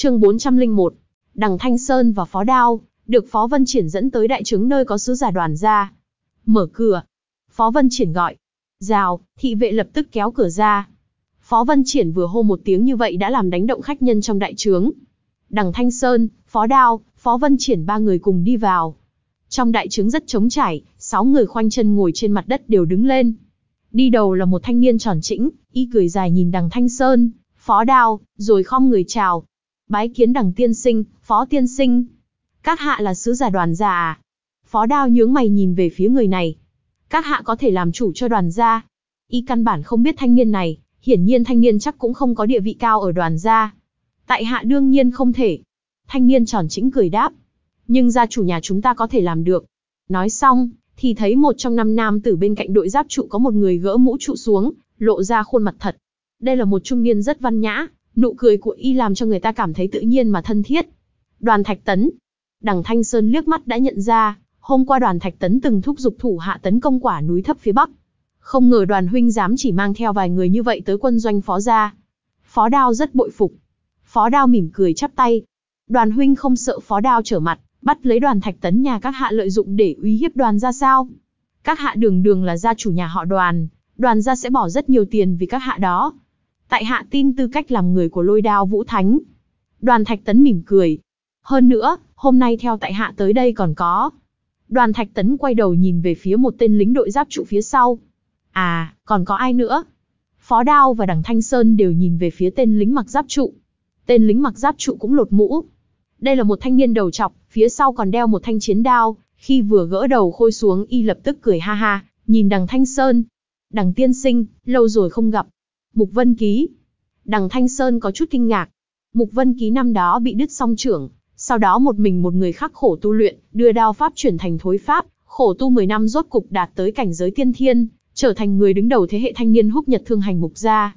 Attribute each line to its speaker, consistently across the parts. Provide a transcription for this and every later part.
Speaker 1: Chương 401. Đằng Thanh Sơn và Phó Đao, được Phó Vân Triển dẫn tới đại trướng nơi có sứ giả đoàn ra. Mở cửa. Phó Vân Triển gọi. Rào, thị vệ lập tức kéo cửa ra. Phó Vân Triển vừa hô một tiếng như vậy đã làm đánh động khách nhân trong đại trướng. Đằng Thanh Sơn, Phó Đao, Phó Vân Triển ba người cùng đi vào. Trong đại trướng rất trống trải, sáu người khoanh chân ngồi trên mặt đất đều đứng lên. Đi đầu là một thanh niên tròn trĩnh, y cười dài nhìn đằng Thanh Sơn, Phó Đao, rồi khom người chào. Bái kiến đằng tiên sinh, Phó tiên sinh. Các hạ là sứ giả đoàn gia à? Phó Đao nhướng mày nhìn về phía người này. Các hạ có thể làm chủ cho đoàn gia. Y căn bản không biết thanh niên này, hiển nhiên thanh niên chắc cũng không có địa vị cao ở đoàn gia. Tại hạ đương nhiên không thể. Thanh niên tròn trĩnh cười đáp. Nhưng gia chủ nhà chúng ta có thể làm được. Nói xong, thì thấy một trong năm nam tử bên cạnh đội giáp trụ có một người gỡ mũ trụ xuống, lộ ra khuôn mặt thật. Đây là một trung niên rất văn nhã, nụ cười của y làm cho người ta cảm thấy tự nhiên mà thân thiết. Đoàn Thạch Tấn. Đằng Thanh Sơn liếc mắt đã nhận ra, hôm qua đoàn Thạch Tấn từng thúc giục thủ hạ tấn công quả núi thấp phía Bắc. Không ngờ đoàn huynh dám chỉ mang theo vài người như vậy tới quân doanh phó gia. Phó Đao rất bội phục. Phó Đao mỉm cười chắp tay. Đoàn huynh không sợ Phó Đao trở mặt, bắt lấy đoàn Thạch Tấn nhà các hạ lợi dụng để uy hiếp đoàn ra sao? Các hạ đường đường là gia chủ nhà họ đoàn, đoàn gia sẽ bỏ rất nhiều tiền vì các hạ đó. Tại hạ tin tư cách làm người của lôi đao vũ thánh. Đoàn Thạch Tấn mỉm cười. Hơn nữa, hôm nay theo tại hạ tới đây còn có. Đoàn Thạch Tấn quay đầu nhìn về phía một tên lính đội giáp trụ phía sau. À, còn có ai nữa? Phó Đao và Đằng Thanh Sơn đều nhìn về phía tên lính mặc giáp trụ. Tên lính mặc giáp trụ cũng lột mũ. Đây là một thanh niên đầu trọc, phía sau còn đeo một thanh chiến đao. Khi vừa gỡ đầu khôi xuống y lập tức cười ha ha, nhìn đằng Thanh Sơn. Đằng tiên sinh, lâu rồi không gặp. Mục Vân Ký. Đằng Thanh Sơn có chút kinh ngạc. Mục Vân Ký năm đó bị đứt song trưởng, sau đó một mình một người khắc khổ tu luyện, đưa đao pháp chuyển thành thối pháp, khổ tu 10 năm rốt cục đạt tới cảnh giới tiên thiên, trở thành người đứng đầu thế hệ thanh niên húc nhật thương hành mục gia.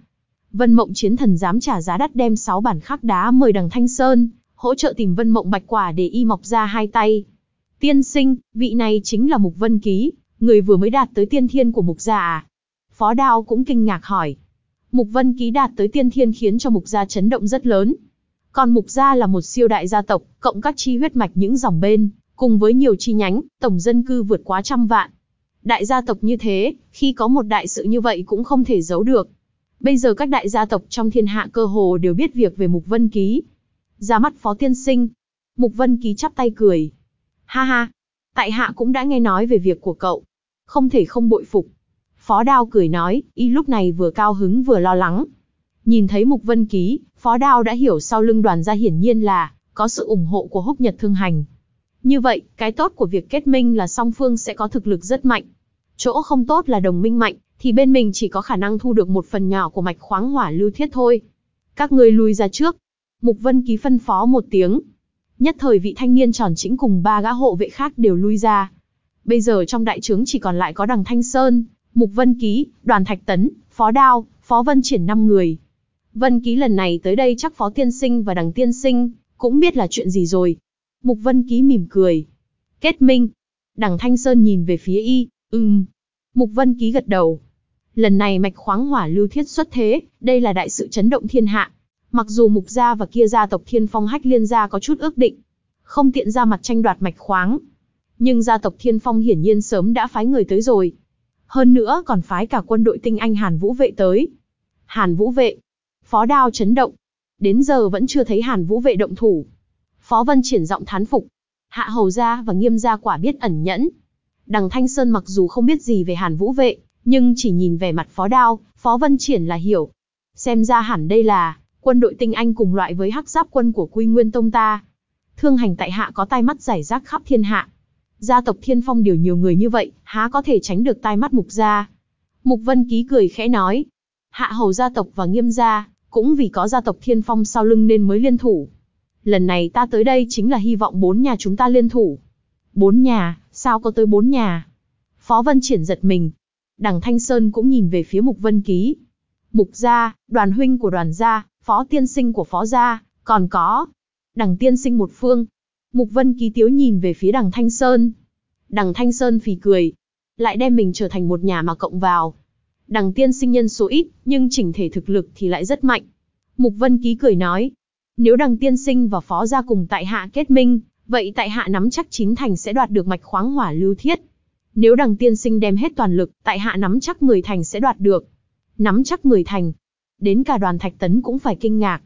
Speaker 1: Vân Mộng chiến thần dám trả giá đắt đem 6 bản khắc đá mời đằng Thanh Sơn, hỗ trợ tìm Vân Mộng bạch quả để y mọc ra hai tay. Tiên sinh, vị này chính là Mục Vân Ký, người vừa mới đạt tới tiên thiên của Mục gia à? Phó Đao cũng kinh ngạc hỏi. Mục Vân Ký đạt tới tiên thiên khiến cho Mục gia chấn động rất lớn. Còn Mục gia là một siêu đại gia tộc, cộng các chi huyết mạch những dòng bên, cùng với nhiều chi nhánh, tổng dân cư vượt quá trăm vạn. Đại gia tộc như thế, khi có một đại sự như vậy cũng không thể giấu được. Bây giờ các đại gia tộc trong thiên hạ cơ hồ đều biết việc về Mục Vân Ký. Ra mắt Phó Tiên Sinh. Mục Vân Ký chắp tay cười. Ha ha, tại hạ cũng đã nghe nói về việc của cậu. Không thể không bội phục. Phó Đao cười nói, y lúc này vừa cao hứng vừa lo lắng. Nhìn thấy Mục Vân Ký, Phó Đao đã hiểu sau lưng đoàn gia hiển nhiên là có sự ủng hộ của Húc Nhật Thương Hành. Như vậy, cái tốt của việc kết minh là song phương sẽ có thực lực rất mạnh. Chỗ không tốt là đồng minh mạnh, thì bên mình chỉ có khả năng thu được một phần nhỏ của mạch khoáng hỏa lưu thiết thôi. Các người lùi ra trước. Mục Vân Ký phân phó một tiếng. Nhất thời vị thanh niên tròn chỉnh cùng ba gã hộ vệ khác đều lui ra. Bây giờ trong đại trướng chỉ còn lại có đằng Thanh Sơn, Mục Vân Ký, Đoàn Thạch Tấn, Phó Đao, Phó Vân Triển năm người. Vân Ký lần này tới đây chắc Phó Tiên Sinh và đằng Tiên Sinh, cũng biết là chuyện gì rồi. Mục Vân Ký mỉm cười. Kết minh. Đằng Thanh Sơn nhìn về phía y, ừm. Mục Vân Ký gật đầu. Lần này mạch khoáng hỏa lưu thiết xuất thế, đây là đại sự chấn động thiên hạ. Mặc dù Mục gia và kia gia tộc Thiên Phong Hách Liên gia có chút ước định, không tiện ra mặt tranh đoạt mạch khoáng, nhưng gia tộc Thiên Phong hiển nhiên sớm đã phái người tới rồi. Hơn nữa còn phái cả quân đội tinh anh Hàn Vũ vệ tới. Hàn Vũ vệ. Phó đao chấn động. Đến giờ vẫn chưa thấy Hàn Vũ vệ động thủ. Phó Vân triển giọng thán phục. Hạ hầu gia và nghiêm gia quả biết ẩn nhẫn. Đằng Thanh Sơn mặc dù không biết gì về Hàn Vũ vệ, nhưng chỉ nhìn về mặt phó đao, phó Vân triển là hiểu. Xem ra hẳn đây là quân đội tinh anh cùng loại với hắc giáp quân của Quy Nguyên Tông ta. Thương hành tại hạ có tai mắt giải rác khắp thiên hạ. Gia tộc Thiên Phong điều nhiều người như vậy, há có thể tránh được tai mắt Mục gia. Mục Vân Ký cười khẽ nói, hạ hầu gia tộc và nghiêm gia, cũng vì có gia tộc Thiên Phong sau lưng nên mới liên thủ. Lần này ta tới đây chính là hy vọng bốn nhà chúng ta liên thủ. Bốn nhà, sao có tới bốn nhà? Phó Vân Triển giật mình. Đằng Thanh Sơn cũng nhìn về phía Mục Vân Ký. Mục gia, đoàn huynh của đoàn gia, phó tiên sinh của phó gia, còn có. Đằng tiên sinh một phương. Mục Vân Ký tiếu nhìn về phía đằng Thanh Sơn. Đằng Thanh Sơn phì cười. Lại đem mình trở thành một nhà mà cộng vào. Đằng tiên sinh nhân số ít, nhưng chỉnh thể thực lực thì lại rất mạnh. Mục Vân Ký cười nói. Nếu đằng tiên sinh và phó gia cùng tại hạ kết minh, vậy tại hạ nắm chắc chín thành sẽ đoạt được mạch khoáng hỏa lưu thiết. Nếu đằng tiên sinh đem hết toàn lực, tại hạ nắm chắc 10 thành sẽ đoạt được. Nắm chắc 10 thành. Đến cả đoàn thạch tấn cũng phải kinh ngạc.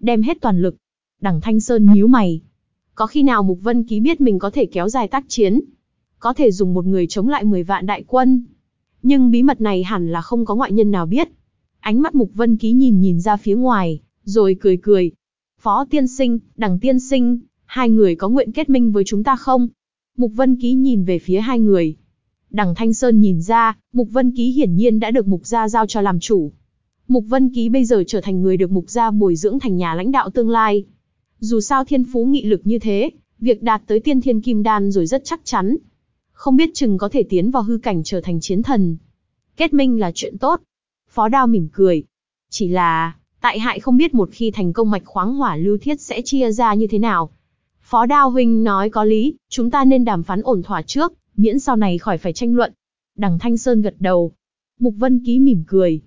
Speaker 1: Đem hết toàn lực. Đằng Thanh Sơn nhíu mày. Có khi nào Mục Vân Ký biết mình có thể kéo dài tác chiến? Có thể dùng một người chống lại 10 vạn đại quân. Nhưng bí mật này hẳn là không có ngoại nhân nào biết. Ánh mắt Mục Vân Ký nhìn nhìn ra phía ngoài, rồi cười cười. Phó tiên sinh, đằng tiên sinh, hai người có nguyện kết minh với chúng ta không? Mục Vân Ký nhìn về phía hai người. Đằng Thanh Sơn nhìn ra, Mục Vân Ký hiển nhiên đã được Mục Gia giao cho làm chủ. Mục Vân Ký bây giờ trở thành người được Mục Gia bồi dưỡng thành nhà lãnh đạo tương lai. Dù sao thiên phú nghị lực như thế, việc đạt tới tiên thiên kim đan rồi rất chắc chắn. Không biết chừng có thể tiến vào hư cảnh trở thành chiến thần. Kết minh là chuyện tốt. Phó đao mỉm cười. Chỉ là, tại hại không biết một khi thành công mạch khoáng hỏa lưu thiết sẽ chia ra như thế nào. Phó đao huynh nói có lý, chúng ta nên đàm phán ổn thỏa trước, miễn sau này khỏi phải tranh luận. Đằng Thanh Sơn gật đầu. Mục Vân Ký mỉm cười.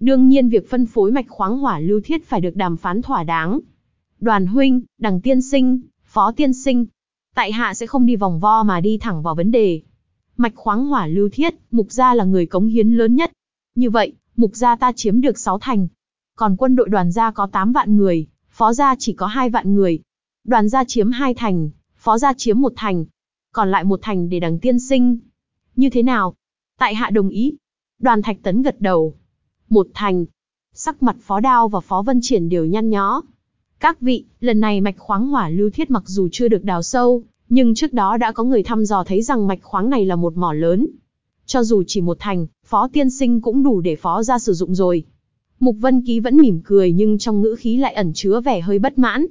Speaker 1: Đương nhiên việc phân phối mạch khoáng hỏa lưu thiết phải được đàm phán thỏa đáng. Đoàn huynh, đằng tiên sinh, phó tiên sinh. Tại hạ sẽ không đi vòng vo mà đi thẳng vào vấn đề. Mạch khoáng hỏa lưu thiết, mục gia là người cống hiến lớn nhất. Như vậy, mục gia ta chiếm được 6 thành. Còn quân đội đoàn gia có 8 vạn người, phó gia chỉ có 2 vạn người. Đoàn gia chiếm 2 thành, phó gia chiếm 1 thành. Còn lại một thành để đằng tiên sinh. Như thế nào? Tại hạ đồng ý. Đoàn thạch tấn gật đầu. Một thành. Sắc mặt phó đao và phó vân triển đều nhăn nhó. Các vị, lần này mạch khoáng hỏa lưu thiết mặc dù chưa được đào sâu, nhưng trước đó đã có người thăm dò thấy rằng mạch khoáng này là một mỏ lớn. Cho dù chỉ một thành, phó tiên sinh cũng đủ để phó ra sử dụng rồi. Mục Vân Ký vẫn mỉm cười nhưng trong ngữ khí lại ẩn chứa vẻ hơi bất mãn.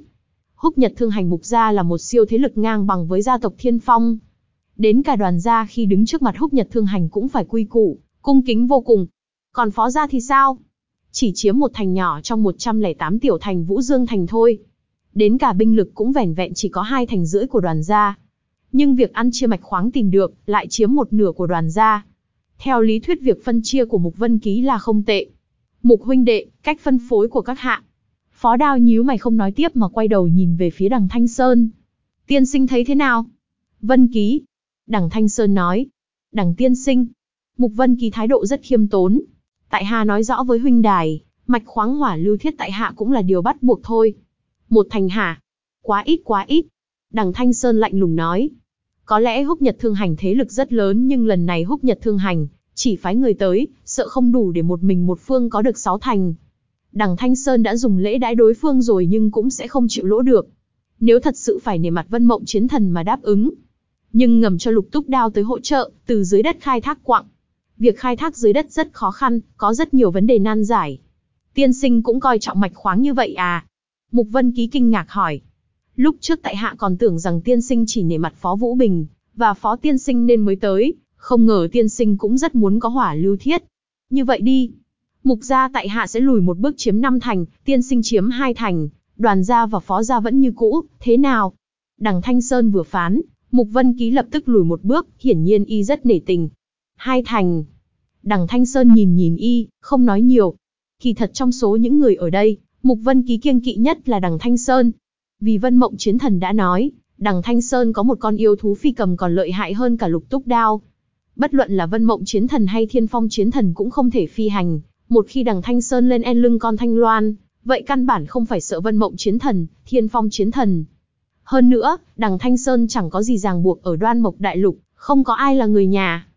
Speaker 1: Húc Nhật Thương Hành Mục Gia là một siêu thế lực ngang bằng với gia tộc Thiên Phong. Đến cả đoàn gia khi đứng trước mặt Húc Nhật Thương Hành cũng phải quy củ, cung kính vô cùng. Còn phó gia thì sao? Chỉ chiếm một thành nhỏ trong 108 tiểu thành Vũ Dương thành thôi. Đến cả binh lực cũng vẻn vẹn chỉ có hai thành rưỡi của đoàn gia. Nhưng việc ăn chia mạch khoáng tìm được, lại chiếm một nửa của đoàn gia. Theo lý thuyết việc phân chia của Mục Vân Ký là không tệ. Mục huynh đệ, cách phân phối của các hạ. Phó đao nhíu mày không nói tiếp mà quay đầu nhìn về phía đằng Thanh Sơn. Tiên sinh thấy thế nào? Vân Ký. Đằng Thanh Sơn nói. Đằng tiên sinh. Mục Vân Ký thái độ rất khiêm tốn, Tại hạ nói rõ với huynh đài, mạch khoáng hỏa lưu thiết tại hạ cũng là điều bắt buộc thôi. Một thành hạ. Quá ít quá ít. Đằng Thanh Sơn lạnh lùng nói. Có lẽ húc nhật thương hành thế lực rất lớn nhưng lần này húc nhật thương hành, chỉ phái người tới, sợ không đủ để một mình một phương có được sáu thành. Đằng Thanh Sơn đã dùng lễ đãi đối phương rồi nhưng cũng sẽ không chịu lỗ được. Nếu thật sự phải nể mặt vân mộng chiến thần mà đáp ứng. Nhưng ngầm cho lục túc đao tới hỗ trợ, từ dưới đất khai thác quặng, Việc khai thác dưới đất rất khó khăn, có rất nhiều vấn đề nan giải. Tiên sinh cũng coi trọng mạch khoáng như vậy à? Mục Vân Ký kinh ngạc hỏi. Lúc trước tại hạ còn tưởng rằng tiên sinh chỉ nể mặt Phó Vũ Bình, và Phó tiên sinh nên mới tới, không ngờ tiên sinh cũng rất muốn có hỏa lưu thiết. Như vậy đi. Mục gia tại hạ sẽ lùi một bước chiếm năm thành, tiên sinh chiếm hai thành, đoàn gia và phó gia vẫn như cũ, thế nào? Đằng Thanh Sơn vừa phán, Mục Vân Ký lập tức lùi một bước, hiển nhiên y rất nể tình, Hai thành. Đằng Thanh Sơn nhìn nhìn y, không nói nhiều. Kỳ thật trong số những người ở đây, Mục Vân Ký kiêng kỵ nhất là đằng Thanh Sơn. Vì Vân Mộng Chiến Thần đã nói, đằng Thanh Sơn có một con yêu thú phi cầm còn lợi hại hơn cả lục túc đao. Bất luận là Vân Mộng Chiến Thần hay Thiên Phong Chiến Thần cũng không thể phi hành. Một khi đằng Thanh Sơn lên en lưng con Thanh Loan, vậy căn bản không phải sợ Vân Mộng Chiến Thần, Thiên Phong Chiến Thần. Hơn nữa, đằng Thanh Sơn chẳng có gì ràng buộc ở đoan mộc đại lục, không có ai là người nhà.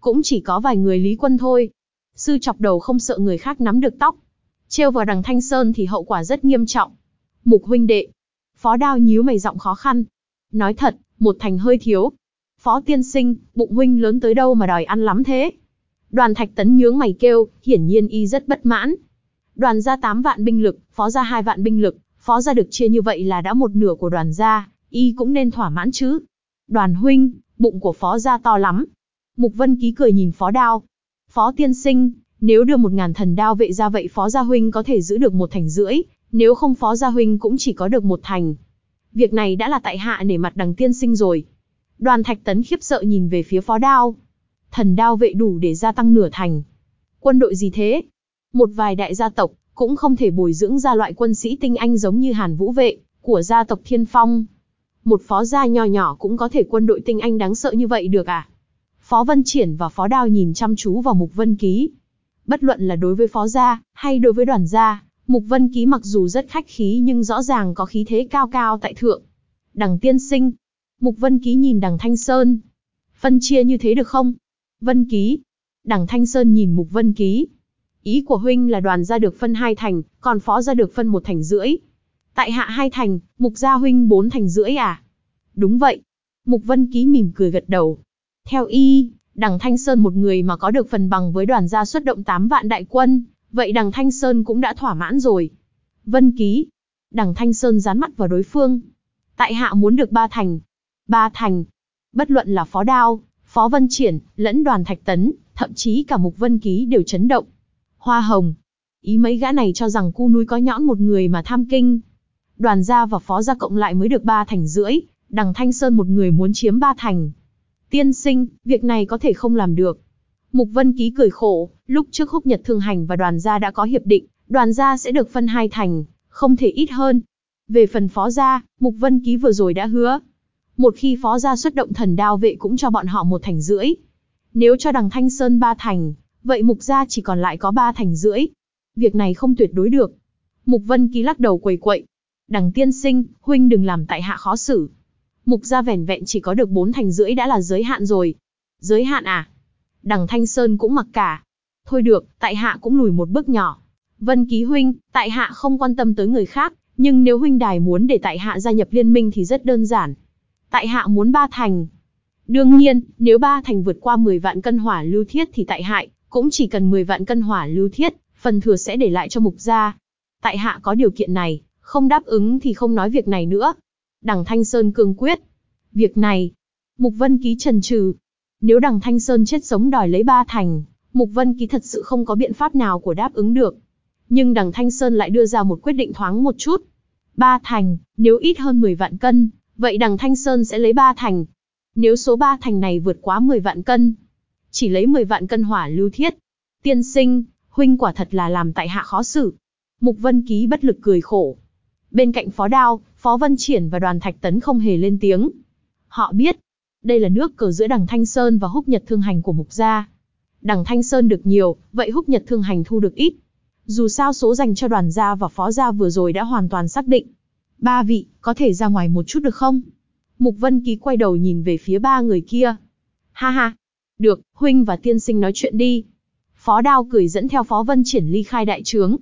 Speaker 1: Cũng chỉ có vài người lý quân thôi. Sư chọc đầu không sợ người khác nắm được tóc. Trêu vào đằng Thanh Sơn thì hậu quả rất nghiêm trọng. Mục huynh đệ. Phó đao nhíu mày giọng khó khăn. Nói thật, một thành hơi thiếu. Phó tiên sinh, bụng huynh lớn tới đâu mà đòi ăn lắm thế. Đoàn thạch tấn nhướng mày kêu, hiển nhiên y rất bất mãn. Đoàn ra 8 vạn binh lực, phó ra 2 vạn binh lực, phó ra được chia như vậy là đã một nửa của đoàn gia, y cũng nên thỏa mãn chứ. Đoàn huynh, bụng của phó gia to lắm, Mục Vân Ký cười nhìn Phó Đao. Phó tiên sinh, nếu đưa một ngàn thần đao vệ ra vậy Phó Gia Huynh có thể giữ được một thành rưỡi, nếu không Phó Gia Huynh cũng chỉ có được một thành. Việc này đã là tại hạ nể mặt đằng tiên sinh rồi. Đoàn Thạch Tấn khiếp sợ nhìn về phía Phó Đao. Thần đao vệ đủ để gia tăng nửa thành. Quân đội gì thế? Một vài đại gia tộc, cũng không thể bồi dưỡng ra loại quân sĩ tinh anh giống như Hàn Vũ Vệ, của gia tộc Thiên Phong. Một phó gia nho nhỏ cũng có thể quân đội tinh anh đáng sợ như vậy được à? Phó Vân Triển và Phó Đao nhìn chăm chú vào Mục Vân Ký. Bất luận là đối với Phó gia, hay đối với đoàn gia, Mục Vân Ký mặc dù rất khách khí nhưng rõ ràng có khí thế cao cao tại thượng. Đằng tiên sinh. Mục Vân Ký nhìn đằng Thanh Sơn. Phân chia như thế được không? Vân Ký. Đằng Thanh Sơn nhìn Mục Vân Ký. Ý của huynh là đoàn gia được phân hai thành, còn phó gia được phân một thành rưỡi. Tại hạ hai thành, mục gia huynh bốn thành rưỡi à? Đúng vậy. Mục Vân Ký mỉm cười gật đầu. Theo y, đằng Thanh Sơn một người mà có được phần bằng với đoàn gia xuất động 8 vạn đại quân, vậy đằng Thanh Sơn cũng đã thỏa mãn rồi. Vân Ký. Đằng Thanh Sơn dán mắt vào đối phương. Tại hạ muốn được ba thành. Ba thành. Bất luận là phó đao, phó vân triển, lẫn đoàn thạch tấn, thậm chí cả mục vân ký đều chấn động. Hoa hồng. Ý mấy gã này cho rằng cu núi có nhõn một người mà tham kinh. Đoàn gia và phó gia cộng lại mới được ba thành rưỡi, đằng Thanh Sơn một người muốn chiếm ba thành. Tiên sinh, việc này có thể không làm được. Mục Vân Ký cười khổ, lúc trước húc nhật thương hành và đoàn gia đã có hiệp định, đoàn gia sẽ được phân hai thành, không thể ít hơn. Về phần phó gia, Mục Vân Ký vừa rồi đã hứa. Một khi phó gia xuất động thần đao vệ cũng cho bọn họ một thành rưỡi. Nếu cho đằng Thanh Sơn ba thành, vậy Mục gia chỉ còn lại có ba thành rưỡi. Việc này không tuyệt đối được. Mục Vân Ký lắc đầu quầy quậy. Đằng tiên sinh, huynh đừng làm tại hạ khó xử. Mục gia vẻn vẹn chỉ có được bốn thành rưỡi đã là giới hạn rồi. Giới hạn à? Đằng Thanh Sơn cũng mặc cả. Thôi được, tại hạ cũng lùi một bước nhỏ. Vân Ký huynh, tại hạ không quan tâm tới người khác, nhưng nếu huynh đài muốn để tại hạ gia nhập liên minh thì rất đơn giản. Tại hạ muốn ba thành. Đương nhiên, nếu ba thành vượt qua 10 vạn cân hỏa lưu thiết thì tại hạ cũng chỉ cần 10 vạn cân hỏa lưu thiết, phần thừa sẽ để lại cho mục gia. Tại hạ có điều kiện này, không đáp ứng thì không nói việc này nữa. Đằng Thanh Sơn cương quyết. Việc này, Mục Vân Ký trần trừ. Nếu đằng Thanh Sơn chết sống đòi lấy ba thành, Mục Vân Ký thật sự không có biện pháp nào của đáp ứng được. Nhưng đằng Thanh Sơn lại đưa ra một quyết định thoáng một chút. Ba thành, nếu ít hơn 10 vạn cân, vậy đằng Thanh Sơn sẽ lấy ba thành. Nếu số ba thành này vượt quá 10 vạn cân, chỉ lấy 10 vạn cân hỏa lưu thiết. Tiên sinh, huynh quả thật là làm tại hạ khó xử. Mục Vân Ký bất lực cười khổ. Bên cạnh Phó Đao, Phó Vân Triển và đoàn Thạch Tấn không hề lên tiếng. Họ biết, đây là nước cờ giữa đằng Thanh Sơn và húc nhật thương hành của Mục Gia. Đằng Thanh Sơn được nhiều, vậy húc nhật thương hành thu được ít. Dù sao số dành cho đoàn gia và phó gia vừa rồi đã hoàn toàn xác định. Ba vị, có thể ra ngoài một chút được không? Mục Vân Ký quay đầu nhìn về phía ba người kia. Ha ha, được, huynh và tiên sinh nói chuyện đi. Phó Đao cười dẫn theo Phó Vân Triển ly khai đại trướng.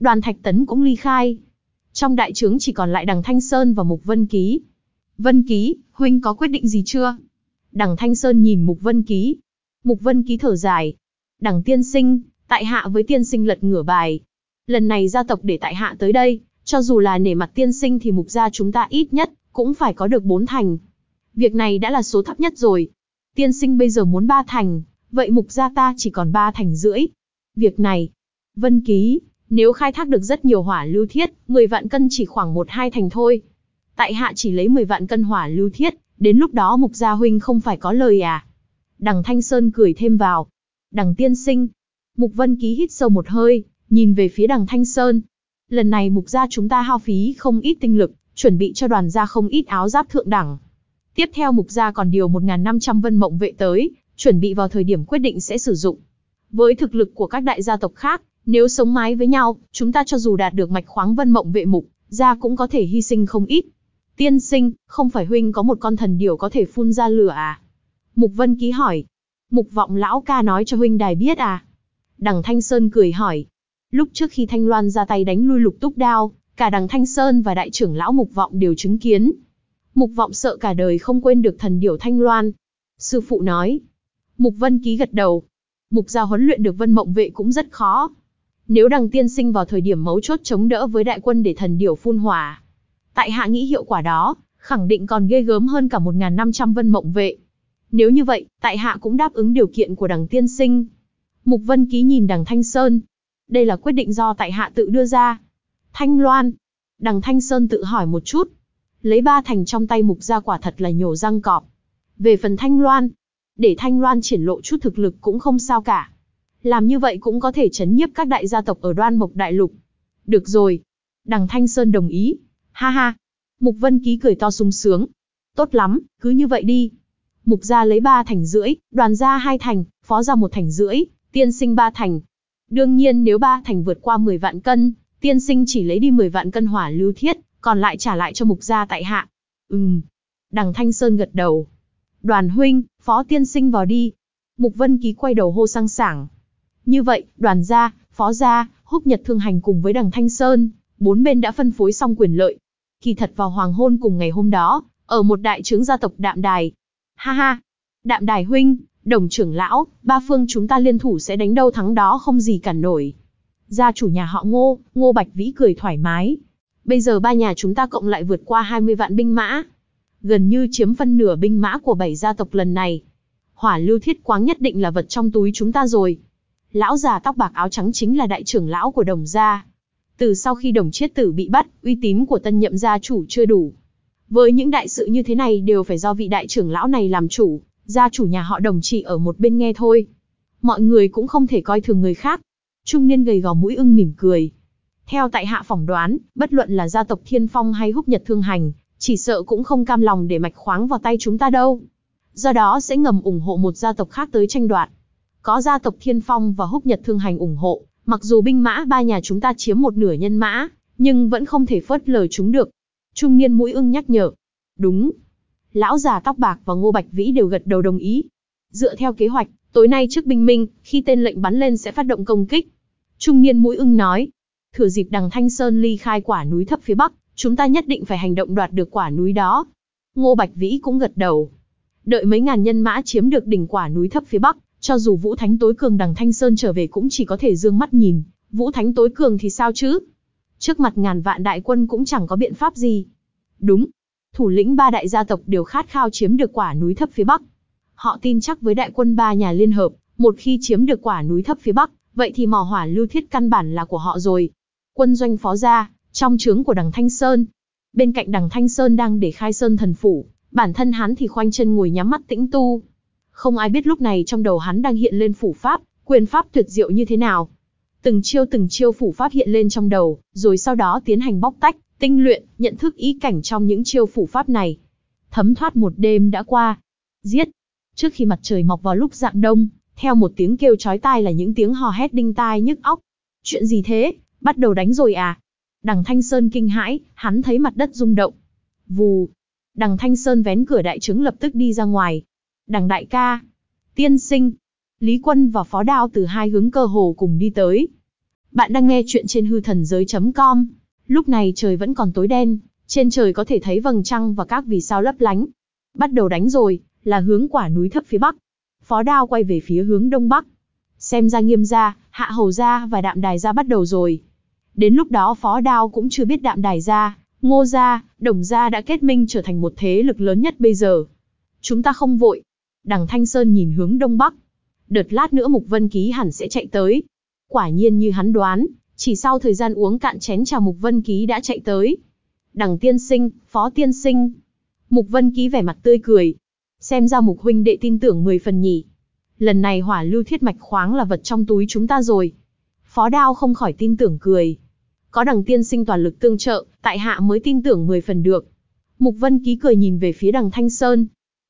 Speaker 1: Đoàn Thạch Tấn cũng ly khai. Trong đại trướng chỉ còn lại đằng Thanh Sơn và Mục Vân Ký. Vân Ký, huynh có quyết định gì chưa? Đằng Thanh Sơn nhìn Mục Vân Ký. Mục Vân Ký thở dài. Đằng tiên sinh, tại hạ với tiên sinh lật ngửa bài. Lần này gia tộc để tại hạ tới đây, cho dù là nể mặt tiên sinh thì mục gia chúng ta ít nhất, cũng phải có được bốn thành. Việc này đã là số thấp nhất rồi. Tiên sinh bây giờ muốn ba thành, vậy mục gia ta chỉ còn ba thành rưỡi. Việc này, Vân Ký, nếu khai thác được rất nhiều hỏa lưu thiết, 10 vạn cân chỉ khoảng một hai thành thôi. Tại hạ chỉ lấy 10 vạn cân hỏa lưu thiết, đến lúc đó mục gia huynh không phải có lời à. Đằng Thanh Sơn cười thêm vào. Đằng tiên sinh. Mục Vân Ký hít sâu một hơi, nhìn về phía đằng Thanh Sơn. Lần này mục gia chúng ta hao phí không ít tinh lực, chuẩn bị cho đoàn gia không ít áo giáp thượng đẳng. Tiếp theo mục gia còn điều 1.500 vân mộng vệ tới, chuẩn bị vào thời điểm quyết định sẽ sử dụng. Với thực lực của các đại gia tộc khác, nếu sống mái với nhau, chúng ta cho dù đạt được mạch khoáng vân mộng vệ mục, gia cũng có thể hy sinh không ít. Tiên sinh, không phải huynh có một con thần điểu có thể phun ra lửa à? Mục Vân Ký hỏi. Mục vọng lão ca nói cho huynh đài biết à? Đằng Thanh Sơn cười hỏi. Lúc trước khi Thanh Loan ra tay đánh lui lục túc đao, cả đằng Thanh Sơn và đại trưởng lão Mục Vọng đều chứng kiến. Mục Vọng sợ cả đời không quên được thần điểu Thanh Loan. Sư phụ nói. Mục Vân Ký gật đầu. Mục gia huấn luyện được Vân Mộng vệ cũng rất khó. Nếu đằng tiên sinh vào thời điểm mấu chốt chống đỡ với đại quân để thần điểu phun hỏa. Tại hạ nghĩ hiệu quả đó, khẳng định còn ghê gớm hơn cả 1.500 vân mộng vệ. Nếu như vậy, tại hạ cũng đáp ứng điều kiện của đằng tiên sinh. Mục Vân Ký nhìn đằng Thanh Sơn. Đây là quyết định do tại hạ tự đưa ra. Thanh Loan. Đằng Thanh Sơn tự hỏi một chút. Lấy ba thành trong tay mục ra quả thật là nhổ răng cọp. Về phần Thanh Loan. Để Thanh Loan triển lộ chút thực lực cũng không sao cả. Làm như vậy cũng có thể chấn nhiếp các đại gia tộc ở đoan mộc đại lục. Được rồi. Đằng Thanh Sơn đồng ý. Ha ha. Mục Vân Ký cười to sung sướng. Tốt lắm, cứ như vậy đi. Mục gia lấy ba thành rưỡi, đoàn gia hai thành, phó gia một thành rưỡi, tiên sinh ba thành. Đương nhiên nếu ba thành vượt qua 10 vạn cân, tiên sinh chỉ lấy đi 10 vạn cân hỏa lưu thiết, còn lại trả lại cho mục gia tại hạ. Ừm. Đằng Thanh Sơn gật đầu. Đoàn huynh, phó tiên sinh vào đi. Mục Vân Ký quay đầu hô sang sảng. Như vậy, đoàn gia, phó gia, húc nhật thương hành cùng với đằng Thanh Sơn, bốn bên đã phân phối xong quyền lợi. Kỳ thật vào hoàng hôn cùng ngày hôm đó, ở một đại trướng gia tộc Đạm Đài. Ha ha! Đạm Đài huynh, đồng trưởng lão, ba phương chúng ta liên thủ sẽ đánh đâu thắng đó không gì cản nổi. Gia chủ nhà họ Ngô, Ngô Bạch Vĩ cười thoải mái. Bây giờ ba nhà chúng ta cộng lại vượt qua 20 vạn binh mã. Gần như chiếm phân nửa binh mã của bảy gia tộc lần này. Hỏa lưu thiết quáng nhất định là vật trong túi chúng ta rồi. Lão già tóc bạc áo trắng chính là đại trưởng lão của đồng gia. Từ sau khi đồng chiết tử bị bắt, uy tín của tân nhậm gia chủ chưa đủ. Với những đại sự như thế này đều phải do vị đại trưởng lão này làm chủ, gia chủ nhà họ đồng chỉ ở một bên nghe thôi. Mọi người cũng không thể coi thường người khác. Trung niên gầy gò mũi ưng mỉm cười. Theo tại hạ phỏng đoán, bất luận là gia tộc Thiên Phong hay húc nhật thương hành, chỉ sợ cũng không cam lòng để mạch khoáng vào tay chúng ta đâu. Do đó sẽ ngầm ủng hộ một gia tộc khác tới tranh đoạt. Có gia tộc Thiên Phong và húc nhật thương hành ủng hộ, mặc dù binh mã ba nhà chúng ta chiếm một nửa nhân mã, nhưng vẫn không thể phớt lờ chúng được. Trung niên mũi ưng nhắc nhở. Đúng. Lão già tóc bạc và Ngô Bạch Vĩ đều gật đầu đồng ý. Dựa theo kế hoạch, tối nay trước bình minh, khi tên lệnh bắn lên sẽ phát động công kích. Trung niên mũi ưng nói. Thừa dịp đằng Thanh Sơn ly khai quả núi thấp phía bắc, chúng ta nhất định phải hành động đoạt được quả núi đó. Ngô Bạch Vĩ cũng gật đầu. Đợi mấy ngàn nhân mã chiếm được đỉnh quả núi thấp phía bắc, cho dù Vũ Thánh tối cường đằng Thanh Sơn trở về cũng chỉ có thể dương mắt nhìn, Vũ Thánh tối cường thì sao chứ? Trước mặt ngàn vạn đại quân cũng chẳng có biện pháp gì. Đúng, thủ lĩnh ba đại gia tộc đều khát khao chiếm được quả núi thấp phía Bắc. Họ tin chắc với đại quân ba nhà liên hợp, một khi chiếm được quả núi thấp phía Bắc, vậy thì mỏ hỏa lưu thiết căn bản là của họ rồi. Quân doanh phó gia, trong trướng của đằng Thanh Sơn. Bên cạnh đằng Thanh Sơn đang để khai sơn thần phủ, bản thân hắn thì khoanh chân ngồi nhắm mắt tĩnh tu. Không ai biết lúc này trong đầu hắn đang hiện lên phủ pháp, quyền pháp tuyệt diệu như thế nào. Từng chiêu từng chiêu phủ pháp hiện lên trong đầu, rồi sau đó tiến hành bóc tách, tinh luyện, nhận thức ý cảnh trong những chiêu phủ pháp này. Thấm thoát một đêm đã qua. Giết! Trước khi mặt trời mọc vào lúc dạng đông, theo một tiếng kêu chói tai là những tiếng hò hét đinh tai nhức óc. Chuyện gì thế? Bắt đầu đánh rồi à? Đằng Thanh Sơn kinh hãi, hắn thấy mặt đất rung động. Vù! Đằng Thanh Sơn vén cửa đại trứng lập tức đi ra ngoài. Đằng đại ca! Tiên sinh! Lý Quân và Phó Đao từ hai hướng cơ hồ cùng đi tới. Bạn đang nghe chuyện trên hư thần giới.com. Lúc này trời vẫn còn tối đen, trên trời có thể thấy vầng trăng và các vì sao lấp lánh. Bắt đầu đánh rồi, là hướng quả núi thấp phía bắc. Phó Đao quay về phía hướng đông bắc. Xem ra nghiêm gia, hạ hầu gia và đạm đài gia bắt đầu rồi. Đến lúc đó Phó Đao cũng chưa biết đạm đài gia, ngô gia, đồng gia đã kết minh trở thành một thế lực lớn nhất bây giờ. Chúng ta không vội. Đằng Thanh Sơn nhìn hướng đông bắc, đợt lát nữa Mục Vân Ký hẳn sẽ chạy tới. Quả nhiên như hắn đoán, chỉ sau thời gian uống cạn chén trà Mục Vân Ký đã chạy tới. Đằng tiên sinh, phó tiên sinh. Mục Vân Ký vẻ mặt tươi cười. Xem ra Mục huynh đệ tin tưởng 10 phần nhỉ. Lần này hỏa lưu thiết mạch khoáng là vật trong túi chúng ta rồi. Phó đao không khỏi tin tưởng cười. Có đằng tiên sinh toàn lực tương trợ, tại hạ mới tin tưởng 10 phần được. Mục Vân Ký cười nhìn về phía đằng Thanh Sơn.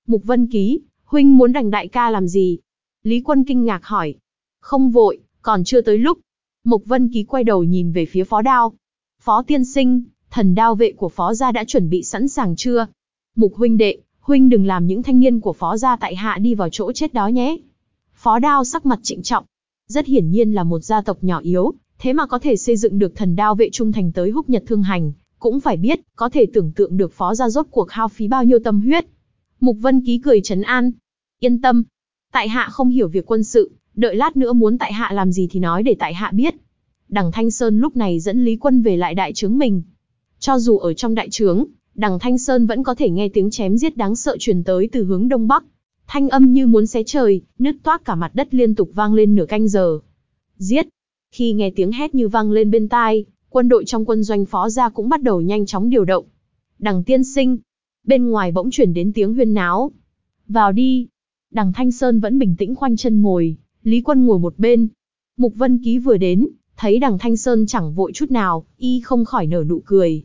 Speaker 1: Mục Vân Ký, huynh muốn đành đại ca làm gì? Lý Quân kinh ngạc hỏi. Không vội, còn chưa tới lúc. Mục Vân Ký quay đầu nhìn về phía phó đao. Phó tiên sinh, thần đao vệ của phó gia đã chuẩn bị sẵn sàng chưa? Mục huynh đệ, huynh đừng làm những thanh niên của phó gia tại hạ đi vào chỗ chết đó nhé. Phó đao sắc mặt trịnh trọng. Rất hiển nhiên là một gia tộc nhỏ yếu, thế mà có thể xây dựng được thần đao vệ trung thành tới húc nhật thương hành, cũng phải biết, có thể tưởng tượng được phó gia rốt cuộc hao phí bao nhiêu tâm huyết. Mục Vân Ký cười trấn an. Yên tâm, Tại hạ không hiểu việc quân sự, đợi lát nữa muốn tại hạ làm gì thì nói để tại hạ biết. Đằng Thanh Sơn lúc này dẫn Lý Quân về lại đại trướng mình. Cho dù ở trong đại trướng, đằng Thanh Sơn vẫn có thể nghe tiếng chém giết đáng sợ truyền tới từ hướng đông bắc. Thanh âm như muốn xé trời, nứt toác cả mặt đất liên tục vang lên nửa canh giờ. Giết! Khi nghe tiếng hét như vang lên bên tai, quân đội trong quân doanh phó gia cũng bắt đầu nhanh chóng điều động. Đằng tiên sinh! Bên ngoài bỗng chuyển đến tiếng huyên náo. Vào đi! Đằng Thanh Sơn vẫn bình tĩnh khoanh chân ngồi, Lý Quân ngồi một bên. Mục Vân Ký vừa đến, Thấy đằng Thanh Sơn chẳng vội chút nào, y không khỏi nở nụ cười.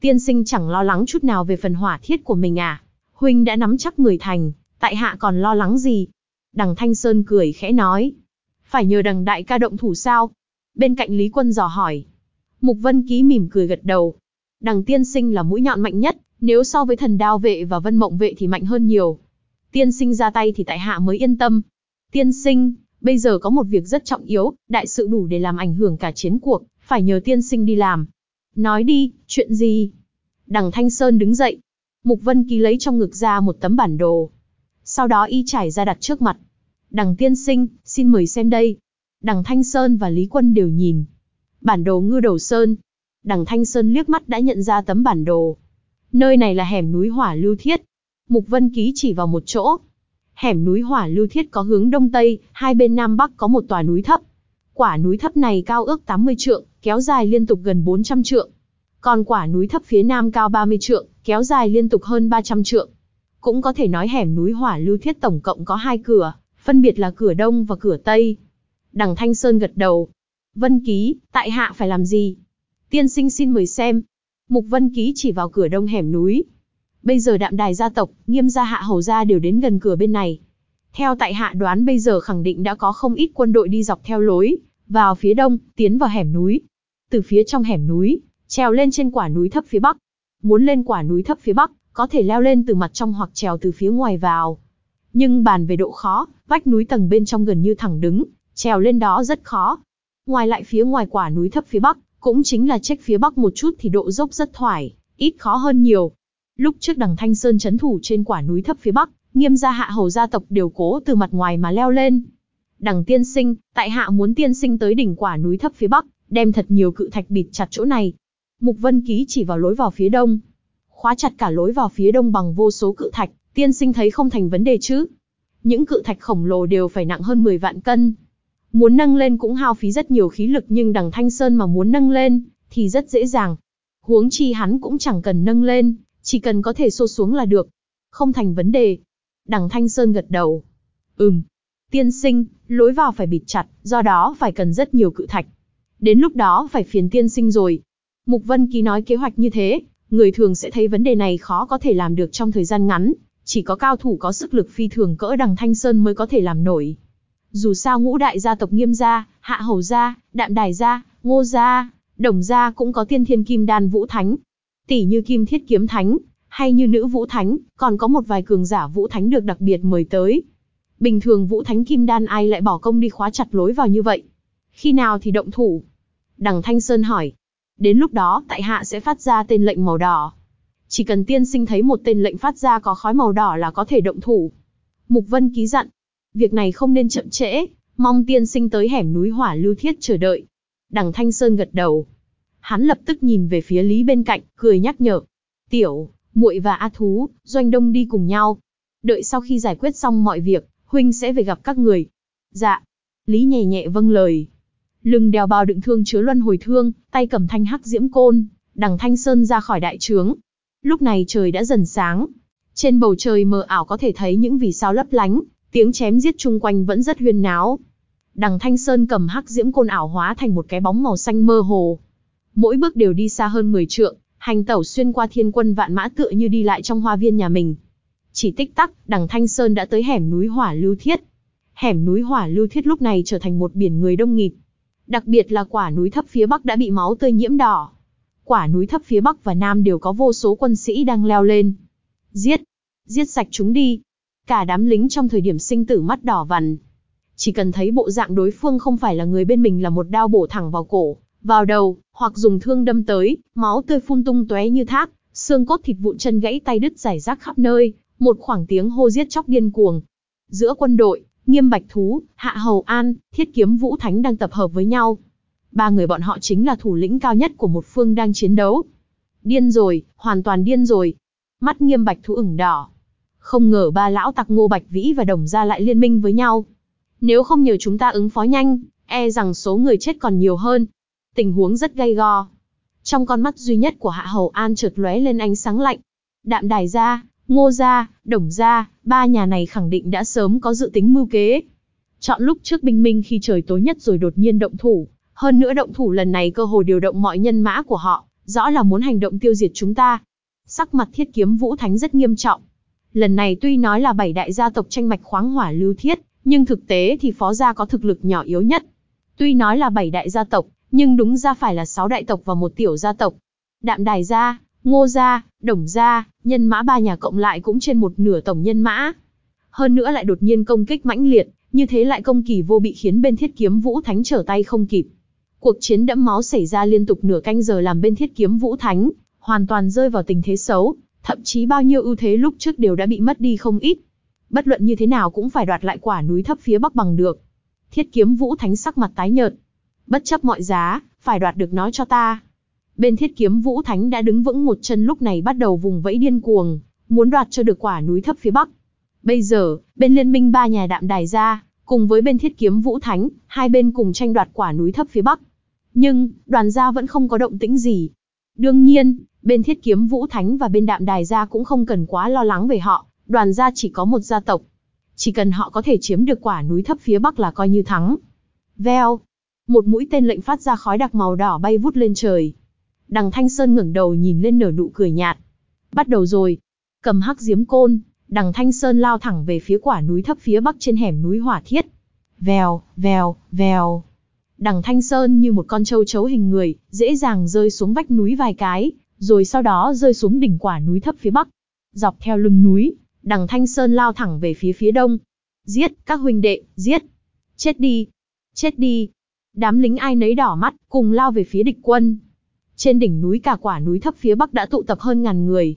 Speaker 1: Tiên sinh chẳng lo lắng chút nào về phần hỏa thiết của mình à? Huynh đã nắm chắc người thành, tại hạ còn lo lắng gì? Đằng Thanh Sơn cười khẽ nói. Phải nhờ đằng đại ca động thủ sao? Bên cạnh Lý Quân dò hỏi. Mục Vân Ký mỉm cười gật đầu. Đằng tiên sinh là mũi nhọn mạnh nhất, nếu so với thần đao vệ và vân mộng vệ thì mạnh hơn nhiều. Tiên sinh ra tay thì tại hạ mới yên tâm. Tiên sinh, bây giờ có một việc rất trọng yếu, đại sự đủ để làm ảnh hưởng cả chiến cuộc, phải nhờ tiên sinh đi làm. Nói đi, chuyện gì? Đằng Thanh Sơn đứng dậy. Mục Vân Ký lấy trong ngực ra một tấm bản đồ. Sau đó y trải ra đặt trước mặt. Đằng tiên sinh, xin mời xem đây. Đằng Thanh Sơn và Lý Quân đều nhìn. Bản đồ ngư đầu sơn. Đằng Thanh Sơn liếc mắt đã nhận ra tấm bản đồ. Nơi này là hẻm núi hỏa lưu thiết. Mục Vân Ký chỉ vào một chỗ. Hẻm núi hỏa lưu thiết có hướng đông tây, hai bên nam bắc có một tòa núi thấp. Quả núi thấp này cao ước 80 trượng, kéo dài liên tục gần 400 trượng. Còn quả núi thấp phía nam cao 30 trượng, kéo dài liên tục hơn 300 trượng. Cũng có thể nói hẻm núi hỏa lưu thiết tổng cộng có hai cửa, phân biệt là cửa đông và cửa tây. Đằng Thanh Sơn gật đầu. Vân Ký, tại hạ phải làm gì? Tiên sinh xin mời xem. Mục Vân Ký chỉ vào cửa đông hẻm núi. Bây giờ đạm đài gia tộc, nghiêm gia hạ hầu gia đều đến gần cửa bên này. Theo tại hạ đoán bây giờ khẳng định đã có không ít quân đội đi dọc theo lối, vào phía đông, tiến vào hẻm núi. Từ phía trong hẻm núi, trèo lên trên quả núi thấp phía bắc. Muốn lên quả núi thấp phía bắc, có thể leo lên từ mặt trong hoặc trèo từ phía ngoài vào. Nhưng bàn về độ khó, vách núi tầng bên trong gần như thẳng đứng, trèo lên đó rất khó. Ngoài lại phía ngoài quả núi thấp phía bắc, cũng chính là trách phía bắc một chút thì độ dốc rất thoải, ít khó hơn nhiều. Lúc trước đằng Thanh Sơn chấn thủ trên quả núi thấp phía bắc, nghiêm gia hạ hầu gia tộc đều cố từ mặt ngoài mà leo lên. Đằng tiên sinh, tại hạ muốn tiên sinh tới đỉnh quả núi thấp phía bắc, đem thật nhiều cự thạch bịt chặt chỗ này. Mục Vân Ký chỉ vào lối vào phía đông. Khóa chặt cả lối vào phía đông bằng vô số cự thạch, tiên sinh thấy không thành vấn đề chứ. Những cự thạch khổng lồ đều phải nặng hơn 10 vạn cân. Muốn nâng lên cũng hao phí rất nhiều khí lực nhưng đằng Thanh Sơn mà muốn nâng lên, thì rất dễ dàng. Huống chi hắn cũng chẳng cần nâng lên, chỉ cần có thể xô xuống là được. Không thành vấn đề. Đằng Thanh Sơn gật đầu. Ừm. Tiên sinh, lối vào phải bịt chặt, do đó phải cần rất nhiều cự thạch. Đến lúc đó phải phiền tiên sinh rồi. Mục Vân Ký nói kế hoạch như thế, người thường sẽ thấy vấn đề này khó có thể làm được trong thời gian ngắn, chỉ có cao thủ có sức lực phi thường cỡ đằng Thanh Sơn mới có thể làm nổi. Dù sao ngũ đại gia tộc nghiêm gia, hạ hầu gia, đạm đài gia, ngô gia, đồng gia cũng có tiên thiên kim đan vũ thánh. Tỷ như kim thiết kiếm thánh, hay như nữ vũ thánh, còn có một vài cường giả vũ thánh được đặc biệt mời tới. Bình thường vũ thánh kim đan ai lại bỏ công đi khóa chặt lối vào như vậy? Khi nào thì động thủ? Đằng Thanh Sơn hỏi. Đến lúc đó, tại hạ sẽ phát ra tên lệnh màu đỏ. Chỉ cần tiên sinh thấy một tên lệnh phát ra có khói màu đỏ là có thể động thủ. Mục Vân ký dặn. Việc này không nên chậm trễ, mong tiên sinh tới hẻm núi hỏa lưu thiết chờ đợi. Đằng Thanh Sơn gật đầu. Hắn lập tức nhìn về phía Lý bên cạnh, cười nhắc nhở. Tiểu, muội và A Thú, Doanh Đông đi cùng nhau. Đợi sau khi giải quyết xong mọi việc, huynh sẽ về gặp các người. Dạ. Lý nhẹ nhẹ vâng lời. Lưng đeo bao đựng thương chứa luân hồi thương, tay cầm thanh hắc diễm côn, đằng Thanh Sơn ra khỏi đại trướng. Lúc này trời đã dần sáng. Trên bầu trời mờ ảo có thể thấy những vì sao lấp lánh, tiếng chém giết chung quanh vẫn rất huyên náo. Đằng Thanh Sơn cầm hắc diễm côn ảo hóa thành một cái bóng màu xanh mơ hồ. Mỗi bước đều đi xa hơn 10 trượng, hành tẩu xuyên qua thiên quân vạn mã tựa như đi lại trong hoa viên nhà mình. Chỉ tích tắc, đằng Thanh Sơn đã tới hẻm núi Hỏa Lưu Thiết. Hẻm núi Hỏa Lưu Thiết lúc này trở thành một biển người đông nghịt. Đặc biệt là quả núi thấp phía bắc đã bị máu tươi nhiễm đỏ. Quả núi thấp phía bắc và nam đều có vô số quân sĩ đang leo lên. Giết! Giết sạch chúng đi! Cả đám lính trong thời điểm sinh tử mắt đỏ vằn. Chỉ cần thấy bộ dạng đối phương không phải là người bên mình là một đao bổ thẳng vào cổ, vào đầu, hoặc dùng thương đâm tới, máu tươi phun tung tóe như thác, xương cốt thịt vụn chân gãy tay đứt rải rác khắp nơi, một khoảng tiếng hô giết chóc điên cuồng. Giữa quân đội, Nghiêm Bạch Thú, Hạ Hầu An, Thiết Kiếm Vũ Thánh đang tập hợp với nhau. Ba người bọn họ chính là thủ lĩnh cao nhất của một phương đang chiến đấu. Điên rồi, hoàn toàn điên rồi. Mắt Nghiêm Bạch Thú ửng đỏ. Không ngờ ba lão tặc Ngô Bạch Vĩ và Đồng gia lại liên minh với nhau. Nếu không nhờ chúng ta ứng phó nhanh, e rằng số người chết còn nhiều hơn. Tình huống rất gay go. Trong con mắt duy nhất của Hạ Hầu An chợt lóe lên ánh sáng lạnh. Đạm Đài gia, Ngô gia, Đồng gia, ba nhà này khẳng định đã sớm có dự tính mưu kế. Chọn lúc trước bình minh khi trời tối nhất rồi đột nhiên động thủ, Hơn nữa động thủ lần này cơ hồ điều động mọi nhân mã của họ, rõ là muốn hành động tiêu diệt chúng ta. Sắc mặt thiết kiếm vũ thánh rất nghiêm trọng. Lần này tuy nói là bảy đại gia tộc tranh mạch khoáng hỏa lưu thiết, nhưng thực tế thì phó gia có thực lực nhỏ yếu nhất. Tuy nói là bảy đại gia tộc, nhưng đúng ra phải là sáu đại tộc và một tiểu gia tộc. Đạm đài gia, ngô gia, đồng gia, nhân mã ba nhà cộng lại cũng trên một nửa tổng nhân mã. Hơn nữa lại đột nhiên công kích mãnh liệt, như thế lại công kỳ vô bị khiến bên thiết kiếm vũ thánh trở tay không kịp. Cuộc chiến đẫm máu xảy ra liên tục nửa canh giờ làm bên thiết kiếm vũ thánh, hoàn toàn rơi vào tình thế xấu, thậm chí bao nhiêu ưu thế lúc trước đều đã bị mất đi không ít. Bất luận như thế nào cũng phải đoạt lại quả núi thấp phía bắc bằng được. Thiết kiếm vũ thánh sắc mặt tái nhợt. Bất chấp mọi giá, phải đoạt được nó cho ta. Bên thiết kiếm vũ thánh đã đứng vững một chân lúc này bắt đầu vùng vẫy điên cuồng, muốn đoạt cho được quả núi thấp phía bắc. Bây giờ, bên liên minh ba nhà đạm đài ra, cùng với bên thiết kiếm vũ thánh, hai bên cùng tranh đoạt quả núi thấp phía bắc. Nhưng, đoàn gia vẫn không có động tĩnh gì. Đương nhiên, bên thiết kiếm vũ thánh và bên đạm đài gia cũng không cần quá lo lắng về họ, đoàn gia chỉ có một gia tộc. Chỉ cần họ có thể chiếm được quả núi thấp phía bắc là coi như thắng. Veo. Một mũi tên lệnh phát ra khói đặc màu đỏ bay vút lên trời. Đằng Thanh Sơn ngẩng đầu nhìn lên nở nụ cười nhạt. Bắt đầu rồi. Cầm hắc diếm côn, đằng Thanh Sơn lao thẳng về phía quả núi thấp phía bắc trên hẻm núi hỏa thiết. Vèo, vèo, vèo. Đằng Thanh Sơn như một con trâu chấu hình người, dễ dàng rơi xuống vách núi vài cái, rồi sau đó rơi xuống đỉnh quả núi thấp phía bắc. Dọc theo lưng núi, đằng Thanh Sơn lao thẳng về phía phía đông. Giết, các huynh đệ, giết. Chết đi, chết đi. Đám lính ai nấy đỏ mắt, cùng lao về phía địch quân. Trên đỉnh núi cả quả núi thấp phía bắc đã tụ tập hơn ngàn người.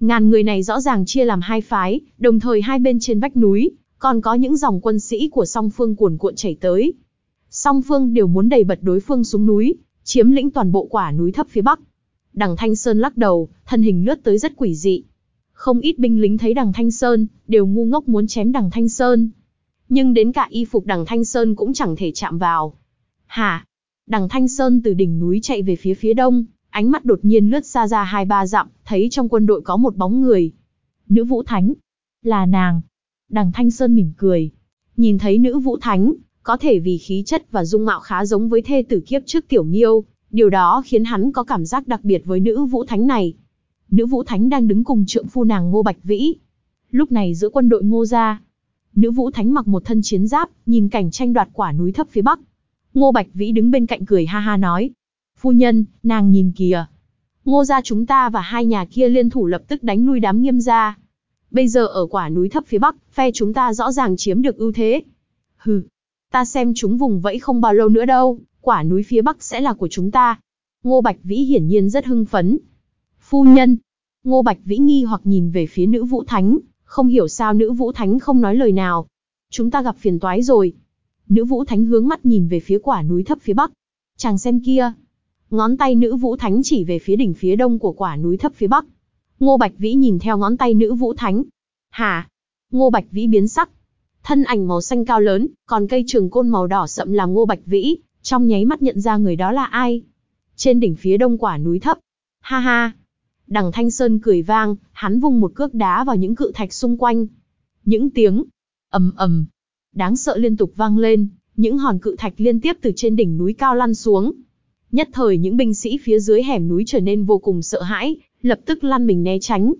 Speaker 1: Ngàn người này rõ ràng chia làm hai phái, đồng thời hai bên trên vách núi, còn có những dòng quân sĩ của song phương cuồn cuộn chảy tới. Song phương đều muốn đẩy bật đối phương xuống núi, chiếm lĩnh toàn bộ quả núi thấp phía bắc. Đằng Thanh Sơn lắc đầu, thân hình lướt tới rất quỷ dị. Không ít binh lính thấy đằng Thanh Sơn, đều ngu ngốc muốn chém đằng Thanh Sơn. Nhưng đến cả y phục đằng Thanh Sơn cũng chẳng thể chạm vào. Hả? Đằng Thanh Sơn từ đỉnh núi chạy về phía phía đông, ánh mắt đột nhiên lướt xa ra hai ba dặm, thấy trong quân đội có một bóng người. Nữ Vũ Thánh. Là nàng. Đằng Thanh Sơn mỉm cười. Nhìn thấy nữ Vũ Thánh, có thể vì khí chất và dung mạo khá giống với thê tử kiếp trước Tiểu Nghiêu, điều đó khiến hắn có cảm giác đặc biệt với nữ Vũ Thánh này. Nữ Vũ Thánh đang đứng cùng trượng phu nàng Ngô Bạch Vĩ. Lúc này giữa quân đội Ngô gia, nữ Vũ Thánh mặc một thân chiến giáp, nhìn cảnh tranh đoạt quả núi thấp phía bắc. Ngô Bạch Vĩ đứng bên cạnh cười ha ha nói, phu nhân, nàng nhìn kìa. Ngô gia chúng ta và hai nhà kia liên thủ lập tức đánh lui đám nghiêm gia. Bây giờ ở quả núi thấp phía bắc, phe chúng ta rõ ràng chiếm được ưu thế. Hừ, ta xem chúng vùng vẫy không bao lâu nữa đâu, quả núi phía bắc sẽ là của chúng ta. Ngô Bạch Vĩ hiển nhiên rất hưng phấn. Phu nhân, Ngô Bạch Vĩ nghi hoặc nhìn về phía nữ vũ thánh, không hiểu sao nữ vũ thánh không nói lời nào. Chúng ta gặp phiền toái rồi. Nữ vũ thánh hướng mắt nhìn về phía quả núi thấp phía bắc. Chàng xem kia, Ngón tay nữ vũ thánh chỉ về phía đỉnh phía đông của quả núi thấp phía bắc. Ngô Bạch Vĩ nhìn theo ngón tay nữ vũ thánh. Hà. Ngô Bạch Vĩ biến sắc. Thân ảnh màu xanh cao lớn, còn cây trường côn màu đỏ sậm làm Ngô Bạch Vĩ, trong nháy mắt nhận ra người đó là ai. Trên đỉnh phía đông quả núi thấp. Ha ha. Đằng Thanh Sơn cười vang, hắn vung một cước đá vào những cự thạch xung quanh. Những tiếng ầm ầm đáng sợ liên tục vang lên, những hòn cự thạch liên tiếp từ trên đỉnh núi cao lăn xuống. Nhất thời những binh sĩ phía dưới hẻm núi trở nên vô cùng sợ hãi, lập tức lăn mình né tránh.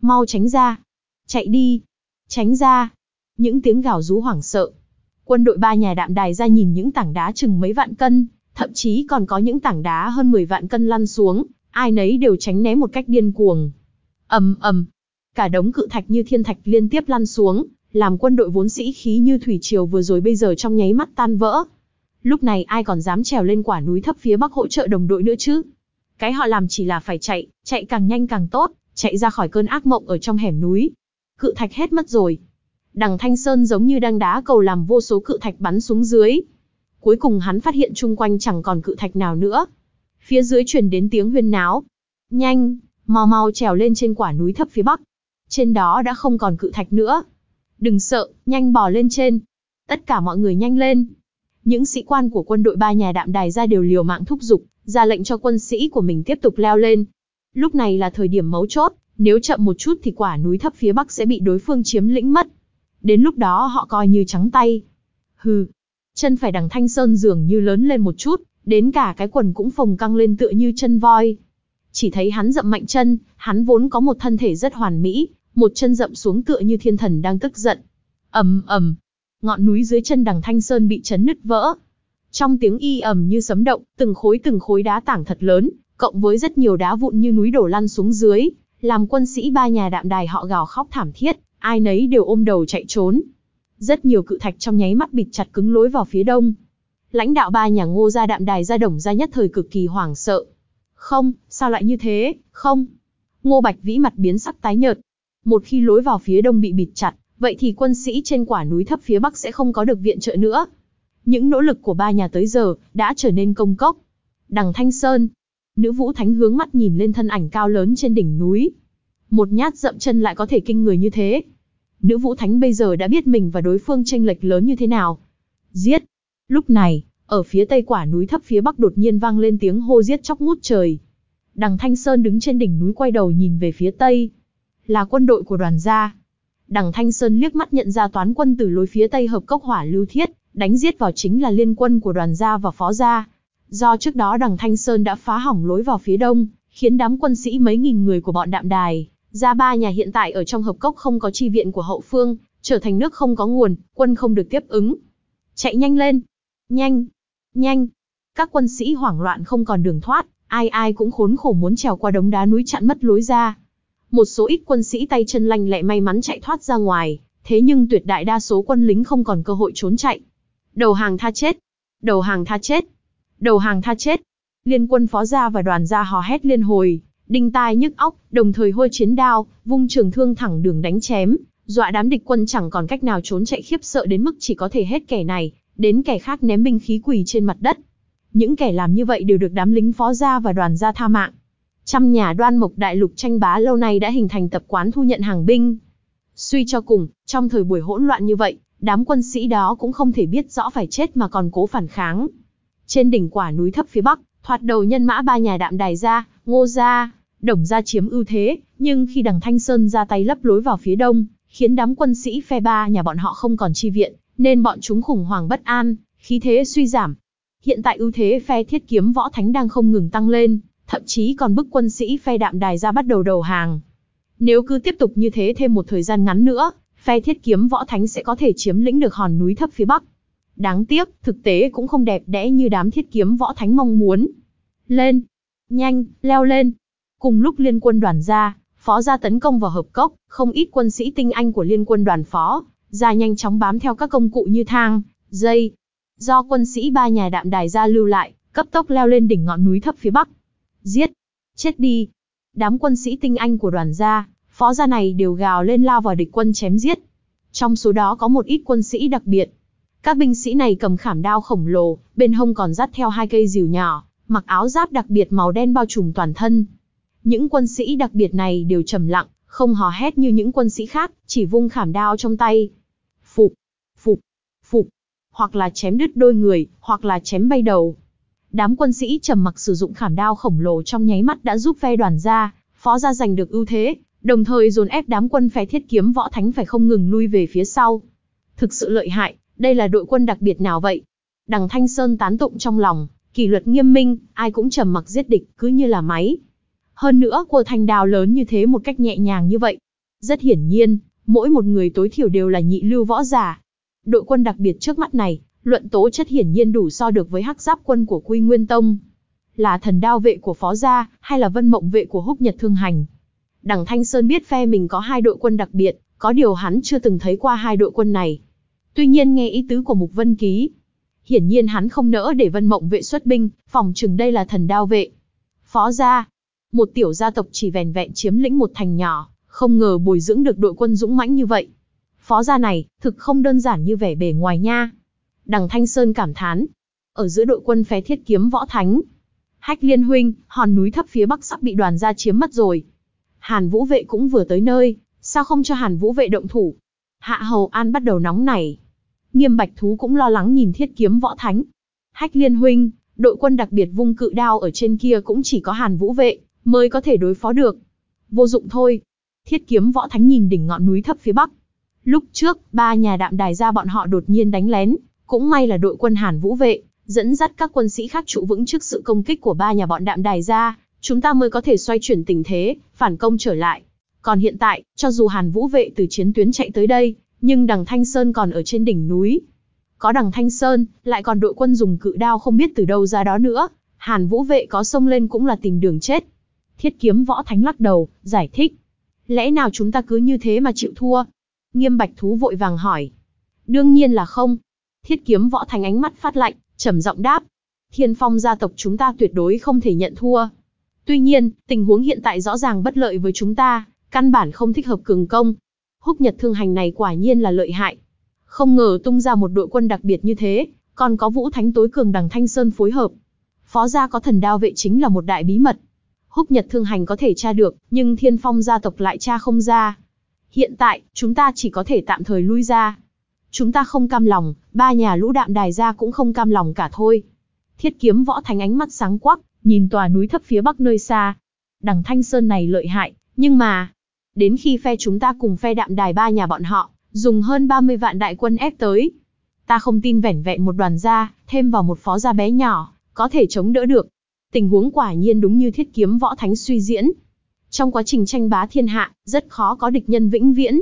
Speaker 1: Mau tránh ra! Chạy đi! Tránh ra! Những tiếng gào rú hoảng sợ. Quân đội ba nhà đạm đài ra nhìn những tảng đá chừng mấy vạn cân, thậm chí còn có những tảng đá hơn 10 vạn cân lăn xuống, ai nấy đều tránh né một cách điên cuồng. ầm ầm, cả đống cự thạch như thiên thạch liên tiếp lăn xuống, làm quân đội vốn sĩ khí như thủy triều vừa rồi bây giờ trong nháy mắt tan vỡ. Lúc này ai còn dám trèo lên quả núi thấp phía bắc hỗ trợ đồng đội nữa chứ? Cái họ làm chỉ là phải chạy, chạy càng nhanh càng tốt, chạy ra khỏi cơn ác mộng ở trong hẻm núi. Cự thạch hết mất rồi. Đằng Thanh Sơn giống như đang đá cầu làm vô số cự thạch bắn xuống dưới. Cuối cùng hắn phát hiện chung quanh chẳng còn cự thạch nào nữa. Phía dưới truyền đến tiếng huyên náo. Nhanh, mau mau trèo lên trên quả núi thấp phía bắc. Trên đó đã không còn cự thạch nữa. Đừng sợ, nhanh bò lên trên. Tất cả mọi người nhanh lên. Những sĩ quan của quân đội ba nhà đạm đài ra đều liều mạng thúc giục, ra lệnh cho quân sĩ của mình tiếp tục leo lên. Lúc này là thời điểm mấu chốt, nếu chậm một chút thì quả núi thấp phía bắc sẽ bị đối phương chiếm lĩnh mất. Đến lúc đó họ coi như trắng tay. Hừ, chân phải đằng Thanh Sơn dường như lớn lên một chút, đến cả cái quần cũng phồng căng lên tựa như chân voi. Chỉ thấy hắn dậm mạnh chân, hắn vốn có một thân thể rất hoàn mỹ, một chân dậm xuống tựa như thiên thần đang tức giận. ầm ầm, ngọn núi dưới chân đằng Thanh Sơn bị chấn nứt vỡ. Trong tiếng y ầm như sấm động, từng khối từng khối đá tảng thật lớn, cộng với rất nhiều đá vụn như núi đổ lăn xuống dưới, làm quân sĩ ba nhà đạm đài họ gào khóc thảm thiết, ai nấy đều ôm đầu chạy trốn. Rất nhiều cự thạch trong nháy mắt bịt chặt cứng lối vào phía đông. Lãnh đạo ba nhà ngô gia đạm đài ra đồng ra nhất thời cực kỳ hoảng sợ. Không, sao lại như thế, không. Ngô Bạch Vĩ mặt biến sắc tái nhợt. Một khi lối vào phía đông bị bịt chặt, vậy thì quân sĩ trên quả núi thấp phía bắc sẽ không có được viện trợ nữa. Những nỗ lực của ba nhà tới giờ, đã trở nên công cốc. Đằng Thanh Sơn, nữ vũ thánh hướng mắt nhìn lên thân ảnh cao lớn trên đỉnh núi. Một nhát dậm chân lại có thể kinh người như thế. Nữ vũ thánh bây giờ đã biết mình và đối phương tranh lệch lớn như thế nào. Giết! Lúc này, ở phía tây quả núi thấp phía bắc đột nhiên vang lên tiếng hô giết chóc ngút trời. Đằng Thanh Sơn đứng trên đỉnh núi quay đầu nhìn về phía tây. Là quân đội của đoàn gia. Đằng Thanh Sơn liếc mắt nhận ra toán quân từ lối phía tây hợp cốc hỏa lưu thiết, đánh giết vào chính là liên quân của đoàn gia và phó gia. Do trước đó đằng Thanh Sơn đã phá hỏng lối vào phía đông, khiến đám quân sĩ mấy nghìn người của bọn đạm đài, gia ba nhà hiện tại ở trong hợp cốc không có chi viện của hậu phương, trở thành nước không có nguồn, quân không được tiếp ứng. Chạy nhanh lên! Nhanh! Nhanh! Các quân sĩ hoảng loạn không còn đường thoát, ai ai cũng khốn khổ muốn trèo qua đống đá núi chặn mất lối ra. Một số ít quân sĩ tay chân lanh lẹ may mắn chạy thoát ra ngoài, thế nhưng tuyệt đại đa số quân lính không còn cơ hội trốn chạy. Đầu hàng tha chết! Đầu hàng tha chết! Đầu hàng tha chết! Liên quân phó gia và đoàn gia hò hét liên hồi, đinh tai nhức óc, đồng thời hôi chiến đao, vung trường thương thẳng đường đánh chém, dọa đám địch quân chẳng còn cách nào trốn chạy khiếp sợ đến mức chỉ có thể hết kẻ này, đến kẻ khác ném binh khí quỳ trên mặt đất. Những kẻ làm như vậy đều được đám lính phó gia và đoàn gia tha mạng. Trăm nhà đoan mộc đại lục tranh bá lâu nay đã hình thành tập quán thu nhận hàng binh. Suy cho cùng, trong thời buổi hỗn loạn như vậy, đám quân sĩ đó cũng không thể biết rõ phải chết mà còn cố phản kháng. Trên đỉnh quả núi thấp phía bắc, thoạt đầu nhân mã ba nhà đạm đài gia, ngô gia, đồng gia chiếm ưu thế, nhưng khi đằng Thanh Sơn ra tay lấp lối vào phía đông, khiến đám quân sĩ phe ba nhà bọn họ không còn chi viện, nên bọn chúng khủng hoảng bất an, khí thế suy giảm. Hiện tại ưu thế phe thiết kiếm võ thánh đang không ngừng tăng lên, thậm chí còn bức quân sĩ phe đạm đài ra bắt đầu đầu hàng. Nếu cứ tiếp tục như thế thêm một thời gian ngắn nữa, phe thiết kiếm võ thánh sẽ có thể chiếm lĩnh được hòn núi thấp phía bắc. Đáng tiếc, thực tế cũng không đẹp đẽ như đám thiết kiếm võ thánh mong muốn. Lên! Nhanh, leo lên! Cùng lúc liên quân đoàn ra, phó ra tấn công vào hợp cốc, không ít quân sĩ tinh anh của liên quân đoàn phó, ra nhanh chóng bám theo các công cụ như thang, dây. Do quân sĩ ba nhà đạm đài ra lưu lại, cấp tốc leo lên đỉnh ngọn núi thấp phía bắc. Giết! Chết đi! Đám quân sĩ tinh anh của đoàn gia, phó gia này đều gào lên lao vào địch quân chém giết. Trong số đó có một ít quân sĩ đặc biệt. Các binh sĩ này cầm khảm đao khổng lồ, bên hông còn dắt theo hai cây rìu nhỏ, mặc áo giáp đặc biệt màu đen bao trùm toàn thân. Những quân sĩ đặc biệt này đều trầm lặng, không hò hét như những quân sĩ khác, chỉ vung khảm đao trong tay. Phục, phục, phục, hoặc là chém đứt đôi người, hoặc là chém bay đầu. Đám quân sĩ trầm mặc sử dụng khảm đao khổng lồ trong nháy mắt đã giúp phe đoàn gia, phó gia giành được ưu thế, đồng thời dồn ép đám quân phe thiết kiếm võ thánh phải không ngừng lui về phía sau. Thực sự lợi hại, đây là đội quân đặc biệt nào vậy? Đằng Thanh Sơn tán tụng trong lòng, kỷ luật nghiêm minh, ai cũng trầm mặc giết địch, cứ như là máy. Hơn nữa, của thành đào lớn như thế một cách nhẹ nhàng như vậy. Rất hiển nhiên, mỗi một người tối thiểu đều là nhị lưu võ giả. Đội quân đặc biệt trước mắt này, luận tố chất hiển nhiên đủ so được với hắc giáp quân của Quy Nguyên Tông. Là thần đao vệ của Phó Gia, hay là vân mộng vệ của Húc Nhật Thương Hành. Đằng Thanh Sơn biết phe mình có hai đội quân đặc biệt, có điều hắn chưa từng thấy qua hai đội quân này. Tuy nhiên nghe ý tứ của Mục Vân Ký, hiển nhiên hắn không nỡ để Vân Mộng vệ xuất binh, phòng chừng đây là thần đao vệ. Phó gia, một tiểu gia tộc chỉ vèn vẹn chiếm lĩnh một thành nhỏ, không ngờ bồi dưỡng được đội quân dũng mãnh như vậy. Phó gia này, thực không đơn giản như vẻ bề ngoài nha. Đằng Thanh Sơn cảm thán. Ở giữa đội quân phé thiết kiếm võ thánh. Hách liên huynh, hòn núi thấp phía bắc sắp bị đoàn gia chiếm mất rồi. Hàn Vũ vệ cũng vừa tới nơi, sao không cho Hàn Vũ vệ động thủ? Hạ Hầu An bắt đầu nóng nảy. Nghiêm Bạch Thú cũng lo lắng nhìn thiết kiếm võ thánh. Hách liên huynh, đội quân đặc biệt vung cự đao ở trên kia cũng chỉ có Hàn Vũ vệ, mới có thể đối phó được. Vô dụng thôi. Thiết kiếm võ thánh nhìn đỉnh ngọn núi thấp phía bắc. Lúc trước, ba nhà đạm đài ra bọn họ đột nhiên đánh lén, cũng may là đội quân Hàn Vũ vệ, dẫn dắt các quân sĩ khác trụ vững trước sự công kích của ba nhà bọn đạm đài gia, chúng ta mới có thể xoay chuyển tình thế, phản công trở lại. Còn hiện tại, cho dù Hàn Vũ vệ từ chiến tuyến chạy tới đây, nhưng đằng Thanh Sơn còn ở trên đỉnh núi. Có đằng Thanh Sơn, lại còn đội quân dùng cự đao không biết từ đâu ra đó nữa, Hàn Vũ vệ có xông lên cũng là tìm đường chết. Thiết kiếm võ thánh lắc đầu, giải thích. Lẽ nào chúng ta cứ như thế mà chịu thua? Nghiêm bạch thú vội vàng hỏi. Đương nhiên là không. Thiết kiếm võ thánh ánh mắt phát lạnh, trầm giọng đáp. Thiên phong gia tộc chúng ta tuyệt đối không thể nhận thua. Tuy nhiên, tình huống hiện tại rõ ràng bất lợi với chúng ta, căn bản không thích hợp cường công. Húc Nhật Thương Hành này quả nhiên là lợi hại. Không ngờ tung ra một đội quân đặc biệt như thế, còn có Vũ Thánh tối cường đằng Thanh Sơn phối hợp. Phó gia có thần đao vệ chính là một đại bí mật. Húc Nhật Thương Hành có thể tra được, nhưng Thiên Phong gia tộc lại tra không ra. Hiện tại, chúng ta chỉ có thể tạm thời lui ra. Chúng ta không cam lòng, ba nhà lũ đạm đài gia cũng không cam lòng cả thôi. Thiết kiếm võ thánh ánh mắt sáng quắc, nhìn tòa núi thấp phía bắc nơi xa. Đằng Thanh Sơn này lợi hại, nhưng mà, đến khi phe chúng ta cùng phe đạm đài ba nhà bọn họ, dùng hơn 30 vạn đại quân ép tới. Ta không tin vẻn vẹn một đoàn gia, thêm vào một phó gia bé nhỏ, có thể chống đỡ được. Tình huống quả nhiên đúng như thiết kiếm võ thánh suy diễn. Trong quá trình tranh bá thiên hạ, rất khó có địch nhân vĩnh viễn.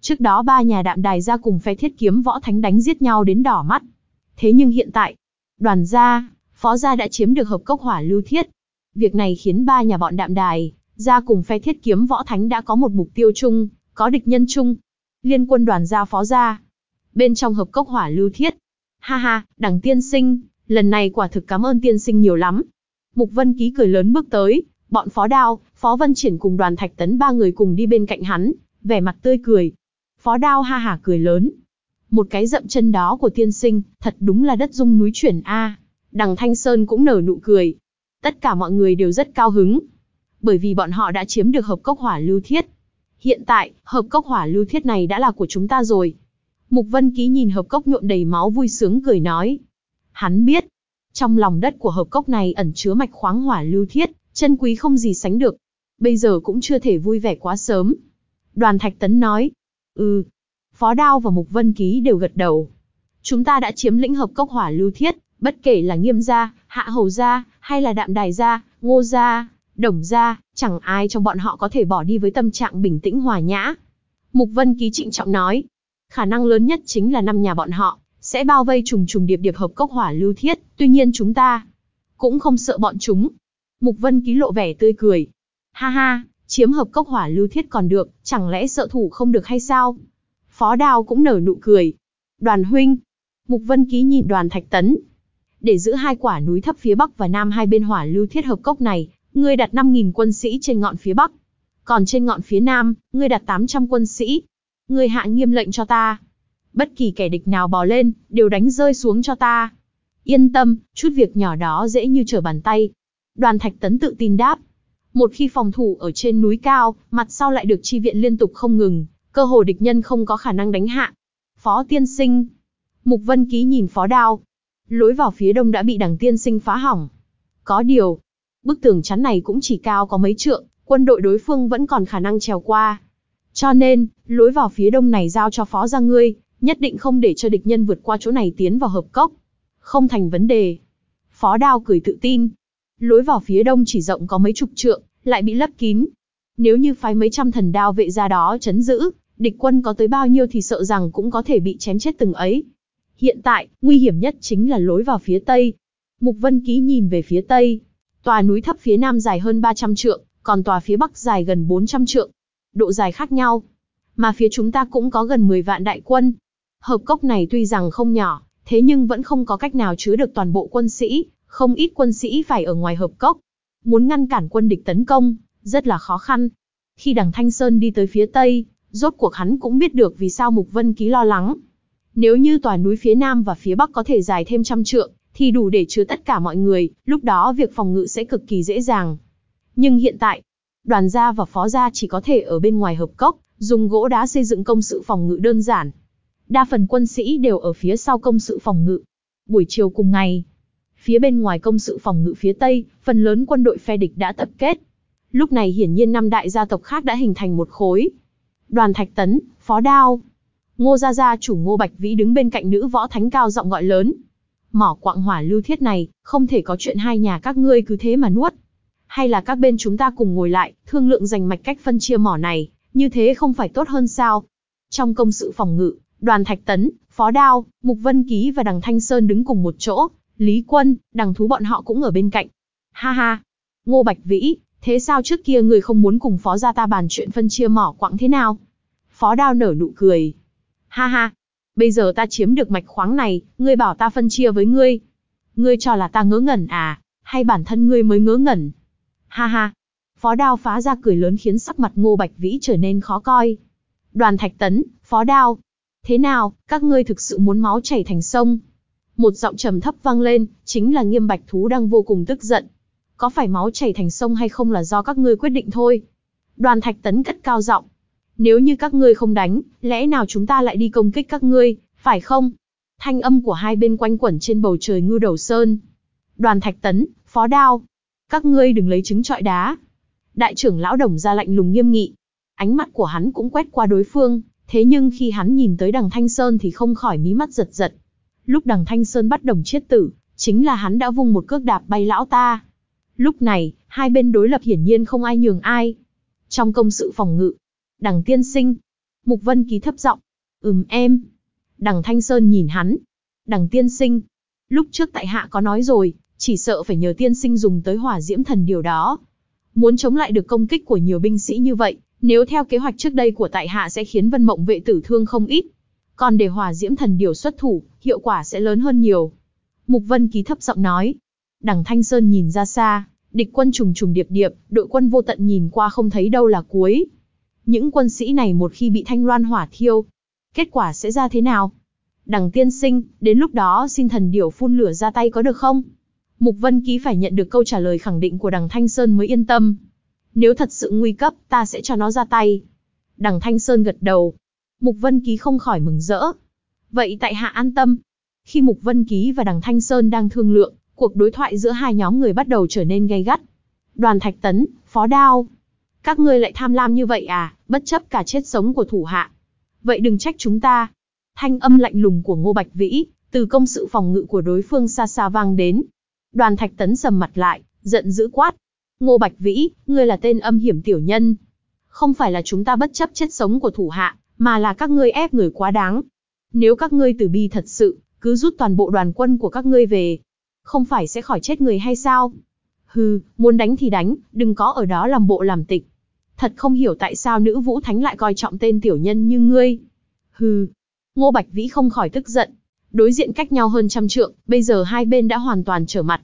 Speaker 1: Trước đó ba nhà đạm đài ra cùng phe thiết kiếm võ thánh đánh giết nhau đến đỏ mắt. Thế nhưng hiện tại, đoàn gia, phó gia đã chiếm được hợp cốc hỏa lưu thiết. Việc này khiến ba nhà bọn đạm đài, ra cùng phe thiết kiếm võ thánh đã có một mục tiêu chung, có địch nhân chung. Liên quân đoàn gia phó gia. Bên trong hợp cốc hỏa lưu thiết. Ha ha, đằng tiên sinh, lần này quả thực cảm ơn tiên sinh nhiều lắm. Mục Vân Ký cười lớn bước tới, bọn phó đao, phó Vân Triển cùng đoàn thạch tấn ba người cùng đi bên cạnh hắn, vẻ mặt tươi cười. Phó đao ha hả cười lớn. Một cái dậm chân đó của tiên sinh, thật đúng là đất dung núi chuyển a. Đằng Thanh Sơn cũng nở nụ cười. Tất cả mọi người đều rất cao hứng. Bởi vì bọn họ đã chiếm được hợp cốc hỏa lưu thiết. Hiện tại, hợp cốc hỏa lưu thiết này đã là của chúng ta rồi. Mục Vân Ký nhìn hợp cốc nhuộm đầy máu vui sướng cười nói. Hắn biết, trong lòng đất của hợp cốc này ẩn chứa mạch khoáng hỏa lưu thiết, chân quý không gì sánh được. Bây giờ cũng chưa thể vui vẻ quá sớm. Đoàn Thạch Tấn nói. Ừ. Phó Đao và Mục Vân Ký đều gật đầu. Chúng ta đã chiếm lĩnh hợp cốc hỏa lưu thiết, bất kể là nghiêm gia, hạ hầu gia, hay là đạm đài gia, ngô gia, đồng gia, chẳng ai trong bọn họ có thể bỏ đi với tâm trạng bình tĩnh hòa nhã. Mục Vân Ký trịnh trọng nói. Khả năng lớn nhất chính là năm nhà bọn họ, sẽ bao vây trùng trùng điệp điệp hợp cốc hỏa lưu thiết, tuy nhiên chúng ta cũng không sợ bọn chúng. Mục Vân ký lộ vẻ tươi cười. Ha ha, chiếm hợp cốc hỏa lưu thiết còn được, chẳng lẽ sợ thủ không được hay sao? Phó Đào cũng nở nụ cười. Đoàn huynh. Mục Vân ký nhìn đoàn thạch tấn. Để giữ hai quả núi thấp phía bắc và nam hai bên hỏa lưu thiết hợp cốc này, ngươi đặt 5.000 quân sĩ trên ngọn phía bắc. Còn trên ngọn phía nam, ngươi đặt 800 quân sĩ. Ngươi hạ nghiêm lệnh cho ta, bất kỳ kẻ địch nào bò lên, đều đánh rơi xuống cho ta. Yên tâm, chút việc nhỏ đó dễ như trở bàn tay. Đoàn Thạch Tấn tự tin đáp. Một khi phòng thủ ở trên núi cao, mặt sau lại được chi viện liên tục không ngừng, cơ hồ địch nhân không có khả năng đánh hạ. Phó tiên sinh. Mục Vân Ký nhìn phó đao. Lối vào phía đông đã bị đằng tiên sinh phá hỏng. Có điều, bức tường chắn này cũng chỉ cao có mấy trượng, quân đội đối phương vẫn còn khả năng trèo qua. Cho nên, lối vào phía đông này giao cho phó ra ngươi, nhất định không để cho địch nhân vượt qua chỗ này tiến vào hợp cốc. Không thành vấn đề. Phó đao cười tự tin. Lối vào phía đông chỉ rộng có mấy chục trượng, lại bị lấp kín. Nếu như phái mấy trăm thần đao vệ ra đó chấn giữ, địch quân có tới bao nhiêu thì sợ rằng cũng có thể bị chém chết từng ấy. Hiện tại, nguy hiểm nhất chính là lối vào phía tây. Mục Vân Ký nhìn về phía tây. Tòa núi thấp phía nam dài hơn 300 trượng, còn tòa phía bắc dài gần 400 trượng. Độ dài khác nhau. Mà phía chúng ta cũng có gần 10 vạn đại quân, Hợp cốc này tuy rằng không nhỏ, thế nhưng vẫn không có cách nào chứa được toàn bộ quân sĩ, không ít quân sĩ phải ở ngoài hợp cốc. Muốn ngăn cản quân địch tấn công, rất là khó khăn. Khi đằng Thanh Sơn đi tới phía tây, rốt cuộc hắn cũng biết được vì sao Mục Vân Ký lo lắng. Nếu như tòa núi phía nam và phía bắc có thể dài thêm trăm trượng, thì đủ để chứa tất cả mọi người, lúc đó việc phòng ngự sẽ cực kỳ dễ dàng. Nhưng hiện tại, đoàn gia và phó gia chỉ có thể ở bên ngoài hợp cốc, dùng gỗ đá xây dựng công sự phòng ngự đơn giản, Đa phần quân sĩ đều ở phía sau công sự phòng ngự. Buổi chiều cùng ngày, phía bên ngoài công sự phòng ngự phía tây, phần lớn quân đội phe địch đã tập kết. Lúc này hiển nhiên năm đại gia tộc khác đã hình thành một khối. Đoàn Thạch Tấn, Phó Đao, Ngô Gia Gia chủ Ngô Bạch Vĩ đứng bên cạnh nữ võ thánh cao giọng gọi lớn. Mỏ quạng hỏa lưu thiết này, không thể có chuyện hai nhà các ngươi cứ thế mà nuốt. Hay là các bên chúng ta cùng ngồi lại, thương lượng giành mạch cách phân chia mỏ này, như thế không phải tốt hơn sao? Trong công sự phòng ngự, đoàn Thạch Tấn, Phó Đao, Mục Vân Ký và Đằng Thanh Sơn đứng cùng một chỗ, Lý Quân, Đằng Thú bọn họ cũng ở bên cạnh. Ha ha, Ngô Bạch Vĩ, thế sao trước kia người không muốn cùng Phó gia ta bàn chuyện phân chia mỏ quặng thế nào? Phó Đao nở nụ cười. Ha ha, bây giờ ta chiếm được mạch khoáng này, ngươi bảo ta phân chia với ngươi. Ngươi cho là ta ngớ ngẩn à, hay bản thân ngươi mới ngớ ngẩn? Ha ha. Phó Đao phá ra cười lớn khiến sắc mặt Ngô Bạch Vĩ trở nên khó coi. Đoàn Thạch Tấn, Phó Đao. Thế nào, các ngươi thực sự muốn máu chảy thành sông? Một giọng trầm thấp vang lên, chính là Nghiêm Bạch Thú đang vô cùng tức giận. Có phải máu chảy thành sông hay không là do các ngươi quyết định thôi. Đoàn Thạch Tấn cất cao giọng. Nếu như các ngươi không đánh, lẽ nào chúng ta lại đi công kích các ngươi, phải không? Thanh âm của hai bên quanh quẩn trên bầu trời ngư đầu sơn. Đoàn Thạch Tấn, Phó Đao. Các ngươi đừng lấy trứng trọi đá. Đại trưởng lão đồng ra lạnh lùng nghiêm nghị. Ánh mắt của hắn cũng quét qua đối phương, thế nhưng khi hắn nhìn tới đằng Thanh Sơn thì không khỏi mí mắt giật giật. Lúc đằng Thanh Sơn bắt đồng chết tử, chính là hắn đã vung một cước đạp bay lão ta. Lúc này, hai bên đối lập hiển nhiên không ai nhường ai. Trong công sự phòng ngự, đằng tiên sinh, Mục Vân Ký thấp giọng, ừm em. Đằng Thanh Sơn nhìn hắn, đằng tiên sinh, lúc trước tại hạ có nói rồi, chỉ sợ phải nhờ tiên sinh dùng tới hỏa diễm thần điều đó. Muốn chống lại được công kích của nhiều binh sĩ như vậy, nếu theo kế hoạch trước đây của tại hạ sẽ khiến vân mộng vệ tử thương không ít. Còn để hỏa diễm thần điều xuất thủ, hiệu quả sẽ lớn hơn nhiều. Mục Vân Ký thấp giọng nói. Đằng Thanh Sơn nhìn ra xa, địch quân trùng trùng điệp điệp, đội quân vô tận nhìn qua không thấy đâu là cuối. Những quân sĩ này một khi bị thanh loan hỏa thiêu, kết quả sẽ ra thế nào? Đằng tiên sinh, đến lúc đó xin thần điểu phun lửa ra tay có được không? Mục Vân Ký phải nhận được câu trả lời khẳng định của đằng Thanh Sơn mới yên tâm. Nếu thật sự nguy cấp, ta sẽ cho nó ra tay. Đằng Thanh Sơn gật đầu. Mục Vân Ký không khỏi mừng rỡ. Vậy tại hạ an tâm. Khi Mục Vân Ký và đằng Thanh Sơn đang thương lượng, cuộc đối thoại giữa hai nhóm người bắt đầu trở nên gay gắt. Đoàn Thạch Tấn, Phó Đao. Các ngươi lại tham lam như vậy à, bất chấp cả chết sống của thủ hạ. Vậy đừng trách chúng ta. Thanh âm lạnh lùng của Ngô Bạch Vĩ, từ công sự phòng ngự của đối phương xa xa vang đến, Đoàn Thạch Tấn sầm mặt lại, giận dữ quát. Ngô Bạch Vĩ, ngươi là tên âm hiểm tiểu nhân. Không phải là chúng ta bất chấp chết sống của thủ hạ, mà là các ngươi ép người quá đáng. Nếu các ngươi từ bi thật sự, cứ rút toàn bộ đoàn quân của các ngươi về. Không phải sẽ khỏi chết người hay sao? Hừ, muốn đánh thì đánh, đừng có ở đó làm bộ làm tịch. Thật không hiểu tại sao nữ vũ thánh lại coi trọng tên tiểu nhân như ngươi. Hừ. Ngô Bạch Vĩ không khỏi tức giận, Đối diện cách nhau hơn trăm trượng, bây giờ hai bên đã hoàn toàn trở mặt.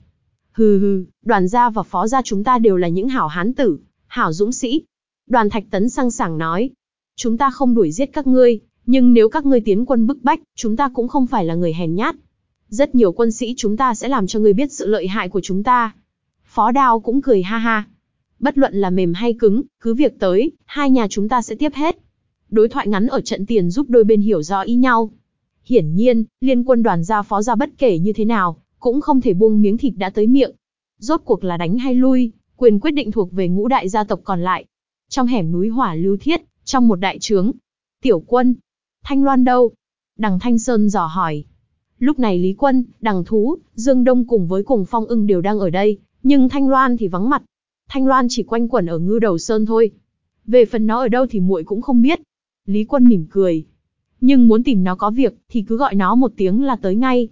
Speaker 1: Hừ hừ, đoàn gia và phó gia chúng ta đều là những hảo hán tử, hảo dũng sĩ. Đoàn Thạch Tấn sang sảng nói, chúng ta không đuổi giết các ngươi, nhưng nếu các ngươi tiến quân bức bách, chúng ta cũng không phải là người hèn nhát. Rất nhiều quân sĩ chúng ta sẽ làm cho ngươi biết sự lợi hại của chúng ta. Phó Đao cũng cười ha ha. Bất luận là mềm hay cứng, cứ việc tới, hai nhà chúng ta sẽ tiếp hết. Đối thoại ngắn ở trận tiền giúp đôi bên hiểu rõ ý nhau. Hiển nhiên, liên quân đoàn gia phó gia bất kể như thế nào, cũng không thể buông miếng thịt đã tới miệng. Rốt cuộc là đánh hay lui, quyền quyết định thuộc về ngũ đại gia tộc còn lại. Trong hẻm núi hỏa lưu thiết, trong một đại trướng. Tiểu quân, Thanh Loan đâu? Đằng Thanh Sơn dò hỏi. Lúc này Lý Quân, Đằng Thú, Dương Đông cùng với cùng Phong ưng đều đang ở đây, nhưng Thanh Loan thì vắng mặt. Thanh Loan chỉ quanh quẩn ở ngư đầu sơn thôi. Về phần nó ở đâu thì muội cũng không biết. Lý Quân mỉm cười, nhưng muốn tìm nó có việc, thì cứ gọi nó một tiếng là tới ngay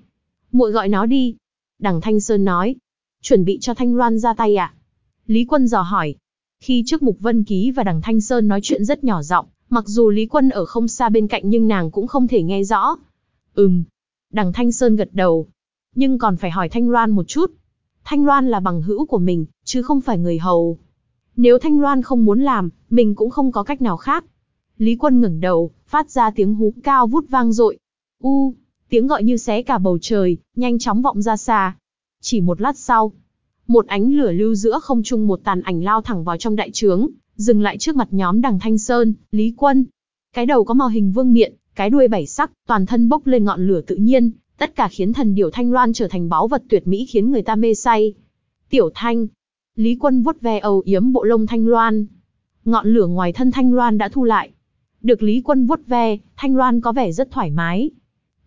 Speaker 1: muội gọi nó đi. Đằng Thanh Sơn nói. Chuẩn bị cho Thanh Loan ra tay à? Lý Quân dò hỏi. Khi trước Mục Vân Ký và đằng Thanh Sơn nói chuyện rất nhỏ giọng, mặc dù Lý Quân ở không xa bên cạnh nhưng nàng cũng không thể nghe rõ. Ừm. Đằng Thanh Sơn gật đầu. Nhưng còn phải hỏi Thanh Loan một chút. Thanh Loan là bằng hữu của mình, chứ không phải người hầu. Nếu Thanh Loan không muốn làm, mình cũng không có cách nào khác. Lý Quân ngẩng đầu, phát ra tiếng hú cao vút vang dội. U, tiếng gọi như xé cả bầu trời, nhanh chóng vọng ra xa. Chỉ một lát sau, một ánh lửa lưu giữa không trung một tàn ảnh lao thẳng vào trong đại trướng, dừng lại trước mặt nhóm đằng Thanh Sơn, Lý Quân. Cái đầu có màu hình vương miện, cái đuôi bảy sắc, toàn thân bốc lên ngọn lửa tự nhiên, tất cả khiến thần điểu Thanh Loan trở thành báu vật tuyệt mỹ khiến người ta mê say. Tiểu Thanh, Lý Quân vuốt ve âu yếm bộ lông Thanh Loan. Ngọn lửa ngoài thân Thanh Loan đã thu lại, được Lý Quân vuốt ve, Thanh Loan có vẻ rất thoải mái.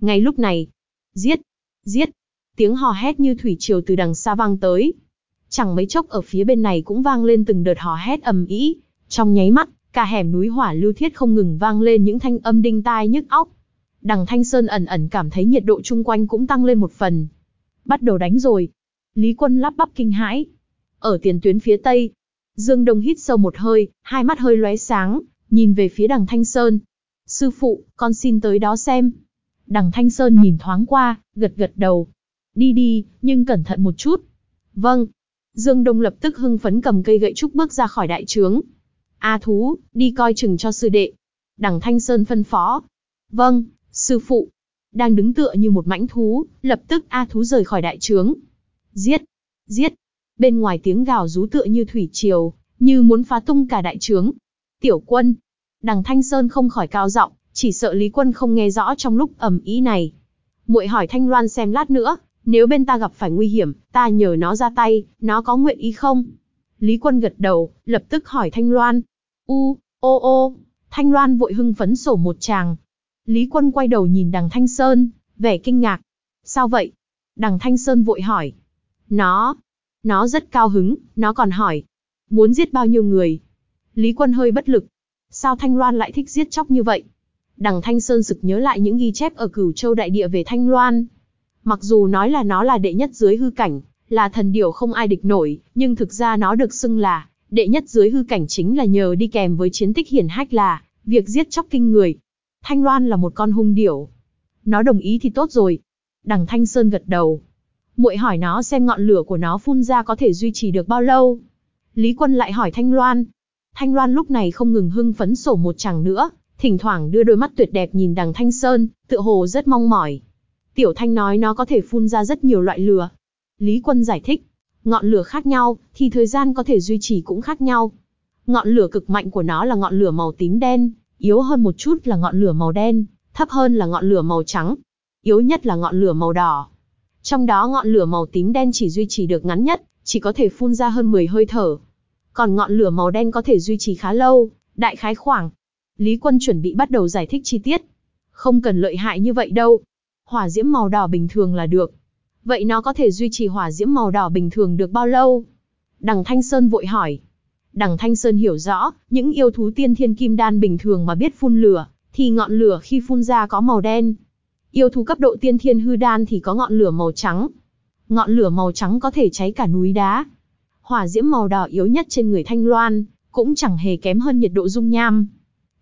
Speaker 1: Ngay lúc này, giết, giết, tiếng hò hét như thủy triều từ đằng xa vang tới. Chẳng mấy chốc ở phía bên này cũng vang lên từng đợt hò hét ầm ĩ, trong nháy mắt, cả hẻm núi hỏa lưu thiết không ngừng vang lên những thanh âm đinh tai nhức óc. Đằng Thanh Sơn ẩn ẩn cảm thấy nhiệt độ chung quanh cũng tăng lên một phần. Bắt đầu đánh rồi. Lý Quân lắp bắp kinh hãi. Ở tiền tuyến phía tây, Dương Đông hít sâu một hơi, hai mắt hơi lóe sáng, nhìn về phía đằng Thanh Sơn. Sư phụ, con xin tới đó xem. Đằng Thanh Sơn nhìn thoáng qua, gật gật đầu. Đi đi, nhưng cẩn thận một chút. Vâng. Dương Đông lập tức hưng phấn cầm cây gậy trúc bước ra khỏi đại trướng. A thú, đi coi chừng cho sư đệ. Đằng Thanh Sơn phân phó. Vâng, sư phụ. Đang đứng tựa như một mãnh thú, lập tức A thú rời khỏi đại trướng. Giết, giết. Bên ngoài tiếng gào rú tựa như thủy triều, như muốn phá tung cả đại trướng. Tiểu quân. Đằng Thanh Sơn không khỏi cao giọng, chỉ sợ Lý Quân không nghe rõ trong lúc ầm ý này. Muội hỏi Thanh Loan xem lát nữa, nếu bên ta gặp phải nguy hiểm, ta nhờ nó ra tay, nó có nguyện ý không? Lý Quân gật đầu, lập tức hỏi Thanh Loan. U, ô ô, Thanh Loan vội hưng phấn sổ một tràng. Lý Quân quay đầu nhìn đằng Thanh Sơn, vẻ kinh ngạc. Sao vậy? Đằng Thanh Sơn vội hỏi. Nó, nó rất cao hứng, nó còn hỏi. Muốn giết bao nhiêu người? Lý Quân hơi bất lực. Sao Thanh Loan lại thích giết chóc như vậy? Đằng Thanh Sơn sực nhớ lại những ghi chép ở cửu châu đại địa về Thanh Loan. Mặc dù nói là nó là đệ nhất dưới hư cảnh, là thần điểu không ai địch nổi, nhưng thực ra nó được xưng là đệ nhất dưới hư cảnh chính là nhờ đi kèm với chiến tích hiển hách là việc giết chóc kinh người. Thanh Loan là một con hung điểu. Nó đồng ý thì tốt rồi. Đằng Thanh Sơn gật đầu. Muội hỏi nó xem ngọn lửa của nó phun ra có thể duy trì được bao lâu. Lý Quân lại hỏi Thanh Loan. Thanh Loan lúc này không ngừng hưng phấn sổ một chàng nữa, thỉnh thoảng đưa đôi mắt tuyệt đẹp nhìn đằng Thanh Sơn, tựa hồ rất mong mỏi. Tiểu Thanh nói nó có thể phun ra rất nhiều loại lửa. Lý Quân giải thích, ngọn lửa khác nhau, thì thời gian có thể duy trì cũng khác nhau. Ngọn lửa cực mạnh của nó là ngọn lửa màu tím đen, yếu hơn một chút là ngọn lửa màu đen, thấp hơn là ngọn lửa màu trắng, yếu nhất là ngọn lửa màu đỏ. Trong đó ngọn lửa màu tím đen chỉ duy trì được ngắn nhất, chỉ có thể phun ra hơn 10 hơi thở. Còn ngọn lửa màu đen có thể duy trì khá lâu, đại khái khoảng. Lý Quân chuẩn bị bắt đầu giải thích chi tiết. Không cần lợi hại như vậy đâu. Hỏa diễm màu đỏ bình thường là được. Vậy nó có thể duy trì hỏa diễm màu đỏ bình thường được bao lâu? Đằng Thanh Sơn vội hỏi. Đằng Thanh Sơn hiểu rõ, những yêu thú tiên thiên kim đan bình thường mà biết phun lửa, thì ngọn lửa khi phun ra có màu đen. Yêu thú cấp độ tiên thiên hư đan thì có ngọn lửa màu trắng. Ngọn lửa màu trắng có thể cháy cả núi đá. Hỏa diễm màu đỏ yếu nhất trên người Thanh Loan, cũng chẳng hề kém hơn nhiệt độ dung nham.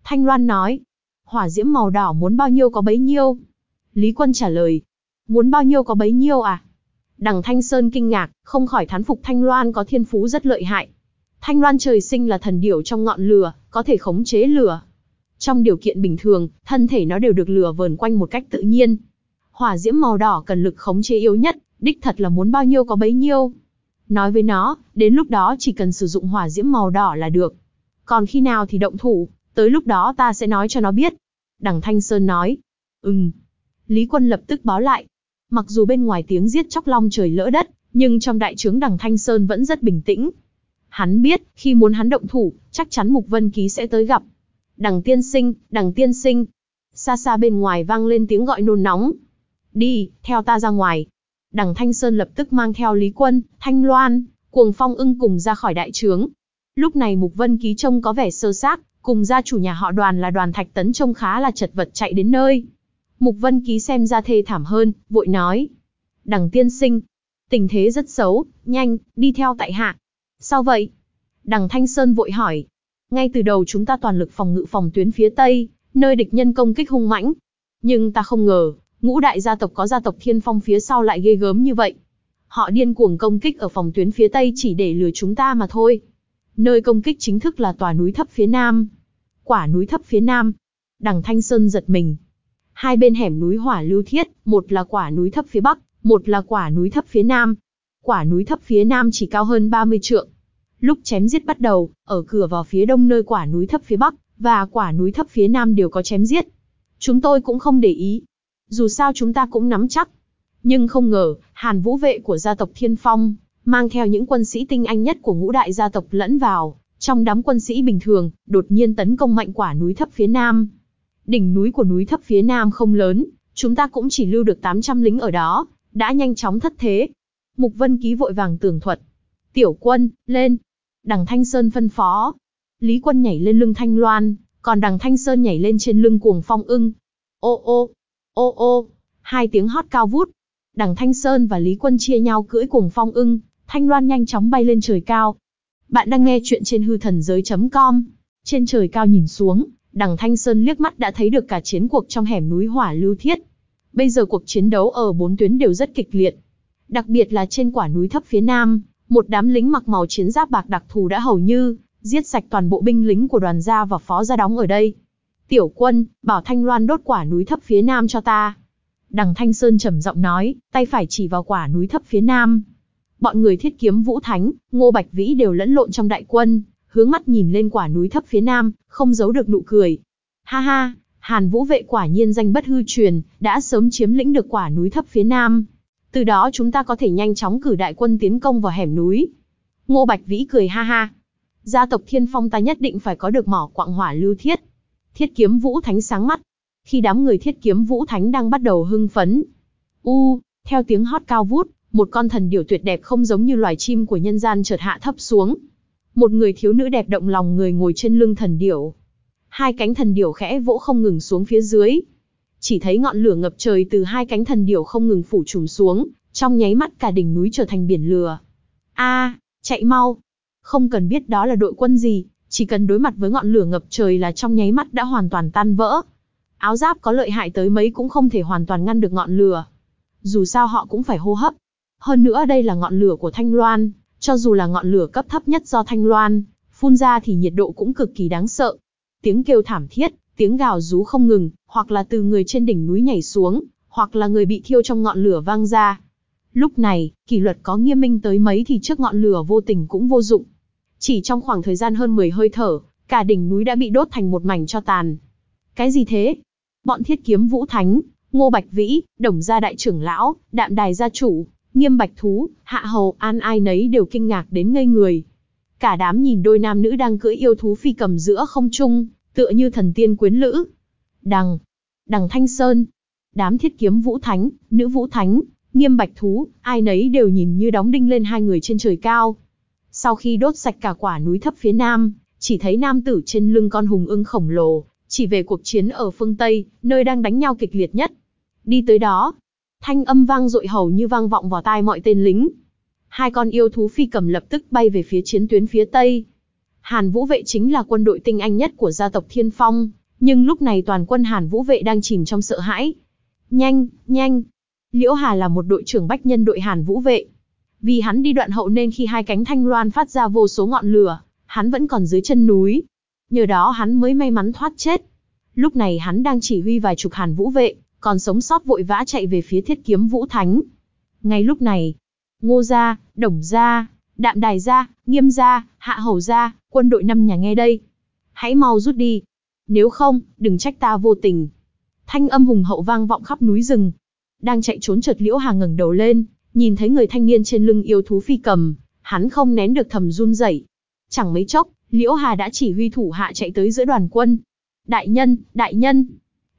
Speaker 1: Thanh Loan nói, hỏa diễm màu đỏ muốn bao nhiêu có bấy nhiêu. Lý Quân trả lời, muốn bao nhiêu có bấy nhiêu à? Đằng Thanh Sơn kinh ngạc, không khỏi thán phục Thanh Loan có thiên phú rất lợi hại. Thanh Loan trời sinh là thần điểu trong ngọn lửa, có thể khống chế lửa. Trong điều kiện bình thường, thân thể nó đều được lửa vờn quanh một cách tự nhiên. Hỏa diễm màu đỏ cần lực khống chế yếu nhất, đích thật là muốn bao nhiêu có bấy nhiêu. Nói với nó, đến lúc đó chỉ cần sử dụng hỏa diễm màu đỏ là được. Còn khi nào thì động thủ, tới lúc đó ta sẽ nói cho nó biết. Đằng Thanh Sơn nói. Ừm. Lý Quân lập tức báo lại. Mặc dù bên ngoài tiếng giết chóc long trời lỡ đất, nhưng trong đại trướng đằng Thanh Sơn vẫn rất bình tĩnh. Hắn biết, khi muốn hắn động thủ, chắc chắn Mục Vân Ký sẽ tới gặp. Đằng tiên sinh, đằng tiên sinh. Xa xa bên ngoài vang lên tiếng gọi nôn nóng. Đi, theo ta ra ngoài. Đằng Thanh Sơn lập tức mang theo Lý Quân, Thanh Loan, Cuồng Phong ưng cùng ra khỏi đại trướng. Lúc này Mục Vân Ký trông có vẻ sơ xác, cùng gia chủ nhà họ đoàn là đoàn Thạch Tấn trông khá là chật vật chạy đến nơi. Mục Vân Ký xem ra thê thảm hơn, vội nói. Đằng tiên sinh, tình thế rất xấu, nhanh, đi theo tại hạ. Sao vậy? Đằng Thanh Sơn vội hỏi. Ngay từ đầu chúng ta toàn lực phòng ngự phòng tuyến phía Tây, nơi địch nhân công kích hung mãnh. Nhưng ta không ngờ, ngũ đại gia tộc có gia tộc thiên phong phía sau lại ghê gớm như vậy. Họ điên cuồng công kích ở phòng tuyến phía Tây chỉ để lừa chúng ta mà thôi. Nơi công kích chính thức là tòa núi thấp phía Nam. Quả núi thấp phía Nam. Đằng Thanh Sơn giật mình. Hai bên hẻm núi hỏa lưu thiết, một là quả núi thấp phía Bắc, một là quả núi thấp phía Nam. Quả núi thấp phía Nam chỉ cao hơn 30 trượng. Lúc chém giết bắt đầu, ở cửa vào phía đông nơi quả núi thấp phía Bắc, và quả núi thấp phía Nam đều có chém giết. Chúng tôi cũng không để ý. Dù sao chúng ta cũng nắm chắc. Nhưng không ngờ, Hàn Vũ vệ của gia tộc Thiên Phong, mang theo những quân sĩ tinh anh nhất của ngũ đại gia tộc lẫn vào, trong đám quân sĩ bình thường, đột nhiên tấn công mạnh quả núi thấp phía Nam. Đỉnh núi của núi thấp phía Nam không lớn, chúng ta cũng chỉ lưu được 800 lính ở đó, đã nhanh chóng thất thế. Mục Vân Ký vội vàng tường thuật. Tiểu quân, lên. Đằng Thanh Sơn phân phó. Lý quân nhảy lên lưng Thanh Loan, còn đằng Thanh Sơn nhảy lên trên lưng cuồng phong ưng. Ô ô, ô ô, hai tiếng hót cao vút. Đằng Thanh Sơn và Lý quân chia nhau cưỡi cuồng phong ưng, Thanh Loan nhanh chóng bay lên trời cao. Bạn đang nghe chuyện trên hư thần giới.com. Trên trời cao nhìn xuống, đằng Thanh Sơn liếc mắt đã thấy được cả chiến cuộc trong hẻm núi hỏa lưu thiết. Bây giờ cuộc chiến đấu ở bốn tuyến đều rất kịch liệt. Đặc biệt là trên quả núi thấp phía nam, một đám lính mặc màu chiến giáp bạc đặc thù đã hầu như giết sạch toàn bộ binh lính của đoàn gia và phó gia đóng ở đây. Tiểu quân, bảo Thanh Loan đốt quả núi thấp phía nam cho ta. Đằng Thanh Sơn trầm giọng nói, tay phải chỉ vào quả núi thấp phía nam. Bọn người thiết kiếm Vũ Thánh, Ngô Bạch Vĩ đều lẫn lộn trong đại quân, hướng mắt nhìn lên quả núi thấp phía nam, không giấu được nụ cười. Ha ha, Hàn Vũ vệ quả nhiên danh bất hư truyền, đã sớm chiếm lĩnh được quả núi thấp phía nam. Từ đó chúng ta có thể nhanh chóng cử đại quân tiến công vào hẻm núi. Ngô Bạch Vĩ cười ha ha. Gia tộc Thiên Phong ta nhất định phải có được mỏ quạng hỏa lưu thiết. Thiết kiếm Vũ Thánh sáng mắt. Khi đám người thiết kiếm Vũ Thánh đang bắt đầu hưng phấn. U, theo tiếng hót cao vút, một con thần điểu tuyệt đẹp không giống như loài chim của nhân gian chợt hạ thấp xuống. Một người thiếu nữ đẹp động lòng người ngồi trên lưng thần điểu. Hai cánh thần điểu khẽ vỗ không ngừng xuống phía dưới. Chỉ thấy ngọn lửa ngập trời từ hai cánh thần điểu không ngừng phủ trùm xuống, trong nháy mắt cả đỉnh núi trở thành biển lửa. A, chạy mau. Không cần biết đó là đội quân gì, chỉ cần đối mặt với ngọn lửa ngập trời là trong nháy mắt đã hoàn toàn tan vỡ. Áo giáp có lợi hại tới mấy cũng không thể hoàn toàn ngăn được ngọn lửa. Dù sao họ cũng phải hô hấp. Hơn nữa đây là ngọn lửa của Thanh Loan, cho dù là ngọn lửa cấp thấp nhất do Thanh Loan, phun ra thì nhiệt độ cũng cực kỳ đáng sợ. Tiếng kêu thảm thiết, tiếng gào rú không ngừng, hoặc là từ người trên đỉnh núi nhảy xuống, hoặc là người bị thiêu trong ngọn lửa vang ra. Lúc này, kỷ luật có nghiêm minh tới mấy thì trước ngọn lửa vô tình cũng vô dụng. Chỉ trong khoảng thời gian hơn 10 hơi thở, cả đỉnh núi đã bị đốt thành một mảnh cho tàn. Cái gì thế? Bọn thiết kiếm vũ thánh, ngô bạch vĩ, đồng gia đại trưởng lão, đạm đài gia chủ, nghiêm bạch thú, hạ hầu, an ai nấy đều kinh ngạc đến ngây người. Cả đám nhìn đôi nam nữ đang cưỡi yêu thú phi cầm giữa không trung, tựa như thần tiên quyến lữ. Đằng, đằng Thanh Sơn, đám thiết kiếm vũ thánh, nữ vũ thánh, nghiêm bạch thú, ai nấy đều nhìn như đóng đinh lên hai người trên trời cao. Sau khi đốt sạch cả quả núi thấp phía nam, chỉ thấy nam tử trên lưng con hùng ưng khổng lồ, chỉ về cuộc chiến ở phương Tây, nơi đang đánh nhau kịch liệt nhất. Đi tới đó, thanh âm vang dội hầu như vang vọng vào tai mọi tên lính. Hai con yêu thú phi cầm lập tức bay về phía chiến tuyến phía Tây. Hàn Vũ vệ chính là quân đội tinh anh nhất của gia tộc Thiên Phong, nhưng lúc này toàn quân Hàn Vũ vệ đang chìm trong sợ hãi. Nhanh, nhanh! Liễu Hà là một đội trưởng bách nhân đội Hàn Vũ vệ. Vì hắn đi đoạn hậu nên khi hai cánh thanh loan phát ra vô số ngọn lửa, hắn vẫn còn dưới chân núi. Nhờ đó hắn mới may mắn thoát chết. Lúc này hắn đang chỉ huy vài chục Hàn Vũ vệ, còn sống sót vội vã chạy về phía thiết kiếm Vũ Thánh. Ngay lúc này, Ngô Gia, Đồng Gia, Đạm Đài Gia, Nghiêm Gia, Hạ Hầu Gia, quân đội năm nhà nghe đây. Hãy mau rút đi. Nếu không, đừng trách ta vô tình. Thanh âm hùng hậu vang vọng khắp núi rừng. Đang chạy trốn chợt liễu hà ngẩng đầu lên, nhìn thấy người thanh niên trên lưng yêu thú phi cầm, hắn không nén được thầm run rẩy. Chẳng mấy chốc, liễu hà đã chỉ huy thủ hạ chạy tới giữa đoàn quân. Đại nhân, đại nhân.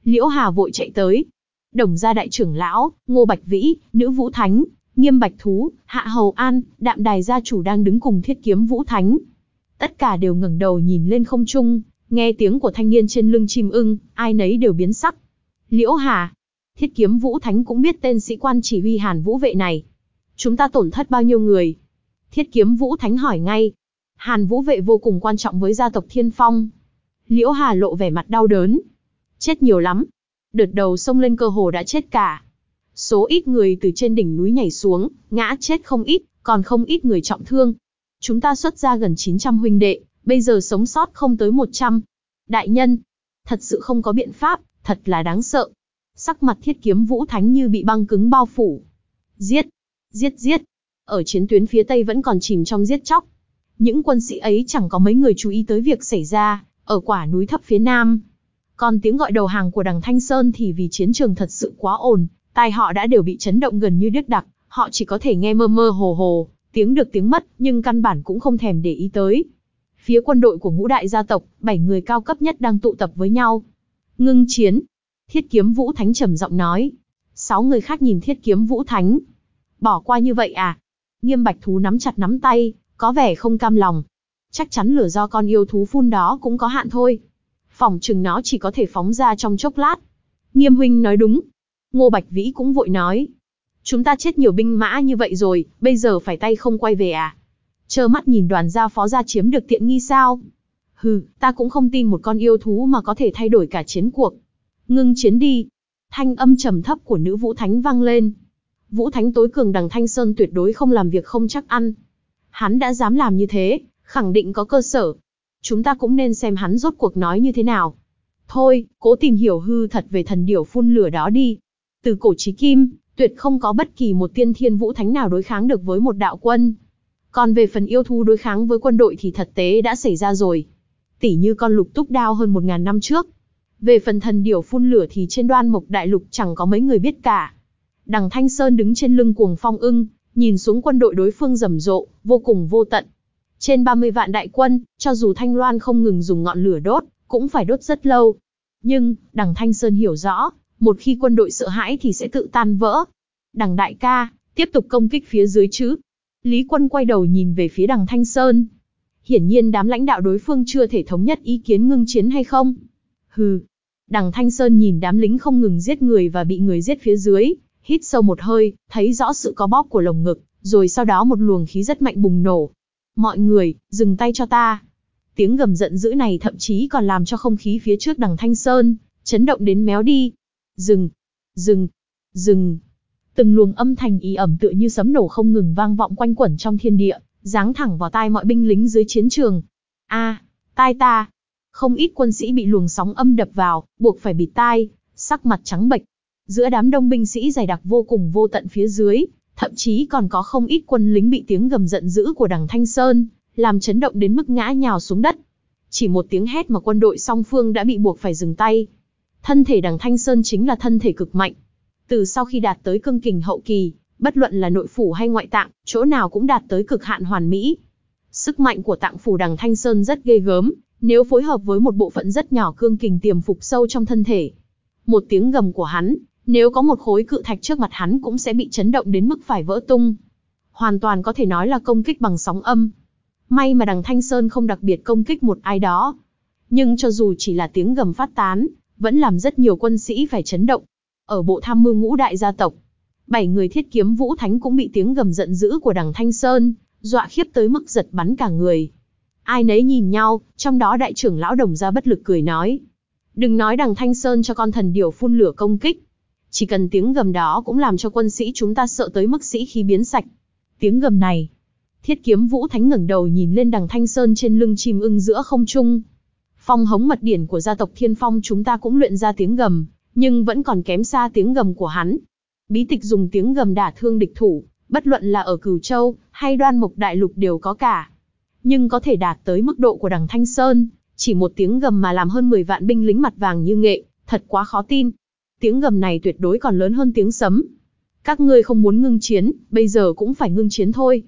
Speaker 1: Liễu hà vội chạy tới. Đồng gia đại trưởng lão, ngô bạch vĩ, nữ vũ thánh, nghiêm bạch thú, hạ hầu an, đạm đài gia chủ đang đứng cùng thiết kiếm vũ thánh. Tất cả đều ngẩng đầu nhìn lên không trung, nghe tiếng của thanh niên trên lưng chim ưng, ai nấy đều biến sắc. Liễu Hà, Thiết Kiếm Vũ Thánh cũng biết tên sĩ quan chỉ huy Hàn Vũ vệ này. Chúng ta tổn thất bao nhiêu người? Thiết Kiếm Vũ Thánh hỏi ngay. Hàn Vũ vệ vô cùng quan trọng với gia tộc Thiên Phong. Liễu Hà lộ vẻ mặt đau đớn. Chết nhiều lắm. Đợt đầu sông lên cơ hồ đã chết cả. Số ít người từ trên đỉnh núi nhảy xuống, ngã chết không ít, còn không ít người trọng thương. Chúng ta xuất ra gần 900 huynh đệ, bây giờ sống sót không tới 100. Đại nhân, thật sự không có biện pháp, thật là đáng sợ. Sắc mặt thiết kiếm vũ thánh như bị băng cứng bao phủ. Giết, giết giết. Ở chiến tuyến phía Tây vẫn còn chìm trong giết chóc. Những quân sĩ ấy chẳng có mấy người chú ý tới việc xảy ra, ở quả núi thấp phía Nam. Còn tiếng gọi đầu hàng của đằng Thanh Sơn thì vì chiến trường thật sự quá ồn, tai họ đã đều bị chấn động gần như điếc đặc, họ chỉ có thể nghe mơ mơ hồ hồ, tiếng được tiếng mất, nhưng căn bản cũng không thèm để ý tới. Phía quân đội của ngũ đại gia tộc, bảy người cao cấp nhất đang tụ tập với nhau. Ngưng chiến. Thiết kiếm Vũ Thánh trầm giọng nói. Sáu người khác nhìn thiết kiếm vũ thánh. Bỏ qua như vậy à? Nghiêm bạch thú nắm chặt nắm tay, có vẻ không cam lòng. Chắc chắn lửa do con yêu thú phun đó cũng có hạn thôi. Phòng chừng nó chỉ có thể phóng ra trong chốc lát. Nghiêm huynh nói đúng. Ngô Bạch Vĩ cũng vội nói. Chúng ta chết nhiều binh mã như vậy rồi, bây giờ phải tay không quay về à? chờ mắt nhìn đoàn gia phó gia chiếm được tiện nghi sao? Hừ, ta cũng không tin một con yêu thú mà có thể thay đổi cả chiến cuộc. Ngưng chiến đi. Thanh âm trầm thấp của nữ vũ thánh vang lên. Vũ thánh tối cường đằng Thanh Sơn tuyệt đối không làm việc không chắc ăn. Hắn đã dám làm như thế, khẳng định có cơ sở. Chúng ta cũng nên xem hắn rốt cuộc nói như thế nào. Thôi, cố tìm hiểu hư thật về thần điểu phun lửa đó đi. Từ cổ chí kim, tuyệt không có bất kỳ một tiên thiên vũ thánh nào đối kháng được với một đạo quân. Còn về phần yêu thú đối kháng với quân đội thì thật tế đã xảy ra rồi. Tỷ như con lục túc đao hơn một ngàn năm trước. Về phần thần điểu phun lửa thì trên đoan mộc đại lục chẳng có mấy người biết cả. Đằng Thanh Sơn đứng trên lưng cuồng phong ưng, nhìn xuống quân đội đối phương rầm rộ, vô cùng vô tận. Trên 30 vạn đại quân, cho dù Thanh Loan không ngừng dùng ngọn lửa đốt, cũng phải đốt rất lâu. Nhưng, đằng Thanh Sơn hiểu rõ, một khi quân đội sợ hãi thì sẽ tự tan vỡ. Đằng đại ca, tiếp tục công kích phía dưới chứ. Lý quân quay đầu nhìn về phía đằng Thanh Sơn. Hiển nhiên đám lãnh đạo đối phương chưa thể thống nhất ý kiến ngưng chiến hay không. Hừ. Đằng Thanh Sơn nhìn đám lính không ngừng giết người và bị người giết phía dưới, hít sâu một hơi, thấy rõ sự có bóp của lồng ngực, rồi sau đó một luồng khí rất mạnh bùng nổ. Mọi người, dừng tay cho ta. Tiếng gầm giận dữ này thậm chí còn làm cho không khí phía trước đằng Thanh Sơn, chấn động đến méo đi. Dừng, dừng, dừng. Từng luồng âm thanh y ẩm tựa như sấm nổ không ngừng vang vọng quanh quẩn trong thiên địa, giáng thẳng vào tai mọi binh lính dưới chiến trường. A, tai ta. Không ít quân sĩ bị luồng sóng âm đập vào, buộc phải bịt tai, sắc mặt trắng bệch. Giữa đám đông binh sĩ dày đặc vô cùng vô tận phía dưới, thậm chí còn có không ít quân lính bị tiếng gầm giận dữ của đằng Thanh Sơn, làm chấn động đến mức ngã nhào xuống đất. Chỉ một tiếng hét mà quân đội song phương đã bị buộc phải dừng tay. Thân thể đằng Thanh Sơn chính là thân thể cực mạnh. Từ sau khi đạt tới cương kình hậu kỳ, bất luận là nội phủ hay ngoại tạng, chỗ nào cũng đạt tới cực hạn hoàn mỹ. Sức mạnh của tạng phủ đằng Thanh Sơn rất ghê gớm, nếu phối hợp với một bộ phận rất nhỏ cương kình tiềm phục sâu trong thân thể. Một tiếng gầm của hắn, nếu có một khối cự thạch trước mặt hắn cũng sẽ bị chấn động đến mức phải vỡ tung. Hoàn toàn có thể nói là công kích bằng sóng âm. May mà đằng Thanh Sơn không đặc biệt công kích một ai đó. Nhưng cho dù chỉ là tiếng gầm phát tán, vẫn làm rất nhiều quân sĩ phải chấn động. Ở bộ tham mưu ngũ đại gia tộc, bảy người thiết kiếm vũ thánh cũng bị tiếng gầm giận dữ của đằng Thanh Sơn, dọa khiếp tới mức giật bắn cả người. Ai nấy nhìn nhau, trong đó đại trưởng lão đồng gia bất lực cười nói. Đừng nói đằng Thanh Sơn cho con thần điểu phun lửa công kích. Chỉ cần tiếng gầm đó cũng làm cho quân sĩ chúng ta sợ tới mức sĩ khí biến sạch. Tiếng gầm này. Thiết kiếm vũ thánh ngẩng đầu nhìn lên đằng Thanh Sơn trên lưng chim ưng giữa không trung. Phong hống mật điển của gia tộc Thiên Phong chúng ta cũng luyện ra tiếng gầm, nhưng vẫn còn kém xa tiếng gầm của hắn. Bí tịch dùng tiếng gầm đả thương địch thủ, bất luận là ở Cửu Châu hay Đoan Mộc Đại Lục đều có cả. Nhưng có thể đạt tới mức độ của đằng Thanh Sơn, chỉ một tiếng gầm mà làm hơn 10 vạn binh lính mặt vàng như nghệ, thật quá khó tin. Tiếng gầm này tuyệt đối còn lớn hơn tiếng sấm. Các ngươi không muốn ngưng chiến, bây giờ cũng phải ngưng chiến thôi.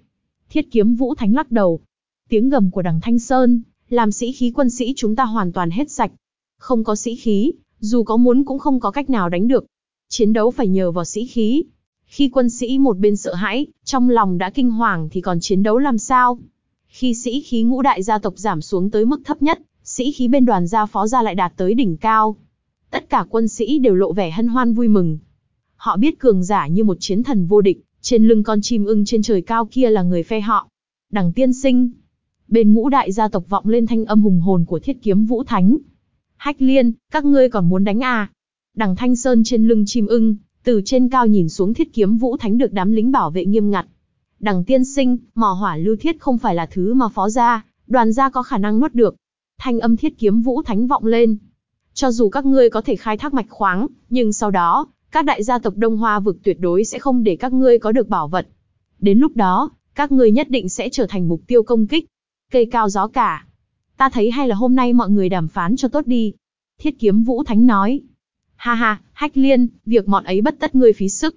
Speaker 1: Thiết kiếm Vũ Thánh lắc đầu. Tiếng gầm của đằng Thanh Sơn, làm sĩ khí quân sĩ chúng ta hoàn toàn hết sạch. Không có sĩ khí, dù có muốn cũng không có cách nào đánh được. Chiến đấu phải nhờ vào sĩ khí. Khi quân sĩ một bên sợ hãi, trong lòng đã kinh hoàng thì còn chiến đấu làm sao? Khi sĩ khí ngũ đại gia tộc giảm xuống tới mức thấp nhất, sĩ khí bên đoàn gia phó gia lại đạt tới đỉnh cao. Tất cả quân sĩ đều lộ vẻ hân hoan vui mừng. Họ biết cường giả như một chiến thần vô địch, trên lưng con chim ưng trên trời cao kia là người phe họ. Đằng tiên sinh. Bên ngũ đại gia tộc vọng lên thanh âm hùng hồn của thiết kiếm vũ thánh. Hách liên, các ngươi còn muốn đánh à? Đằng thanh sơn trên lưng chim ưng, từ trên cao nhìn xuống thiết kiếm vũ thánh được đám lính bảo vệ nghiêm ngặt. Đằng tiên sinh, mỏ hỏa lưu thiết không phải là thứ mà phó gia, đoàn gia có khả năng nuốt được. Thanh âm thiết kiếm vũ thánh vọng lên. Cho dù các ngươi có thể khai thác mạch khoáng, nhưng sau đó, các đại gia tộc Đông Hoa vực tuyệt đối sẽ không để các ngươi có được bảo vật. Đến lúc đó, các ngươi nhất định sẽ trở thành mục tiêu công kích. Cây cao gió cả. Ta thấy hay là hôm nay mọi người đàm phán cho tốt đi. Thiết kiếm Vũ Thánh nói. Ha ha, hách liên, việc mọn ấy bất tất ngươi phí sức.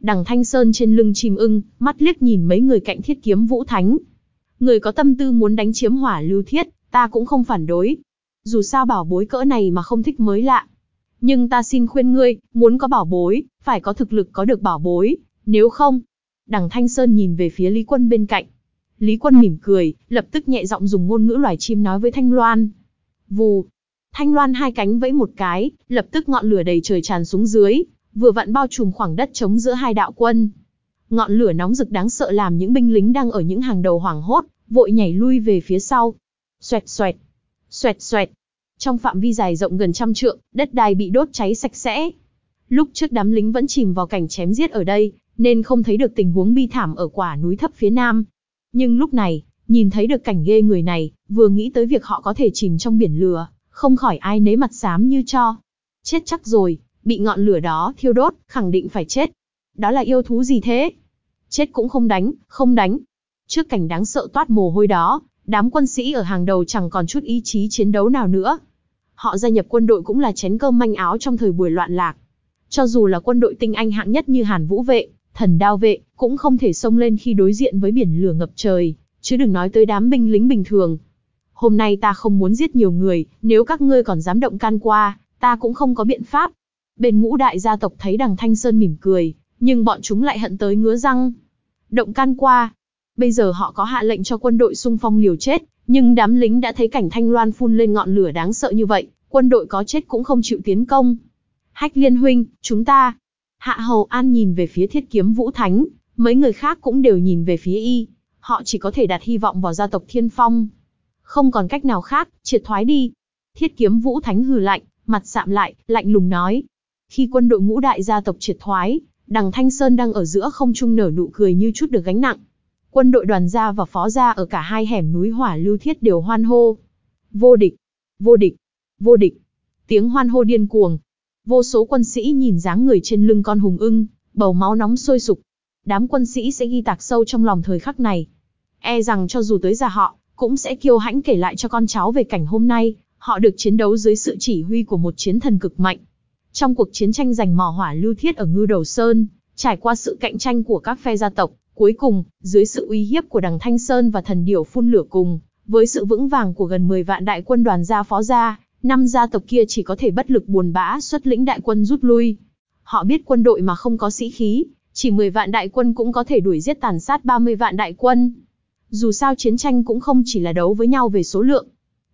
Speaker 1: Đằng Thanh Sơn trên lưng chim ưng, mắt liếc nhìn mấy người cạnh thiết kiếm Vũ Thánh. Người có tâm tư muốn đánh chiếm hỏa lưu thiết, ta cũng không phản đối. Dù sao bảo bối cỡ này mà không thích mới lạ. Nhưng ta xin khuyên ngươi, muốn có bảo bối, phải có thực lực có được bảo bối, nếu không. Đằng Thanh Sơn nhìn về phía Lý Quân bên cạnh. Lý Quân mỉm cười, lập tức nhẹ giọng dùng ngôn ngữ loài chim nói với Thanh Loan. Vù. Thanh Loan hai cánh vẫy một cái, lập tức ngọn lửa đầy trời tràn xuống dưới, vừa vặn bao trùm khoảng đất trống giữa hai đạo quân. Ngọn lửa nóng rực đáng sợ làm những binh lính đang ở những hàng đầu hoảng hốt, vội nhảy lui về phía sau. Xoẹt xoẹt, xoẹt xoẹt. Trong phạm vi dài rộng gần trăm trượng, đất đai bị đốt cháy sạch sẽ. Lúc trước đám lính vẫn chìm vào cảnh chém giết ở đây, nên không thấy được tình huống bi thảm ở quả núi thấp phía nam. Nhưng lúc này, nhìn thấy được cảnh ghê người này, vừa nghĩ tới việc họ có thể chìm trong biển lửa, không khỏi ai nấy mặt xám như cho. Chết chắc rồi, bị ngọn lửa đó thiêu đốt, khẳng định phải chết. Đó là yêu thú gì thế? Chết cũng không đánh, không đánh. Trước cảnh đáng sợ toát mồ hôi đó, đám quân sĩ ở hàng đầu chẳng còn chút ý chí chiến đấu nào nữa. Họ gia nhập quân đội cũng là chén cơm manh áo trong thời buổi loạn lạc. Cho dù là quân đội tinh anh hạng nhất như Hàn Vũ vệ, thần đao vệ, cũng không thể xông lên khi đối diện với biển lửa ngập trời, chứ đừng nói tới đám binh lính bình thường. Hôm nay ta không muốn giết nhiều người, nếu các ngươi còn dám động can qua, ta cũng không có biện pháp. Bên ngũ đại gia tộc thấy đằng Thanh Sơn mỉm cười, nhưng bọn chúng lại hận tới ngứa răng. Động can qua. Bây giờ họ có hạ lệnh cho quân đội xung phong liều chết, nhưng đám lính đã thấy cảnh Thanh Loan phun lên ngọn lửa đáng sợ như vậy, quân đội có chết cũng không chịu tiến công. Hách liên huynh, chúng ta. Hạ Hầu An nhìn về phía thiết kiếm Vũ Thánh, mấy người khác cũng đều nhìn về phía y. Họ chỉ có thể đặt hy vọng vào gia tộc Thiên Phong. Không còn cách nào khác, triệt thoái đi. Thiết kiếm Vũ Thánh hừ lạnh, mặt sạm lại, lạnh lùng nói. Khi quân đội ngũ đại gia tộc triệt thoái, đằng Thanh Sơn đang ở giữa không trung nở nụ cười như chút được gánh nặng. Quân đội đoàn gia và phó gia ở cả hai hẻm núi hỏa lưu thiết đều hoan hô. Vô địch, vô địch, vô địch. Tiếng hoan hô điên cuồng. Vô số quân sĩ nhìn dáng người trên lưng con hùng ưng, bầu máu nóng sôi sục. Đám quân sĩ sẽ ghi tạc sâu trong lòng thời khắc này. E rằng cho dù tới già họ, cũng sẽ kiêu hãnh kể lại cho con cháu về cảnh hôm nay, họ được chiến đấu dưới sự chỉ huy của một chiến thần cực mạnh. Trong cuộc chiến tranh giành mỏ hỏa lưu thiết ở Ngư Đầu Sơn, trải qua sự cạnh tranh của các phe gia tộc, cuối cùng, dưới sự uy hiếp của đằng Thanh Sơn và thần điểu phun lửa cùng, với sự vững vàng của gần 10 vạn đại quân đoàn gia phó gia, năm gia tộc kia chỉ có thể bất lực buồn bã xuất lĩnh đại quân rút lui. Họ biết quân đội mà không có sĩ khí, chỉ 10 vạn đại quân cũng có thể đuổi giết tàn sát 30 vạn đại quân. Dù sao chiến tranh cũng không chỉ là đấu với nhau về số lượng.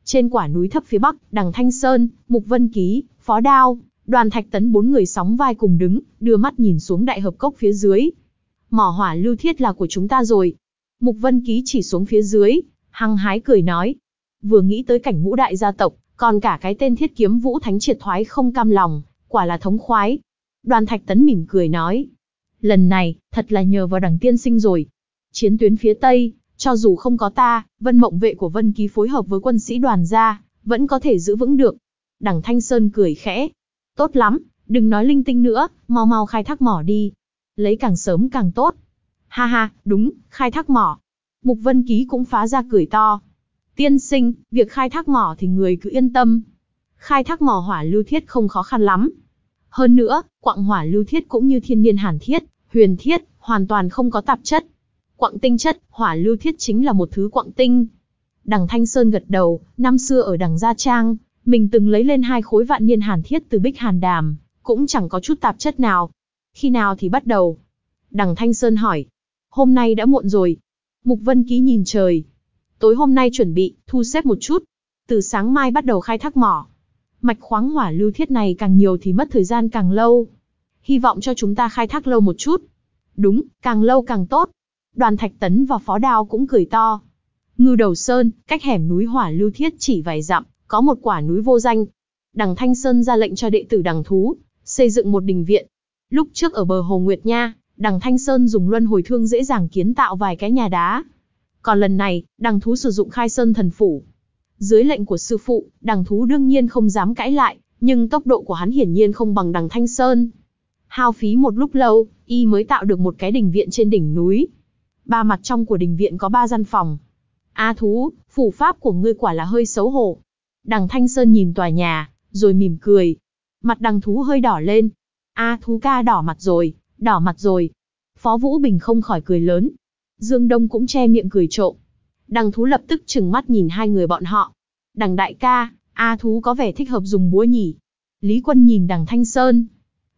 Speaker 1: Trên quả núi thấp phía bắc, đằng Thanh Sơn, Mục Vân Ký, Phó Đao, đoàn Thạch Tấn bốn người sóng vai cùng đứng, đưa mắt nhìn xuống đại hợp cốc phía dưới. Mỏ hỏa lưu thiết là của chúng ta rồi. Mục Vân Ký chỉ xuống phía dưới, hăng hái cười nói. Vừa nghĩ tới cảnh ngũ đại gia tộc, còn cả cái tên thiết kiếm vũ thánh triệt thoái không cam lòng, quả là thống khoái. Đoàn Thạch Tấn mỉm cười nói. Lần này, thật là nhờ vào đằng tiên sinh rồi. Chiến tuyến phía Tây, cho dù không có ta, vân mộng vệ của Vân Ký phối hợp với quân sĩ đoàn gia, vẫn có thể giữ vững được. Đằng Thanh Sơn cười khẽ. Tốt lắm, đừng nói linh tinh nữa, mau mau khai thác mỏ đi. Lấy càng sớm càng tốt. Ha ha, đúng, khai thác mỏ. Mục Vân Ký cũng phá ra cười to. Tiên sinh, việc khai thác mỏ thì người cứ yên tâm. Khai thác mỏ hỏa lưu thiết không khó khăn lắm. Hơn nữa, quặng hỏa lưu thiết cũng như thiên niên hàn thiết, huyền thiết, hoàn toàn không có tạp chất. Quặng tinh chất, hỏa lưu thiết chính là một thứ quặng tinh. Đằng Thanh Sơn gật đầu, năm xưa ở đằng Gia Trang, mình từng lấy lên hai khối vạn niên hàn thiết từ bích hàn đàm, cũng chẳng có chút tạp chất nào. Khi nào thì bắt đầu? Đằng Thanh Sơn hỏi. Hôm nay đã muộn rồi. Mục Vân Ký nhìn trời. Tối hôm nay chuẩn bị, thu xếp một chút. Từ sáng mai bắt đầu khai thác mỏ. Mạch khoáng hỏa lưu thiết này càng nhiều thì mất thời gian càng lâu. Hy vọng cho chúng ta khai thác lâu một chút. Đúng, càng lâu càng tốt. Đoàn Thạch Tấn và Phó Đao cũng cười to. Ngư Đầu Sơn, cách hẻm núi Hỏa Lưu Thiết chỉ vài dặm, có một quả núi vô danh. Đằng Thanh Sơn ra lệnh cho đệ tử đằng thú, xây dựng một đình viện. Lúc trước ở bờ Hồ Nguyệt Nha, đằng Thanh Sơn dùng luân hồi thương dễ dàng kiến tạo vài cái nhà đá. Còn lần này, đằng thú sử dụng khai sơn thần phủ. Dưới lệnh của sư phụ, đằng thú đương nhiên không dám cãi lại, nhưng tốc độ của hắn hiển nhiên không bằng đằng Thanh Sơn. Hao phí một lúc lâu, y mới tạo được một cái đình viện trên đỉnh núi. Ba mặt trong của đình viện có ba gian phòng. A thú, phủ pháp của ngươi quả là hơi xấu hổ. Đằng Thanh Sơn nhìn tòa nhà, rồi mỉm cười. Mặt đằng thú hơi đỏ lên. A thú ca đỏ mặt rồi, đỏ mặt rồi. Phó Vũ Bình không khỏi cười lớn. Dương Đông cũng che miệng cười trộm. Đằng thú lập tức chừng mắt nhìn hai người bọn họ. Đằng đại ca, A thú có vẻ thích hợp dùng búa nhỉ. Lý Quân nhìn đằng Thanh Sơn.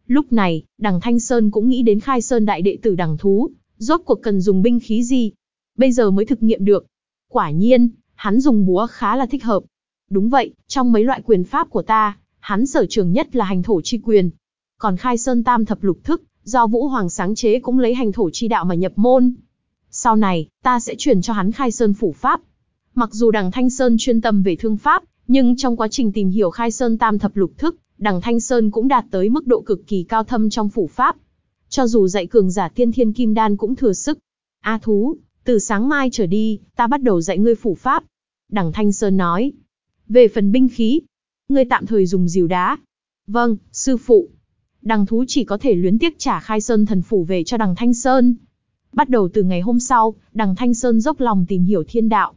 Speaker 1: Lúc này, đằng Thanh Sơn cũng nghĩ đến khai sơn đại đệ tử đằng thú, rốt cuộc cần dùng binh khí gì. Bây giờ mới thực nghiệm được. Quả nhiên, hắn dùng búa khá là thích hợp. Đúng vậy, trong mấy loại quyền pháp của ta, hắn sở trường nhất là hành thổ chi quyền. Còn khai sơn tam thập lục thức, do Vũ Hoàng sáng chế cũng lấy hành thổ chi đạo mà nhập môn. Sau này, ta sẽ truyền cho hắn khai sơn phủ pháp. Mặc dù đằng Thanh Sơn chuyên tâm về thương pháp, nhưng trong quá trình tìm hiểu khai sơn tam thập lục thức, đằng Thanh Sơn cũng đạt tới mức độ cực kỳ cao thâm trong phủ pháp. Cho dù dạy cường giả tiên thiên kim đan cũng thừa sức. A thú, từ sáng mai trở đi, ta bắt đầu dạy ngươi phủ pháp. Đằng Thanh Sơn nói. Về phần binh khí, ngươi tạm thời dùng diều đá. Vâng, sư phụ. Đằng thú chỉ có thể luyến tiếc trả khai sơn thần phủ về cho đằng Thanh Sơn. Bắt đầu từ ngày hôm sau, đằng Thanh Sơn dốc lòng tìm hiểu thiên đạo.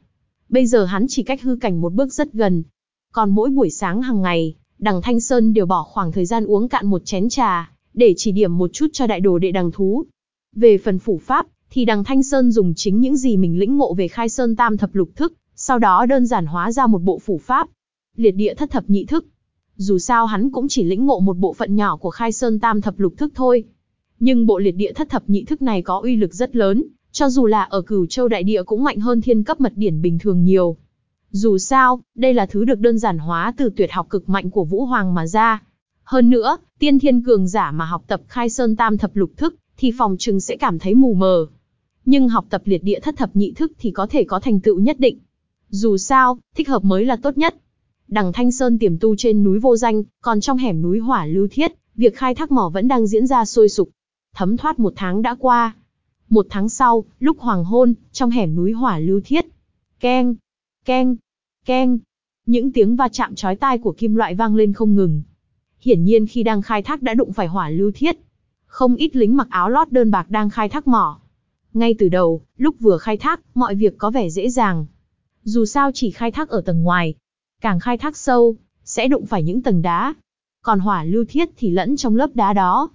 Speaker 1: Bây giờ hắn chỉ cách hư cảnh một bước rất gần. Còn mỗi buổi sáng hàng ngày, đằng Thanh Sơn đều bỏ khoảng thời gian uống cạn một chén trà, để chỉ điểm một chút cho đại đồ đệ đằng thú. Về phần phủ pháp, thì đằng Thanh Sơn dùng chính những gì mình lĩnh ngộ về khai sơn tam thập lục thức, sau đó đơn giản hóa ra một bộ phủ pháp. Liệt địa thất thập nhị thức. Dù sao hắn cũng chỉ lĩnh ngộ một bộ phận nhỏ của khai sơn tam thập lục thức thôi. Nhưng bộ liệt địa thất thập nhị thức này có uy lực rất lớn, cho dù là ở cửu châu đại địa cũng mạnh hơn thiên cấp mật điển bình thường nhiều. Dù sao, đây là thứ được đơn giản hóa từ tuyệt học cực mạnh của Vũ Hoàng mà ra. Hơn nữa, tiên thiên cường giả mà học tập khai sơn tam thập lục thức, thì phòng trừng sẽ cảm thấy mù mờ. Nhưng học tập liệt địa thất thập nhị thức thì có thể có thành tựu nhất định. Dù sao, thích hợp mới là tốt nhất. Đằng Thanh Sơn tiềm tu trên núi vô danh, còn trong hẻm núi hỏa lưu thiết, việc khai thác mỏ vẫn đang diễn ra sôi sục. Thấm thoát một tháng đã qua. Một tháng sau, lúc hoàng hôn, trong hẻm núi hỏa lưu thiết. Keng, keng, keng. Những tiếng va chạm chói tai của kim loại vang lên không ngừng. Hiển nhiên khi đang khai thác đã đụng phải hỏa lưu thiết. Không ít lính mặc áo lót đơn bạc đang khai thác mỏ. Ngay từ đầu, lúc vừa khai thác, mọi việc có vẻ dễ dàng. Dù sao chỉ khai thác ở tầng ngoài. Càng khai thác sâu, sẽ đụng phải những tầng đá. Còn hỏa lưu thiết thì lẫn trong lớp đá đó.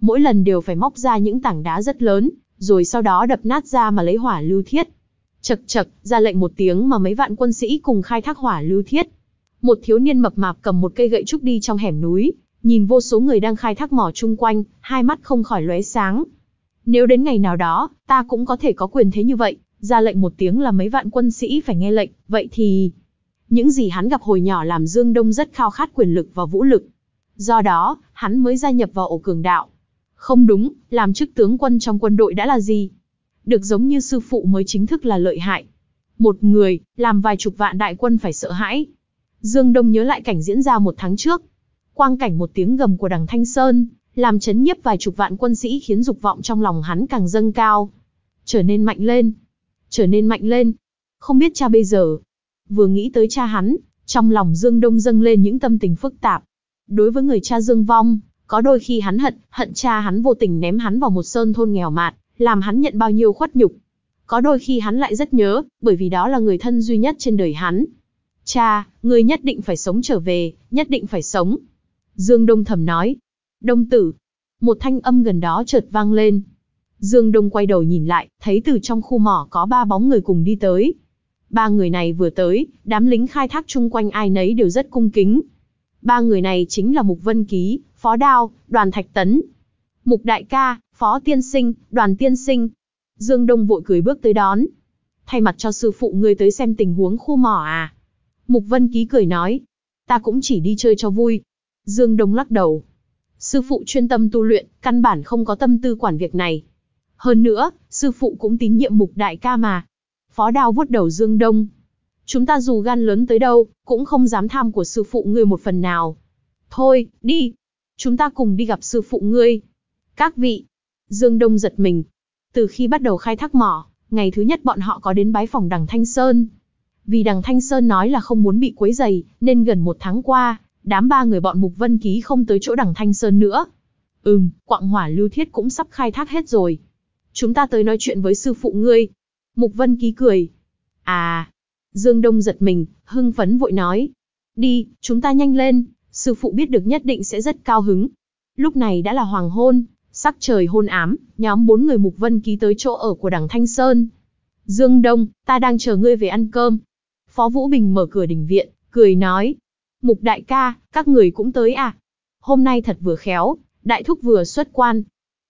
Speaker 1: Mỗi lần đều phải móc ra những tảng đá rất lớn, rồi sau đó đập nát ra mà lấy hỏa lưu thiết. Chật chật, ra lệnh một tiếng mà mấy vạn quân sĩ cùng khai thác hỏa lưu thiết. Một thiếu niên mập mạp cầm một cây gậy trúc đi trong hẻm núi, nhìn vô số người đang khai thác mỏ chung quanh, hai mắt không khỏi lóe sáng. Nếu đến ngày nào đó, ta cũng có thể có quyền thế như vậy, ra lệnh một tiếng là mấy vạn quân sĩ phải nghe lệnh, vậy thì... Những gì hắn gặp hồi nhỏ làm Dương Đông rất khao khát quyền lực và vũ lực. Do đó, hắn mới gia nhập vào ổ cường đạo. Không đúng, làm chức tướng quân trong quân đội đã là gì? Được giống như sư phụ mới chính thức là lợi hại. Một người, làm vài chục vạn đại quân phải sợ hãi. Dương Đông nhớ lại cảnh diễn ra một tháng trước. Quang cảnh một tiếng gầm của đằng Thanh Sơn, làm chấn nhiếp vài chục vạn quân sĩ khiến dục vọng trong lòng hắn càng dâng cao. Trở nên mạnh lên. Trở nên mạnh lên. Không biết cha bây giờ. Vừa nghĩ tới cha hắn, trong lòng Dương Đông dâng lên những tâm tình phức tạp. Đối với người cha Dương Vong, có đôi khi hắn hận, hận cha hắn vô tình ném hắn vào một sơn thôn nghèo mạt, làm hắn nhận bao nhiêu khuất nhục. Có đôi khi hắn lại rất nhớ, bởi vì đó là người thân duy nhất trên đời hắn. Cha, ngươi nhất định phải sống trở về, nhất định phải sống. Dương Đông thầm nói. Đông tử. Một thanh âm gần đó chợt vang lên. Dương Đông quay đầu nhìn lại, thấy từ trong khu mỏ có ba bóng người cùng đi tới. Ba người này vừa tới, đám lính khai thác chung quanh ai nấy đều rất cung kính. Ba người này chính là Mục Vân Ký, Phó Đao, Đoàn Thạch Tấn. Mục Đại Ca, Phó Tiên Sinh, Đoàn Tiên Sinh. Dương Đông vội cười bước tới đón. Thay mặt cho sư phụ ngươi tới xem tình huống khu mỏ à. Mục Vân Ký cười nói. Ta cũng chỉ đi chơi cho vui. Dương Đông lắc đầu. Sư phụ chuyên tâm tu luyện, căn bản không có tâm tư quản việc này. Hơn nữa, sư phụ cũng tín nhiệm mục đại ca mà. Phó đao vuốt đầu Dương Đông. Chúng ta dù gan lớn tới đâu, cũng không dám tham của sư phụ ngươi một phần nào. Thôi, đi. Chúng ta cùng đi gặp sư phụ ngươi. Các vị. Dương Đông giật mình. Từ khi bắt đầu khai thác mỏ, ngày thứ nhất bọn họ có đến bái phòng đằng Thanh Sơn. Vì đằng Thanh Sơn nói là không muốn bị quấy dày, nên gần một tháng qua, đám ba người bọn Mục Vân Ký không tới chỗ đằng Thanh Sơn nữa. Ừm, quạng hỏa lưu thiết cũng sắp khai thác hết rồi. Chúng ta tới nói chuyện với sư phụ ngươi. Mục Vân Ký cười. À, Dương Đông giật mình, hưng phấn vội nói. Đi, chúng ta nhanh lên, sư phụ biết được nhất định sẽ rất cao hứng. Lúc này đã là hoàng hôn, sắc trời hôn ám, nhóm bốn người Mục Vân Ký tới chỗ ở của đằng Thanh Sơn. Dương Đông, ta đang chờ ngươi về ăn cơm. Phó Vũ Bình mở cửa đình viện, cười nói. Mục đại ca, các người cũng tới à? Hôm nay thật vừa khéo, đại thúc vừa xuất quan.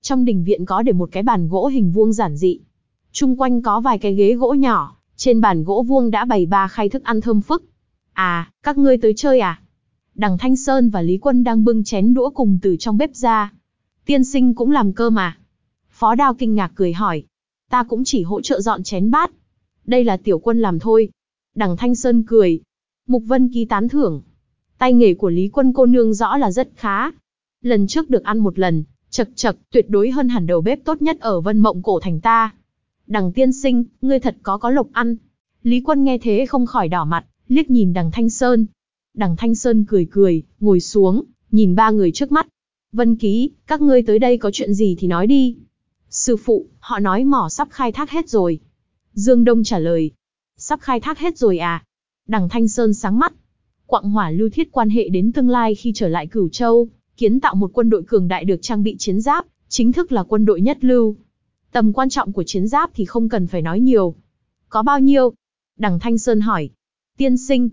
Speaker 1: Trong đình viện có để một cái bàn gỗ hình vuông giản dị. Trung quanh có vài cái ghế gỗ nhỏ, trên bàn gỗ vuông đã bày ba khay thức ăn thơm phức. À, các ngươi tới chơi à? Đằng Thanh Sơn và Lý Quân đang bưng chén đũa cùng từ trong bếp ra. Tiên sinh cũng làm cơm mà. Phó Đao kinh ngạc cười hỏi. Ta cũng chỉ hỗ trợ dọn chén bát. Đây là tiểu quân làm thôi. Đằng Thanh Sơn cười. Mục Vân ký tán thưởng. Tay nghề của Lý Quân cô nương rõ là rất khá. Lần trước được ăn một lần, chật chật, tuyệt đối hơn hẳn đầu bếp tốt nhất ở Vân Mộng cổ thành ta. Đằng tiên sinh, ngươi thật có có lộc ăn. Lý Quân nghe thế không khỏi đỏ mặt, liếc nhìn đằng Thanh Sơn. Đằng Thanh Sơn cười cười, ngồi xuống, nhìn ba người trước mắt. Vân Ký, các ngươi tới đây có chuyện gì thì nói đi. Sư phụ, họ nói mỏ sắp khai thác hết rồi. Dương Đông trả lời. Sắp khai thác hết rồi à? Đằng Thanh Sơn sáng mắt. Quặng hỏa lưu thiết quan hệ đến tương lai khi trở lại Cửu Châu, kiến tạo một quân đội cường đại được trang bị chiến giáp, chính thức là quân đội nhất lưu. Tầm quan trọng của chiến giáp thì không cần phải nói nhiều. Có bao nhiêu? Đằng Thanh Sơn hỏi. Tiên sinh.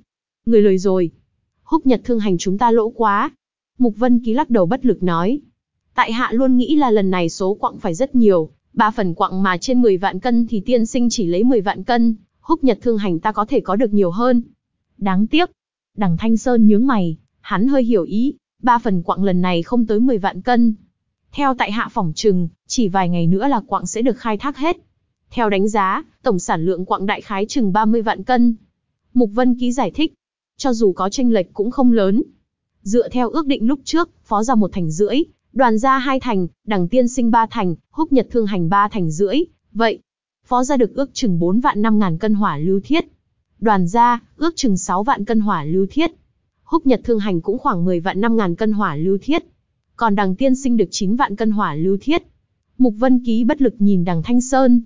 Speaker 1: Người lời rồi. Húc Nhật thương hành chúng ta lỗ quá. Mục Vân Ký lắc đầu bất lực nói. Tại hạ luôn nghĩ là lần này số quặng phải rất nhiều, ba phần quặng mà trên 10 vạn cân thì tiên sinh chỉ lấy 10 vạn cân, húc nhật thương hành ta có thể có được nhiều hơn. Đáng tiếc. Đằng Thanh Sơn nhướng mày, hắn hơi hiểu ý, ba phần quặng lần này không tới 10 vạn cân. Theo tại hạ phỏng trừng, chỉ vài ngày nữa là quặng sẽ được khai thác hết. Theo đánh giá, tổng sản lượng quặng đại khái chừng 30 vạn cân. Mục Vân Ký giải thích, cho dù có tranh lệch cũng không lớn. Dựa theo ước định lúc trước, phó ra một thành rưỡi, đoàn ra hai thành, đằng tiên sinh ba thành, húc nhật thương hành ba thành rưỡi. Vậy, phó ra được ước chừng 4 vạn 5 ngàn cân hỏa lưu thiết. Đoàn ra, ước chừng 6 vạn cân hỏa lưu thiết. Húc nhật thương hành cũng khoảng 10 vạn 5 ngàn cân hỏa lưu thiết. Còn đằng tiên sinh được 9 vạn cân hỏa lưu thiết. Mục Vân Ký bất lực nhìn đằng Thanh Sơn.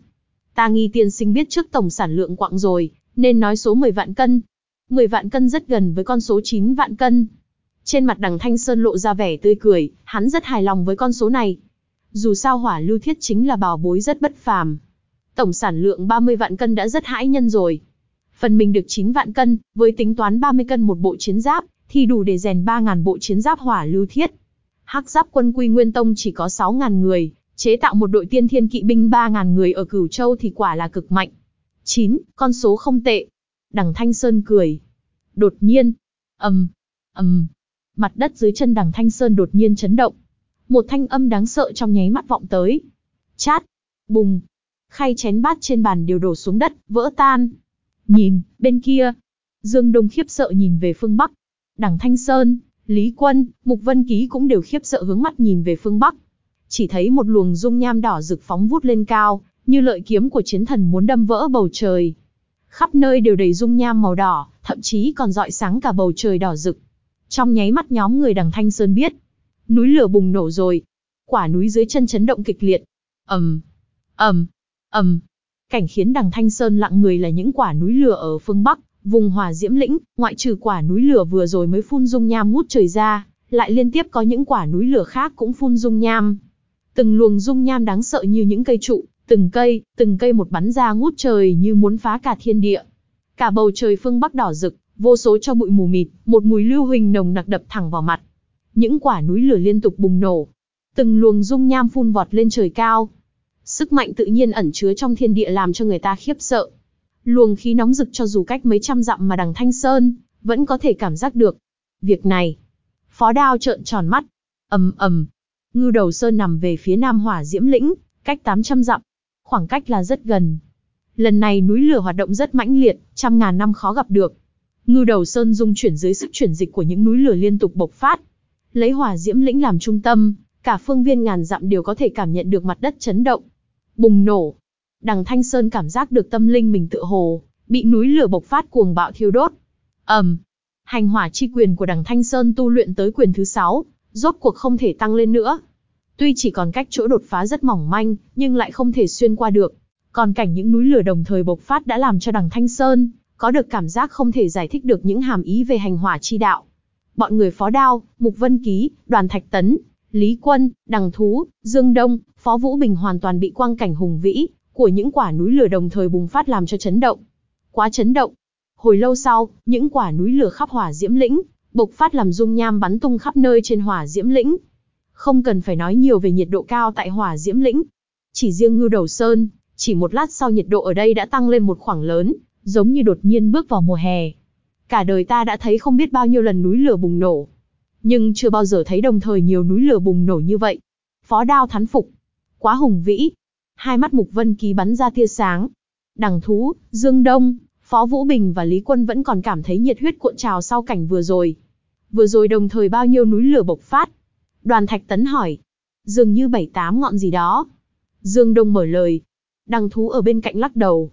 Speaker 1: Ta nghi tiên sinh biết trước tổng sản lượng quặng rồi, nên nói số 10 vạn cân. 10 vạn cân rất gần với con số 9 vạn cân. Trên mặt đằng Thanh Sơn lộ ra vẻ tươi cười, hắn rất hài lòng với con số này. Dù sao hỏa lưu thiết chính là bảo bối rất bất phàm. Tổng sản lượng 30 vạn cân đã rất hãi nhân rồi. Phần mình được 9 vạn cân, với tính toán 30 cân một bộ chiến giáp, thì đủ để rèn 3.000 bộ chiến giáp hỏa lưu thiết. Hắc giáp quân Quy Nguyên Tông chỉ có 6.000 người, chế tạo một đội tiên thiên kỵ binh 3.000 người ở Cửu Châu thì quả là cực mạnh. 9, con số không tệ. Đằng Thanh Sơn cười. Đột nhiên, ầm, ầm, mặt đất dưới chân đằng Thanh Sơn đột nhiên chấn động. Một thanh âm đáng sợ trong nháy mắt vọng tới. Chát, bùng, khay chén bát trên bàn đều đổ xuống đất, vỡ tan. Nhìn, bên kia, Dương Đông khiếp sợ nhìn về phương Bắc. Đằng Thanh Sơn, Lý Quân, Mục Vân Ký cũng đều khiếp sợ hướng mắt nhìn về phương Bắc. Chỉ thấy một luồng dung nham đỏ rực phóng vút lên cao, như lợi kiếm của chiến thần muốn đâm vỡ bầu trời. Khắp nơi đều đầy dung nham màu đỏ, thậm chí còn dọi sáng cả bầu trời đỏ rực. Trong nháy mắt nhóm người đằng Thanh Sơn biết, núi lửa bùng nổ rồi. Quả núi dưới chân chấn động kịch liệt. ầm, ầm, ầm. Cảnh khiến đằng Thanh Sơn lặng người là những quả núi lửa ở phương Bắc, vùng hỏa diễm lĩnh, ngoại trừ quả núi lửa vừa rồi mới phun dung nham ngút trời ra, lại liên tiếp có những quả núi lửa khác cũng phun dung nham. Từng luồng dung nham đáng sợ như những cây trụ, từng cây, từng cây một bắn ra ngút trời như muốn phá cả thiên địa. Cả bầu trời phương Bắc đỏ rực, vô số cho bụi mù mịt, một mùi lưu huỳnh nồng nặc đập thẳng vào mặt. Những quả núi lửa liên tục bùng nổ, từng luồng dung nham phun vọt lên trời cao. Sức mạnh tự nhiên ẩn chứa trong thiên địa làm cho người ta khiếp sợ. Luồng khí nóng rực cho dù cách mấy trăm dặm mà đằng Thanh Sơn, vẫn có thể cảm giác được. Việc này, phó đao trợn tròn mắt, ầm ầm, ngư đầu sơn nằm về phía nam hỏa diễm lĩnh, cách 800 dặm, khoảng cách là rất gần. Lần này núi lửa hoạt động rất mãnh liệt, trăm ngàn năm khó gặp được. Ngư đầu sơn dung chuyển dưới sức chuyển dịch của những núi lửa liên tục bộc phát. Lấy hỏa diễm lĩnh làm trung tâm, cả phương viên ngàn dặm đều có thể cảm nhận được mặt đất chấn động. Bùng nổ. Đằng Thanh Sơn cảm giác được tâm linh mình tựa hồ, bị núi lửa bộc phát cuồng bạo thiêu đốt. ầm, um, hành hỏa chi quyền của đằng Thanh Sơn tu luyện tới quyền thứ 6, rốt cuộc không thể tăng lên nữa. Tuy chỉ còn cách chỗ đột phá rất mỏng manh, nhưng lại không thể xuyên qua được. Còn cảnh những núi lửa đồng thời bộc phát đã làm cho đằng Thanh Sơn có được cảm giác không thể giải thích được những hàm ý về hành hỏa chi đạo. Bọn người Phó Đao, Mục Vân Ký, Đoàn Thạch Tấn, Lý Quân, Đằng Thú, Dương Đông, Phó Vũ Bình hoàn toàn bị quang cảnh hùng vĩ của những quả núi lửa đồng thời bùng phát làm cho chấn động. Quá chấn động. Hồi lâu sau, những quả núi lửa khắp hỏa diễm lĩnh bộc phát làm dung nham bắn tung khắp nơi trên hỏa diễm lĩnh. Không cần phải nói nhiều về nhiệt độ cao tại hỏa diễm lĩnh. Chỉ riêng ngư đầu sơn, chỉ một lát sau nhiệt độ ở đây đã tăng lên một khoảng lớn, giống như đột nhiên bước vào mùa hè. Cả đời ta đã thấy không biết bao nhiêu lần núi lửa bùng nổ. Nhưng chưa bao giờ thấy đồng thời nhiều núi lửa bùng nổ như vậy. Phó đao thán phục. Quá hùng vĩ. Hai mắt Mục Vân Ký bắn ra tia sáng. Đằng thú, Dương Đông, Phó Vũ Bình và Lý Quân vẫn còn cảm thấy nhiệt huyết cuộn trào sau cảnh vừa rồi. Vừa rồi đồng thời bao nhiêu núi lửa bộc phát. Đoàn Thạch Tấn hỏi. Dường như bảy tám ngọn gì đó. Dương Đông mở lời. Đằng thú ở bên cạnh lắc đầu.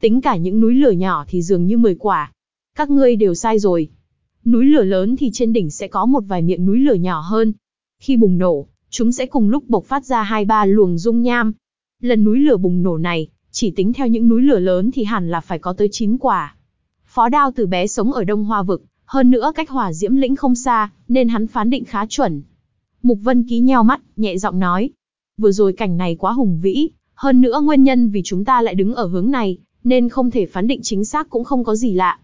Speaker 1: Tính cả những núi lửa nhỏ thì dường như 10 quả. Các ngươi đều sai rồi. Núi lửa lớn thì trên đỉnh sẽ có một vài miệng núi lửa nhỏ hơn. Khi bùng nổ, chúng sẽ cùng lúc bộc phát ra hai ba luồng dung nham. Lần núi lửa bùng nổ này, chỉ tính theo những núi lửa lớn thì hẳn là phải có tới 9 quả. Phó Đao từ bé sống ở Đông Hoa Vực, hơn nữa cách hỏa diễm lĩnh không xa, nên hắn phán định khá chuẩn. Mục Vân Ký nheo mắt, nhẹ giọng nói. Vừa rồi cảnh này quá hùng vĩ, hơn nữa nguyên nhân vì chúng ta lại đứng ở hướng này, nên không thể phán định chính xác cũng không có gì lạ.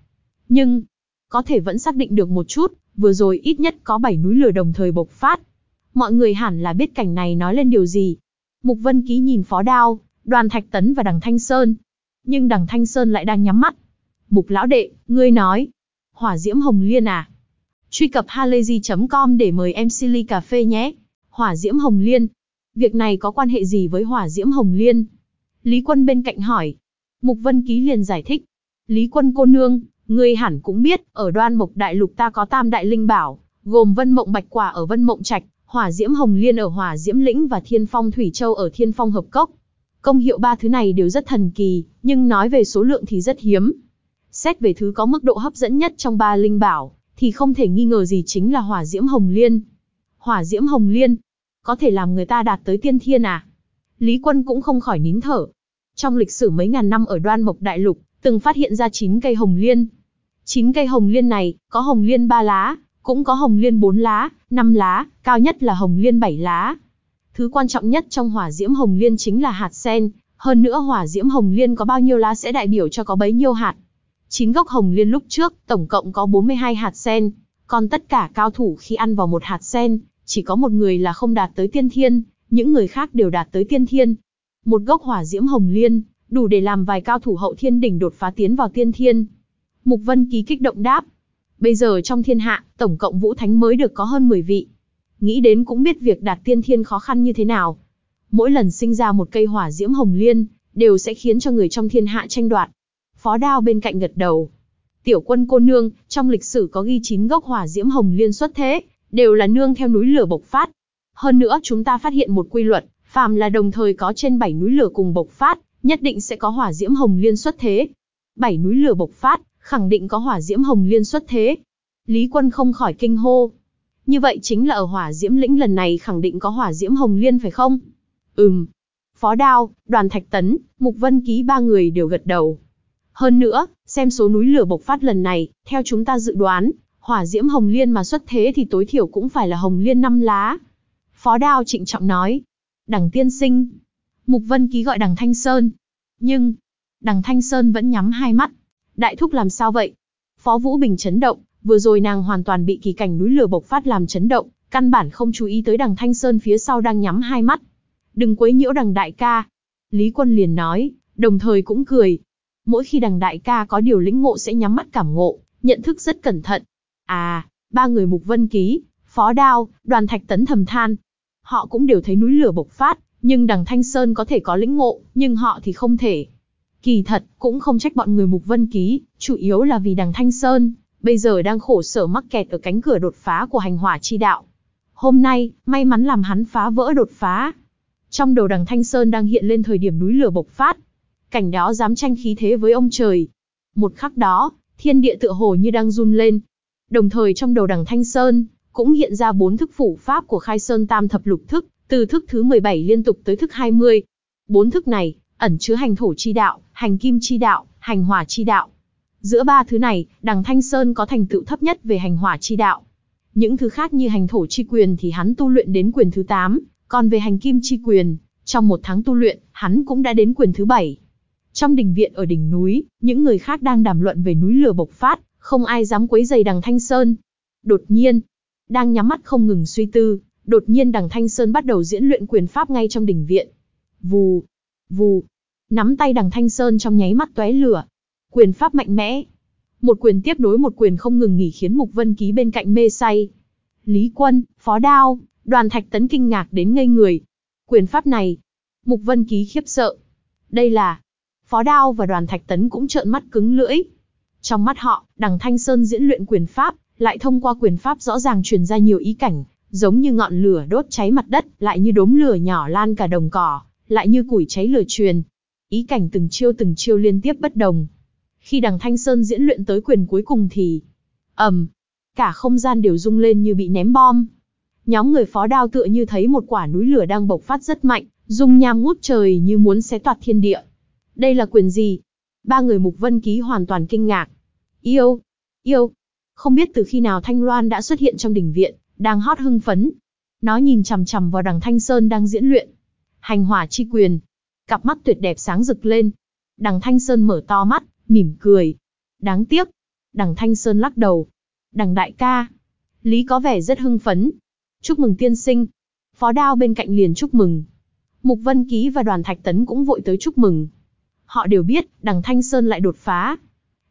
Speaker 1: Nhưng, có thể vẫn xác định được một chút, vừa rồi ít nhất có 7 núi lửa đồng thời bộc phát. Mọi người hẳn là biết cảnh này nói lên điều gì. Mục Vân Ký nhìn Phó Đao, Đoàn Thạch Tấn và Đằng Thanh Sơn. Nhưng Đằng Thanh Sơn lại đang nhắm mắt. Mục lão đệ, ngươi nói. Hỏa diễm hồng liên à? Truy cập halayzi.com để mời em Silly Cà Phê nhé. Hỏa diễm hồng liên. Việc này có quan hệ gì với hỏa diễm hồng liên? Lý Quân bên cạnh hỏi. Mục Vân Ký liền giải thích. Lý Quân cô nương, ngươi hẳn cũng biết, ở đoan mộc đại lục ta có tam đại linh bảo, gồm vân mộng bạch quả ở vân mộng trạch, hỏa diễm hồng liên ở hỏa diễm lĩnh và thiên phong thủy châu ở thiên phong hợp cốc. Công hiệu ba thứ này đều rất thần kỳ, nhưng nói về số lượng thì rất hiếm. Xét về thứ có mức độ hấp dẫn nhất trong ba linh bảo, thì không thể nghi ngờ gì chính là hỏa diễm hồng liên. Hỏa diễm hồng liên, có thể làm người ta đạt tới tiên thiên à? Lý Quân cũng không khỏi nín thở. Trong lịch sử mấy ngàn năm ở đoan mộc đại lục, từng phát hiện ra 9 cây hồng liên. 9 cây hồng liên này, có hồng liên ba lá, cũng có hồng liên 4 lá, 5 lá, cao nhất là hồng liên 7 lá. Thứ quan trọng nhất trong hỏa diễm hồng liên chính là hạt sen, hơn nữa hỏa diễm hồng liên có bao nhiêu lá sẽ đại biểu cho có bấy nhiêu hạt. 9 gốc hồng liên lúc trước, tổng cộng có 42 hạt sen, còn tất cả cao thủ khi ăn vào một hạt sen, chỉ có một người là không đạt tới tiên thiên, những người khác đều đạt tới tiên thiên. Một gốc hỏa diễm hồng liên, đủ để làm vài cao thủ hậu thiên đỉnh đột phá tiến vào tiên thiên. Mục Vân Ký kích động đáp. Bây giờ trong thiên hạ, tổng cộng vũ thánh mới được có hơn 10 vị. Nghĩ đến cũng biết việc đạt tiên thiên khó khăn như thế nào. Mỗi lần sinh ra một cây hỏa diễm hồng liên, đều sẽ khiến cho người trong thiên hạ tranh đoạt. Phó đao bên cạnh gật đầu. Tiểu quân cô nương, trong lịch sử có ghi chín gốc hỏa diễm hồng liên xuất thế, đều là nương theo núi lửa bộc phát. Hơn nữa chúng ta phát hiện một quy luật, phàm là đồng thời có trên 7 núi lửa cùng bộc phát, nhất định sẽ có hỏa diễm hồng liên xuất thế. 7 núi lửa bộc phát, khẳng định có hỏa diễm hồng liên xuất thế. Lý Quân không khỏi kinh hô. Như vậy chính là ở hỏa diễm lĩnh lần này khẳng định có hỏa diễm hồng liên phải không? Ừm. Phó Đao, Đoàn Thạch Tấn, Mục Vân Ký ba người đều gật đầu. Hơn nữa, xem số núi lửa bộc phát lần này, theo chúng ta dự đoán, hỏa diễm hồng liên mà xuất thế thì tối thiểu cũng phải là hồng liên năm lá. Phó Đao trịnh trọng nói. Đằng tiên sinh. Mục Vân Ký gọi đằng Thanh Sơn. Nhưng, đằng Thanh Sơn vẫn nhắm hai mắt. Đại thúc làm sao vậy? Phó Vũ Bình chấn động, vừa rồi nàng hoàn toàn bị kỳ cảnh núi lửa bộc phát làm chấn động, căn bản không chú ý tới đằng Thanh Sơn phía sau đang nhắm hai mắt. Đừng quấy nhiễu đằng đại ca. Lý Quân liền nói, đồng thời cũng cười. Mỗi khi đằng đại ca có điều lĩnh ngộ sẽ nhắm mắt cảm ngộ, nhận thức rất cẩn thận. À, ba người mục vân ký, phó đao, đoàn thạch tấn thầm than. Họ cũng đều thấy núi lửa bộc phát, nhưng đằng Thanh Sơn có thể có lĩnh ngộ, nhưng họ thì không thể. Kỳ thật, cũng không trách bọn người Mục Vân Ký, chủ yếu là vì đằng Thanh Sơn, bây giờ đang khổ sở mắc kẹt ở cánh cửa đột phá của hành hỏa chi đạo. Hôm nay, may mắn làm hắn phá vỡ đột phá. Trong đầu đằng Thanh Sơn đang hiện lên thời điểm núi lửa bộc phát. Cảnh đó dám tranh khí thế với ông trời. Một khắc đó, thiên địa tựa hồ như đang run lên. Đồng thời trong đầu đằng Thanh Sơn, cũng hiện ra bốn thức phủ pháp của khai sơn tam thập lục thức, từ thức thứ 17 liên tục tới thức 20. Bốn thức này, ẩn chứa hành thổ chi đạo, hành kim chi đạo, hành hỏa chi đạo. Giữa ba thứ này, đằng Thanh Sơn có thành tựu thấp nhất về hành hỏa chi đạo. Những thứ khác như hành thổ chi quyền thì hắn tu luyện đến quyền thứ 8, còn về hành kim chi quyền, trong một tháng tu luyện, hắn cũng đã đến quyền thứ 7. Trong đình viện ở đỉnh núi, những người khác đang đàm luận về núi lửa bộc phát, không ai dám quấy giày đằng Thanh Sơn. Đột nhiên, đang nhắm mắt không ngừng suy tư, đột nhiên đằng Thanh Sơn bắt đầu diễn luyện quyền pháp ngay trong đỉnh viện. Vù, vù, nắm tay đằng Thanh Sơn trong nháy mắt tóe lửa. Quyền pháp mạnh mẽ. Một quyền tiếp nối một quyền không ngừng nghỉ khiến Mục Vân Ký bên cạnh mê say. Lý Quân, Phó Đao, đoàn thạch tấn kinh ngạc đến ngây người. Quyền pháp này, Mục Vân Ký khiếp sợ. Đây là, Phó Đao và đoàn thạch tấn cũng trợn mắt cứng lưỡi. Trong mắt họ, đằng Thanh Sơn diễn luyện quyền pháp, lại thông qua quyền pháp rõ ràng truyền ra nhiều ý cảnh, giống như ngọn lửa đốt cháy mặt đất, lại như đốm lửa nhỏ lan cả đồng cỏ, lại như củi cháy lửa truyền. Ý cảnh từng chiêu từng chiêu liên tiếp bất đồng. Khi đằng Thanh Sơn diễn luyện tới quyền cuối cùng thì, ầm, cả không gian đều rung lên như bị ném bom. Nhóm người phó đao tựa như thấy một quả núi lửa đang bộc phát rất mạnh, dung nham ngút trời như muốn xé toạc thiên địa. Đây là quyền gì? Ba người Mục Vân Ký hoàn toàn kinh ngạc. Yêu, yêu. Không biết từ khi nào Thanh Loan đã xuất hiện trong đỉnh viện, đang hót hưng phấn. Nó nhìn chằm chằm vào đằng Thanh Sơn đang diễn luyện. Hành hỏa chi quyền. Cặp mắt tuyệt đẹp sáng rực lên. Đằng Thanh Sơn mở to mắt, mỉm cười. Đáng tiếc. Đằng Thanh Sơn lắc đầu. Đằng đại ca. Lý có vẻ rất hưng phấn. Chúc mừng tiên sinh. Phó đao bên cạnh liền chúc mừng. Mục Vân Ký và đoàn Thạch Tấn cũng vội tới chúc mừng. Họ đều biết, đằng Thanh Sơn lại đột phá.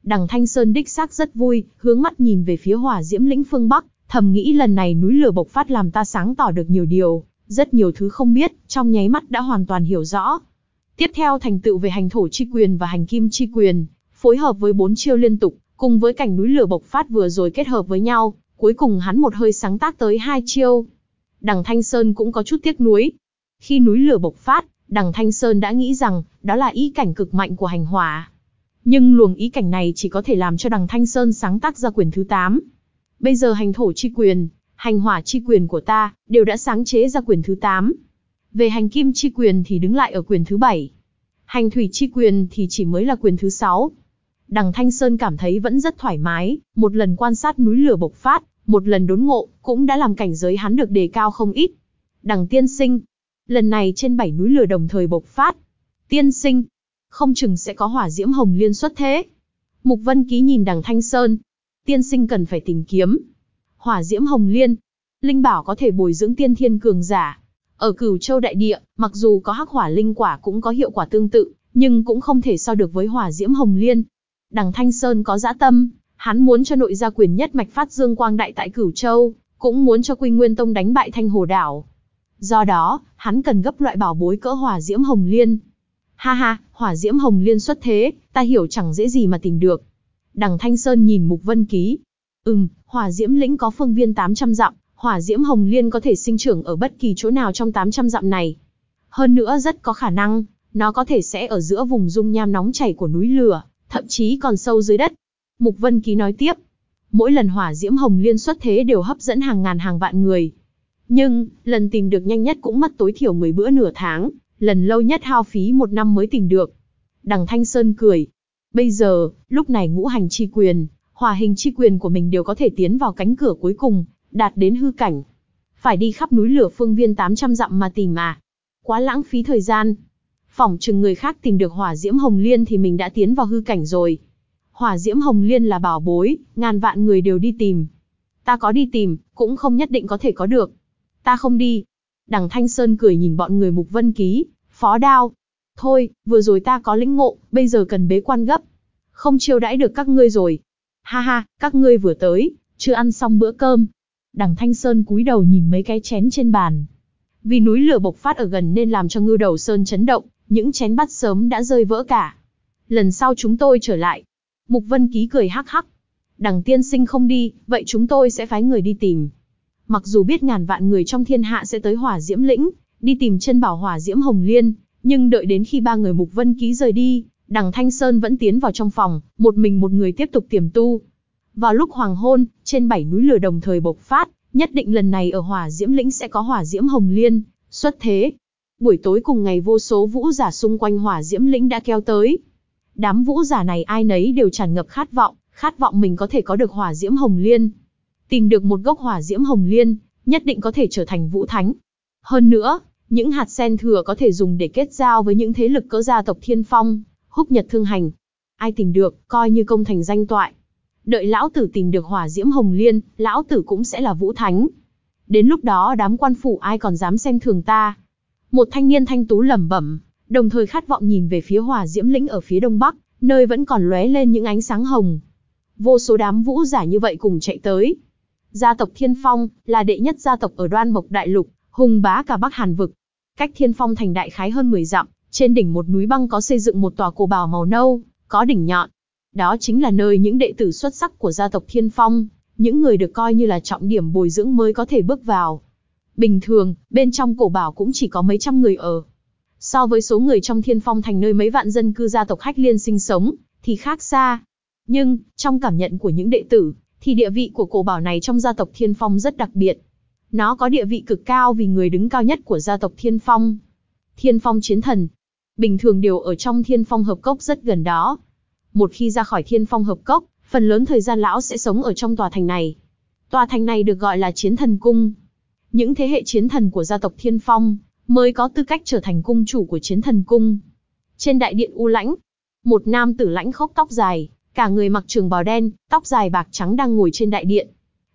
Speaker 1: Đằng Thanh Sơn đích xác rất vui, hướng mắt nhìn về phía hỏa diễm lĩnh phương Bắc, thầm nghĩ lần này núi lửa bộc phát làm ta sáng tỏ được nhiều điều, rất nhiều thứ không biết, trong nháy mắt đã hoàn toàn hiểu rõ. Tiếp theo thành tựu về hành thổ chi quyền và hành kim chi quyền, phối hợp với bốn chiêu liên tục, cùng với cảnh núi lửa bộc phát vừa rồi kết hợp với nhau, cuối cùng hắn một hơi sáng tác tới hai chiêu. Đằng Thanh Sơn cũng có chút tiếc nuối. Khi núi lửa bộc phát, đằng Thanh Sơn đã nghĩ rằng, đó là ý cảnh cực mạnh của hành hỏa. Nhưng luồng ý cảnh này chỉ có thể làm cho đằng Thanh Sơn sáng tác ra quyền thứ 8. Bây giờ hành thổ chi quyền, hành hỏa chi quyền của ta, đều đã sáng chế ra quyền thứ 8. Về hành kim chi quyền thì đứng lại ở quyền thứ bảy, Hành thủy chi quyền thì chỉ mới là quyền thứ sáu. Đằng Thanh Sơn cảm thấy vẫn rất thoải mái, một lần quan sát núi lửa bộc phát, một lần đốn ngộ, cũng đã làm cảnh giới hắn được đề cao không ít. Đằng tiên sinh, lần này trên bảy núi lửa đồng thời bộc phát. Tiên sinh, không chừng sẽ có hỏa diễm hồng liên xuất thế. Mục Vân Ký nhìn đằng Thanh Sơn. Tiên sinh cần phải tìm kiếm. Hỏa diễm hồng liên. Linh bảo có thể bồi dưỡng tiên thiên cường giả. Ở cửu châu đại địa, mặc dù có hắc hỏa linh quả cũng có hiệu quả tương tự, nhưng cũng không thể so được với hỏa diễm hồng liên. Đằng Thanh Sơn có dã tâm, hắn muốn cho nội gia quyền nhất mạch phát dương quang đại tại cửu châu, cũng muốn cho Quy Nguyên Tông đánh bại Thanh Hồ Đảo. Do đó, hắn cần gấp loại bảo bối cỡ hỏa diễm hồng liên. Ha ha, hỏa diễm hồng liên xuất thế, ta hiểu chẳng dễ gì mà tìm được. Đằng Thanh Sơn nhìn Mục Vân Ký. Ừm, hỏa diễm lĩnh có phương viên 800 dặm, hỏa diễm hồng liên có thể sinh trưởng ở bất kỳ chỗ nào trong 800 dặm này. Hơn nữa rất có khả năng, nó có thể sẽ ở giữa vùng dung nham nóng chảy của núi lửa, thậm chí còn sâu dưới đất. Mục Vân Ký nói tiếp, mỗi lần hỏa diễm hồng liên xuất thế đều hấp dẫn hàng ngàn hàng vạn người. Nhưng, lần tìm được nhanh nhất cũng mất tối thiểu 10 bữa nửa tháng, lần lâu nhất hao phí một năm mới tìm được. Đằng Thanh Sơn cười. Bây giờ, lúc này ngũ hành chi quyền, hòa hình chi quyền của mình đều có thể tiến vào cánh cửa cuối cùng, đạt đến hư cảnh. Phải đi khắp núi lửa phương viên 800 dặm mà tìm mà Quá lãng phí thời gian. Phỏng chừng người khác tìm được hỏa diễm hồng liên thì mình đã tiến vào hư cảnh rồi. Hỏa diễm hồng liên là bảo bối, ngàn vạn người đều đi tìm. Ta có đi tìm, cũng không nhất định có thể có được. Ta không đi. Đằng Thanh Sơn cười nhìn bọn người Mục Vân Ký, phó đao. Thôi, vừa rồi ta có lĩnh ngộ, bây giờ cần bế quan gấp. Không chiêu đãi được các ngươi rồi. Ha ha, các ngươi vừa tới, chưa ăn xong bữa cơm. Đằng Thanh Sơn cúi đầu nhìn mấy cái chén trên bàn. Vì núi lửa bộc phát ở gần nên làm cho ngư đầu Sơn chấn động, những chén bát sớm đã rơi vỡ cả. Lần sau chúng tôi trở lại. Mục Vân Ký cười hắc hắc. Đằng tiên sinh không đi, vậy chúng tôi sẽ phái người đi tìm. Mặc dù biết ngàn vạn người trong thiên hạ sẽ tới hỏa diễm lĩnh, đi tìm chân bảo hỏa diễm hồng liên, nhưng đợi đến khi ba người Mục Vân Ký rời đi, đằng Thanh Sơn vẫn tiến vào trong phòng, một mình một người tiếp tục tiềm tu. Vào lúc hoàng hôn, trên bảy núi lửa đồng thời bộc phát, nhất định lần này ở hỏa diễm lĩnh sẽ có hỏa diễm hồng liên, xuất thế. Buổi tối cùng ngày vô số vũ giả xung quanh hỏa diễm lĩnh đã kéo tới. Đám vũ giả này ai nấy đều tràn ngập khát vọng, khát vọng mình có thể có được hỏa diễm hồng liên. Tìm được một gốc hỏa diễm hồng liên, nhất định có thể trở thành vũ thánh. Hơn nữa, những hạt sen thừa có thể dùng để kết giao với những thế lực cỡ gia tộc Thiên Phong, húc nhật thương hành. Ai tìm được, coi như công thành danh toại. Đợi lão tử tìm được hỏa diễm hồng liên, lão tử cũng sẽ là vũ thánh. Đến lúc đó đám quan phủ ai còn dám xem thường ta. Một thanh niên thanh tú lẩm bẩm, đồng thời khát vọng nhìn về phía hỏa diễm lĩnh ở phía đông bắc, nơi vẫn còn lóe lên những ánh sáng hồng. Vô số đám vũ giả như vậy cùng chạy tới. Gia tộc Thiên Phong là đệ nhất gia tộc ở Đoan Mộc Đại Lục, hùng bá cả Bắc Hàn vực. Cách Thiên Phong thành đại khái hơn 10 dặm, trên đỉnh một núi băng có xây dựng một tòa cổ bảo màu nâu, có đỉnh nhọn. Đó chính là nơi những đệ tử xuất sắc của gia tộc Thiên Phong, những người được coi như là trọng điểm bồi dưỡng mới có thể bước vào. Bình thường, bên trong cổ bảo cũng chỉ có mấy trăm người ở. So với số người trong Thiên Phong thành nơi mấy vạn dân cư gia tộc Hách Liên sinh sống, thì khác xa. Nhưng, trong cảm nhận của những đệ tử, thì địa vị của cổ bảo này trong gia tộc Thiên Phong rất đặc biệt. Nó có địa vị cực cao vì người đứng cao nhất của gia tộc Thiên Phong. Thiên Phong chiến thần. Bình thường đều ở trong Thiên Phong hợp cốc rất gần đó. Một khi ra khỏi Thiên Phong hợp cốc, phần lớn thời gian lão sẽ sống ở trong tòa thành này. Tòa thành này được gọi là Chiến Thần Cung. Những thế hệ chiến thần của gia tộc Thiên Phong mới có tư cách trở thành cung chủ của Chiến Thần Cung. Trên đại điện U Lãnh, một nam tử lãnh khốc tóc dài, cả người mặc trường bào đen, tóc dài bạc trắng đang ngồi trên đại điện.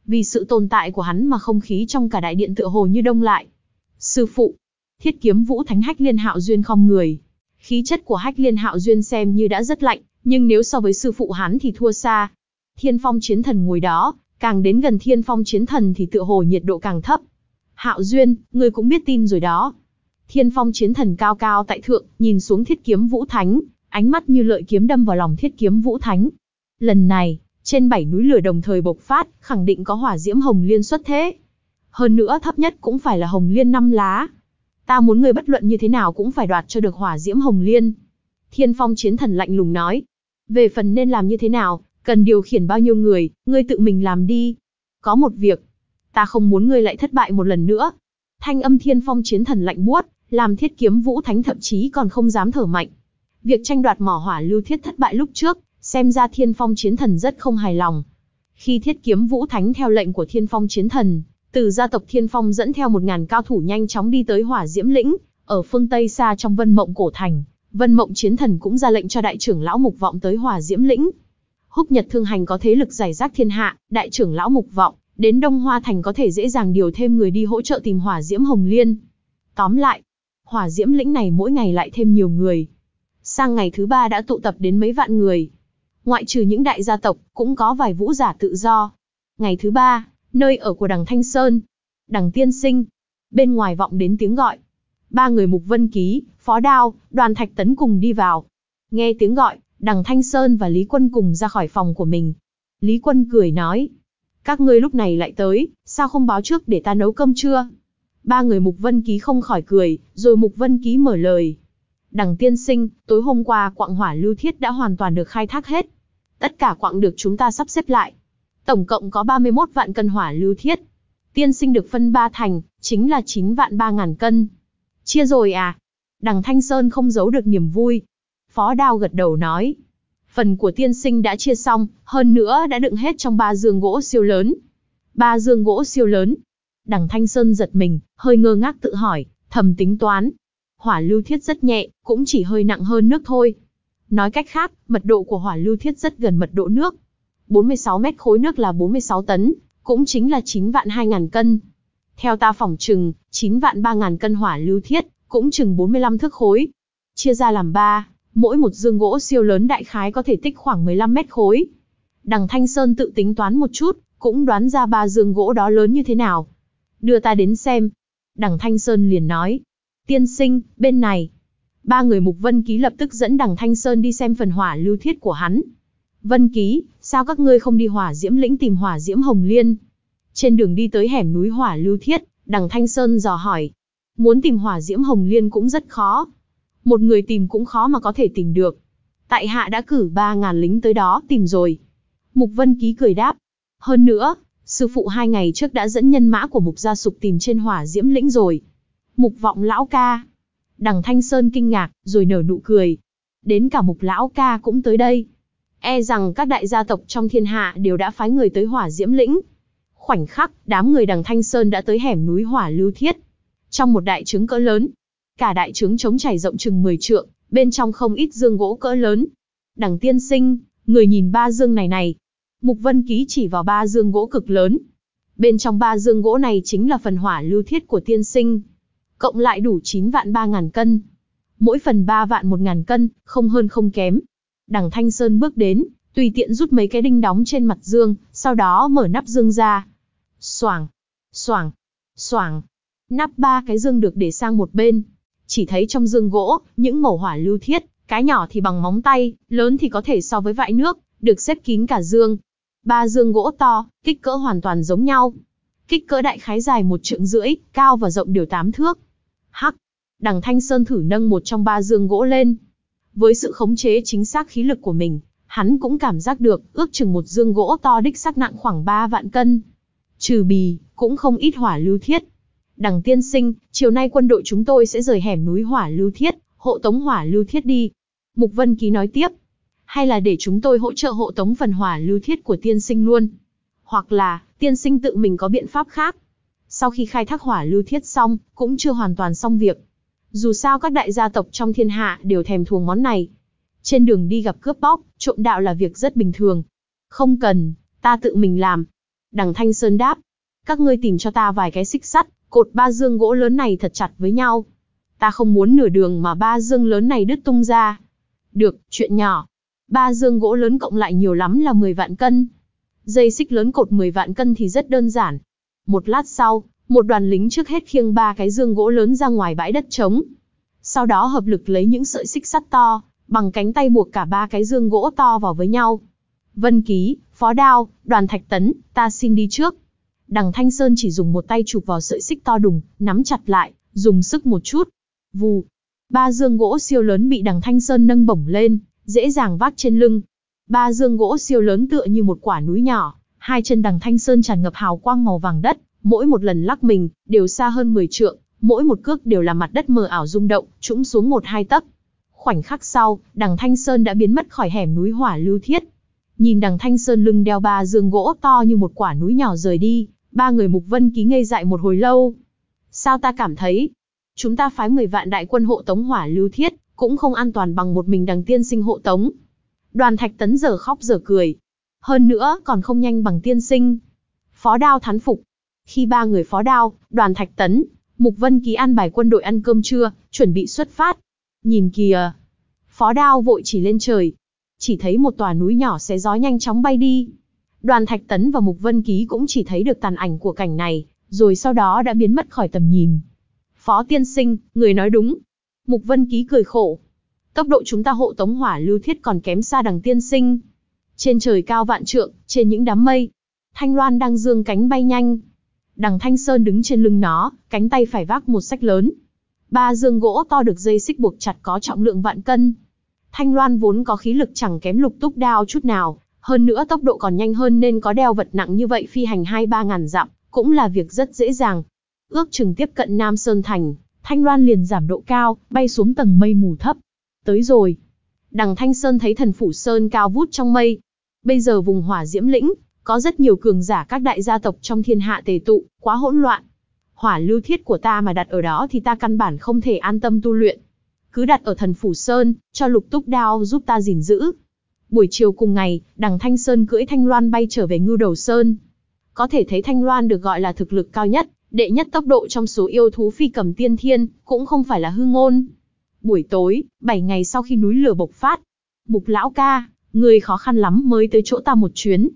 Speaker 1: Vì sự tồn tại của hắn mà không khí trong cả đại điện tựa hồ như đông lại. Sư phụ, thiết kiếm vũ thánh hách liên hạo duyên không người. Khí chất của hách liên hạo duyên xem như đã rất lạnh, nhưng nếu so với sư phụ hắn thì thua xa. Thiên phong chiến thần ngồi đó, càng đến gần thiên phong chiến thần thì tựa hồ nhiệt độ càng thấp. Hạo duyên, người cũng biết tin rồi đó. Thiên phong chiến thần cao cao tại thượng, nhìn xuống thiết kiếm vũ thánh, ánh mắt như lợi kiếm đâm vào lòng thiết kiếm vũ thánh. Lần này, trên bảy núi lửa đồng thời bộc phát, khẳng định có hỏa diễm hồng liên xuất thế. Hơn nữa thấp nhất cũng phải là hồng liên năm lá. Ta muốn người bất luận như thế nào cũng phải đoạt cho được hỏa diễm hồng liên. Thiên phong chiến thần lạnh lùng nói. Về phần nên làm như thế nào, cần điều khiển bao nhiêu người, ngươi tự mình làm đi. Có một việc, ta không muốn ngươi lại thất bại một lần nữa. Thanh âm thiên phong chiến thần lạnh buốt, làm thiết kiếm vũ thánh thậm chí còn không dám thở mạnh. Việc tranh đoạt mỏ hỏa lưu thiết thất bại lúc trước, xem ra thiên phong chiến thần rất không hài lòng. Khi thiết kiếm vũ thánh theo lệnh của thiên phong chiến thần, từ gia tộc thiên phong dẫn theo một ngàn cao thủ nhanh chóng đi tới hỏa diễm lĩnh, ở phương Tây xa trong vân mộng cổ thành, vân mộng chiến thần cũng ra lệnh cho đại trưởng lão mục vọng tới hỏa diễm lĩnh. Húc Nhật Thương Hành có thế lực giải rác thiên hạ, đại trưởng lão mục vọng, đến Đông Hoa Thành có thể dễ dàng điều thêm người đi hỗ trợ tìm hỏa diễm hồng liên. Tóm lại, hỏa diễm lĩnh này mỗi ngày lại thêm nhiều người. Sang ngày thứ ba đã tụ tập đến mấy vạn người. Ngoại trừ những đại gia tộc, cũng có vài vũ giả tự do. Ngày thứ ba, nơi ở của đằng Thanh Sơn. Đằng Tiên Sinh. Bên ngoài vọng đến tiếng gọi. Ba người Mục Vân Ký, Phó Đao, Đoàn Thạch Tấn cùng đi vào. Nghe tiếng gọi, đằng Thanh Sơn và Lý Quân cùng ra khỏi phòng của mình. Lý Quân cười nói. Các ngươi lúc này lại tới, sao không báo trước để ta nấu cơm trưa? Ba người Mục Vân Ký không khỏi cười, rồi Mục Vân Ký mở lời. Đằng tiên sinh, tối hôm qua quạng hỏa lưu thiết đã hoàn toàn được khai thác hết. Tất cả quạng được chúng ta sắp xếp lại. Tổng cộng có 31 vạn cân hỏa lưu thiết. Tiên sinh được phân ba thành, chính là 9 vạn 3 ngàn cân. Chia rồi à? Đằng Thanh Sơn không giấu được niềm vui. Phó Đao gật đầu nói. Phần của tiên sinh đã chia xong, hơn nữa đã đựng hết trong ba giường gỗ siêu lớn. Ba giường gỗ siêu lớn. Đằng Thanh Sơn giật mình, hơi ngơ ngác tự hỏi, thầm tính toán. Hỏa lưu thiết rất nhẹ, cũng chỉ hơi nặng hơn nước thôi. Nói cách khác, mật độ của hỏa lưu thiết rất gần mật độ nước. 46 mét khối nước là 46 tấn, cũng chính là 9 vạn 2 ngàn cân. Theo ta phỏng chừng, 9 vạn 3 ngàn cân hỏa lưu thiết, cũng chừng 45 thước khối. Chia ra làm 3, mỗi một dương gỗ siêu lớn đại khái có thể tích khoảng 15 mét khối. Đằng Thanh Sơn tự tính toán một chút, cũng đoán ra ba dương gỗ đó lớn như thế nào. Đưa ta đến xem. Đằng Thanh Sơn liền nói. Tiên sinh, bên này. Ba người Mục Vân Ký lập tức dẫn đằng Thanh Sơn đi xem phần hỏa lưu thiết của hắn. Vân Ký, sao các ngươi không đi hỏa diễm lĩnh tìm hỏa diễm hồng liên? Trên đường đi tới hẻm núi hỏa lưu thiết, đằng Thanh Sơn dò hỏi. Muốn tìm hỏa diễm hồng liên cũng rất khó. Một người tìm cũng khó mà có thể tìm được. Tại hạ đã cử ba ngàn lính tới đó tìm rồi. Mục Vân Ký cười đáp. Hơn nữa, sư phụ hai ngày trước đã dẫn nhân mã của Mục Gia Sục tìm trên hỏa diễm lĩnh rồi. Mục vọng lão ca. Đằng Thanh Sơn kinh ngạc, rồi nở nụ cười. Đến cả mục lão ca cũng tới đây. E rằng các đại gia tộc trong thiên hạ đều đã phái người tới hỏa diễm lĩnh. Khoảnh khắc, đám người đằng Thanh Sơn đã tới hẻm núi hỏa lưu thiết. Trong một đại trứng cỡ lớn. Cả đại trứng trống trải rộng chừng 10 trượng, bên trong không ít dương gỗ cỡ lớn. Đằng tiên sinh, người nhìn ba dương này này. Mục Vân Ký chỉ vào ba dương gỗ cực lớn. Bên trong ba dương gỗ này chính là phần hỏa lưu thiết của tiên sinh. Cộng lại đủ 9 vạn 3 ngàn cân. Mỗi phần 3 vạn 1 ngàn cân, không hơn không kém. Đằng Thanh Sơn bước đến, tùy tiện rút mấy cái đinh đóng trên mặt dương, sau đó mở nắp dương ra xoàng, xoàng, xoàng. Nắp ba cái dương được để sang một bên. Chỉ thấy trong dương gỗ, những mẩu hỏa lưu thiết, cái nhỏ thì bằng móng tay, lớn thì có thể so với vại nước, được xếp kín cả dương. Ba dương gỗ to, kích cỡ hoàn toàn giống nhau. Kích cỡ đại khái dài một trượng rưỡi, cao và rộng đều tám thước. Hắc, đằng Thanh Sơn thử nâng một trong ba dương gỗ lên. Với sự khống chế chính xác khí lực của mình, hắn cũng cảm giác được, ước chừng một dương gỗ to đích xác nặng khoảng 3 vạn cân. Trừ bì, cũng không ít hỏa lưu thiết. Đằng tiên sinh, chiều nay quân đội chúng tôi sẽ rời hẻm núi hỏa lưu thiết, hộ tống hỏa lưu thiết đi. Mục Vân Ký nói tiếp. Hay là để chúng tôi hỗ trợ hộ tống phần hỏa lưu thiết của tiên sinh luôn. Hoặc là, tiên sinh tự mình có biện pháp khác. Sau khi khai thác hỏa lưu thiết xong, cũng chưa hoàn toàn xong việc. Dù sao các đại gia tộc trong thiên hạ đều thèm thuồng món này. Trên đường đi gặp cướp bóc, trộm đạo là việc rất bình thường. Không cần, ta tự mình làm. Đằng Thanh Sơn đáp. Các ngươi tìm cho ta vài cái xích sắt, cột ba dương gỗ lớn này thật chặt với nhau. Ta không muốn nửa đường mà ba dương lớn này đứt tung ra. Được, chuyện nhỏ. Ba dương gỗ lớn cộng lại nhiều lắm là 10 vạn cân. Dây xích lớn cột 10 vạn cân thì rất đơn giản. Một lát sau, một đoàn lính trước hết khiêng ba cái dương gỗ lớn ra ngoài bãi đất trống. Sau đó hợp lực lấy những sợi xích sắt to, bằng cánh tay buộc cả ba cái dương gỗ to vào với nhau. Vân Ký, Phó Đao, Đoàn Thạch Tấn, ta xin đi trước. Đằng Thanh Sơn chỉ dùng một tay chụp vào sợi xích to đùng, nắm chặt lại, dùng sức một chút. Vù. Ba dương gỗ siêu lớn bị đằng Thanh Sơn nâng bổng lên, dễ dàng vác trên lưng. Ba dương gỗ siêu lớn tựa như một quả núi nhỏ, hai chân đằng Thanh Sơn tràn ngập hào quang màu vàng đất, mỗi một lần lắc mình, đều xa hơn 10 trượng, mỗi một cước đều là mặt đất mờ ảo rung động, trũng xuống một hai tấc. Khoảnh khắc sau, đằng Thanh Sơn đã biến mất khỏi hẻm núi hỏa lưu thiết. Nhìn đằng Thanh Sơn lưng đeo ba dương gỗ to như một quả núi nhỏ rời đi, ba người Mục Vân ký ngây dại một hồi lâu. Sao ta cảm thấy, chúng ta phái 10 vạn đại quân hộ tống hỏa lưu thiết, cũng không an toàn bằng một mình đằng tiên sinh hộ tống. Đoàn Thạch Tấn giờ khóc giờ cười. Hơn nữa, còn không nhanh bằng tiên sinh. Phó đao thán phục. Khi ba người phó đao, đoàn Thạch Tấn, Mục Vân ký an bài quân đội ăn cơm trưa, chuẩn bị xuất phát. Nhìn kìa. Phó đao vội chỉ lên trời. Chỉ thấy một tòa núi nhỏ xé gió nhanh chóng bay đi. Đoàn Thạch Tấn và Mục Vân Ký cũng chỉ thấy được tàn ảnh của cảnh này, rồi sau đó đã biến mất khỏi tầm nhìn. Phó tiên sinh, người nói đúng. Mục Vân Ký cười khổ. Tốc độ chúng ta hộ tống hỏa lưu thiết còn kém xa đằng tiên sinh. Trên trời cao vạn trượng, trên những đám mây. Thanh Loan đang dương cánh bay nhanh. Đằng Thanh Sơn đứng trên lưng nó, cánh tay phải vác một sách lớn. Ba dương gỗ to được dây xích buộc chặt có trọng lượng vạn cân. Thanh Loan vốn có khí lực chẳng kém lục túc đao chút nào, hơn nữa tốc độ còn nhanh hơn nên có đeo vật nặng như vậy phi hành 2-3 ngàn dặm, cũng là việc rất dễ dàng. Ước chừng tiếp cận Nam Sơn Thành, Thanh Loan liền giảm độ cao, bay xuống tầng mây mù thấp. Tới rồi. Đằng Thanh Sơn thấy thần phủ Sơn cao vút trong mây. Bây giờ vùng hỏa diễm lĩnh, có rất nhiều cường giả các đại gia tộc trong thiên hạ tề tụ, quá hỗn loạn. Hỏa lưu thiết của ta mà đặt ở đó thì ta căn bản không thể an tâm tu luyện. Cứ đặt ở thần phủ Sơn, cho lục túc đao giúp ta gìn giữ. Buổi chiều cùng ngày, đằng Thanh Sơn cưỡi Thanh Loan bay trở về Ngưu Đầu Sơn. Có thể thấy Thanh Loan được gọi là thực lực cao nhất, đệ nhất tốc độ trong số yêu thú phi cầm tiên thiên, cũng không phải là hư ngôn. Buổi tối, 7 ngày sau khi núi lửa bộc phát, Mục lão ca, người khó khăn lắm mới tới chỗ ta một chuyến.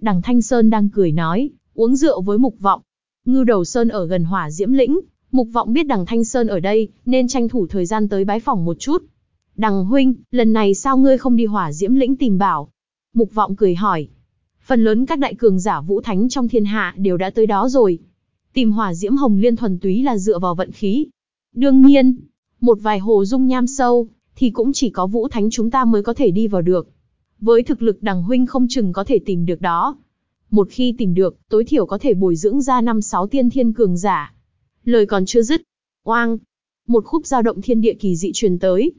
Speaker 1: Đằng Thanh Sơn đang cười nói, uống rượu với Mục Vọng. Ngưu Đầu Sơn ở gần hỏa diễm lĩnh, Mục Vọng biết đằng Thanh Sơn ở đây, nên tranh thủ thời gian tới bái phòng một chút. Đằng huynh, lần này sao ngươi không đi hỏa diễm lĩnh tìm bảo? Mục vọng cười hỏi. Phần lớn các đại cường giả vũ thánh trong thiên hạ đều đã tới đó rồi. Tìm hỏa diễm hồng liên thuần túy là dựa vào vận khí. Đương nhiên, một vài hồ dung nham sâu, thì cũng chỉ có vũ thánh chúng ta mới có thể đi vào được. Với thực lực đằng huynh không chừng có thể tìm được đó. Một khi tìm được, tối thiểu có thể bồi dưỡng ra năm sáu tiên thiên cường giả. Lời còn chưa dứt. Oang! Một khúc dao động thiên địa kỳ dị truyền tới.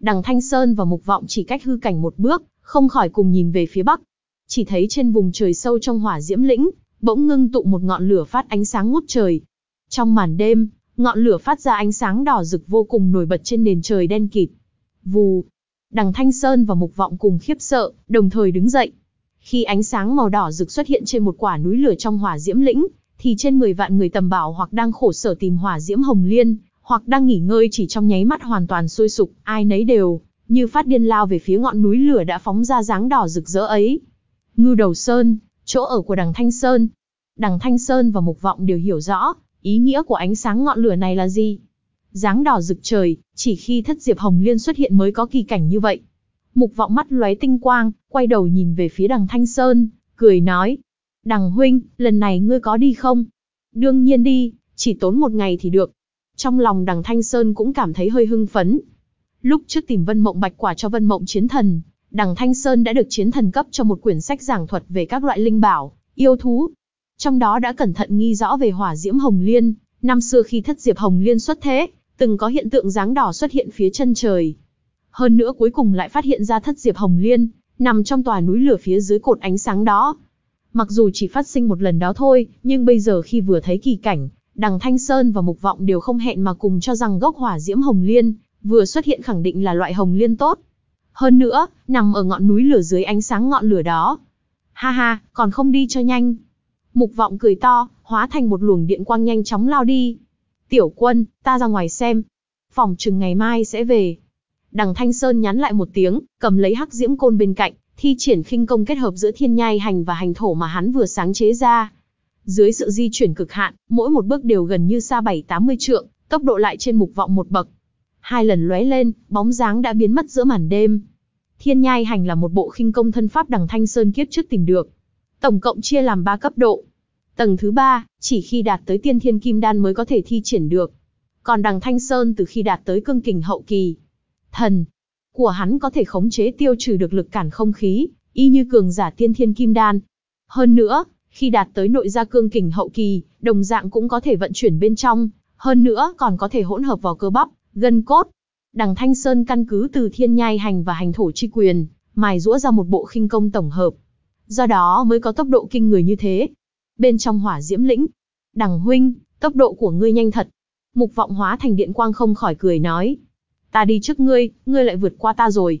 Speaker 1: Đằng Thanh Sơn và Mục Vọng chỉ cách hư cảnh một bước, không khỏi cùng nhìn về phía bắc. Chỉ thấy trên vùng trời sâu trong hỏa diễm lĩnh, bỗng ngưng tụ một ngọn lửa phát ánh sáng ngút trời. Trong màn đêm, ngọn lửa phát ra ánh sáng đỏ rực vô cùng nổi bật trên nền trời đen kịt. Vù! Đằng Thanh Sơn và Mục Vọng cùng khiếp sợ, đồng thời đứng dậy. Khi ánh sáng màu đỏ rực xuất hiện trên một quả núi lửa trong hỏa diễm lĩnh, thì trên 10 vạn người tầm bảo hoặc đang khổ sở tìm hỏa diễm hồng liên, hoặc đang nghỉ ngơi chỉ trong nháy mắt hoàn toàn sôi sục, ai nấy đều như phát điên lao về phía ngọn núi lửa đã phóng ra dáng đỏ rực rỡ ấy. ngư Đầu Sơn, chỗ ở của Đằng Thanh Sơn. Đằng Thanh Sơn và Mục Vọng đều hiểu rõ, ý nghĩa của ánh sáng ngọn lửa này là gì. Dáng đỏ rực trời, chỉ khi thất diệp hồng liên xuất hiện mới có kỳ cảnh như vậy. Mục Vọng mắt lóe tinh quang, quay đầu nhìn về phía Đằng Thanh Sơn, cười nói. Đằng huynh, lần này ngươi có đi không? Đương nhiên đi, chỉ tốn một ngày thì được. Trong lòng đằng Thanh Sơn cũng cảm thấy hơi hưng phấn. Lúc trước tìm Vân Mộng Bạch Quả cho Vân Mộng Chiến Thần, đằng Thanh Sơn đã được Chiến Thần cấp cho một quyển sách giảng thuật về các loại linh bảo, yêu thú. Trong đó đã cẩn thận nghi rõ về hỏa diễm hồng liên, năm xưa khi thất diệp hồng liên xuất thế, từng có hiện tượng dáng đỏ xuất hiện phía chân trời. Hơn nữa cuối cùng lại phát hiện ra thất diệp hồng liên, nằm trong tòa núi lửa phía dưới cột ánh sáng đó. Mặc dù chỉ phát sinh một lần đó thôi, nhưng bây giờ khi vừa thấy kỳ cảnh, đằng Thanh Sơn và Mục Vọng đều không hẹn mà cùng cho rằng gốc hỏa diễm hồng liên, vừa xuất hiện khẳng định là loại hồng liên tốt. Hơn nữa, nằm ở ngọn núi lửa dưới ánh sáng ngọn lửa đó. Ha ha, còn không đi cho nhanh. Mục Vọng cười to, hóa thành một luồng điện quang nhanh chóng lao đi. Tiểu quân, ta ra ngoài xem. Phòng chừng ngày mai sẽ về. Đằng Thanh Sơn nhắn lại một tiếng, cầm lấy hắc diễm côn bên cạnh, thi triển khinh công kết hợp giữa thiên nhai hành và hành thổ mà hắn vừa sáng chế ra. Dưới sự di chuyển cực hạn, mỗi một bước đều gần như xa 7-80 trượng, tốc độ lại trên mục vọng một bậc. Hai lần lóe lên, bóng dáng đã biến mất giữa màn đêm. Thiên nhai hành là một bộ khinh công thân pháp đằng Thanh Sơn kiếp trước tìm được. Tổng cộng chia làm 3 cấp độ. Tầng thứ 3, chỉ khi đạt tới tiên thiên kim đan mới có thể thi triển được. Còn đằng Thanh Sơn từ khi đạt tới cương kình hậu kỳ, thần của hắn có thể khống chế tiêu trừ được lực cản không khí, y như cường giả tiên thiên kim đan. Hơn nữa, khi đạt tới nội gia cương kình hậu kỳ, đồng dạng cũng có thể vận chuyển bên trong, hơn nữa còn có thể hỗn hợp vào cơ bắp, gân cốt. Đằng Thanh Sơn căn cứ từ thiên nhai hành và hành thổ chi quyền, mài rũa ra một bộ khinh công tổng hợp. Do đó mới có tốc độ kinh người như thế. Bên trong hỏa diễm lĩnh, đằng huynh, tốc độ của ngươi nhanh thật. Mục vọng hóa thành điện quang không khỏi cười nói. Ta đi trước ngươi, ngươi lại vượt qua ta rồi.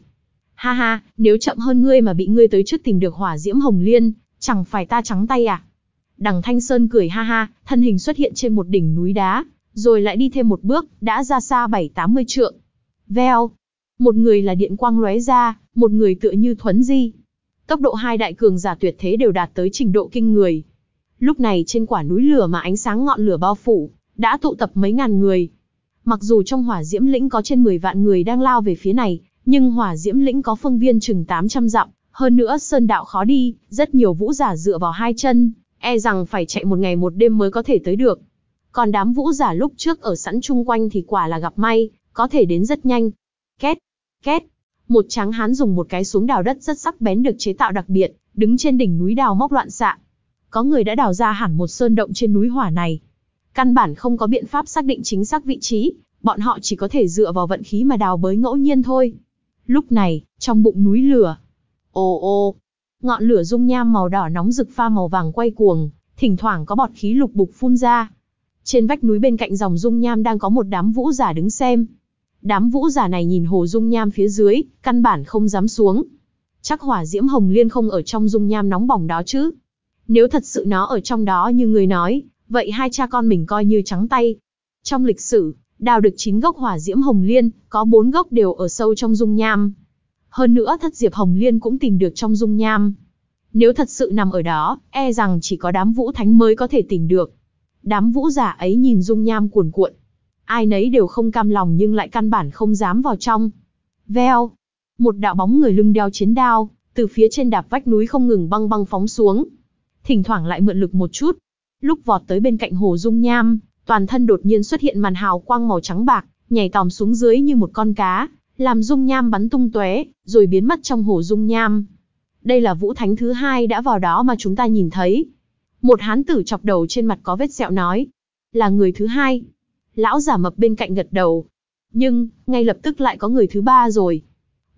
Speaker 1: Ha ha, nếu chậm hơn ngươi mà bị ngươi tới trước tìm được hỏa diễm hồng liên, chẳng phải ta trắng tay à? Đằng Thanh Sơn cười ha ha, thân hình xuất hiện trên một đỉnh núi đá, rồi lại đi thêm một bước, đã ra xa bảy tám mươi trượng. Veo. Một người là điện quang lóe ra, một người tựa như thuấn di. Tốc độ hai đại cường giả tuyệt thế đều đạt tới trình độ kinh người. Lúc này trên quả núi lửa mà ánh sáng ngọn lửa bao phủ, đã tụ tập mấy ngàn người. Mặc dù trong hỏa diễm lĩnh có trên 10 vạn người đang lao về phía này, nhưng hỏa diễm lĩnh có phương viên chừng 800 dặm, hơn nữa sơn đạo khó đi, rất nhiều vũ giả dựa vào hai chân, e rằng phải chạy một ngày một đêm mới có thể tới được. Còn đám vũ giả lúc trước ở sẵn chung quanh thì quả là gặp may, có thể đến rất nhanh. Két, két, một tráng hán dùng một cái xuống đào đất rất sắc bén được chế tạo đặc biệt, đứng trên đỉnh núi đào móc loạn xạ. Có người đã đào ra hẳn một sơn động trên núi hỏa này. Căn bản không có biện pháp xác định chính xác vị trí, bọn họ chỉ có thể dựa vào vận khí mà đào bới ngẫu nhiên thôi. Lúc này, trong bụng núi lửa, ồ ồ, ngọn lửa dung nham màu đỏ nóng rực pha màu vàng quay cuồng, thỉnh thoảng có bọt khí lục bục phun ra. Trên vách núi bên cạnh dòng dung nham đang có một đám vũ giả đứng xem. Đám vũ giả này nhìn hồ dung nham phía dưới, căn bản không dám xuống. Chắc hỏa diễm hồng liên không ở trong dung nham nóng bỏng đó chứ. Nếu thật sự nó ở trong đó như người nói, vậy hai cha con mình coi như trắng tay. Trong lịch sử, đào được 9 gốc hỏa diễm hồng liên, có 4 gốc đều ở sâu trong dung nham. Hơn nữa thất diệp hồng liên cũng tìm được trong dung nham. Nếu thật sự nằm ở đó, e rằng chỉ có đám vũ thánh mới có thể tìm được. Đám vũ giả ấy nhìn dung nham cuồn cuộn. Ai nấy đều không cam lòng nhưng lại căn bản không dám vào trong. Veo. Một đạo bóng người lưng đeo chiến đao, từ phía trên đạp vách núi không ngừng băng băng phóng xuống. Thỉnh thoảng lại mượn lực một chút. Lúc vọt tới bên cạnh hồ dung nham, toàn thân đột nhiên xuất hiện màn hào quang màu trắng bạc, nhảy tòm xuống dưới như một con cá, làm dung nham bắn tung tóe, rồi biến mất trong hồ dung nham. Đây là vũ thánh thứ hai đã vào đó mà chúng ta nhìn thấy. Một hán tử chọc đầu trên mặt có vết sẹo nói. Là người thứ hai. Lão giả mập bên cạnh gật đầu. Nhưng, ngay lập tức lại có người thứ ba rồi.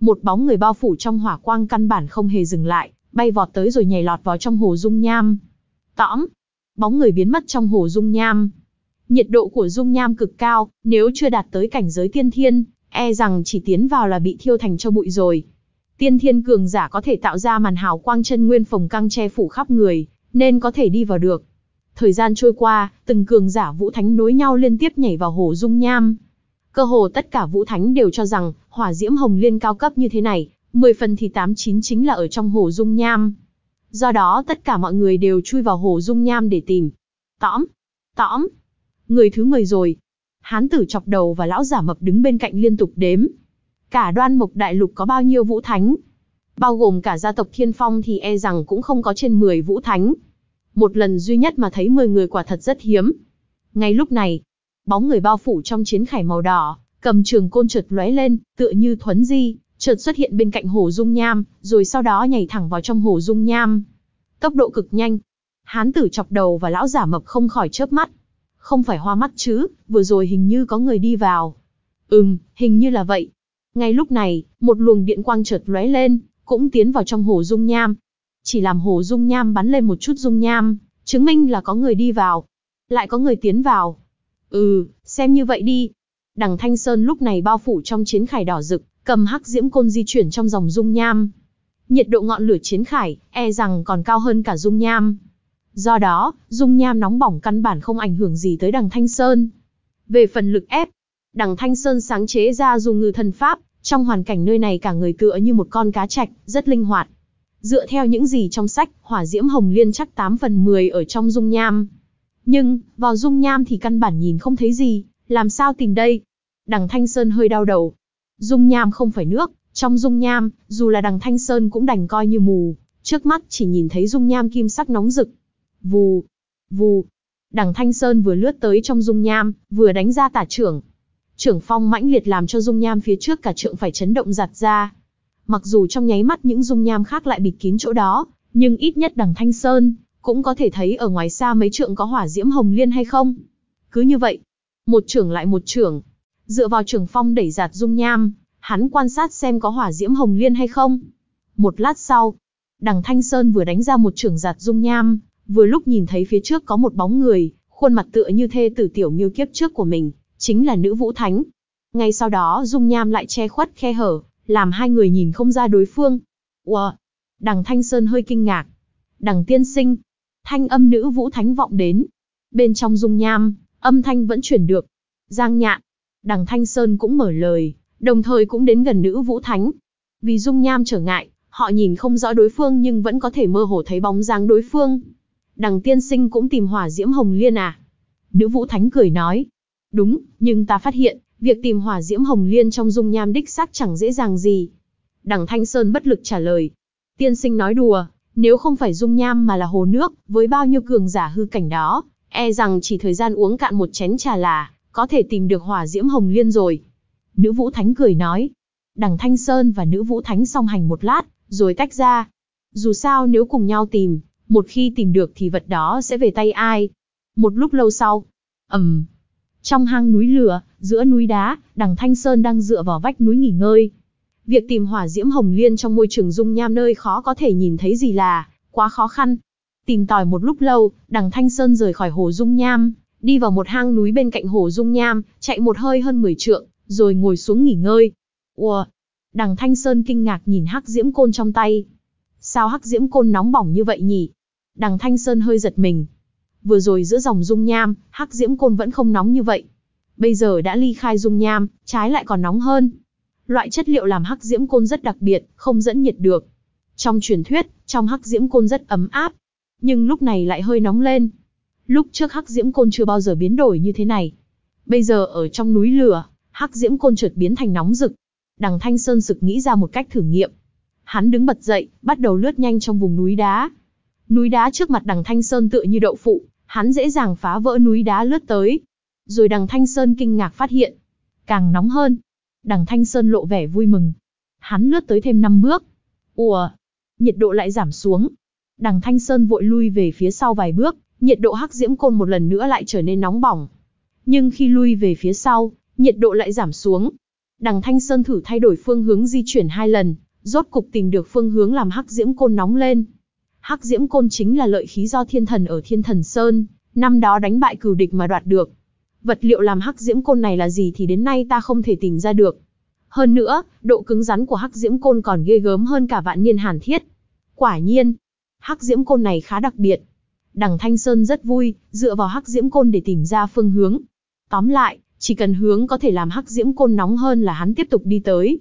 Speaker 1: Một bóng người bao phủ trong hỏa quang căn bản không hề dừng lại, bay vọt tới rồi nhảy lọt vào trong hồ dung nham. Tõm! Bóng người biến mất trong hồ dung nham. Nhiệt độ của dung nham cực cao, nếu chưa đạt tới cảnh giới tiên thiên, e rằng chỉ tiến vào là bị thiêu thành cho bụi rồi. Tiên thiên cường giả có thể tạo ra màn hào quang chân nguyên phồng căng che phủ khắp người, nên có thể đi vào được. Thời gian trôi qua, từng cường giả vũ thánh nối nhau liên tiếp nhảy vào hồ dung nham. Cơ hồ tất cả vũ thánh đều cho rằng, hỏa diễm hồng liên cao cấp như thế này, 10 phần thì 89 chính là ở trong hồ dung nham. Do đó tất cả mọi người đều chui vào hồ dung nham để tìm. Tõm, tõm, người thứ 10 rồi. Hán tử chọc đầu và lão giả mập đứng bên cạnh liên tục đếm. Cả đoan mộc đại lục có bao nhiêu vũ thánh? Bao gồm cả gia tộc Thiên Phong thì e rằng cũng không có trên 10 vũ thánh. Một lần duy nhất mà thấy 10 người quả thật rất hiếm. Ngay lúc này, bóng người bao phủ trong chiến khải màu đỏ, cầm trường côn trượt lóe lên, tựa như thuấn di, chợt xuất hiện bên cạnh hồ dung nham, rồi sau đó nhảy thẳng vào trong hồ dung nham. Tốc độ cực nhanh. Hán tử chọc đầu và lão giả mập không khỏi chớp mắt. Không phải hoa mắt chứ, vừa rồi hình như có người đi vào. Ừm, hình như là vậy. Ngay lúc này, một luồng điện quang chợt lóe lên, cũng tiến vào trong hồ dung nham. Chỉ làm hồ dung nham bắn lên một chút dung nham, chứng minh là có người đi vào. Lại có người tiến vào. Ừ, xem như vậy đi. Đằng Thanh Sơn lúc này bao phủ trong chiến khải đỏ rực, cầm hắc diễm côn di chuyển trong dòng dung nham. Nhiệt độ ngọn lửa chiến khải, e rằng còn cao hơn cả dung nham. Do đó, dung nham nóng bỏng căn bản không ảnh hưởng gì tới đằng Thanh Sơn. Về phần lực ép, đằng Thanh Sơn sáng chế ra dùng ngư thần pháp, trong hoàn cảnh nơi này cả người tựa như một con cá trạch, rất linh hoạt. Dựa theo những gì trong sách, hỏa diễm hồng liên chắc 8 phần 10 ở trong dung nham. Nhưng, vào dung nham thì căn bản nhìn không thấy gì, làm sao tìm đây? Đằng Thanh Sơn hơi đau đầu. Dung nham không phải nước, trong dung nham, dù là đằng Thanh Sơn cũng đành coi như mù, trước mắt chỉ nhìn thấy dung nham kim sắc nóng rực. Vù, vù. Đằng Thanh Sơn vừa lướt tới trong dung nham, vừa đánh ra tả trưởng. Trưởng phong mãnh liệt làm cho dung nham phía trước cả trượng phải chấn động giặt ra. Mặc dù trong nháy mắt những dung nham khác lại bịt kín chỗ đó, nhưng ít nhất đằng Thanh Sơn, cũng có thể thấy ở ngoài xa mấy trượng có hỏa diễm hồng liên hay không. Cứ như vậy, một trưởng lại một trưởng, dựa vào trưởng phong đẩy giạt dung nham, hắn quan sát xem có hỏa diễm hồng liên hay không. Một lát sau, đằng Thanh Sơn vừa đánh ra một trưởng giạt dung nham, vừa lúc nhìn thấy phía trước có một bóng người, khuôn mặt tựa như thê tử tiểu miêu kiếp trước của mình, chính là nữ vũ thánh. Ngay sau đó dung nham lại che khuất khe hở, làm hai người nhìn không ra đối phương. Wow! Đằng Thanh Sơn hơi kinh ngạc. Đằng tiên sinh. Thanh âm nữ vũ thánh vọng đến. Bên trong dung nham, âm thanh vẫn chuyển được. Giang nhạn. Đằng Thanh Sơn cũng mở lời, đồng thời cũng đến gần nữ vũ thánh. Vì dung nham trở ngại, họ nhìn không rõ đối phương nhưng vẫn có thể mơ hồ thấy bóng dáng đối phương. Đằng tiên sinh cũng tìm hỏa diễm hồng liên à? Nữ vũ thánh cười nói. Đúng, nhưng ta phát hiện, việc tìm hỏa diễm hồng liên trong dung nham đích xác chẳng dễ dàng gì. Đằng Thanh Sơn bất lực trả lời. Tiên sinh nói đùa, nếu không phải dung nham mà là hồ nước, với bao nhiêu cường giả hư cảnh đó, e rằng chỉ thời gian uống cạn một chén trà là, có thể tìm được hỏa diễm hồng liên rồi. Nữ vũ thánh cười nói. Đằng Thanh Sơn và nữ vũ thánh song hành một lát, rồi tách ra. Dù sao nếu cùng nhau tìm, một khi tìm được thì vật đó sẽ về tay ai. Một lúc lâu sau, ầm, um, trong hang núi lửa, giữa núi đá, đằng Thanh Sơn đang dựa vào vách núi nghỉ ngơi. Việc tìm hỏa diễm hồng liên trong môi trường dung nham nơi khó có thể nhìn thấy gì là quá khó khăn. Tìm tòi một lúc lâu, đằng Thanh Sơn rời khỏi hồ dung nham, đi vào một hang núi bên cạnh hồ dung nham, chạy một hơi hơn 10 trượng, rồi ngồi xuống nghỉ ngơi. Ủa? Đằng Thanh Sơn kinh ngạc nhìn hắc diễm côn trong tay. Sao hắc diễm côn nóng bỏng như vậy nhỉ? Đằng Thanh Sơn hơi giật mình. Vừa rồi giữa dòng dung nham, hắc diễm côn vẫn không nóng như vậy. Bây giờ đã ly khai dung nham, trái lại còn nóng hơn. Loại chất liệu làm hắc diễm côn rất đặc biệt, không dẫn nhiệt được. Trong truyền thuyết, trong hắc diễm côn rất ấm áp, nhưng lúc này lại hơi nóng lên. Lúc trước hắc diễm côn chưa bao giờ biến đổi như thế này. Bây giờ ở trong núi lửa, hắc diễm côn chợt biến thành nóng rực. Đằng Thanh Sơn sực nghĩ ra một cách thử nghiệm. Hắn đứng bật dậy, bắt đầu lướt nhanh trong vùng núi đá. Núi đá trước mặt đằng Thanh Sơn tựa như đậu phụ, hắn dễ dàng phá vỡ núi đá lướt tới. Rồi đằng Thanh Sơn kinh ngạc phát hiện, càng nóng hơn. Đằng Thanh Sơn lộ vẻ vui mừng. Hắn lướt tới thêm 5 bước. Ùa! nhiệt độ lại giảm xuống. Đằng Thanh Sơn vội lui về phía sau vài bước, nhiệt độ hắc diễm côn một lần nữa lại trở nên nóng bỏng. Nhưng khi lui về phía sau, nhiệt độ lại giảm xuống. Đằng Thanh Sơn thử thay đổi phương hướng di chuyển hai lần, rốt cục tìm được phương hướng làm hắc diễm côn nóng lên. Hắc diễm côn chính là lợi khí do thiên thần ở thiên thần Sơn, năm đó đánh bại cửu địch mà đoạt được. Vật liệu làm hắc diễm côn này là gì thì đến nay ta không thể tìm ra được. Hơn nữa, độ cứng rắn của hắc diễm côn còn ghê gớm hơn cả vạn niên hàn thiết. Quả nhiên, hắc diễm côn này khá đặc biệt. Đằng Thanh Sơn rất vui, dựa vào hắc diễm côn để tìm ra phương hướng. Tóm lại, chỉ cần hướng có thể làm hắc diễm côn nóng hơn là hắn tiếp tục đi tới.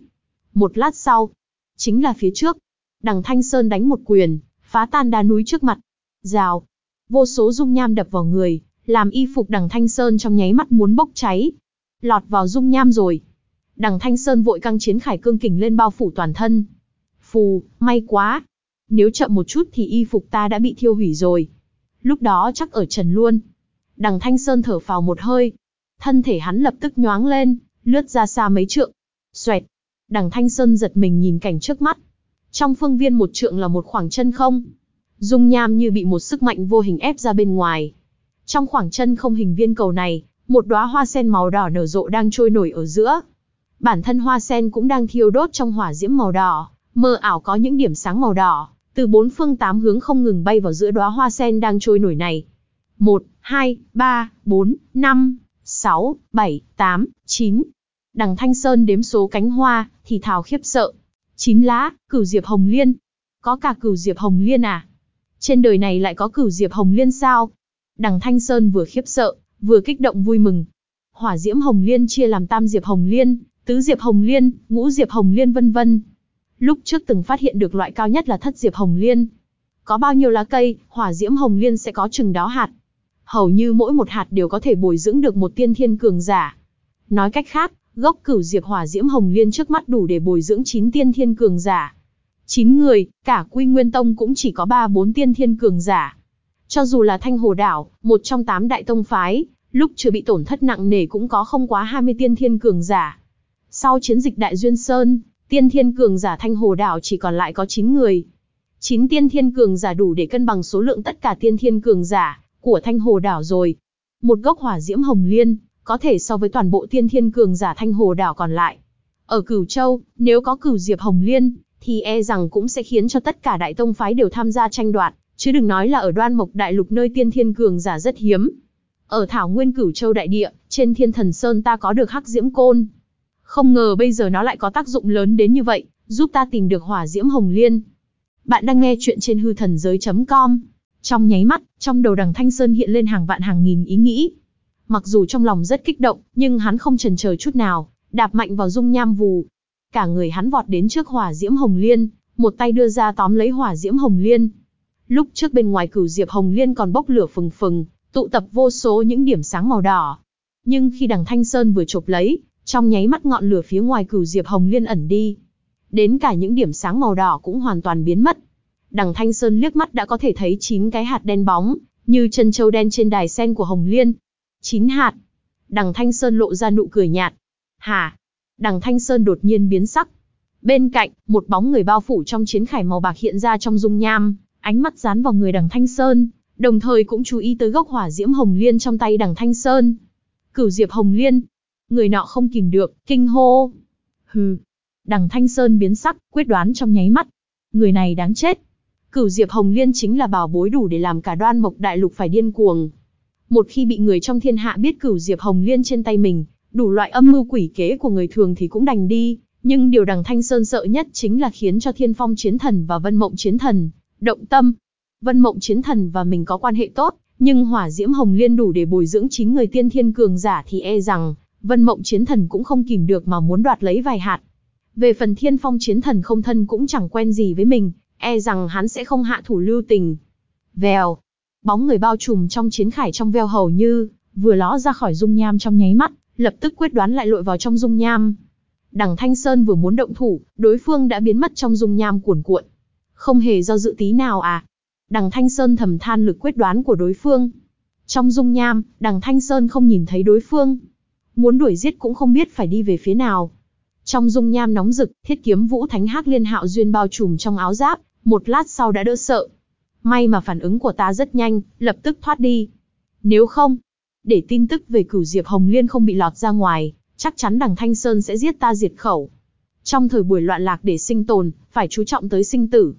Speaker 1: Một lát sau, chính là phía trước. Đằng Thanh Sơn đánh một quyền, phá tan đá núi trước mặt. Rào, vô số dung nham đập vào người, làm y phục đằng Thanh Sơn trong nháy mắt muốn bốc cháy. Lọt vào dung nham rồi. Đằng Thanh Sơn vội căng chiến khải cương kình lên bao phủ toàn thân. Phù, may quá. Nếu chậm một chút thì y phục ta đã bị thiêu hủy rồi. Lúc đó chắc ở trần luôn. Đằng Thanh Sơn thở phào một hơi. Thân thể hắn lập tức nhoáng lên, lướt ra xa mấy trượng. Xoẹt. Đằng Thanh Sơn giật mình nhìn cảnh trước mắt. Trong phương viên một trượng là một khoảng chân không. Dung nham như bị một sức mạnh vô hình ép ra bên ngoài. Trong khoảng chân không hình viên cầu này, một đóa hoa sen màu đỏ nở rộ đang trôi nổi ở giữa. Bản thân hoa sen cũng đang thiêu đốt trong hỏa diễm màu đỏ, mơ ảo có những điểm sáng màu đỏ, từ bốn phương tám hướng không ngừng bay vào giữa đóa hoa sen đang trôi nổi này. 1, 2, 3, 4, 5, 6, 7, 8, 9. Đằng Thanh Sơn đếm số cánh hoa, thì thào khiếp sợ. Chín lá, cửu diệp hồng liên. Có cả cửu diệp hồng liên à? Trên đời này lại có cửu diệp hồng liên sao? Đằng Thanh Sơn vừa khiếp sợ, vừa kích động vui mừng. Hỏa diễm hồng liên chia làm tam diệp hồng liên, tứ diệp hồng liên, ngũ diệp hồng liên vân vân. Lúc trước từng phát hiện được loại cao nhất là thất diệp hồng liên. Có bao nhiêu lá cây, hỏa diễm hồng liên sẽ có chừng đó hạt. Hầu như mỗi một hạt đều có thể bồi dưỡng được một tiên thiên cường giả. Nói cách khác, gốc cửu diệp hỏa diễm hồng liên trước mắt đủ để bồi dưỡng 9 tiên thiên cường giả. 9 người, cả quy nguyên tông cũng chỉ có 3-4 tiên thiên cường giả. Cho dù là thanh hồ đảo, một trong 8 đại tông phái, lúc chưa bị tổn thất nặng nề cũng có không quá 20 tiên thiên cường giả. Sau chiến dịch Đại Duyên Sơn, tiên thiên cường giả thanh hồ đảo chỉ còn lại có 9 người. 9 tiên thiên cường giả đủ để cân bằng số lượng tất cả tiên thiên cường giả của thanh hồ đảo rồi. Một gốc hỏa diễm hồng liên, có thể so với toàn bộ tiên thiên cường giả thanh hồ đảo còn lại. Ở Cửu Châu, nếu có cửu diệp hồng liên, thì e rằng cũng sẽ khiến cho tất cả đại tông phái đều tham gia tranh đoạt, chứ đừng nói là ở đoan mộc đại lục nơi tiên thiên cường giả rất hiếm. Ở Thảo Nguyên Cửu Châu đại địa, trên thiên thần sơn ta có được hắc diễm côn. Không ngờ bây giờ nó lại có tác dụng lớn đến như vậy, giúp ta tìm được hỏa diễm hồng liên. Bạn đang nghe chuyện trên hư thần giới.com. Trong nháy mắt, trong đầu đằng Thanh Sơn hiện lên hàng vạn hàng nghìn ý nghĩ. Mặc dù trong lòng rất kích động, nhưng hắn không chần chờ chút nào, đạp mạnh vào dung nham vù. Cả người hắn vọt đến trước hỏa diễm hồng liên, một tay đưa ra tóm lấy hỏa diễm hồng liên. Lúc trước bên ngoài cửu diệp hồng liên còn bốc lửa phừng phừng, tụ tập vô số những điểm sáng màu đỏ. Nhưng khi đằng Thanh Sơn vừa chộp lấy, trong nháy mắt ngọn lửa phía ngoài cửu diệp hồng liên ẩn đi. Đến cả những điểm sáng màu đỏ cũng hoàn toàn biến mất. Đằng Thanh Sơn liếc mắt đã có thể thấy chín cái hạt đen bóng, như chân châu đen trên đài sen của hồng liên. Chín hạt. Đằng Thanh Sơn lộ ra nụ cười nhạt. hà. Đằng Thanh Sơn đột nhiên biến sắc. Bên cạnh, một bóng người bao phủ trong chiến khải màu bạc hiện ra trong dung nham, ánh mắt dán vào người đằng Thanh Sơn, đồng thời cũng chú ý tới gốc hỏa diễm hồng liên trong tay đằng Thanh Sơn. Cửu diệp hồng liên. Người nọ không kìm được, kinh hô. Hừ. Đằng Thanh Sơn biến sắc, quyết đoán trong nháy mắt. Người này đáng chết. Cửu diệp hồng liên chính là bảo bối đủ để làm cả đoan mộc đại lục phải điên cuồng. Một khi bị người trong thiên hạ biết cửu diệp hồng liên trên tay mình, đủ loại âm mưu quỷ kế của người thường thì cũng đành đi. Nhưng điều đằng Thanh Sơn sợ nhất chính là khiến cho Thiên Phong Chiến Thần và Vân Mộng Chiến Thần động tâm. Vân Mộng Chiến Thần và mình có quan hệ tốt, nhưng Hỏa Diễm Hồng Liên đủ để bồi dưỡng chín người tiên thiên cường giả thì e rằng Vân Mộng Chiến Thần cũng không kìm được mà muốn đoạt lấy vài hạt. Về phần Thiên Phong Chiến Thần không thân cũng chẳng quen gì với mình, e rằng hắn sẽ không hạ thủ lưu tình. Vèo, bóng người bao trùm trong chiến khải trong veo hầu như vừa ló ra khỏi dung nham trong nháy mắt, lập tức quyết đoán lại lội vào trong dung nham. Đằng Thanh Sơn vừa muốn động thủ, đối phương đã biến mất trong dung nham cuồn cuộn. Không hề do dự tí nào à? Đằng Thanh Sơn thầm than lực quyết đoán của đối phương. Trong dung nham, đằng Thanh Sơn không nhìn thấy đối phương. Muốn đuổi giết cũng không biết phải đi về phía nào. Trong dung nham nóng rực, thiết kiếm vũ thánh hắc liên hạo duyên bao trùm trong áo giáp, một lát sau đã đỡ sợ. May mà phản ứng của ta rất nhanh, lập tức thoát đi. Nếu không, để tin tức về cửu diệp hồng liên không bị lọt ra ngoài, chắc chắn đằng Thanh Sơn sẽ giết ta diệt khẩu. Trong thời buổi loạn lạc để sinh tồn, phải chú trọng tới sinh tử.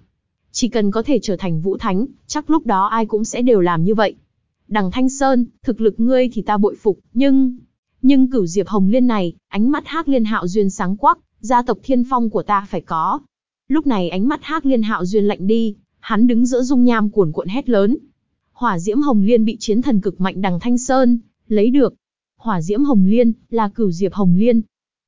Speaker 1: Chỉ cần có thể trở thành vũ thánh, chắc lúc đó ai cũng sẽ đều làm như vậy. Đằng Thanh Sơn, thực lực ngươi thì ta bội phục, nhưng... Nhưng cửu diệp hồng liên này, ánh mắt hắc liên hạo duyên sáng quắc, Gia tộc Thiên Phong của ta phải có. Lúc này ánh mắt Hắc Liên Hạo duyên lạnh đi, hắn đứng giữa dung nham cuồn cuộn hét lớn. Hỏa Diễm Hồng Liên bị chiến thần cực mạnh đằng Thanh Sơn lấy được. Hỏa Diễm Hồng Liên là cửu diệp Hồng Liên.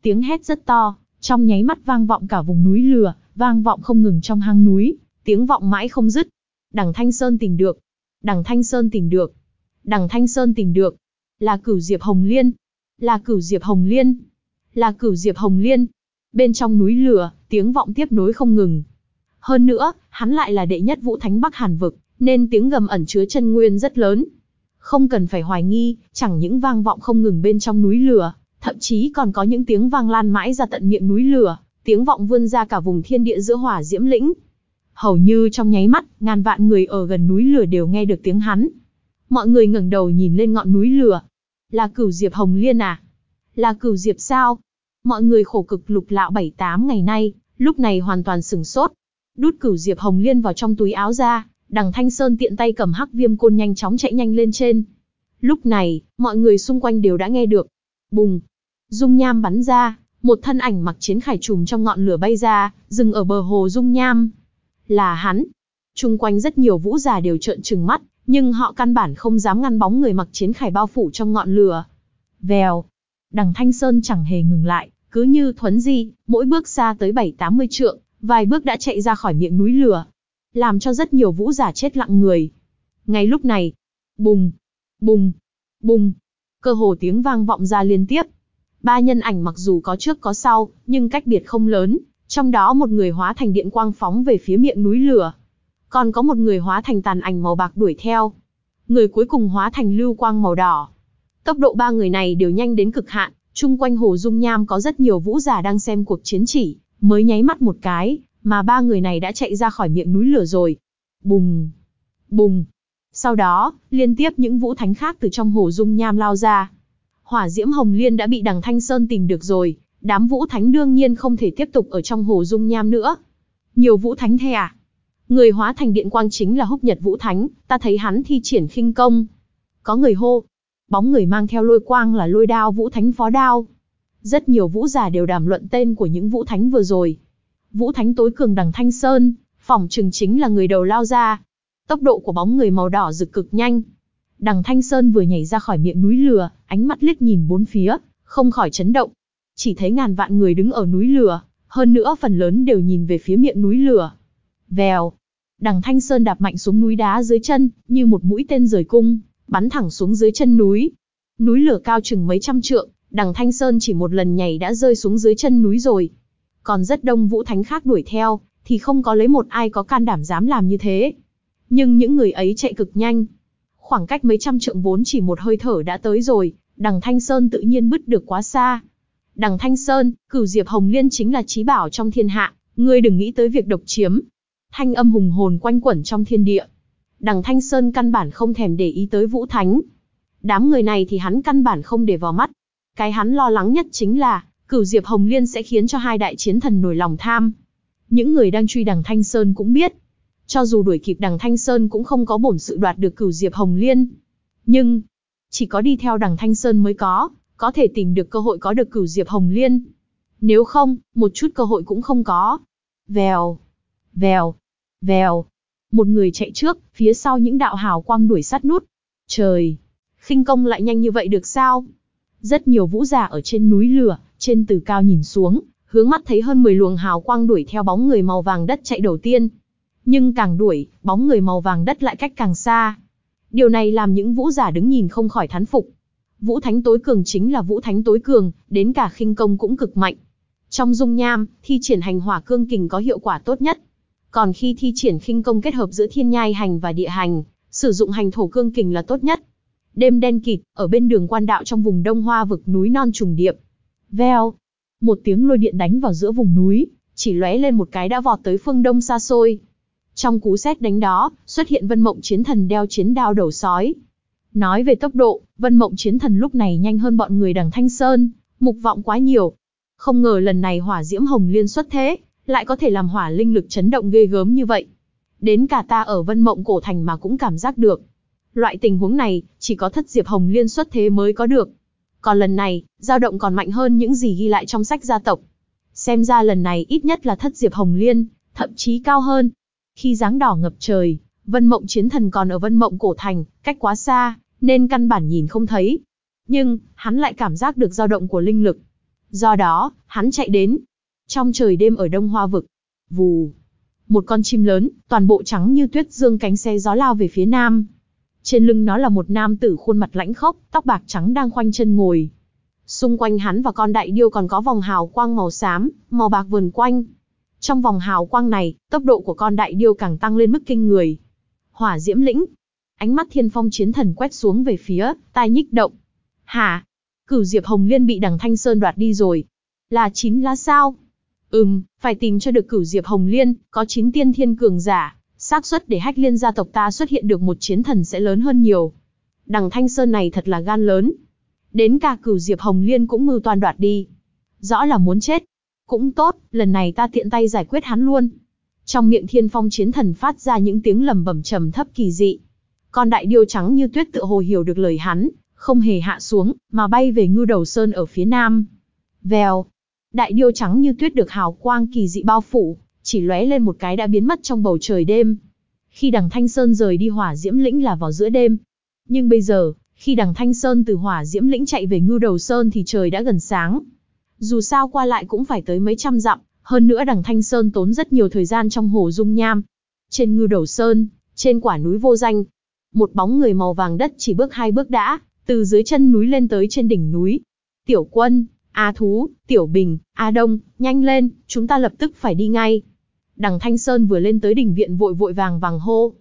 Speaker 1: Tiếng hét rất to, trong nháy mắt vang vọng cả vùng núi lửa, vang vọng không ngừng trong hang núi, tiếng vọng mãi không dứt. Đằng Thanh Sơn tìm được, đằng Thanh Sơn tìm được, đằng Thanh Sơn tìm được, là cửu diệp Hồng Liên, là cửu diệp Hồng Liên, là cửu diệp Hồng Liên. Bên trong núi lửa, tiếng vọng tiếp nối không ngừng. Hơn nữa, hắn lại là đệ nhất vũ thánh Bắc Hàn vực, nên tiếng gầm ẩn chứa chân nguyên rất lớn. Không cần phải hoài nghi, chẳng những vang vọng không ngừng bên trong núi lửa, thậm chí còn có những tiếng vang lan mãi ra tận miệng núi lửa, tiếng vọng vươn ra cả vùng thiên địa giữa hỏa diễm lĩnh. Hầu như trong nháy mắt, ngàn vạn người ở gần núi lửa đều nghe được tiếng hắn. Mọi người ngẩng đầu nhìn lên ngọn núi lửa. Là cửu diệp hồng liên à? Là cửu diệp sao? Mọi người khổ cực lục lạo bảy tám ngày nay, lúc này hoàn toàn sừng sốt. Đút cửu diệp hồng liên vào trong túi áo ra, đằng Thanh Sơn tiện tay cầm hắc viêm côn nhanh chóng chạy nhanh lên trên. Lúc này, mọi người xung quanh đều đã nghe được. Bùng! Dung nham bắn ra, một thân ảnh mặc chiến khải trùm trong ngọn lửa bay ra, dừng ở bờ hồ dung nham. Là hắn. Trung quanh rất nhiều vũ giả đều trợn trừng mắt, nhưng họ căn bản không dám ngăn bóng người mặc chiến khải bao phủ trong ngọn lửa. Vèo. Đằng Thanh Sơn chẳng hề ngừng lại, cứ như thuấn di, mỗi bước xa tới 7-80 trượng, vài bước đã chạy ra khỏi miệng núi lửa. Làm cho rất nhiều vũ giả chết lặng người. Ngay lúc này, bùng, bùng, bùng, cơ hồ tiếng vang vọng ra liên tiếp. Ba nhân ảnh mặc dù có trước có sau, nhưng cách biệt không lớn, trong đó một người hóa thành điện quang phóng về phía miệng núi lửa. Còn có một người hóa thành tàn ảnh màu bạc đuổi theo. Người cuối cùng hóa thành lưu quang màu đỏ. Tốc độ ba người này đều nhanh đến cực hạn, chung quanh hồ dung nham có rất nhiều vũ giả đang xem cuộc chiến chỉ, mới nháy mắt một cái, mà ba người này đã chạy ra khỏi miệng núi lửa rồi. Bùng! Bùng! Sau đó, liên tiếp những vũ thánh khác từ trong hồ dung nham lao ra. Hỏa diễm hồng liên đã bị đằng Thanh Sơn tìm được rồi, đám vũ thánh đương nhiên không thể tiếp tục ở trong hồ dung nham nữa. Nhiều vũ thánh thế à? Người hóa thành điện quang chính là húc nhật vũ thánh, ta thấy hắn thi triển khinh công. Có người hô, bóng người mang theo lôi quang là lôi đao vũ thánh phó đao. Rất nhiều vũ giả đều đàm luận tên của những vũ thánh vừa rồi. Vũ thánh tối cường đằng Thanh Sơn, phỏng trừng chính là người đầu lao ra. Tốc độ của bóng người màu đỏ rực cực nhanh. Đằng Thanh Sơn vừa nhảy ra khỏi miệng núi lửa, ánh mắt liếc nhìn bốn phía, không khỏi chấn động. Chỉ thấy ngàn vạn người đứng ở núi lửa, hơn nữa phần lớn đều nhìn về phía miệng núi lửa. Vèo. Đằng Thanh Sơn đạp mạnh xuống núi đá dưới chân, như một mũi tên rời cung, bắn thẳng xuống dưới chân núi. Núi lửa cao chừng mấy trăm trượng, đằng Thanh Sơn chỉ một lần nhảy đã rơi xuống dưới chân núi rồi. Còn rất đông vũ thánh khác đuổi theo, thì không có lấy một ai có can đảm dám làm như thế. Nhưng những người ấy chạy cực nhanh. Khoảng cách mấy trăm trượng vốn chỉ một hơi thở đã tới rồi, đằng Thanh Sơn tự nhiên bứt được quá xa. Đằng Thanh Sơn, cửu diệp hồng liên chính là trí bảo trong thiên hạ, ngươi đừng nghĩ tới việc độc chiếm. Thanh âm hùng hồn quanh quẩn trong thiên địa. Đằng Thanh Sơn căn bản không thèm để ý tới Vũ Thánh. Đám người này thì hắn căn bản không để vào mắt. Cái hắn lo lắng nhất chính là, cửu diệp hồng liên sẽ khiến cho hai đại chiến thần nổi lòng tham. Những người đang truy đằng Thanh Sơn cũng biết. Cho dù đuổi kịp đằng Thanh Sơn cũng không có bổn sự đoạt được cửu diệp hồng liên. Nhưng, chỉ có đi theo đằng Thanh Sơn mới có, có thể tìm được cơ hội có được cửu diệp hồng liên. Nếu không, một chút cơ hội cũng không có. Vèo, vèo, vèo. Một người chạy trước, phía sau những đạo hào quang đuổi sát nút. Trời, khinh công lại nhanh như vậy được sao? Rất nhiều vũ giả ở trên núi lửa, trên từ cao nhìn xuống, hướng mắt thấy hơn 10 luồng hào quang đuổi theo bóng người màu vàng đất chạy đầu tiên. Nhưng càng đuổi, bóng người màu vàng đất lại cách càng xa. Điều này làm những vũ giả đứng nhìn không khỏi thán phục. Vũ Thánh tối cường chính là Vũ Thánh tối cường, đến cả khinh công cũng cực mạnh. Trong dung nham, thi triển hành hỏa cương kình có hiệu quả tốt nhất. Còn khi thi triển khinh công kết hợp giữa thiên nhai hành và địa hành, sử dụng hành thổ cương kình là tốt nhất. Đêm đen kịt, ở bên đường quan đạo trong vùng đông hoa vực núi non trùng điệp. Veo. Một tiếng lôi điện đánh vào giữa vùng núi, chỉ lóe lên một cái đã vọt tới phương đông xa xôi. Trong cú xét đánh đó, xuất hiện vân mộng chiến thần đeo chiến đao đầu sói. Nói về tốc độ, vân mộng chiến thần lúc này nhanh hơn bọn người đằng Thanh Sơn, mục vọng quá nhiều. Không ngờ lần này hỏa diễm hồng liên xuất thế, lại có thể làm hỏa linh lực chấn động ghê gớm như vậy. Đến cả ta ở vân mộng cổ thành mà cũng cảm giác được. Loại tình huống này, chỉ có thất diệp hồng liên xuất thế mới có được. Còn lần này, dao động còn mạnh hơn những gì ghi lại trong sách gia tộc. Xem ra lần này ít nhất là thất diệp hồng liên, thậm chí cao hơn. Khi dáng đỏ ngập trời, vân mộng chiến thần còn ở vân mộng cổ thành, cách quá xa, nên căn bản nhìn không thấy. Nhưng, hắn lại cảm giác được dao động của linh lực. Do đó, hắn chạy đến. Trong trời đêm ở Đông Hoa Vực, vù, một con chim lớn, toàn bộ trắng như tuyết dương cánh xe gió lao về phía nam. Trên lưng nó là một nam tử khuôn mặt lãnh khốc, tóc bạc trắng đang khoanh chân ngồi. Xung quanh hắn và con đại điêu còn có vòng hào quang màu xám, màu bạc vườn quanh. Trong vòng hào quang này, tốc độ của con đại điêu càng tăng lên mức kinh người. Hỏa diễm lĩnh. Ánh mắt thiên phong chiến thần quét xuống về phía, tai nhích động. Hả? Cửu Diệp Hồng Liên bị đằng Thanh Sơn đoạt đi rồi. Là chín lá sao? Ừm, phải tìm cho được cửu Diệp Hồng Liên, có chín tiên thiên cường giả, xác suất để hách liên gia tộc ta xuất hiện được một chiến thần sẽ lớn hơn nhiều. Đằng Thanh Sơn này thật là gan lớn. Đến cả cửu Diệp Hồng Liên cũng mưu toàn đoạt đi. Rõ là muốn chết. Cũng tốt, lần này ta tiện tay giải quyết hắn luôn. Trong miệng thiên phong chiến thần phát ra những tiếng lầm bẩm trầm thấp kỳ dị. Con đại điêu trắng như tuyết tự hồ hiểu được lời hắn, không hề hạ xuống, mà bay về ngư đầu sơn ở phía nam. Vèo, đại điêu trắng như tuyết được hào quang kỳ dị bao phủ, chỉ lóe lên một cái đã biến mất trong bầu trời đêm. Khi đằng Thanh Sơn rời đi hỏa diễm lĩnh là vào giữa đêm. Nhưng bây giờ, khi đằng Thanh Sơn từ hỏa diễm lĩnh chạy về ngư đầu sơn thì trời đã gần sáng. Dù sao qua lại cũng phải tới mấy trăm dặm, hơn nữa đằng Thanh Sơn tốn rất nhiều thời gian trong hồ dung nham. Trên ngư đầu sơn, trên quả núi vô danh, một bóng người màu vàng đất chỉ bước hai bước đã, từ dưới chân núi lên tới trên đỉnh núi. Tiểu quân, A Thú, Tiểu Bình, A Đông, nhanh lên, chúng ta lập tức phải đi ngay. Đằng Thanh Sơn vừa lên tới đỉnh viện vội vội vàng vàng hô.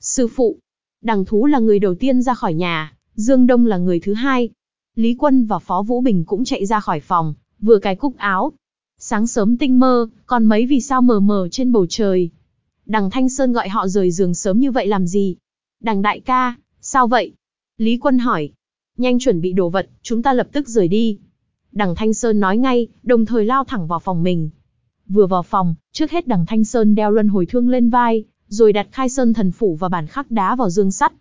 Speaker 1: Sư phụ, đằng Thú là người đầu tiên ra khỏi nhà, Dương Đông là người thứ hai. Lý Quân và Phó Vũ Bình cũng chạy ra khỏi phòng, vừa cài cúc áo. Sáng sớm tinh mơ, còn mấy vì sao mờ mờ trên bầu trời. Đằng Thanh Sơn gọi họ rời giường sớm như vậy làm gì? Đằng đại ca, sao vậy? Lý Quân hỏi. Nhanh chuẩn bị đồ vật, chúng ta lập tức rời đi. Đằng Thanh Sơn nói ngay, đồng thời lao thẳng vào phòng mình. Vừa vào phòng, trước hết đằng Thanh Sơn đeo luân hồi thương lên vai, rồi đặt khai sơn thần phủ và bản khắc đá vào dương sắt.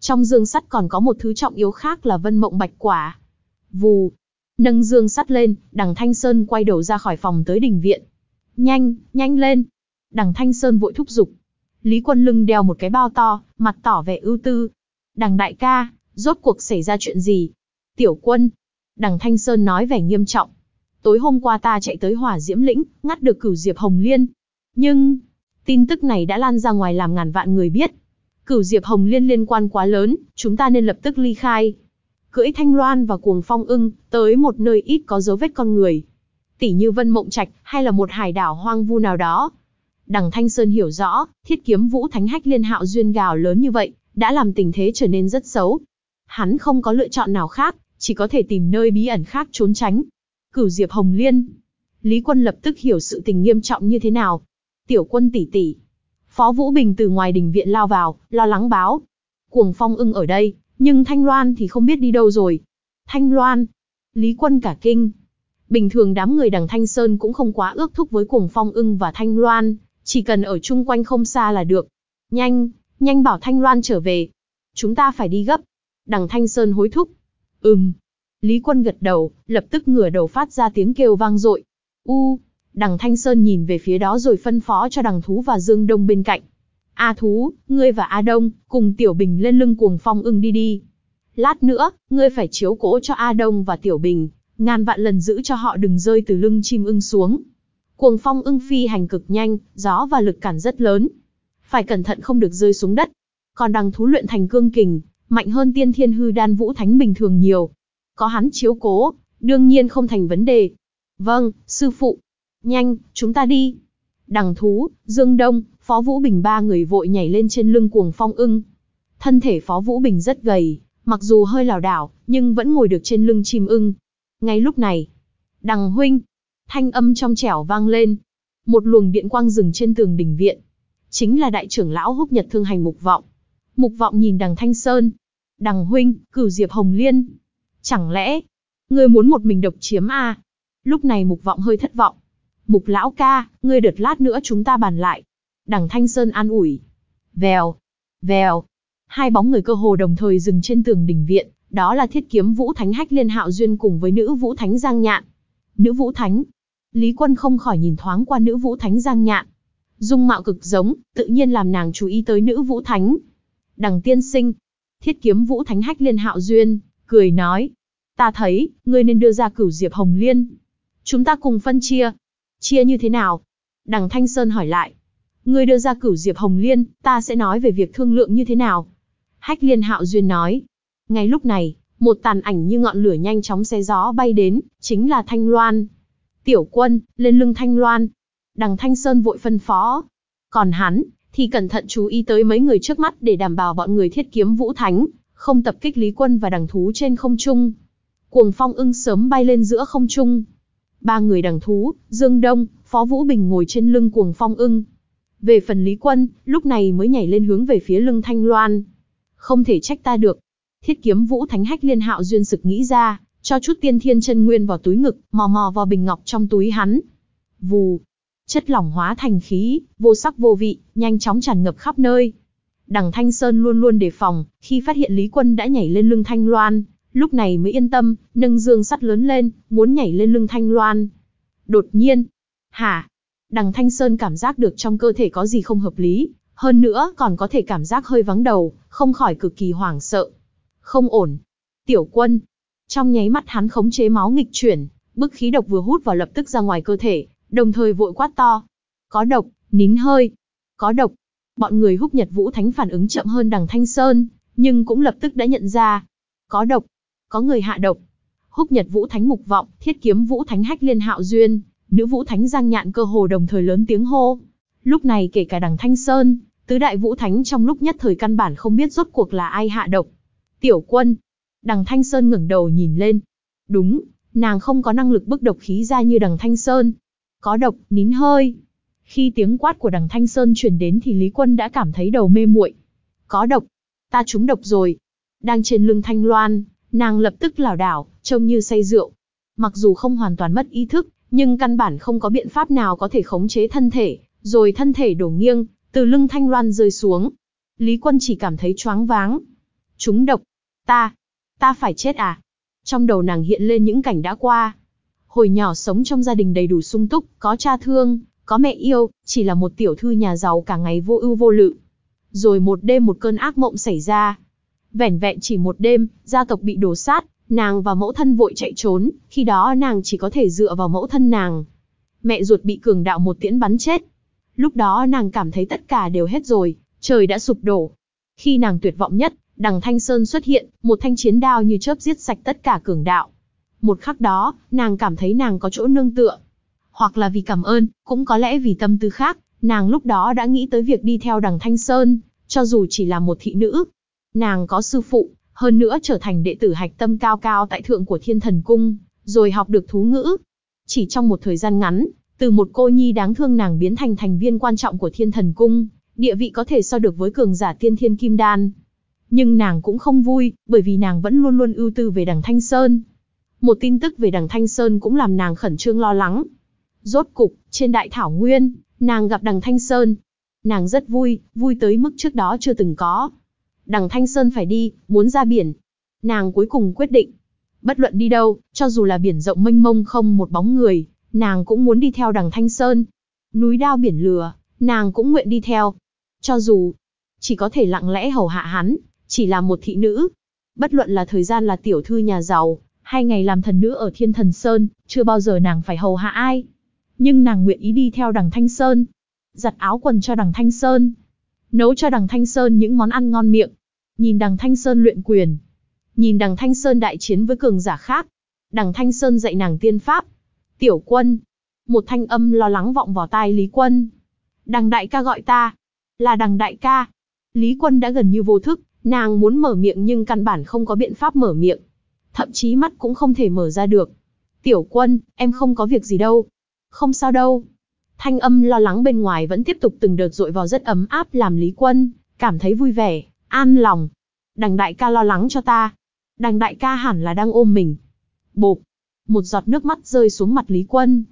Speaker 1: Trong dương sắt còn có một thứ trọng yếu khác là vân mộng bạch quả. Vù, nâng dương sắt lên, đằng Thanh Sơn quay đầu ra khỏi phòng tới đình viện. Nhanh, nhanh lên. Đằng Thanh Sơn vội thúc giục. Lý Quân lưng đeo một cái bao to, mặt tỏ vẻ ưu tư. Đằng đại ca, rốt cuộc xảy ra chuyện gì? Tiểu quân, Đằng Thanh Sơn nói vẻ nghiêm trọng. Tối hôm qua ta chạy tới hỏa diễm lĩnh, ngắt được cửu diệp hồng liên. Nhưng, tin tức này đã lan ra ngoài làm ngàn vạn người biết. Cửu diệp hồng liên liên quan quá lớn, chúng ta nên lập tức ly khai. Cưỡi thanh loan và cuồng phong ưng, tới một nơi ít có dấu vết con người. Tỷ như vân mộng trạch, hay là một hải đảo hoang vu nào đó. Đằng Thanh Sơn hiểu rõ, thiết kiếm vũ thánh hách liên hạo duyên gào lớn như vậy, đã làm tình thế trở nên rất xấu. Hắn không có lựa chọn nào khác, chỉ có thể tìm nơi bí ẩn khác trốn tránh. Cửu Diệp Hồng Liên. Lý Quân lập tức hiểu sự tình nghiêm trọng như thế nào. Tiểu quân tỷ tỷ. Phó Vũ Bình từ ngoài đình viện lao vào, lo lắng báo. Cuồng phong ưng ở đây, nhưng Thanh Loan thì không biết đi đâu rồi. Thanh Loan. Lý Quân cả kinh. Bình thường đám người đằng Thanh Sơn cũng không quá ước thúc với cuồng phong ưng và Thanh Loan, chỉ cần ở chung quanh không xa là được. Nhanh, nhanh bảo Thanh Loan trở về. Chúng ta phải đi gấp. Đằng Thanh Sơn hối thúc. Ừm. Lý Quân gật đầu, lập tức ngửa đầu phát ra tiếng kêu vang dội. U, đằng Thanh Sơn nhìn về phía đó rồi phân phó cho đằng Thú và Dương Đông bên cạnh. A Thú, ngươi và A Đông, cùng Tiểu Bình lên lưng cuồng phong ưng đi đi. Lát nữa, ngươi phải chiếu cố cho A Đông và Tiểu Bình, ngàn vạn lần giữ cho họ đừng rơi từ lưng chim ưng xuống. Cuồng phong ưng phi hành cực nhanh, gió và lực cản rất lớn. Phải cẩn thận không được rơi xuống đất. Còn đằng thú luyện thành cương kình, mạnh hơn tiên thiên hư đan vũ thánh bình thường nhiều. Có hắn chiếu cố, đương nhiên không thành vấn đề. Vâng, sư phụ. Nhanh, chúng ta đi. Đằng thú, Dương Đông, Phó Vũ Bình ba người vội nhảy lên trên lưng cuồng phong ưng. Thân thể Phó Vũ Bình rất gầy, mặc dù hơi lảo đảo, nhưng vẫn ngồi được trên lưng chim ưng. Ngay lúc này, đằng huynh, thanh âm trong trẻo vang lên. Một luồng điện quang rừng trên tường đình viện. Chính là đại trưởng lão húc nhật thương hành mục vọng. Mục vọng nhìn đằng Thanh Sơn. Đằng huynh, cửu diệp hồng liên. Chẳng lẽ, ngươi muốn một mình độc chiếm à? Lúc này mục vọng hơi thất vọng. Mục lão ca, ngươi đợt lát nữa chúng ta bàn lại. Đằng Thanh Sơn an ủi. Vèo, vèo. Hai bóng người cơ hồ đồng thời dừng trên tường đình viện, đó là thiết kiếm vũ thánh hách liên hạo duyên cùng với nữ vũ thánh giang nhạn. Nữ vũ thánh, Lý Quân không khỏi nhìn thoáng qua nữ vũ thánh Giang Nhạn. Dung mạo cực giống, tự nhiên làm nàng chú ý tới nữ vũ thánh. Đằng tiên sinh, thiết kiếm vũ thánh hách liên hạo duyên, cười nói. Ta thấy, ngươi nên đưa ra cửu diệp hồng liên. Chúng ta cùng phân chia. Chia như thế nào? Đằng Thanh Sơn hỏi lại. Ngươi đưa ra cửu diệp hồng liên, ta sẽ nói về việc thương lượng như thế nào. Hách liên hạo duyên nói. Ngay lúc này, một tàn ảnh như ngọn lửa nhanh chóng xe gió bay đến, chính là Thanh Loan. Tiểu quân, lên lưng Thanh Loan. Đằng Thanh Sơn vội phân phó. Còn hắn, thì cẩn thận chú ý tới mấy người trước mắt để đảm bảo bọn người thiết kiếm vũ thánh, không tập kích Lý Quân và đằng thú trên không trung. Cuồng phong ưng sớm bay lên giữa không trung. Ba người đằng thú, Dương Đông, Phó Vũ Bình ngồi trên lưng cuồng phong ưng. Về phần Lý Quân, lúc này mới nhảy lên hướng về phía lưng Thanh Loan. Không thể trách ta được. Thiết kiếm vũ thánh hách liên hạo duyên sực nghĩ ra, cho chút tiên thiên chân nguyên vào túi ngực, mò mò vào bình ngọc trong túi hắn. Vù, chất lỏng hóa thành khí, vô sắc vô vị, nhanh chóng tràn ngập khắp nơi. Đằng Thanh Sơn luôn luôn đề phòng, khi phát hiện Lý Quân đã nhảy lên lưng Thanh Loan, lúc này mới yên tâm, nâng dương sắt lớn lên, muốn nhảy lên lưng Thanh Loan. Đột nhiên, hả? Đằng Thanh Sơn cảm giác được trong cơ thể có gì không hợp lý, hơn nữa còn có thể cảm giác hơi vắng đầu, không khỏi cực kỳ hoảng sợ. Không ổn. Tiểu quân. Trong nháy mắt hắn khống chế máu nghịch chuyển, bức khí độc vừa hút vào lập tức ra ngoài cơ thể, đồng thời vội quát to. Có độc, nín hơi. Có độc. Bọn người húc nhật vũ thánh phản ứng chậm hơn đằng Thanh Sơn, nhưng cũng lập tức đã nhận ra. Có độc. Có người hạ độc. Húc nhật vũ thánh mục vọng, thiết kiếm vũ thánh hách liên hạo duyên, nữ vũ thánh giang nhạn cơ hồ đồng thời lớn tiếng hô. Lúc này kể cả đằng Thanh Sơn, tứ đại vũ thánh trong lúc nhất thời căn bản không biết rốt cuộc là ai hạ độc. Tiểu quân. Đằng Thanh Sơn ngẩng đầu nhìn lên. Đúng, nàng không có năng lực bức độc khí ra như đằng Thanh Sơn. Có độc, nín hơi. Khi tiếng quát của đằng Thanh Sơn truyền đến thì Lý Quân đã cảm thấy đầu mê muội. Có độc. Ta trúng độc rồi. Đang trên lưng Thanh Loan, nàng lập tức lảo đảo, trông như say rượu. Mặc dù không hoàn toàn mất ý thức, nhưng căn bản không có biện pháp nào có thể khống chế thân thể, rồi thân thể đổ nghiêng, từ lưng Thanh Loan rơi xuống. Lý Quân chỉ cảm thấy choáng váng. Trúng độc. Ta, ta phải chết à? Trong đầu nàng hiện lên những cảnh đã qua. Hồi nhỏ sống trong gia đình đầy đủ sung túc, có cha thương, có mẹ yêu, chỉ là một tiểu thư nhà giàu cả ngày vô ưu vô lự. Rồi một đêm một cơn ác mộng xảy ra. Vẻn vẹn chỉ một đêm, gia tộc bị đổ sát, nàng và mẫu thân vội chạy trốn, khi đó nàng chỉ có thể dựa vào mẫu thân nàng. Mẹ ruột bị cường đạo một tiễn bắn chết. Lúc đó nàng cảm thấy tất cả đều hết rồi, trời đã sụp đổ. Khi nàng tuyệt vọng nhất, đằng Thanh Sơn xuất hiện, một thanh chiến đao như chớp giết sạch tất cả cường đạo. Một khắc đó, nàng cảm thấy nàng có chỗ nương tựa. Hoặc là vì cảm ơn, cũng có lẽ vì tâm tư khác, nàng lúc đó đã nghĩ tới việc đi theo đằng Thanh Sơn, cho dù chỉ là một thị nữ. Nàng có sư phụ, hơn nữa trở thành đệ tử hạch tâm cao cao tại thượng của thiên thần cung, rồi học được thú ngữ. Chỉ trong một thời gian ngắn, từ một cô nhi đáng thương nàng biến thành thành viên quan trọng của thiên thần cung, địa vị có thể so được với cường giả tiên thiên kim đan. Nhưng nàng cũng không vui, bởi vì nàng vẫn luôn luôn ưu tư về đằng Thanh Sơn. Một tin tức về đằng Thanh Sơn cũng làm nàng khẩn trương lo lắng. Rốt cục, trên đại thảo nguyên, nàng gặp đằng Thanh Sơn. Nàng rất vui, vui tới mức trước đó chưa từng có. Đằng Thanh Sơn phải đi, muốn ra biển. Nàng cuối cùng quyết định. Bất luận đi đâu, cho dù là biển rộng mênh mông không một bóng người, nàng cũng muốn đi theo đằng Thanh Sơn. Núi đao biển lửa, nàng cũng nguyện đi theo. Cho dù, chỉ có thể lặng lẽ hầu hạ hắn, chỉ là một thị nữ. Bất luận là thời gian là tiểu thư nhà giàu, hai ngày làm thần nữ ở Thiên Thần Sơn, chưa bao giờ nàng phải hầu hạ ai. Nhưng nàng nguyện ý đi theo đằng Thanh Sơn. Giặt áo quần cho đằng Thanh Sơn. Nấu cho đằng Thanh Sơn những món ăn ngon miệng. Nhìn đằng Thanh Sơn luyện quyền. Nhìn đằng Thanh Sơn đại chiến với cường giả khác. Đằng Thanh Sơn dạy nàng tiên pháp. Tiểu quân. Một thanh âm lo lắng vọng vào tai Lý Quân. Đằng đại ca gọi ta. Là đằng đại ca. Lý Quân đã gần như vô thức, Nàng muốn mở miệng nhưng căn bản không có biện pháp mở miệng. Thậm chí mắt cũng không thể mở ra được. Tiểu quân, em không có việc gì đâu. Không sao đâu. Thanh âm lo lắng bên ngoài vẫn tiếp tục từng đợt dội vào rất ấm áp làm Lý Quân, cảm thấy vui vẻ, an lòng. Đằng đại ca lo lắng cho ta. Đằng đại ca hẳn là đang ôm mình. Bộp. Một giọt nước mắt rơi xuống mặt Lý Quân.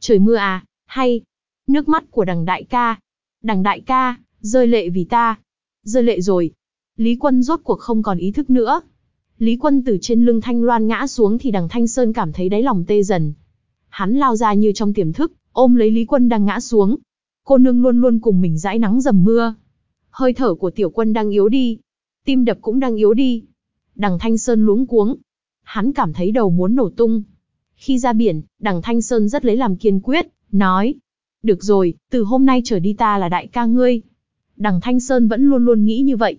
Speaker 1: Trời mưa à, hay. Nước mắt của đằng đại ca. Đằng đại ca, rơi lệ vì ta. Rơi lệ rồi, Lý Quân rốt cuộc không còn ý thức nữa. Lý Quân từ trên lưng Thanh Loan ngã xuống thì đằng Thanh Sơn cảm thấy đáy lòng tê dần. Hắn lao ra như trong tiềm thức, ôm lấy Lý Quân đang ngã xuống. Cô nương luôn luôn cùng mình dãi nắng dầm mưa. Hơi thở của tiểu quân đang yếu đi. Tim đập cũng đang yếu đi. Đằng Thanh Sơn luống cuống. Hắn cảm thấy đầu muốn nổ tung. Khi ra biển, đằng Thanh Sơn rất lấy làm kiên quyết, nói. Được rồi, từ hôm nay trở đi ta là đại ca ngươi. Đằng Thanh Sơn vẫn luôn luôn nghĩ như vậy.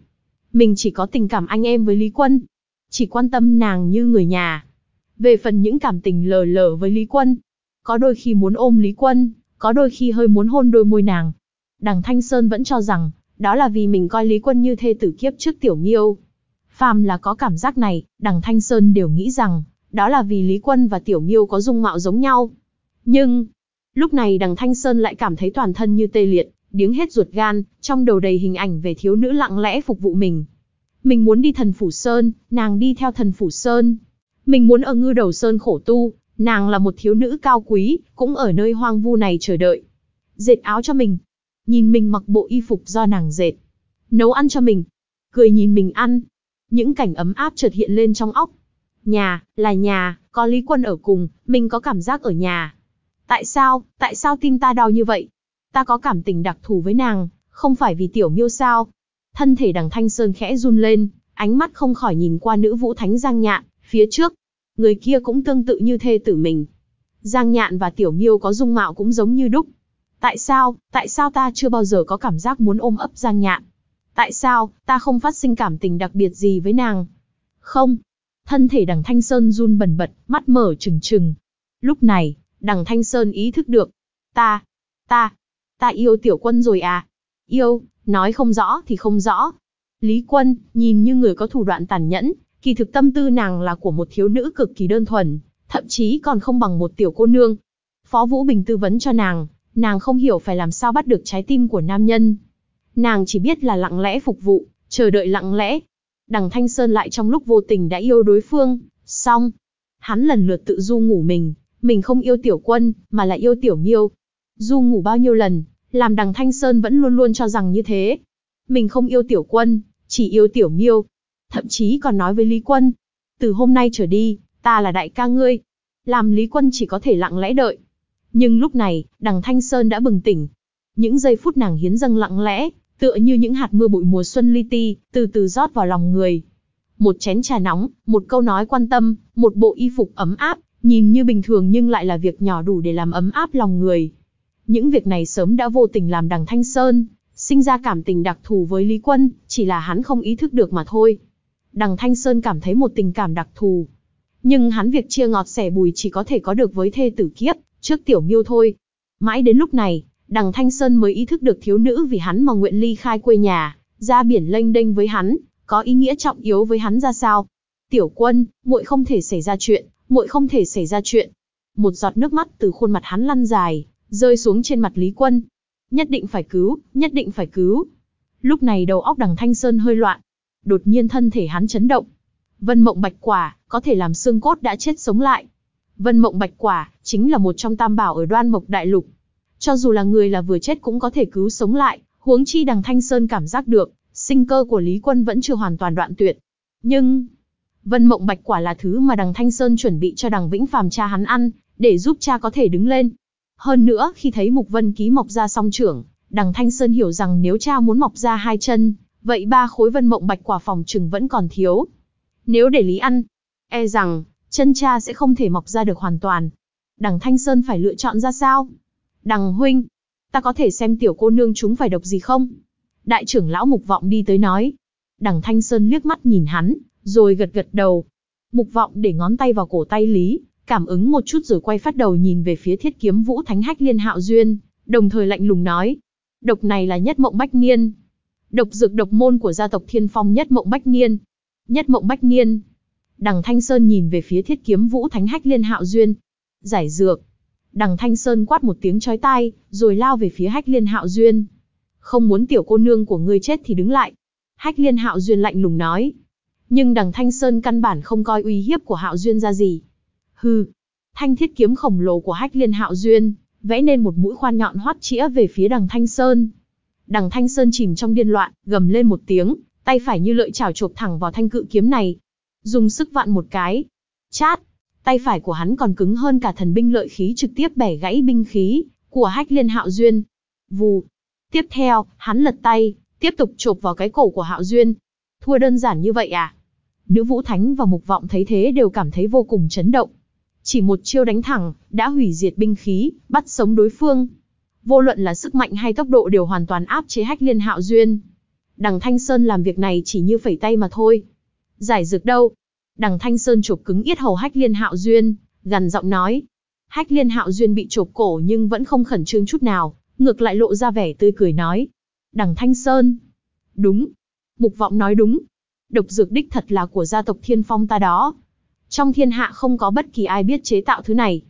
Speaker 1: Mình chỉ có tình cảm anh em với Lý Quân. Chỉ quan tâm nàng như người nhà. Về phần những cảm tình lờ lờ với Lý Quân. Có đôi khi muốn ôm Lý Quân, có đôi khi hơi muốn hôn đôi môi nàng. Đằng Thanh Sơn vẫn cho rằng, đó là vì mình coi Lý Quân như thê tử kiếp trước tiểu miêu. Phàm là có cảm giác này, đằng Thanh Sơn đều nghĩ rằng, đó là vì Lý Quân và tiểu miêu có dung mạo giống nhau. Nhưng, lúc này đằng Thanh Sơn lại cảm thấy toàn thân như tê liệt, điếng hết ruột gan, trong đầu đầy hình ảnh về thiếu nữ lặng lẽ phục vụ mình. Mình muốn đi thần phủ sơn, nàng đi theo thần phủ sơn. Mình muốn ở ngư đầu sơn khổ tu, nàng là một thiếu nữ cao quý, cũng ở nơi hoang vu này chờ đợi. Dệt áo cho mình. Nhìn mình mặc bộ y phục do nàng dệt. Nấu ăn cho mình. Cười nhìn mình ăn. Những cảnh ấm áp chợt hiện lên trong óc. Nhà, là nhà, có Lý Quân ở cùng, mình có cảm giác ở nhà. Tại sao, tại sao tim ta đau như vậy? Ta có cảm tình đặc thù với nàng, không phải vì tiểu miêu sao? Thân thể đằng Thanh Sơn khẽ run lên, ánh mắt không khỏi nhìn qua nữ vũ thánh Giang Nhạn, phía trước. Người kia cũng tương tự như thê tử mình. Giang Nhạn và tiểu miêu có dung mạo cũng giống như đúc. Tại sao, tại sao ta chưa bao giờ có cảm giác muốn ôm ấp Giang Nhạn? Tại sao, ta không phát sinh cảm tình đặc biệt gì với nàng? Không. Thân thể đằng Thanh Sơn run bần bật, mắt mở trừng trừng. Lúc này, đằng Thanh Sơn ý thức được. Ta, ta, ta yêu tiểu quân rồi à? Yêu, nói không rõ thì không rõ. Lý Quân, nhìn như người có thủ đoạn tàn nhẫn, kỳ thực tâm tư nàng là của một thiếu nữ cực kỳ đơn thuần, thậm chí còn không bằng một tiểu cô nương. Phó Vũ Bình tư vấn cho nàng, nàng không hiểu phải làm sao bắt được trái tim của nam nhân. Nàng chỉ biết là lặng lẽ phục vụ, chờ đợi lặng lẽ. Đằng Thanh Sơn lại trong lúc vô tình đã yêu đối phương, xong. Hắn lần lượt tự du ngủ mình, mình không yêu tiểu quân, mà là yêu tiểu miêu. Du ngủ bao nhiêu lần, làm đằng Thanh Sơn vẫn luôn luôn cho rằng như thế. Mình không yêu tiểu quân, chỉ yêu tiểu miêu. Thậm chí còn nói với Lý Quân. Từ hôm nay trở đi, ta là đại ca ngươi. Làm Lý Quân chỉ có thể lặng lẽ đợi. Nhưng lúc này, đằng Thanh Sơn đã bừng tỉnh. Những giây phút nàng hiến dâng lặng lẽ, tựa như những hạt mưa bụi mùa xuân li ti, từ từ rót vào lòng người. Một chén trà nóng, một câu nói quan tâm, một bộ y phục ấm áp, nhìn như bình thường nhưng lại là việc nhỏ đủ để làm ấm áp lòng người. Những việc này sớm đã vô tình làm đằng Thanh Sơn, sinh ra cảm tình đặc thù với Lý Quân, chỉ là hắn không ý thức được mà thôi. Đằng Thanh Sơn cảm thấy một tình cảm đặc thù. Nhưng hắn việc chia ngọt sẻ bùi chỉ có thể có được với thê tử kiếp, trước tiểu miêu thôi. Mãi đến lúc này, đằng Thanh Sơn mới ý thức được thiếu nữ vì hắn mà nguyện ly khai quê nhà, ra biển lênh đênh với hắn, có ý nghĩa trọng yếu với hắn ra sao. Tiểu quân, muội không thể xảy ra chuyện, muội không thể xảy ra chuyện. Một giọt nước mắt từ khuôn mặt hắn lăn dài, rơi xuống trên mặt Lý Quân. Nhất định phải cứu, nhất định phải cứu. Lúc này đầu óc đằng Thanh Sơn hơi loạn. Đột nhiên thân thể hắn chấn động. Vân mộng bạch quả, có thể làm xương cốt đã chết sống lại. Vân mộng bạch quả, chính là một trong tam bảo ở đoan mộc đại lục. Cho dù là người là vừa chết cũng có thể cứu sống lại, huống chi đằng Thanh Sơn cảm giác được, sinh cơ của Lý Quân vẫn chưa hoàn toàn đoạn tuyệt. Nhưng, Vân Mộng Bạch quả là thứ mà đằng Thanh Sơn chuẩn bị cho đằng Vĩnh Phàm cha hắn ăn, để giúp cha có thể đứng lên. Hơn nữa, khi thấy Mục Vân ký mọc ra song trưởng, đằng Thanh Sơn hiểu rằng nếu cha muốn mọc ra hai chân, vậy ba khối Vân Mộng Bạch quả phòng trừng vẫn còn thiếu. Nếu để Lý ăn, e rằng, chân cha sẽ không thể mọc ra được hoàn toàn. Đằng Thanh Sơn phải lựa chọn ra sao? Đằng huynh, ta có thể xem tiểu cô nương chúng phải độc gì không? Đại trưởng lão Mục Vọng đi tới nói. Đằng Thanh Sơn liếc mắt nhìn hắn, rồi gật gật đầu. Mục Vọng để ngón tay vào cổ tay Lý, cảm ứng một chút rồi quay phát đầu nhìn về phía thiết kiếm vũ thánh hách liên hạo duyên, đồng thời lạnh lùng nói. Độc này là nhất mộng bách niên. Độc dược độc môn của gia tộc thiên phong nhất mộng bách niên. Nhất mộng bách niên. Đằng Thanh Sơn nhìn về phía thiết kiếm vũ thánh hách liên hạo duyên. Giải dược. Đằng Thanh Sơn quát một tiếng chói tai, rồi lao về phía hách liên hạo duyên. Không muốn tiểu cô nương của ngươi chết thì đứng lại. Hách liên hạo duyên lạnh lùng nói. Nhưng đằng Thanh Sơn căn bản không coi uy hiếp của hạo duyên ra gì. Hừ, thanh thiết kiếm khổng lồ của hách liên hạo duyên, vẽ nên một mũi khoan nhọn hoắt chĩa về phía đằng Thanh Sơn. Đằng Thanh Sơn chìm trong điên loạn, gầm lên một tiếng, tay phải như lợi chảo chộp thẳng vào thanh cự kiếm này. Dùng sức vặn một cái. Chát! Tay phải của hắn còn cứng hơn cả thần binh lợi khí trực tiếp bẻ gãy binh khí của Hách Liên Hạo Duyên. Vù. Tiếp theo, hắn lật tay, tiếp tục chộp vào cái cổ của Hạo Duyên. Thua đơn giản như vậy à? Nữ Vũ Thánh và Mục Vọng thấy thế đều cảm thấy vô cùng chấn động. Chỉ một chiêu đánh thẳng, đã hủy diệt binh khí, bắt sống đối phương. Vô luận là sức mạnh hay tốc độ đều hoàn toàn áp chế Hách Liên Hạo Duyên. Đằng Thanh Sơn làm việc này chỉ như phẩy tay mà thôi. Giải dược đâu? Đằng Thanh Sơn chụp cứng yết hầu Hách Liên Hạo Duyên, gần giọng nói. Hách Liên Hạo Duyên bị chộp cổ nhưng vẫn không khẩn trương chút nào, ngược lại lộ ra vẻ tươi cười nói. Đằng Thanh Sơn. Đúng. Mục Vọng nói đúng. Độc dược đích thật là của gia tộc Thiên Phong ta đó. Trong thiên hạ không có bất kỳ ai biết chế tạo thứ này.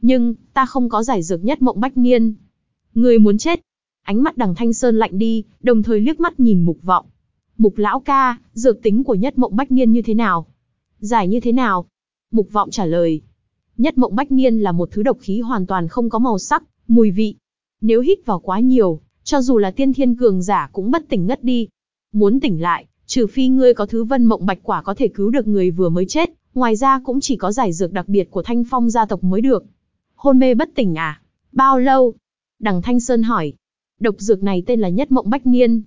Speaker 1: Nhưng, ta không có giải dược nhất mộng bách niên. Người muốn chết. Ánh mắt đằng Thanh Sơn lạnh đi, đồng thời liếc mắt nhìn Mục Vọng. Mục lão ca, dược tính của nhất mộng bách niên như thế nào? Giải như thế nào? Mục Vọng trả lời. Nhất mộng bách niên là một thứ độc khí hoàn toàn không có màu sắc, mùi vị. Nếu hít vào quá nhiều, cho dù là tiên thiên cường giả cũng bất tỉnh ngất đi. Muốn tỉnh lại, trừ phi ngươi có thứ vân mộng bạch quả có thể cứu được người vừa mới chết, ngoài ra cũng chỉ có giải dược đặc biệt của thanh phong gia tộc mới được. Hôn mê bất tỉnh à? Bao lâu? Đằng Thanh Sơn hỏi. Độc dược này tên là nhất mộng bách niên.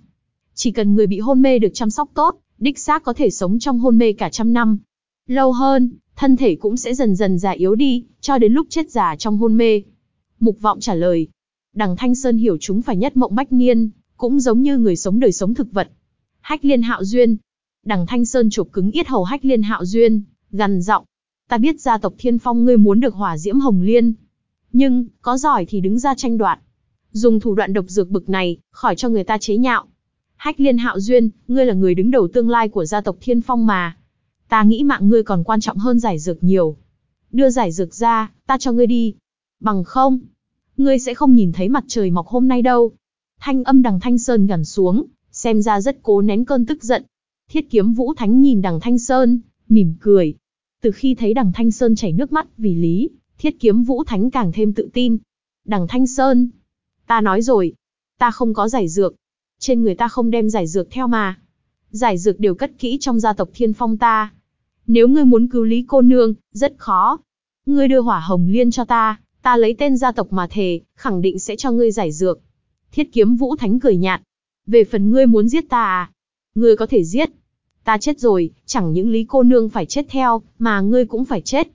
Speaker 1: Chỉ cần người bị hôn mê được chăm sóc tốt, đích xác có thể sống trong hôn mê cả trăm năm. Lâu hơn, thân thể cũng sẽ dần dần già yếu đi, cho đến lúc chết già trong hôn mê. Mục vọng trả lời. Đằng Thanh Sơn hiểu chúng phải nhất mộng bách niên, cũng giống như người sống đời sống thực vật. Hách liên hạo duyên. Đằng Thanh Sơn chụp cứng yết hầu hách liên hạo duyên, gằn giọng. Ta biết gia tộc thiên phong ngươi muốn được hỏa diễm hồng liên. Nhưng, có giỏi thì đứng ra tranh đoạt. Dùng thủ đoạn độc dược bực này, khỏi cho người ta chế nhạo. Hách liên hạo duyên, ngươi là người đứng đầu tương lai của gia tộc thiên phong mà. Ta nghĩ mạng ngươi còn quan trọng hơn giải dược nhiều. Đưa giải dược ra, ta cho ngươi đi. Bằng không, ngươi sẽ không nhìn thấy mặt trời mọc hôm nay đâu. Thanh âm đằng Thanh Sơn gằn xuống, xem ra rất cố nén cơn tức giận. Thiết kiếm Vũ Thánh nhìn đằng Thanh Sơn, mỉm cười. Từ khi thấy đằng Thanh Sơn chảy nước mắt vì lý, thiết kiếm Vũ Thánh càng thêm tự tin. Đằng Thanh Sơn, ta nói rồi, ta không có giải dược. Trên người ta không đem giải dược theo mà. Giải dược đều cất kỹ trong gia tộc thiên phong ta. Nếu ngươi muốn cứu Lý cô nương, rất khó. Ngươi đưa hỏa hồng liên cho ta, ta lấy tên gia tộc mà thề, khẳng định sẽ cho ngươi giải dược. Thiết kiếm Vũ Thánh cười nhạt. Về phần ngươi muốn giết ta à? Ngươi có thể giết. Ta chết rồi, chẳng những Lý cô nương phải chết theo, mà ngươi cũng phải chết.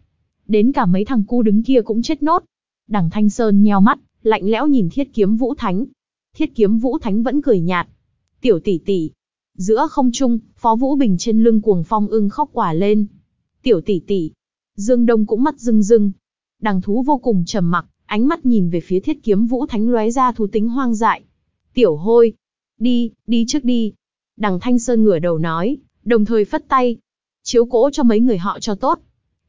Speaker 1: Đến cả mấy thằng cu đứng kia cũng chết nốt. Đằng Thanh Sơn nheo mắt, lạnh lẽo nhìn Thiết kiếm Vũ Thánh. Thiết kiếm Vũ Thánh vẫn cười nhạt. Tiểu tỷ tỷ. Giữa không trung, Phó Vũ Bình trên lưng cuồng phong ưng khóc quả lên. Tiểu tỷ tỷ. Dương Đông cũng mắt rưng rưng. Đằng thú vô cùng trầm mặc, ánh mắt nhìn về phía thiết kiếm Vũ Thánh lóe ra thú tính hoang dại. Tiểu hôi. Đi, đi trước đi. Đằng Thanh Sơn ngửa đầu nói, đồng thời phất tay. Chiếu cỗ cho mấy người họ cho tốt.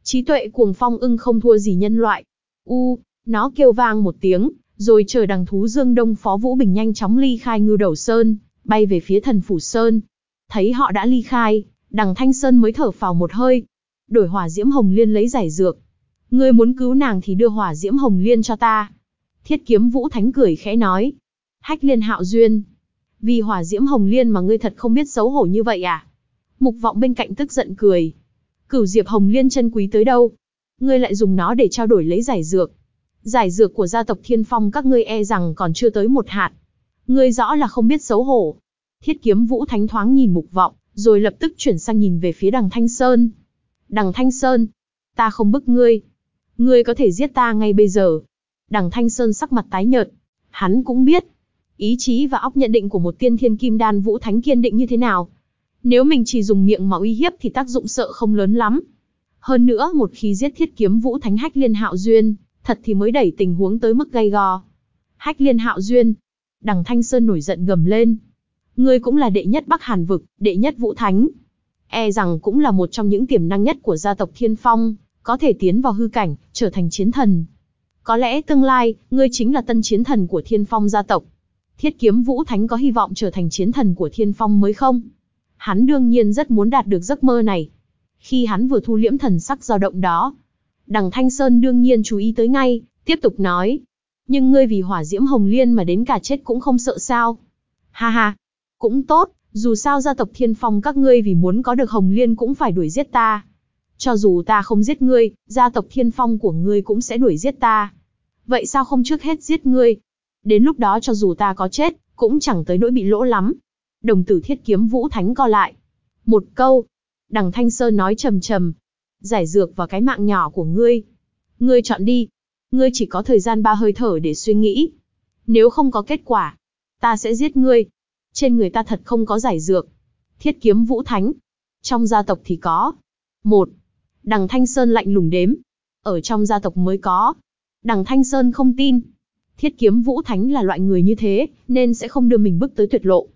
Speaker 1: Trí tuệ cuồng phong ưng không thua gì nhân loại. U, nó kêu vang một tiếng, rồi chờ đằng thú Dương Đông Phó Vũ Bình nhanh chóng ly khai ngư đầu sơn, bay về phía thần phủ sơn. Thấy họ đã ly khai, đằng Thanh Sơn mới thở phào một hơi. Đổi hỏa diễm hồng liên lấy giải dược. Ngươi muốn cứu nàng thì đưa hỏa diễm hồng liên cho ta. Thiết kiếm vũ thánh cười khẽ nói. Hách liên hạo duyên. Vì hỏa diễm hồng liên mà ngươi thật không biết xấu hổ như vậy à? Mục vọng bên cạnh tức giận cười. Cửu diệp hồng liên chân quý tới đâu? Ngươi lại dùng nó để trao đổi lấy giải dược. Giải dược của gia tộc thiên phong các ngươi e rằng còn chưa tới một hạt. Ngươi rõ là không biết xấu hổ. Thiết kiếm vũ thánh thoáng nhìn mục vọng, rồi lập tức chuyển sang nhìn về phía đằng Thanh Sơn. Đằng Thanh Sơn, ta không bức ngươi. Ngươi có thể giết ta ngay bây giờ. Đằng Thanh Sơn sắc mặt tái nhợt. Hắn cũng biết, ý chí và óc nhận định của một tiên thiên kim đan vũ thánh kiên định như thế nào. Nếu mình chỉ dùng miệng mà uy hiếp thì tác dụng sợ không lớn lắm. Hơn nữa một khi giết thiết kiếm vũ thánh hách liên hạo duyên, thật thì mới đẩy tình huống tới mức gay go. Hách liên hạo duyên. Đằng Thanh Sơn nổi giận gầm lên. Ngươi cũng là đệ nhất Bắc Hàn vực, đệ nhất Vũ Thánh. E rằng cũng là một trong những tiềm năng nhất của gia tộc Thiên Phong, có thể tiến vào hư cảnh, trở thành chiến thần. Có lẽ tương lai, ngươi chính là tân chiến thần của Thiên Phong gia tộc. Thiết kiếm Vũ Thánh có hy vọng trở thành chiến thần của Thiên Phong mới không? Hắn đương nhiên rất muốn đạt được giấc mơ này. Khi hắn vừa thu liễm thần sắc dao động đó, đằng Thanh Sơn đương nhiên chú ý tới ngay, tiếp tục nói. Nhưng ngươi vì hỏa diễm hồng liên mà đến cả chết cũng không sợ sao? Ha ha, cũng tốt, dù sao gia tộc Thiên Phong các ngươi vì muốn có được Hồng Liên cũng phải đuổi giết ta. Cho dù ta không giết ngươi, gia tộc thiên phong của ngươi cũng sẽ đuổi giết ta. Vậy sao không trước hết giết ngươi? Đến lúc đó cho dù ta có chết, cũng chẳng tới nỗi bị lỗ lắm. Đồng tử thiết kiếm vũ thánh co lại. Một câu. Đằng Thanh Sơn nói trầm trầm. Giải dược vào cái mạng nhỏ của ngươi. Ngươi chọn đi. Ngươi chỉ có thời gian ba hơi thở để suy nghĩ. Nếu không có kết quả, ta sẽ giết ngươi. Trên người ta thật không có giải dược. Thiết kiếm vũ thánh. Trong gia tộc thì có. Một. Đằng Thanh Sơn lạnh lùng đếm. Ở trong gia tộc mới có. Đằng Thanh Sơn không tin. Thiết kiếm vũ thánh là loại người như thế, nên sẽ không đưa mình bước tới tuyệt lộ.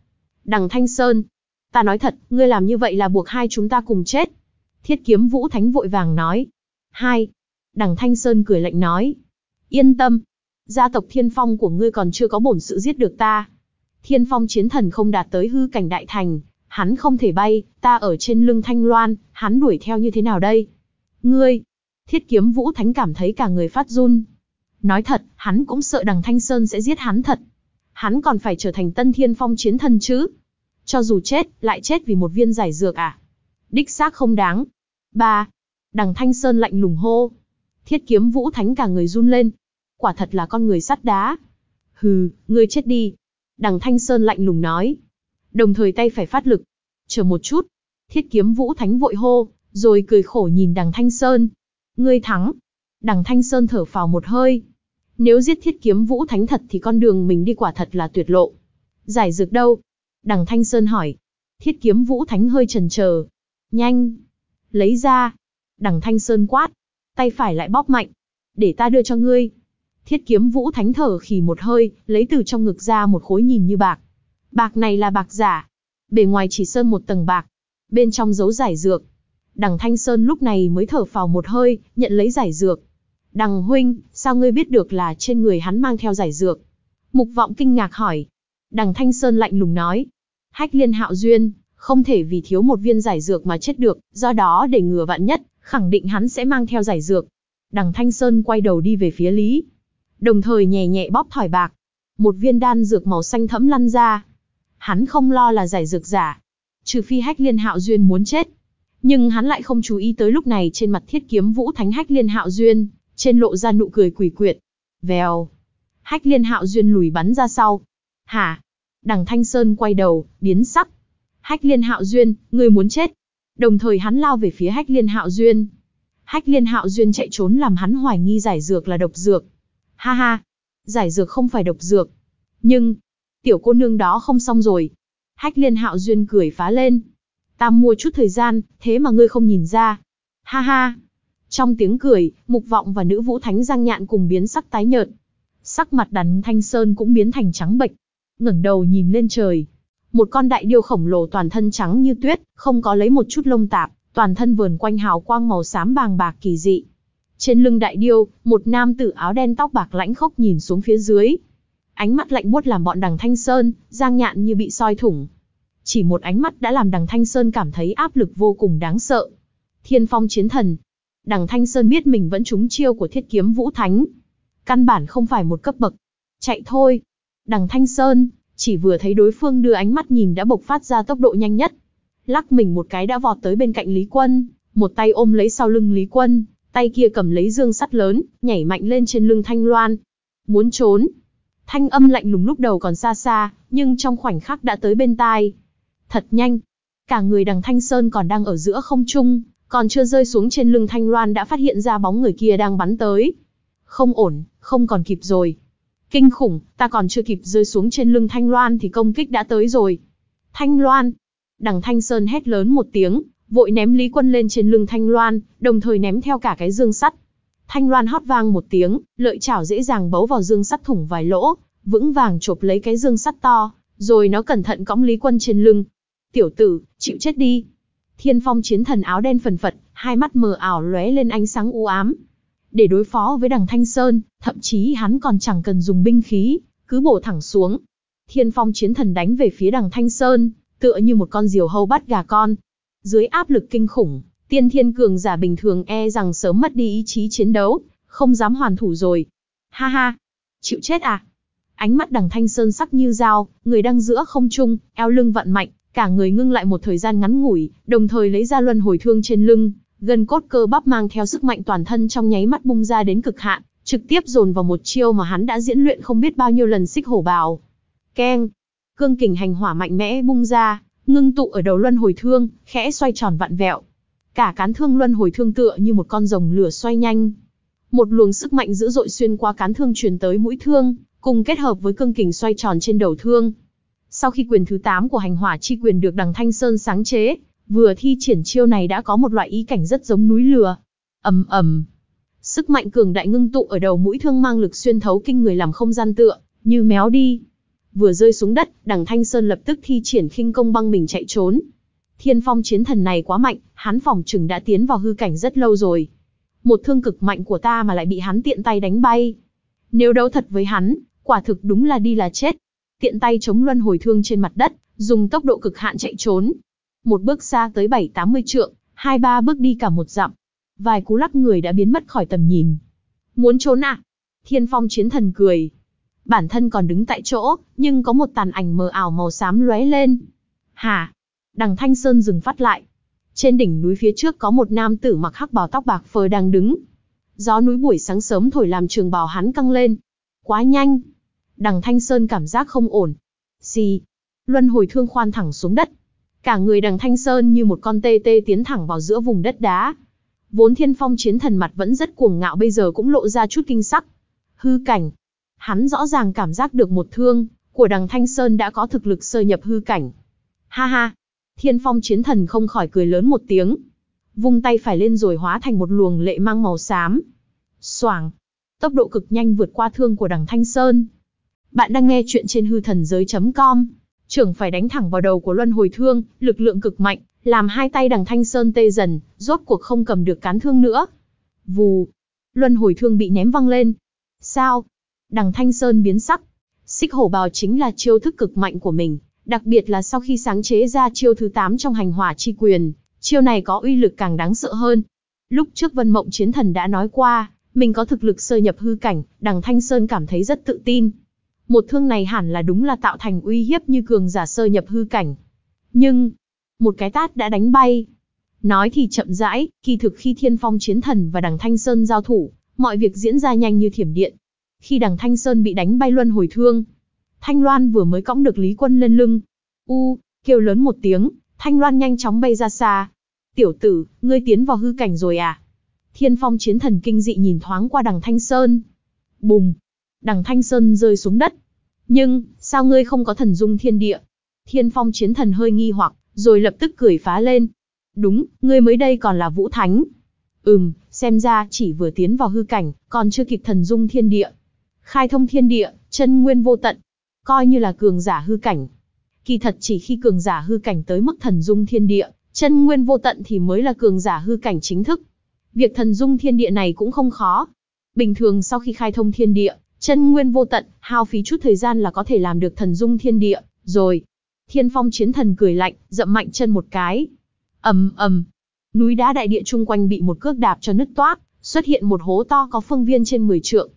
Speaker 1: Đằng Thanh Sơn. Ta nói thật, ngươi làm như vậy là buộc hai chúng ta cùng chết. Thiết kiếm vũ thánh vội vàng nói. Hai. Đằng Thanh Sơn cười lạnh nói. Yên tâm. Gia tộc thiên phong của ngươi còn chưa có bổn sự giết được ta. Thiên phong chiến thần không đạt tới hư cảnh đại thành, hắn không thể bay, ta ở trên lưng thanh loan, hắn đuổi theo như thế nào đây? Ngươi! Thiết kiếm vũ thánh cảm thấy cả người phát run. Nói thật, hắn cũng sợ đằng Thanh Sơn sẽ giết hắn thật. Hắn còn phải trở thành tân thiên phong chiến thần chứ. Cho dù chết, lại chết vì một viên giải dược à? Đích xác không đáng. Ba. Đằng Thanh Sơn lạnh lùng hô. Thiết kiếm vũ thánh cả người run lên. Quả thật là con người sắt đá. Hừ, ngươi chết đi. Đằng Thanh Sơn lạnh lùng nói. Đồng thời tay phải phát lực. Chờ một chút. Thiết kiếm vũ thánh vội hô, rồi cười khổ nhìn đằng Thanh Sơn. Ngươi thắng. Đằng Thanh Sơn thở phào một hơi. Nếu giết thiết kiếm vũ thánh thật thì con đường mình đi quả thật là tuyệt lộ. Giải dược đâu? Đằng Thanh Sơn hỏi. Thiết kiếm vũ thánh hơi chần chờ. Nhanh! Lấy ra! Đằng Thanh Sơn quát. Tay phải lại bóp mạnh. Để ta đưa cho ngươi. Thiết kiếm vũ thánh thở khỉ một hơi, lấy từ trong ngực ra một khối nhìn như bạc. Bạc này là bạc giả. Bề ngoài chỉ sơn một tầng bạc. Bên trong giấu giải dược. Đằng Thanh Sơn lúc này mới thở phào một hơi, nhận lấy giải dược. Đằng huynh, sao ngươi biết được là trên người hắn mang theo giải dược? Mục vọng kinh ngạc hỏi. Đằng Thanh Sơn lạnh lùng nói. Hách liên hạo duyên, không thể vì thiếu một viên giải dược mà chết được, do đó để ngừa vạn nhất, khẳng định hắn sẽ mang theo giải dược. Đằng Thanh Sơn quay đầu đi về phía Lý. Đồng thời nhẹ nhẹ bóp thỏi bạc. Một viên đan dược màu xanh thẫm lăn ra. Hắn không lo là giải dược giả. Trừ phi hách liên hạo duyên muốn chết. Nhưng hắn lại không chú ý tới lúc này trên mặt thiết kiếm vũ thánh hách liên hạo duyên, trên lộ ra nụ cười quỷ quyệt. Vèo. Hách liên hạo duyên lùi bắn ra sau. Hả? Đằng Thanh Sơn quay đầu, biến sắc. Hách liên hạo duyên, ngươi muốn chết. Đồng thời hắn lao về phía hách liên hạo duyên. Hách liên hạo duyên chạy trốn làm hắn hoài nghi giải dược là độc dược. Ha ha, giải dược không phải độc dược. Nhưng, tiểu cô nương đó không xong rồi. Hách liên hạo duyên cười phá lên. Ta mua chút thời gian, thế mà ngươi không nhìn ra. Ha ha. Trong tiếng cười, mục vọng và nữ vũ thánh giang nhạn cùng biến sắc tái nhợt. Sắc mặt đắn thanh sơn cũng biến thành trắng bệch. ngẩng đầu nhìn lên trời. Một con đại điêu khổng lồ toàn thân trắng như tuyết, không có lấy một chút lông tạp, toàn thân vườn quanh hào quang màu xám bàng bạc kỳ dị. Trên lưng đại điêu, một nam tử áo đen tóc bạc lãnh khốc nhìn xuống phía dưới. Ánh mắt lạnh buốt làm bọn đằng Thanh Sơn, giang nhạn như bị soi thủng. Chỉ một ánh mắt đã làm đằng Thanh Sơn cảm thấy áp lực vô cùng đáng sợ. Thiên phong chiến thần. Đằng Thanh Sơn biết mình vẫn trúng chiêu của thiết kiếm vũ thánh. Căn bản không phải một cấp bậc. Chạy thôi. Đằng Thanh Sơn, chỉ vừa thấy đối phương đưa ánh mắt nhìn đã bộc phát ra tốc độ nhanh nhất. Lắc mình một cái đã vọt tới bên cạnh Lý Quân, một tay ôm lấy sau lưng Lý Quân, tay kia cầm lấy dương sắt lớn, nhảy mạnh lên trên lưng Thanh Loan. Muốn trốn. Thanh âm lạnh lùng lúc đầu còn xa xa, nhưng trong khoảnh khắc đã tới bên tai. Thật nhanh. Cả người đằng Thanh Sơn còn đang ở giữa không trung, còn chưa rơi xuống trên lưng Thanh Loan đã phát hiện ra bóng người kia đang bắn tới. Không ổn, không còn kịp rồi. Kinh khủng, ta còn chưa kịp rơi xuống trên lưng Thanh Loan thì công kích đã tới rồi. Thanh Loan. Đằng Thanh Sơn hét lớn một tiếng, vội ném Lý Quân lên trên lưng Thanh Loan, đồng thời ném theo cả cái dương sắt. Thanh Loan hót vang một tiếng, lợi chảo dễ dàng bấu vào dương sắt thủng vài lỗ, vững vàng chộp lấy cái dương sắt to, rồi nó cẩn thận cõng Lý Quân trên lưng. Tiểu tử, chịu chết đi. Thiên phong chiến thần áo đen phần phật, hai mắt mờ ảo lóe lên ánh sáng u ám. Để đối phó với đằng Thanh Sơn, thậm chí hắn còn chẳng cần dùng binh khí, cứ bổ thẳng xuống. Thiên phong chiến thần đánh về phía đằng Thanh Sơn, tựa như một con diều hâu bắt gà con. Dưới áp lực kinh khủng, tiên thiên cường giả bình thường e rằng sớm mất đi ý chí chiến đấu, không dám hoàn thủ rồi. Ha ha, chịu chết à? Ánh mắt đằng thanh sơn sắc như dao, người đang giữa không trung, eo lưng vận mạnh, cả người ngưng lại một thời gian ngắn ngủi, đồng thời lấy ra luân hồi thương trên lưng, Gân cốt cơ bắp mang theo sức mạnh toàn thân trong nháy mắt bung ra đến cực hạn, trực tiếp dồn vào một chiêu mà hắn đã diễn luyện không biết bao nhiêu lần xích hổ bào. Keng, cương kình hành hỏa mạnh mẽ bung ra, ngưng tụ ở đầu luân hồi thương, khẽ xoay tròn vặn vẹo. Cả cán thương luân hồi thương tựa như một con rồng lửa xoay nhanh. Một luồng sức mạnh dữ dội xuyên qua cán thương truyền tới mũi thương, cùng kết hợp với cương kình xoay tròn trên đầu thương. Sau khi quyền thứ 8 của hành hỏa chi quyền được đằng Thanh Sơn sáng chế, vừa thi triển chiêu này đã có một loại ý cảnh rất giống núi lửa. ầm ầm, sức mạnh cường đại ngưng tụ ở đầu mũi thương mang lực xuyên thấu kinh người làm không gian tựa như méo đi. Vừa rơi xuống đất, đằng Thanh Sơn lập tức thi triển khinh công băng mình chạy trốn. Thiên phong chiến thần này quá mạnh, hắn phòng chừng đã tiến vào hư cảnh rất lâu rồi. Một thương cực mạnh của ta mà lại bị hắn tiện tay đánh bay. Nếu đấu thật với hắn, quả thực đúng là đi là chết. Tiện tay chống luân hồi thương trên mặt đất, dùng tốc độ cực hạn chạy trốn. Một bước xa tới 7-80 trượng, hai ba bước đi cả một dặm. Vài cú lắc người đã biến mất khỏi tầm nhìn. Muốn trốn à? Thiên phong chiến thần cười. Bản thân còn đứng tại chỗ, nhưng có một tàn ảnh mờ ảo màu xám lóe lên. Hà! Đằng Thanh Sơn dừng phát lại. Trên đỉnh núi phía trước có một nam tử mặc hắc bào tóc bạc phơ đang đứng. Gió núi buổi sáng sớm thổi làm trường bào hắn căng lên. Quá nhanh. Đằng Thanh Sơn cảm giác không ổn. Xì. Luân hồi thương khoan thẳng xuống đất. Cả người đằng Thanh Sơn như một con tê tê tiến thẳng vào giữa vùng đất đá. Vốn thiên phong chiến thần mặt vẫn rất cuồng ngạo bây giờ cũng lộ ra chút kinh sắc. Hư cảnh. Hắn rõ ràng cảm giác được một thương, của đằng Thanh Sơn đã có thực lực sơ nhập hư cảnh. Ha ha, Thiên phong chiến thần không khỏi cười lớn một tiếng. Vung tay phải lên rồi hóa thành một luồng lệ mang màu xám. Xoảng. Tốc độ cực nhanh vượt qua thương của đằng Thanh Sơn. Bạn đang nghe chuyện trên hư thần giới.com. Trưởng phải đánh thẳng vào đầu của luân hồi thương, lực lượng cực mạnh, làm hai tay đằng Thanh Sơn tê dần, rốt cuộc không cầm được cán thương nữa. Vù. Luân hồi thương bị ném văng lên. Sao? Đằng Thanh Sơn biến sắc. Xích hổ bào chính là chiêu thức cực mạnh của mình, Đặc biệt là sau khi sáng chế ra chiêu thứ 8 trong hành hỏa chi quyền, chiêu này có uy lực càng đáng sợ hơn. Lúc trước Vân Mộng Chiến Thần đã nói qua, mình có thực lực sơ nhập hư cảnh, đằng Thanh Sơn cảm thấy rất tự tin. Một thương này hẳn là đúng là tạo thành uy hiếp như cường giả sơ nhập hư cảnh. Nhưng, một cái tát đã đánh bay. Nói thì chậm rãi, kỳ thực khi Thiên Phong Chiến Thần và đằng Thanh Sơn giao thủ, mọi việc diễn ra nhanh như thiểm điện. Khi đằng Thanh Sơn bị đánh bay luân hồi thương, Thanh Loan vừa mới cõng được Lý Quân lên lưng. U, kêu lớn một tiếng, Thanh Loan nhanh chóng bay ra xa. Tiểu tử, ngươi tiến vào hư cảnh rồi à? Thiên phong chiến thần kinh dị nhìn thoáng qua đằng Thanh Sơn. Bùng! Đằng Thanh Sơn rơi xuống đất. Nhưng, sao ngươi không có thần dung thiên địa? Thiên phong chiến thần hơi nghi hoặc, rồi lập tức cười phá lên. Đúng, ngươi mới đây còn là vũ thánh. Ừm, xem ra chỉ vừa tiến vào hư cảnh, còn chưa kịp thần dung thiên địa. Khai thông thiên địa, chân nguyên vô tận, coi như là cường giả hư cảnh. Kỳ thật chỉ khi cường giả hư cảnh tới mức thần dung thiên địa, chân nguyên vô tận thì mới là cường giả hư cảnh chính thức. Việc thần dung thiên địa này cũng không khó. Bình thường sau khi khai thông thiên địa, chân nguyên vô tận, hao phí chút thời gian là có thể làm được thần dung thiên địa, rồi. Thiên phong chiến thần cười lạnh, dậm mạnh chân một cái. ầm ầm, núi đá đại địa chung quanh bị một cước đạp cho nứt toác, xuất hiện một hố to có phương viên trên 10 trượng.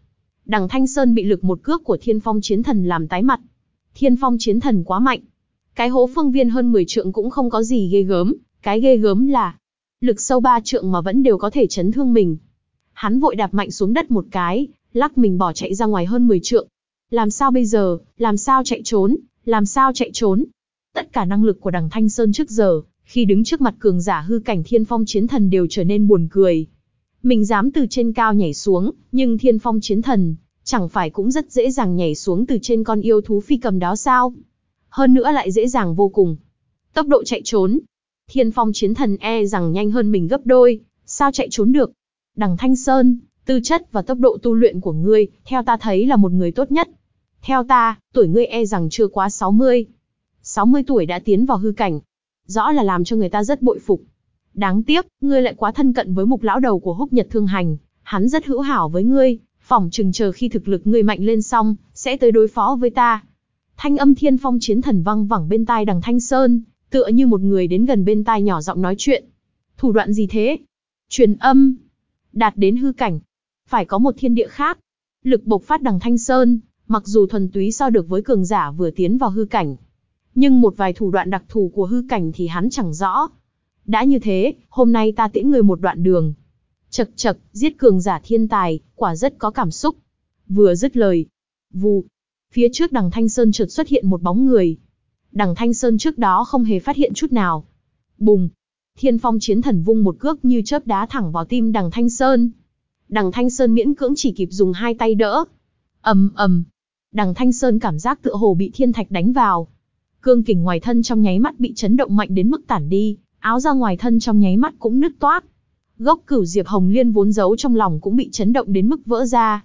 Speaker 1: Đằng Thanh Sơn bị lực một cước của Thiên Phong Chiến Thần làm tái mặt. Thiên Phong Chiến Thần quá mạnh. Cái hố phương viên hơn 10 trượng cũng không có gì ghê gớm, cái ghê gớm là lực sâu ba trượng mà vẫn đều có thể chấn thương mình. Hắn vội đạp mạnh xuống đất một cái, lắc mình bỏ chạy ra ngoài hơn 10 trượng. Làm sao bây giờ, làm sao chạy trốn, làm sao chạy trốn. Tất cả năng lực của đằng Thanh Sơn trước giờ, khi đứng trước mặt cường giả hư cảnh thiên phong chiến thần đều trở nên buồn cười. Mình dám từ trên cao nhảy xuống, nhưng thiên phong chiến thần, chẳng phải cũng rất dễ dàng nhảy xuống từ trên con yêu thú phi cầm đó sao? Hơn nữa lại dễ dàng vô cùng. Tốc độ chạy trốn. Thiên phong chiến thần e rằng nhanh hơn mình gấp đôi, sao chạy trốn được? Đằng Thanh Sơn, tư chất và tốc độ tu luyện của ngươi, theo ta thấy là một người tốt nhất. Theo ta, tuổi ngươi e rằng chưa quá 60. 60 tuổi đã tiến vào hư cảnh. Rõ là làm cho người ta rất bội phục. Đáng tiếc, ngươi lại quá thân cận với mục lão đầu của húc nhật thương hành, hắn rất hữu hảo với ngươi, phỏng chừng chờ khi thực lực ngươi mạnh lên xong, sẽ tới đối phó với ta. Thanh âm thiên phong chiến thần văng vẳng bên tai đằng Thanh Sơn, tựa như một người đến gần bên tai nhỏ giọng nói chuyện. Thủ đoạn gì thế? Truyền âm. Đạt đến hư cảnh. Phải có một thiên địa khác. Lực bộc phát đằng Thanh Sơn, mặc dù thuần túy so được với cường giả vừa tiến vào hư cảnh. Nhưng một vài thủ đoạn đặc thù của hư cảnh thì hắn chẳng rõ. đã như thế, hôm nay ta tiễn người một đoạn đường. Chật chật, giết cường giả thiên tài, quả rất có cảm xúc. Vừa dứt lời, vù, phía trước đằng Thanh Sơn chợt xuất hiện một bóng người. Đằng Thanh Sơn trước đó không hề phát hiện chút nào. Bùng, thiên phong chiến thần vung một cước như chớp đá thẳng vào tim đằng Thanh Sơn. Đằng Thanh Sơn miễn cưỡng chỉ kịp dùng hai tay đỡ. ầm ầm, đằng Thanh Sơn cảm giác tựa hồ bị thiên thạch đánh vào. Cương kình ngoài thân trong nháy mắt bị chấn động mạnh đến mức tản đi, áo ra ngoài thân trong nháy mắt cũng nứt toát. Gốc cửu diệp hồng liên vốn giấu trong lòng cũng bị chấn động đến mức vỡ ra.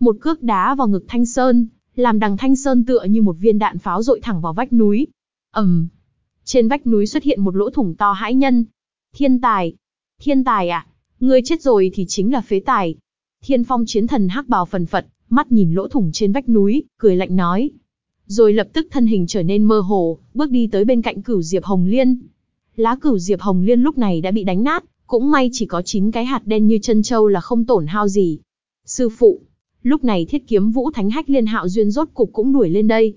Speaker 1: Một cước đá vào ngực Thanh Sơn, làm đằng Thanh Sơn tựa như một viên đạn pháo dội thẳng vào vách núi. ầm, trên vách núi xuất hiện một lỗ thủng to hãi nhân. Thiên tài, thiên tài à, ngươi chết rồi thì chính là phế tài. Thiên phong chiến thần hắc bào phần phật, mắt nhìn lỗ thủng trên vách núi, cười lạnh nói. Rồi lập tức thân hình trở nên mơ hồ, bước đi tới bên cạnh cửu diệp hồng liên. Lá cửu diệp hồng liên lúc này đã bị đánh nát, cũng may chỉ có 9 cái hạt đen như chân châu là không tổn hao gì. Sư phụ, lúc này thiết kiếm vũ thánh hách liên hạo duyên rốt cục cũng đuổi lên đây.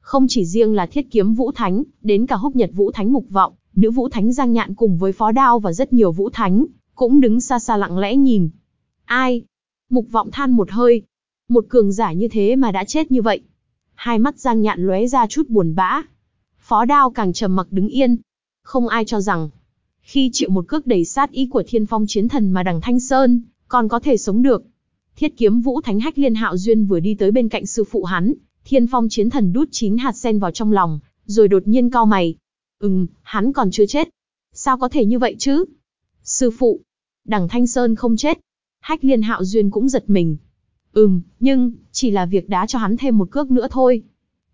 Speaker 1: Không chỉ riêng là thiết kiếm vũ thánh, đến cả húc nhật vũ thánh mục vọng, nữ vũ thánh giang nhạn cùng với phó đao và rất nhiều vũ thánh, cũng đứng xa xa lặng lẽ nhìn. Ai? Mục vọng than một hơi. Một cường giả như thế mà đã chết như vậy. Hai mắt giang nhạn lóe ra chút buồn bã. Phó đao càng trầm mặc đứng yên. Không ai cho rằng, khi chịu một cước đầy sát ý của thiên phong chiến thần mà đằng Thanh Sơn, còn có thể sống được. Thiết kiếm vũ thánh hách liên hạo duyên vừa đi tới bên cạnh sư phụ hắn, thiên phong chiến thần đút chín hạt sen vào trong lòng, rồi đột nhiên cau mày. Ừm, hắn còn chưa chết. Sao có thể như vậy chứ? Sư phụ, đằng Thanh Sơn không chết. Hách liên hạo duyên cũng giật mình. Ừm, nhưng, chỉ là việc đá cho hắn thêm một cước nữa thôi.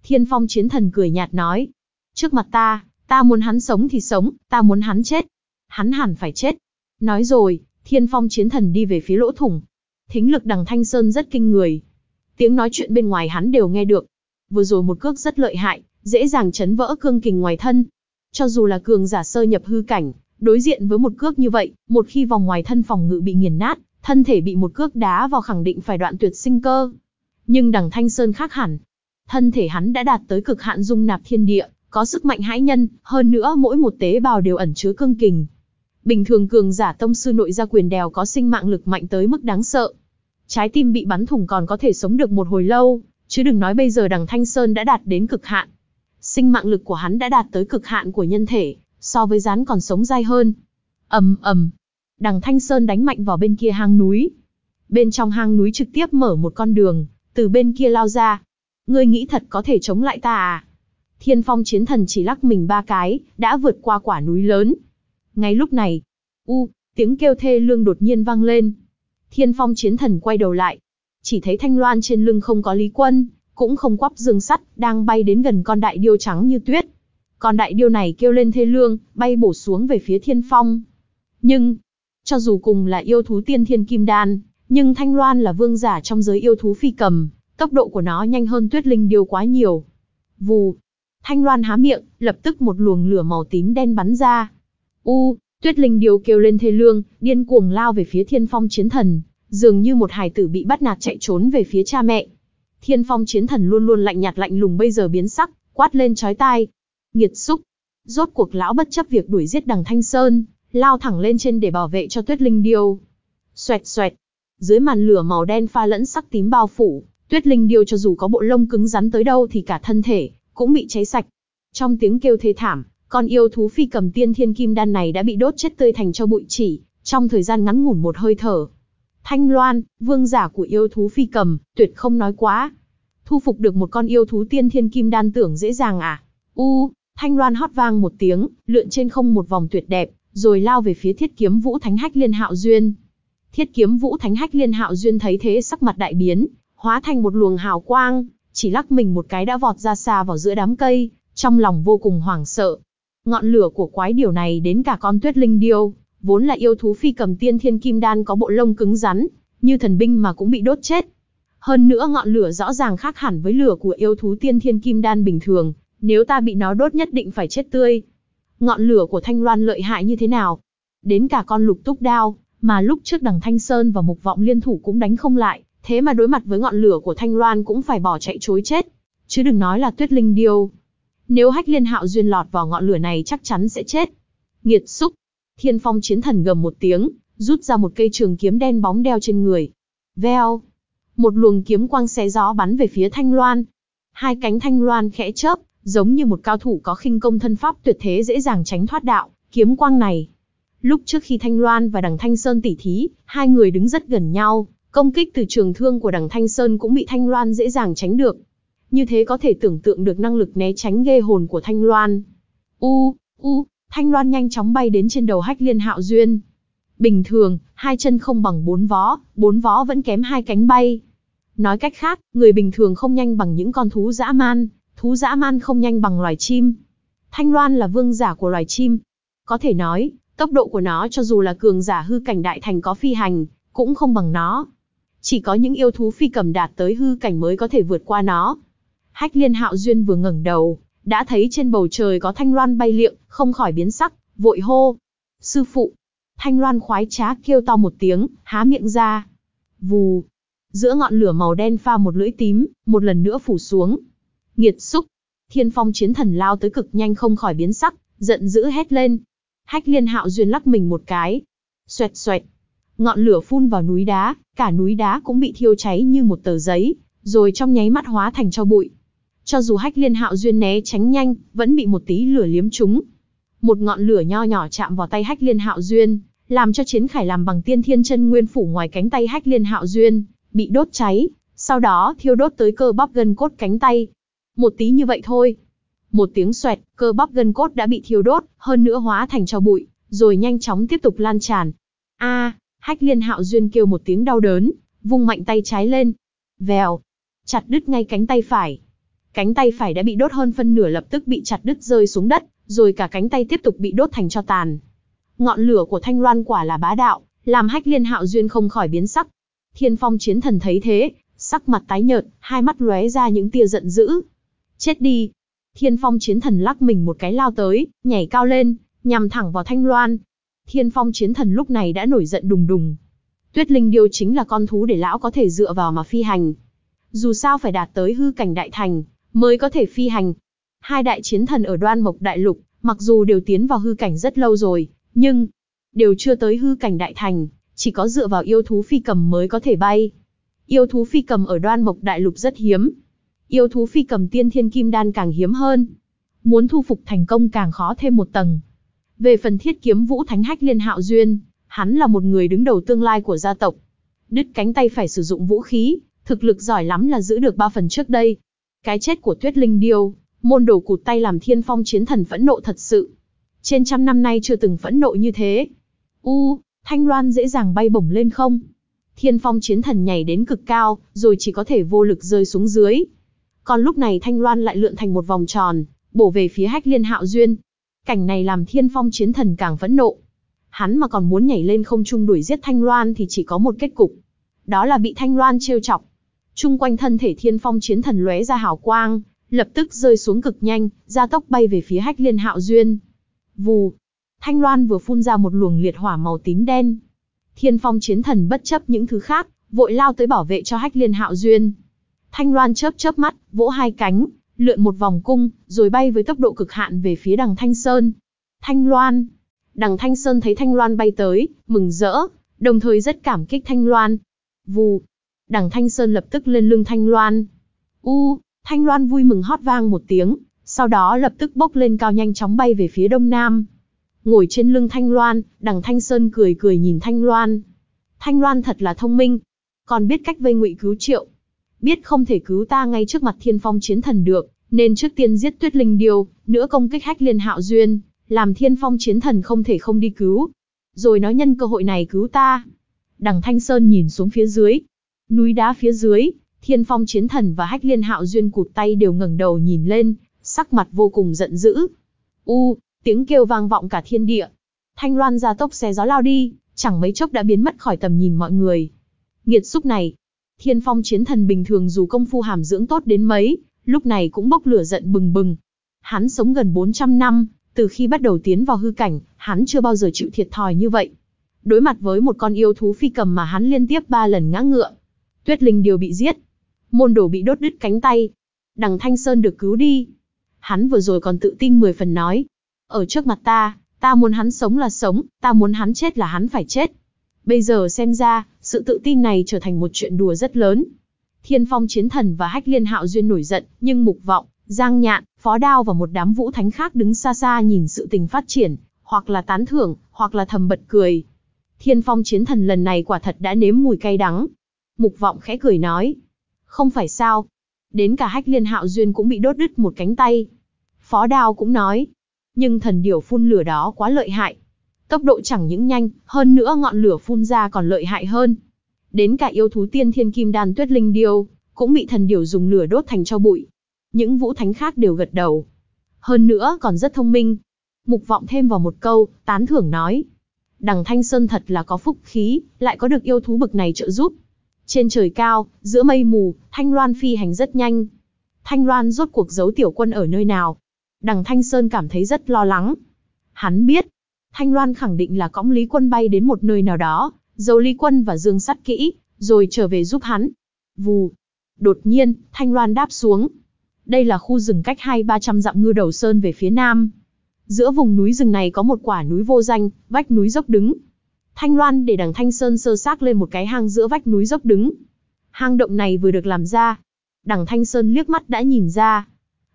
Speaker 1: Thiên phong chiến thần cười nhạt nói. Trước mặt ta, ta muốn hắn sống thì sống, ta muốn hắn chết hắn hẳn phải chết. Nói rồi, thiên phong chiến thần đi về phía lỗ thủng. Thính lực đằng Thanh Sơn rất kinh người. Tiếng nói chuyện bên ngoài hắn đều nghe được. Vừa rồi một cước rất lợi hại, dễ dàng chấn vỡ cương kình ngoài thân. Cho dù là cường giả sơ nhập hư cảnh, đối diện với một cước như vậy, một khi vòng ngoài thân phòng ngự bị nghiền nát, thân thể bị một cước đá vào khẳng định phải đoạn tuyệt sinh cơ. Nhưng đằng Thanh Sơn khác hẳn. Thân thể hắn đã đạt tới cực hạn dung nạp thiên địa, có sức mạnh hãi nhân, hơn nữa mỗi một tế bào đều ẩn chứa cương kình, Bình thường cường giả tông sư nội gia quyền đèo có sinh mạng lực mạnh tới mức đáng sợ. Trái tim bị bắn thủng còn có thể sống được một hồi lâu, chứ đừng nói bây giờ đằng Thanh Sơn đã đạt đến cực hạn. Sinh mạng lực của hắn đã đạt tới cực hạn của nhân thể, so với rán còn sống dai hơn. ầm ầm, đằng Thanh Sơn đánh mạnh vào bên kia hang núi. Bên trong hang núi trực tiếp mở một con đường, từ bên kia lao ra. Ngươi nghĩ thật có thể chống lại ta à? Thiên phong chiến thần chỉ lắc mình ba cái, đã vượt qua quả núi lớn, ngay lúc này, u, tiếng kêu thê lương đột nhiên vang lên. Thiên phong chiến thần quay đầu lại. Chỉ thấy thanh loan trên lưng không có lý quân, cũng không quắp dương sắt, đang bay đến gần con đại điêu trắng như tuyết còn đại điêu này kêu lên thê lương, bay bổ xuống về phía thiên phong. Nhưng, cho dù cùng là yêu thú tiên thiên kim đan, nhưng thanh loan là vương giả trong giới yêu thú phi cầm, tốc độ của nó nhanh hơn tuyết linh điêu quá nhiều. Vù, thanh loan há miệng, lập tức một luồng lửa màu tím đen bắn ra, U, Tuyết Linh Điêu kêu lên thê lương, điên cuồng lao về phía Thiên Phong Chiến Thần, dường như một hài tử bị bắt nạt chạy trốn về phía cha mẹ. Thiên Phong Chiến Thần luôn luôn lạnh nhạt lạnh lùng bây giờ biến sắc, quát lên chói tai. Nghiệt xúc. Rốt cuộc lão bất chấp việc đuổi giết đằng Thanh Sơn, lao thẳng lên trên để bảo vệ cho Tuyết Linh Điêu. Xoẹt xoẹt. Dưới màn lửa màu đen pha lẫn sắc tím bao phủ, Tuyết Linh Điêu cho dù có bộ lông cứng rắn tới đâu thì cả thân thể cũng bị cháy sạch. Trong tiếng kêu thê thảm, con yêu thú phi cầm tiên thiên kim đan này đã bị đốt chết tươi thành cho bụi chỉ, trong thời gian ngắn ngủn một hơi thở. Thanh Loan, vương giả của yêu thú phi cầm, tuyệt không nói quá. Thu phục được một con yêu thú tiên thiên kim đan tưởng dễ dàng à? U, Thanh Loan hót vang một tiếng, lượn trên không một vòng tuyệt đẹp, rồi lao về phía thiết kiếm vũ thánh hách liên hạo duyên. Thiết kiếm vũ thánh hách liên hạo duyên thấy thế sắc mặt đại biến, hóa thành một luồng hào quang, chỉ lắc mình một cái đã vọt ra xa vào giữa đám cây, trong lòng vô cùng hoảng sợ, Ngọn lửa của quái điều này đến cả con tuyết linh điêu, vốn là yêu thú phi cầm tiên thiên kim đan có bộ lông cứng rắn, như thần binh mà cũng bị đốt chết. Hơn nữa ngọn lửa rõ ràng khác hẳn với lửa của yêu thú tiên thiên kim đan bình thường, nếu ta bị nó đốt nhất định phải chết tươi. Ngọn lửa của Thanh Loan lợi hại như thế nào? Đến cả con lục túc đao, mà lúc trước đằng Thanh Sơn và Mục Vọng liên thủ cũng đánh không lại, thế mà đối mặt với ngọn lửa của Thanh Loan cũng phải bỏ chạy chối chết. Chứ đừng nói là tuyết linh điêu, nếu hách liên hạo duyên lọt vào ngọn lửa này chắc chắn sẽ chết. Nghiệt xúc. Thiên phong chiến thần gầm một tiếng, rút ra một cây trường kiếm đen bóng đeo trên người. Veo. Một luồng kiếm quang xé gió bắn về phía Thanh Loan. Hai cánh Thanh Loan khẽ chớp, giống như một cao thủ có khinh công thân pháp tuyệt thế dễ dàng tránh thoát đạo, kiếm quang này. Lúc trước khi Thanh Loan và Đằng Thanh Sơn tỉ thí, hai người đứng rất gần nhau, công kích từ trường thương của Đằng Thanh Sơn cũng bị Thanh Loan dễ dàng tránh được. Như thế có thể tưởng tượng được năng lực né tránh ghê hồn của Thanh Loan. U, u, Thanh Loan nhanh chóng bay đến trên đầu Hách Liên Hạo Duyên. Bình thường, hai chân không bằng bốn vó, bốn vó vẫn kém hai cánh bay. Nói cách khác, người bình thường không nhanh bằng những con thú dã man, thú dã man không nhanh bằng loài chim. Thanh Loan là vương giả của loài chim. Có thể nói, tốc độ của nó cho dù là cường giả hư cảnh đại thành có phi hành, cũng không bằng nó. Chỉ có những yêu thú phi cầm đạt tới hư cảnh mới có thể vượt qua nó. Hách liên hạo duyên vừa ngẩng đầu, đã thấy trên bầu trời có thanh loan bay liệng, không khỏi biến sắc, vội hô. Sư phụ! Thanh loan khoái trá kêu to một tiếng, há miệng ra. Vù! Giữa ngọn lửa màu đen pha một lưỡi tím, một lần nữa phủ xuống. Nghiệt xúc! Thiên phong chiến thần lao tới cực nhanh không khỏi biến sắc, giận dữ hét lên. Hách liên hạo duyên lắc mình một cái. Xoẹt xoẹt! Ngọn lửa phun vào núi đá, cả núi đá cũng bị thiêu cháy như một tờ giấy, rồi trong nháy mắt hóa thành cho bụi. Cho dù hách liên hạo duyên né tránh nhanh, vẫn bị một tí lửa liếm trúng. Một ngọn lửa nho nhỏ chạm vào tay hách liên hạo duyên, làm cho chiến khải làm bằng tiên thiên chân nguyên phủ ngoài cánh tay hách liên hạo duyên, bị đốt cháy, sau đó thiêu đốt tới cơ bắp gân cốt cánh tay. Một tí như vậy thôi. Một tiếng xoẹt, cơ bắp gân cốt đã bị thiêu đốt, hơn nữa hóa thành cho bụi, rồi nhanh chóng tiếp tục lan tràn. A, hách liên hạo duyên kêu một tiếng đau đớn, vung mạnh tay trái lên. Vèo, chặt đứt ngay cánh tay phải. Cánh tay phải đã bị đốt hơn phân nửa lập tức bị chặt đứt rơi xuống đất, rồi cả cánh tay tiếp tục bị đốt thành cho tàn. Ngọn lửa của thanh loan quả là bá đạo, làm hách liên hạo duyên không khỏi biến sắc. Thiên phong chiến thần thấy thế, sắc mặt tái nhợt, hai mắt lóe ra những tia giận dữ. Chết đi! Thiên phong chiến thần lắc mình một cái lao tới, nhảy cao lên, nhằm thẳng vào thanh loan. Thiên phong chiến thần lúc này đã nổi giận đùng đùng. Tuyết linh điêu chính là con thú để lão có thể dựa vào mà phi hành. Dù sao phải đạt tới hư cảnh đại thành, mới có thể phi hành. Hai đại chiến thần ở đoan mộc đại lục, mặc dù đều tiến vào hư cảnh rất lâu rồi, nhưng đều chưa tới hư cảnh đại thành, chỉ có dựa vào yêu thú phi cầm mới có thể bay. Yêu thú phi cầm ở đoan mộc đại lục rất hiếm. Yêu thú phi cầm tiên thiên kim đan càng hiếm hơn. Muốn thu phục thành công càng khó thêm một tầng. Về phần thiết kiếm vũ thánh hách liên hạo duyên, hắn là một người đứng đầu tương lai của gia tộc. Đứt cánh tay phải sử dụng vũ khí, thực lực giỏi lắm là giữ được ba phần trước đây. Cái chết của Tuyết Linh Điêu, môn đồ cụt tay làm thiên phong chiến thần phẫn nộ thật sự. Trên trăm năm nay chưa từng phẫn nộ như thế. U, Thanh Loan dễ dàng bay bổng lên không? Thiên phong chiến thần nhảy đến cực cao, rồi chỉ có thể vô lực rơi xuống dưới. Còn lúc này Thanh Loan lại lượn thành một vòng tròn, bổ về phía hách liên hạo duyên. Cảnh này làm thiên phong chiến thần càng phẫn nộ. Hắn mà còn muốn nhảy lên không trung đuổi giết Thanh Loan thì chỉ có một kết cục. Đó là bị Thanh Loan trêu chọc. Trung quanh thân thể thiên phong chiến thần lóe ra hào quang, lập tức rơi xuống cực nhanh, ra tốc bay về phía hách liên hạo duyên. Vù! Thanh loan vừa phun ra một luồng liệt hỏa màu tím đen. Thiên phong chiến thần bất chấp những thứ khác, vội lao tới bảo vệ cho hách liên hạo duyên. Thanh loan chớp chớp mắt, vỗ hai cánh, lượn một vòng cung, rồi bay với tốc độ cực hạn về phía đằng Thanh Sơn. Thanh loan! Đằng Thanh Sơn thấy Thanh loan bay tới, mừng rỡ, đồng thời rất cảm kích Thanh loan. Vù! đằng Thanh Sơn lập tức lên lưng Thanh Loan. U, Thanh Loan vui mừng hót vang một tiếng, sau đó lập tức bốc lên cao nhanh chóng bay về phía đông nam. Ngồi trên lưng Thanh Loan, đằng Thanh Sơn cười cười nhìn Thanh Loan. Thanh Loan thật là thông minh, còn biết cách vây ngụy cứu triệu. Biết không thể cứu ta ngay trước mặt thiên phong chiến thần được, nên trước tiên giết tuyết linh điêu, nữa công kích hách liên hạo duyên, làm thiên phong chiến thần không thể không đi cứu. Rồi nói nhân cơ hội này cứu ta. Đằng Thanh Sơn nhìn xuống phía dưới, Núi đá phía dưới, Thiên Phong Chiến Thần và Hách Liên Hạo Duyên cụt tay đều ngẩng đầu nhìn lên, sắc mặt vô cùng giận dữ. U, tiếng kêu vang vọng cả thiên địa. Thanh Loan ra tốc xe gió lao đi, chẳng mấy chốc đã biến mất khỏi tầm nhìn mọi người. Nghiệt xúc này, Thiên Phong Chiến Thần bình thường dù công phu hàm dưỡng tốt đến mấy, lúc này cũng bốc lửa giận bừng bừng. Hắn sống gần 400 năm, từ khi bắt đầu tiến vào hư cảnh, hắn chưa bao giờ chịu thiệt thòi như vậy. Đối mặt với một con yêu thú phi cầm mà hắn liên tiếp ba lần ngã ngựa, Tuyết Linh Điều bị giết. Môn đồ bị đốt đứt cánh tay. Đằng Thanh Sơn được cứu đi. Hắn vừa rồi còn tự tin 10 phần nói. Ở trước mặt ta, Ta muốn hắn sống là sống, ta muốn hắn chết là hắn phải chết. Bây giờ xem ra, sự tự tin này trở thành một chuyện đùa rất lớn. Thiên phong chiến thần và hách liên hạo duyên nổi giận, nhưng mục vọng, giang nhạn, phó đao và một đám vũ thánh khác đứng xa xa nhìn sự tình phát triển, hoặc là tán thưởng, hoặc là thầm bật cười. Thiên phong chiến thần lần này quả thật đã nếm mùi cay đắng. Mục vọng khẽ cười nói. Không phải sao. Đến cả hách liên hạo duyên cũng bị đốt đứt một cánh tay. Phó đao cũng nói. Nhưng thần điểu phun lửa đó quá lợi hại. Tốc độ chẳng những nhanh, hơn nữa ngọn lửa phun ra còn lợi hại hơn. Đến cả yêu thú tiên thiên kim đan tuyết linh điêu, cũng bị thần điểu dùng lửa đốt thành cho bụi. Những vũ thánh khác đều gật đầu. Hơn nữa còn rất thông minh. Mục vọng thêm vào một câu, tán thưởng nói. Đằng Thanh Sơn thật là có phúc khí, lại có được yêu thú bực này trợ giúp. Trên trời cao, giữa mây mù, Thanh Loan phi hành rất nhanh. Thanh Loan rốt cuộc giấu tiểu quân ở nơi nào? Đằng Thanh Sơn cảm thấy rất lo lắng. Hắn biết, Thanh Loan khẳng định là cõng Lý Quân bay đến một nơi nào đó, giấu Lý Quân và Dương Sắt kỹ, rồi trở về giúp hắn. Vù. Đột nhiên, Thanh Loan đáp xuống. Đây là khu rừng cách hai ba trăm dặm ngư đầu sơn về phía nam. Giữa vùng núi rừng này có một quả núi vô danh, vách núi dốc đứng. Thanh Loan để đằng Thanh Sơn sơ xác lên một cái hang giữa vách núi dốc đứng. Hang động này vừa được làm ra. Đằng Thanh Sơn liếc mắt đã nhìn ra.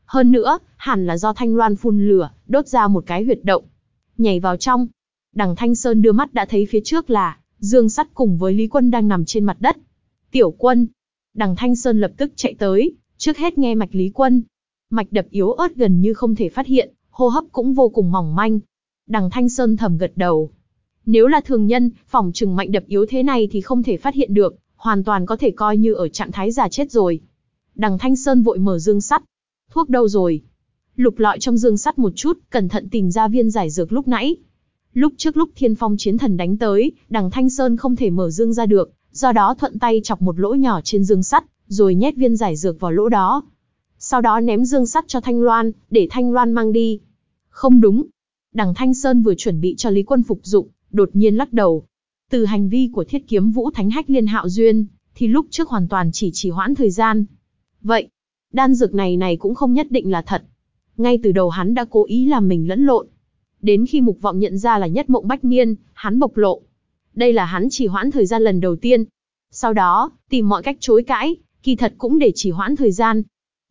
Speaker 1: Hơn nữa, hẳn là do Thanh Loan phun lửa, đốt ra một cái huyệt động. Nhảy vào trong. Đằng Thanh Sơn đưa mắt đã thấy phía trước là, Dương Sắt cùng với Lý Quân đang nằm trên mặt đất. Tiểu quân. Đằng Thanh Sơn lập tức chạy tới, trước hết nghe mạch Lý Quân. Mạch đập yếu ớt gần như không thể phát hiện, hô hấp cũng vô cùng mỏng manh. Đằng Thanh Sơn thầm gật đầu. Nếu là thường nhân, phòng trừng mạnh đập yếu thế này thì không thể phát hiện được, hoàn toàn có thể coi như ở trạng thái già chết rồi. Đằng Thanh Sơn vội mở dương sắt. Thuốc đâu rồi? Lục lọi trong dương sắt một chút, cẩn thận tìm ra viên giải dược lúc nãy. Lúc trước lúc thiên phong chiến thần đánh tới, đằng Thanh Sơn không thể mở dương ra được, do đó thuận tay chọc một lỗ nhỏ trên dương sắt, rồi nhét viên giải dược vào lỗ đó. Sau đó ném dương sắt cho Thanh Loan, để Thanh Loan mang đi. Không đúng. Đằng Thanh Sơn vừa chuẩn bị cho Lý Quân phục dụng, đột nhiên lắc đầu. Từ hành vi của thiết kiếm vũ thánh hách liên hạo duyên, thì lúc trước hoàn toàn chỉ chỉ hoãn thời gian. Vậy, đan dược này này cũng không nhất định là thật. Ngay từ đầu hắn đã cố ý làm mình lẫn lộn. Đến khi mục vọng nhận ra là nhất mộng bách niên, hắn bộc lộ. Đây là hắn chỉ hoãn thời gian lần đầu tiên. Sau đó, tìm mọi cách chối cãi, kỳ thật cũng để chỉ hoãn thời gian.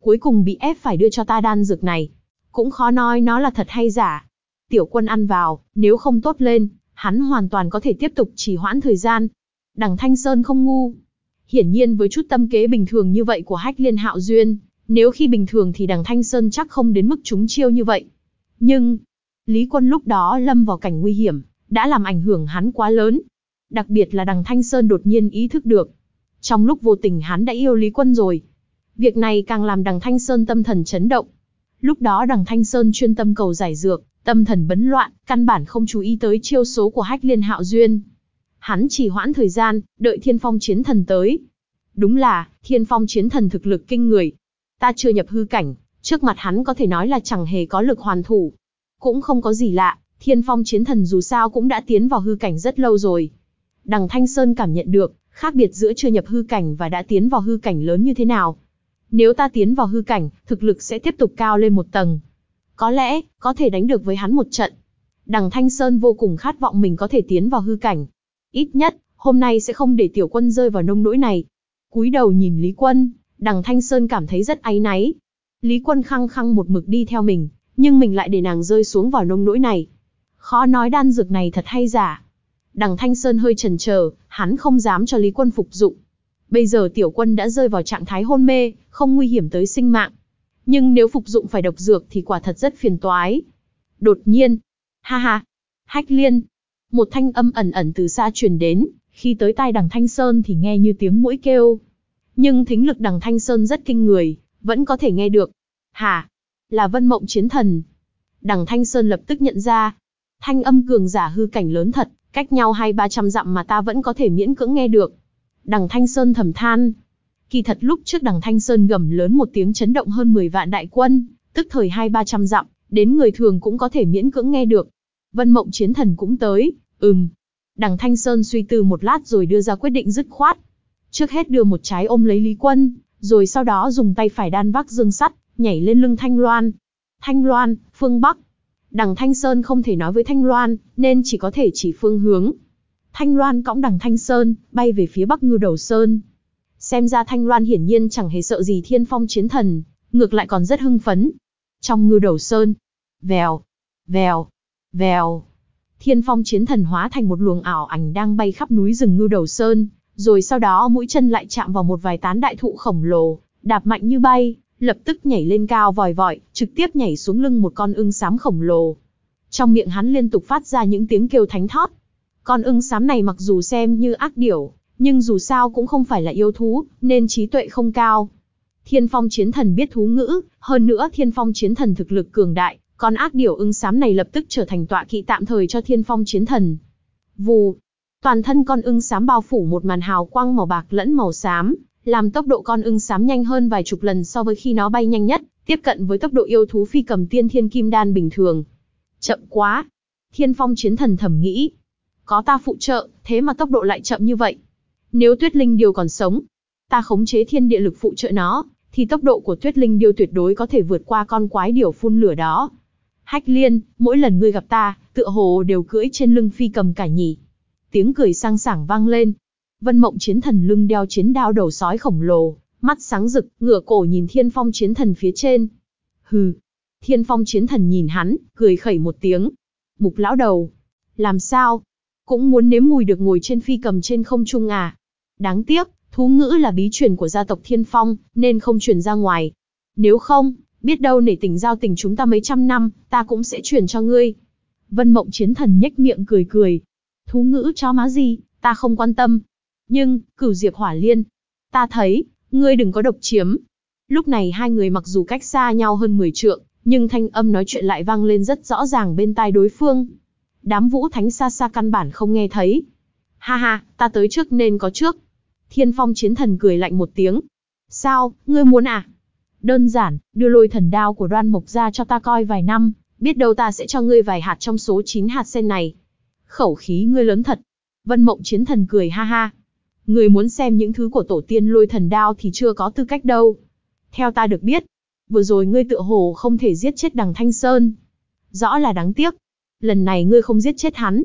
Speaker 1: Cuối cùng bị ép phải đưa cho ta đan dược này. Cũng khó nói nó là thật hay giả. Tiểu quân ăn vào, nếu không tốt lên, hắn hoàn toàn có thể tiếp tục chỉ hoãn thời gian. Đằng Thanh Sơn không ngu. Hiển nhiên với chút tâm kế bình thường như vậy của hách liên hạo duyên, nếu khi bình thường thì đằng Thanh Sơn chắc không đến mức trúng chiêu như vậy. Nhưng, Lý Quân lúc đó lâm vào cảnh nguy hiểm, đã làm ảnh hưởng hắn quá lớn. Đặc biệt là đằng Thanh Sơn đột nhiên ý thức được. Trong lúc vô tình hắn đã yêu Lý Quân rồi. Việc này càng làm đằng Thanh Sơn tâm thần chấn động. Lúc đó đằng Thanh Sơn chuyên tâm cầu giải dược, tâm thần bấn loạn, căn bản không chú ý tới chiêu số của hách liên hạo duyên. Hắn chỉ hoãn thời gian, đợi thiên phong chiến thần tới. Đúng là, thiên phong chiến thần thực lực kinh người. Ta chưa nhập hư cảnh, trước mặt hắn có thể nói là chẳng hề có lực hoàn thủ. Cũng không có gì lạ, thiên phong chiến thần dù sao cũng đã tiến vào hư cảnh rất lâu rồi. Đằng Thanh Sơn cảm nhận được, khác biệt giữa chưa nhập hư cảnh và đã tiến vào hư cảnh lớn như thế nào. Nếu ta tiến vào hư cảnh, thực lực sẽ tiếp tục cao lên một tầng. Có lẽ, có thể đánh được với hắn một trận. Đằng Thanh Sơn vô cùng khát vọng mình có thể tiến vào hư cảnh. Ít nhất, hôm nay sẽ không để tiểu quân rơi vào nông nỗi này. Cúi đầu nhìn Lý Quân, đằng Thanh Sơn cảm thấy rất áy náy. Lý Quân khăng khăng một mực đi theo mình, nhưng mình lại để nàng rơi xuống vào nông nỗi này. Khó nói đan dược này thật hay giả. Đằng Thanh Sơn hơi chần chờ, hắn không dám cho Lý Quân phục dụng. Bây giờ tiểu quân đã rơi vào trạng thái hôn mê, không nguy hiểm tới sinh mạng. Nhưng nếu phục dụng phải độc dược thì quả thật rất phiền toái. Đột nhiên, ha ha, hách liên. Một thanh âm ẩn ẩn từ xa truyền đến, khi tới tai đằng Thanh Sơn thì nghe như tiếng mũi kêu. Nhưng thính lực đằng Thanh Sơn rất kinh người, vẫn có thể nghe được. Hả? Là vân mộng chiến thần. Đằng Thanh Sơn lập tức nhận ra. Thanh âm cường giả hư cảnh lớn thật, cách nhau hai ba trăm dặm mà ta vẫn có thể miễn cưỡng nghe được. Đằng Thanh Sơn thầm than. Kỳ thật lúc trước đằng Thanh Sơn gầm lớn một tiếng chấn động hơn 10 vạn đại quân, tức thời hai ba trăm dặm, đến người thường cũng có thể miễn cưỡng nghe được. Vân Mộng Chiến Thần cũng tới, ừm. Đằng Thanh Sơn suy tư một lát rồi đưa ra quyết định dứt khoát. Trước hết đưa một trái ôm lấy Lý Quân, rồi sau đó dùng tay phải đan vác dương sắt, nhảy lên lưng Thanh Loan. Thanh Loan, phương Bắc. Đằng Thanh Sơn không thể nói với Thanh Loan, nên chỉ có thể chỉ phương hướng. Thanh Loan cõng đằng Thanh Sơn, bay về phía Bắc Ngư Đầu Sơn. Xem ra Thanh Loan hiển nhiên chẳng hề sợ gì thiên phong chiến thần, ngược lại còn rất hưng phấn. Trong Ngư Đầu Sơn, vèo, vèo, vèo. Thiên phong chiến thần hóa thành một luồng ảo ảnh đang bay khắp núi rừng Ngư Đầu Sơn, rồi sau đó mũi chân lại chạm vào một vài tán đại thụ khổng lồ, đạp mạnh như bay, lập tức nhảy lên cao vòi vọi, trực tiếp nhảy xuống lưng một con ưng xám khổng lồ. Trong miệng hắn liên tục phát ra những tiếng kêu thánh thót. Con ưng xám này mặc dù xem như ác điểu, nhưng dù sao cũng không phải là yêu thú, nên trí tuệ không cao. Thiên phong chiến thần biết thú ngữ, hơn nữa thiên phong chiến thần thực lực cường đại, con ác điểu ưng xám này lập tức trở thành tọa kỵ tạm thời cho thiên phong chiến thần. Vù, toàn thân con ưng xám bao phủ một màn hào quang màu bạc lẫn màu xám, làm tốc độ con ưng xám nhanh hơn vài chục lần so với khi nó bay nhanh nhất, tiếp cận với tốc độ yêu thú phi cầm tiên thiên kim đan bình thường. Chậm quá. Thiên phong chiến thần thầm nghĩ. Có ta phụ trợ, thế mà tốc độ lại chậm như vậy. Nếu tuyết linh điều còn sống, ta khống chế thiên địa lực phụ trợ nó, thì tốc độ của tuyết linh điêu tuyệt đối có thể vượt qua con quái điểu phun lửa đó. Hách liên, mỗi lần ngươi gặp ta, tựa hồ đều cưỡi trên lưng phi cầm cả nhỉ. Tiếng cười sang sảng vang lên, Vân Mộng chiến thần lưng đeo chiến đao đầu sói khổng lồ, mắt sáng rực, ngửa cổ nhìn Thiên Phong chiến thần phía trên. Hừ. Thiên Phong chiến thần nhìn hắn, cười khẩy một tiếng. Mục lão đầu. Làm sao? Cũng muốn nếm mùi được ngồi trên phi cầm trên không trung à? Đáng tiếc, thú ngữ là bí truyền của gia tộc Thiên Phong, nên không truyền ra ngoài. Nếu không, biết đâu nể tình giao tình chúng ta mấy trăm năm, ta cũng sẽ truyền cho ngươi. Vân Mộng chiến thần nhếch miệng cười cười. Thú ngữ cho má gì, ta không quan tâm, nhưng, cửu diệp hỏa liên, ta thấy, ngươi đừng có độc chiếm. Lúc này hai người mặc dù cách xa nhau hơn 10 trượng, nhưng thanh âm nói chuyện lại vang lên rất rõ ràng bên tai đối phương. Đám vũ thánh xa xa căn bản không nghe thấy. Ha ha, ta tới trước nên có trước. Thiên phong chiến thần cười lạnh một tiếng. Sao, ngươi muốn à? Đơn giản, đưa lôi thần đao của đoan mộc ra cho ta coi vài năm, biết đâu ta sẽ cho ngươi vài hạt trong số 9 hạt sen này. Khẩu khí ngươi lớn thật. Vân mộng chiến thần cười ha ha. Người muốn xem những thứ của tổ tiên lôi thần đao thì chưa có tư cách đâu. Theo ta được biết, vừa rồi ngươi tựa hồ không thể giết chết đằng Thanh Sơn. Rõ là đáng tiếc. Lần này ngươi không giết chết hắn.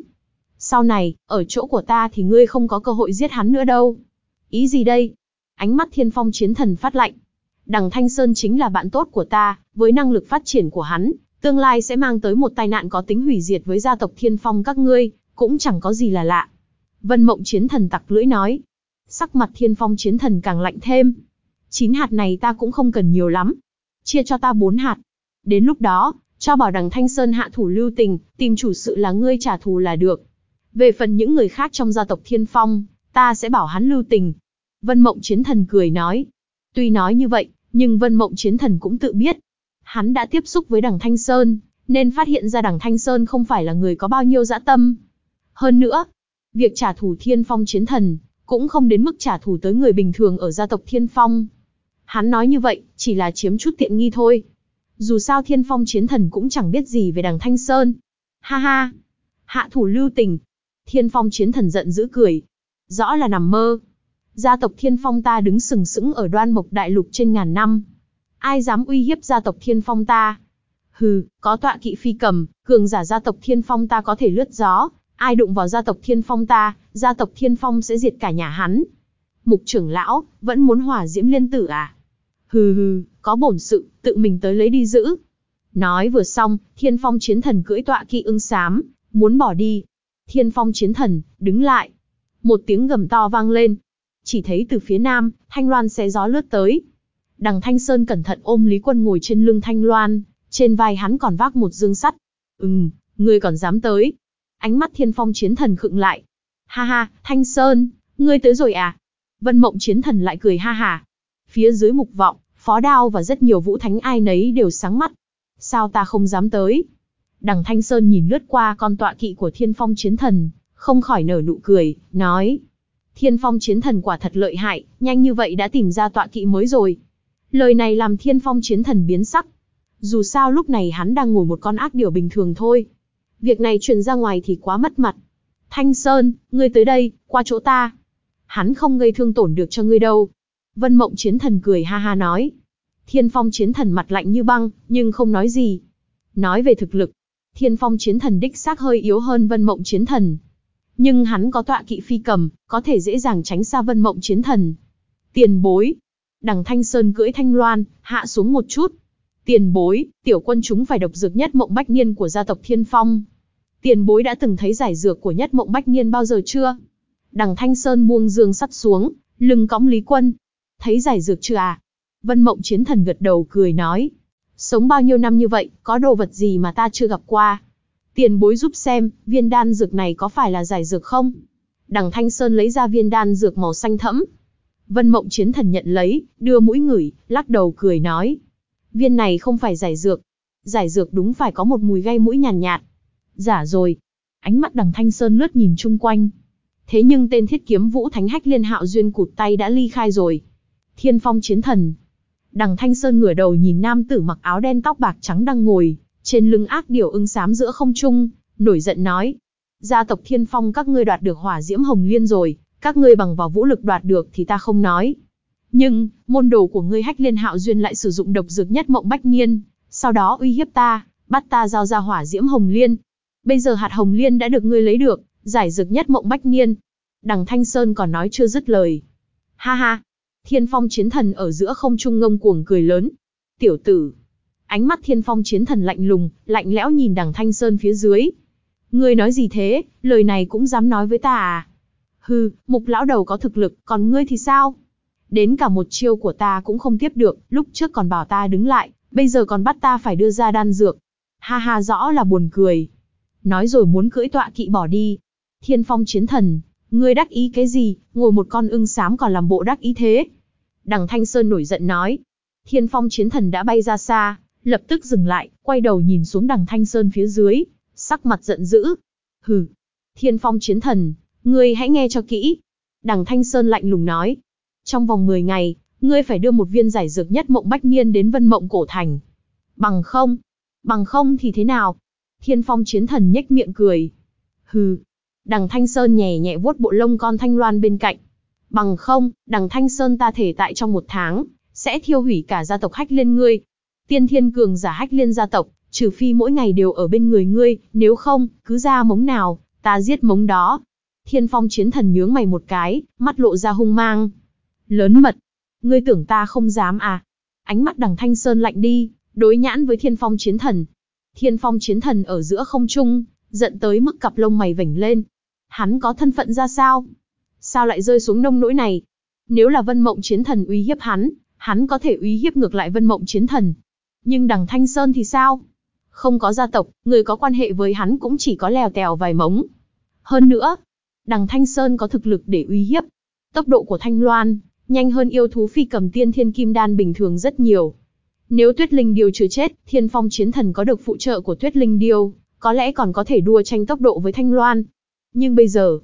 Speaker 1: Sau này, ở chỗ của ta thì ngươi không có cơ hội giết hắn nữa đâu. Ý gì đây? Ánh mắt thiên phong chiến thần phát lạnh. Đằng Thanh Sơn chính là bạn tốt của ta, với năng lực phát triển của hắn, tương lai sẽ mang tới một tai nạn có tính hủy diệt với gia tộc thiên phong các ngươi, cũng chẳng có gì là lạ. Vân mộng chiến thần tặc lưỡi nói, sắc mặt thiên phong chiến thần càng lạnh thêm. Chín hạt này ta cũng không cần nhiều lắm. Chia cho ta bốn hạt. Đến lúc đó, cho bảo đằng Thanh Sơn hạ thủ lưu tình, tìm chủ sự là ngươi trả thù là được. Về phần những người khác trong gia tộc thiên phong, ta sẽ bảo hắn lưu tình. Vân Mộng Chiến Thần cười nói. Tuy nói như vậy, nhưng Vân Mộng Chiến Thần cũng tự biết. Hắn đã tiếp xúc với đằng Thanh Sơn, nên phát hiện ra đằng Thanh Sơn không phải là người có bao nhiêu dã tâm. Hơn nữa, việc trả thù thiên phong chiến thần, cũng không đến mức trả thù tới người bình thường ở gia tộc Thiên Phong. Hắn nói như vậy, chỉ là chiếm chút tiện nghi thôi. Dù sao Thiên Phong chiến thần cũng chẳng biết gì về đằng Thanh Sơn. Ha ha! Hạ thủ lưu tình. Thiên Phong chiến thần giận dữ cười. Rõ là nằm mơ. Gia tộc Thiên Phong ta đứng sừng sững ở đoan mộc đại lục trên ngàn năm. Ai dám uy hiếp gia tộc Thiên Phong ta? Hừ, có tọa kỵ phi cầm, cường giả gia tộc Thiên Phong ta có thể lướt gió, Ai đụng vào gia tộc Thiên Phong ta, gia tộc Thiên Phong sẽ diệt cả nhà hắn. Mục trưởng lão, vẫn muốn hỏa diễm liên tử à? Hừ hừ, có bổn sự, tự mình tới lấy đi giữ. Nói vừa xong, Thiên Phong chiến thần cưỡi tọa kỵ ưng xám, muốn bỏ đi. Thiên Phong chiến thần, đứng lại. Một tiếng gầm to vang lên. Chỉ thấy từ phía nam, Thanh Loan xé gió lướt tới. Đằng Thanh Sơn cẩn thận ôm Lý Quân ngồi trên lưng Thanh Loan, trên vai hắn còn vác một dương sắt. Ừm, ngươi còn dám tới. Ánh mắt thiên phong chiến thần khựng lại. Ha ha, Thanh Sơn, ngươi tới rồi à? Vân mộng chiến thần lại cười ha ha. Phía dưới mục vọng, phó đao và rất nhiều vũ thánh ai nấy đều sáng mắt. Sao ta không dám tới? Đằng Thanh Sơn nhìn lướt qua con tọa kỵ của thiên phong chiến thần, không khỏi nở nụ cười, nói. Thiên phong chiến thần quả thật lợi hại, nhanh như vậy đã tìm ra tọa kỵ mới rồi. Lời này làm thiên phong chiến thần biến sắc. Dù sao lúc này hắn đang ngồi một con ác điều bình thường thôi. Việc này truyền ra ngoài thì quá mất mặt. Thanh Sơn, ngươi tới đây, qua chỗ ta. Hắn không gây thương tổn được cho ngươi đâu. Vân Mộng Chiến Thần cười ha ha nói. Thiên Phong Chiến Thần mặt lạnh như băng, nhưng không nói gì. Nói về thực lực. Thiên phong chiến thần đích xác hơi yếu hơn vân mộng chiến thần. Nhưng hắn có tọa kỵ phi cầm, có thể dễ dàng tránh xa vân mộng chiến thần. Tiền bối. Đằng Thanh Sơn cưỡi thanh loan, hạ xuống một chút. Tiền bối, tiểu quân chúng phải độc dược nhất mộng bách niên của gia tộc Thiên Phong. Tiền bối đã từng thấy giải dược của nhất mộng bách niên bao giờ chưa? Đằng Thanh Sơn buông dương sắt xuống, lưng cõng Lý Quân. Thấy giải dược chưa à? Vân mộng chiến thần gật đầu cười nói. Sống bao nhiêu năm như vậy, có đồ vật gì mà ta chưa gặp qua? Tiền bối giúp xem, viên đan dược này có phải là giải dược không? Đằng Thanh Sơn lấy ra viên đan dược màu xanh thẫm. Vân Mộng Chiến Thần nhận lấy, đưa mũi ngửi, lắc đầu cười nói. Viên này không phải giải dược. Giải dược đúng phải có một mùi gây mũi nhàn nhạt, nhạt. Giả rồi. Ánh mắt đằng Thanh Sơn lướt nhìn chung quanh. Thế nhưng tên thiết kiếm vũ thánh hách liên hạo duyên cụt tay đã ly khai rồi. Thiên phong chiến thần. Đằng Thanh Sơn ngửa đầu nhìn nam tử mặc áo đen tóc bạc trắng đang ngồi, trên lưng ác điểu ưng xám giữa không trung, nổi giận nói. Gia tộc thiên phong các ngươi đoạt được hỏa diễm hồng liên rồi, các ngươi bằng vào vũ lực đoạt được thì ta không nói. Nhưng, môn đồ của ngươi hách liên hạo duyên lại sử dụng độc dược nhất mộng bách niên, sau đó uy hiếp ta, bắt ta giao ra hỏa diễm hồng liên. Bây giờ hạt hồng liên đã được ngươi lấy được, giải dược nhất mộng bách niên. Đằng Thanh Sơn còn nói chưa dứt lời. Ha ha, thiên phong chiến thần ở giữa không trung ngông cuồng cười lớn. Tiểu tử, ánh mắt thiên phong chiến thần lạnh lùng, lạnh lẽo nhìn đằng Thanh Sơn phía dưới. Ngươi nói gì thế, lời này cũng dám nói với ta à? Hừ, mục lão đầu có thực lực, còn ngươi thì sao? Đến cả một chiêu của ta cũng không tiếp được, lúc trước còn bảo ta đứng lại, bây giờ còn bắt ta phải đưa ra đan dược. Ha ha rõ là buồn cười. Nói rồi muốn cưỡi tọa kỵ bỏ đi. Thiên phong chiến thần, ngươi đắc ý cái gì, ngồi một con ưng xám còn làm bộ đắc ý thế. Đằng Thanh Sơn nổi giận nói. Thiên phong chiến thần đã bay ra xa, lập tức dừng lại, quay đầu nhìn xuống đằng Thanh Sơn phía dưới, sắc mặt giận dữ. Hừ, thiên phong chiến thần, ngươi hãy nghe cho kỹ. Đằng Thanh Sơn lạnh lùng nói. Trong vòng 10 ngày, ngươi phải đưa một viên giải dược nhất mộng bách niên đến vân mộng cổ thành. Bằng không, bằng không thì thế nào? Thiên phong chiến thần nhếch miệng cười. Hừ. Đằng Thanh Sơn nhẹ nhẹ vuốt bộ lông con thanh loan bên cạnh. Bằng không, đằng Thanh Sơn ta thể tại trong một tháng, sẽ thiêu hủy cả gia tộc hách liên ngươi. Tiên thiên cường giả hách liên gia tộc, trừ phi mỗi ngày đều ở bên người ngươi, nếu không, cứ ra mống nào, ta giết mống đó. Thiên phong chiến thần nhướng mày một cái, mắt lộ ra hung mang. Lớn mật. Ngươi tưởng ta không dám à? Ánh mắt đằng thanh sơn lạnh đi, đối nhãn với thiên phong chiến thần. Thiên phong chiến thần ở giữa không trung, giận tới mức cặp lông mày vểnh lên. Hắn có thân phận ra sao? Sao lại rơi xuống nông nỗi này? Nếu là vân mộng chiến thần uy hiếp hắn, hắn có thể uy hiếp ngược lại vân mộng chiến thần. Nhưng đằng Thanh Sơn thì sao? Không có gia tộc, người có quan hệ với hắn cũng chỉ có lèo tèo vài mống. Hơn nữa, đằng Thanh Sơn có thực lực để uy hiếp. Tốc độ của Thanh Loan, nhanh hơn yêu thú phi cầm tiên thiên kim đan bình thường rất nhiều. Nếu Tuyết Linh Điêu chưa chết, Thiên Phong Chiến Thần có được phụ trợ của Tuyết Linh Điêu, có lẽ còn có thể đua tranh tốc độ với Thanh Loan. Nhưng bây giờ,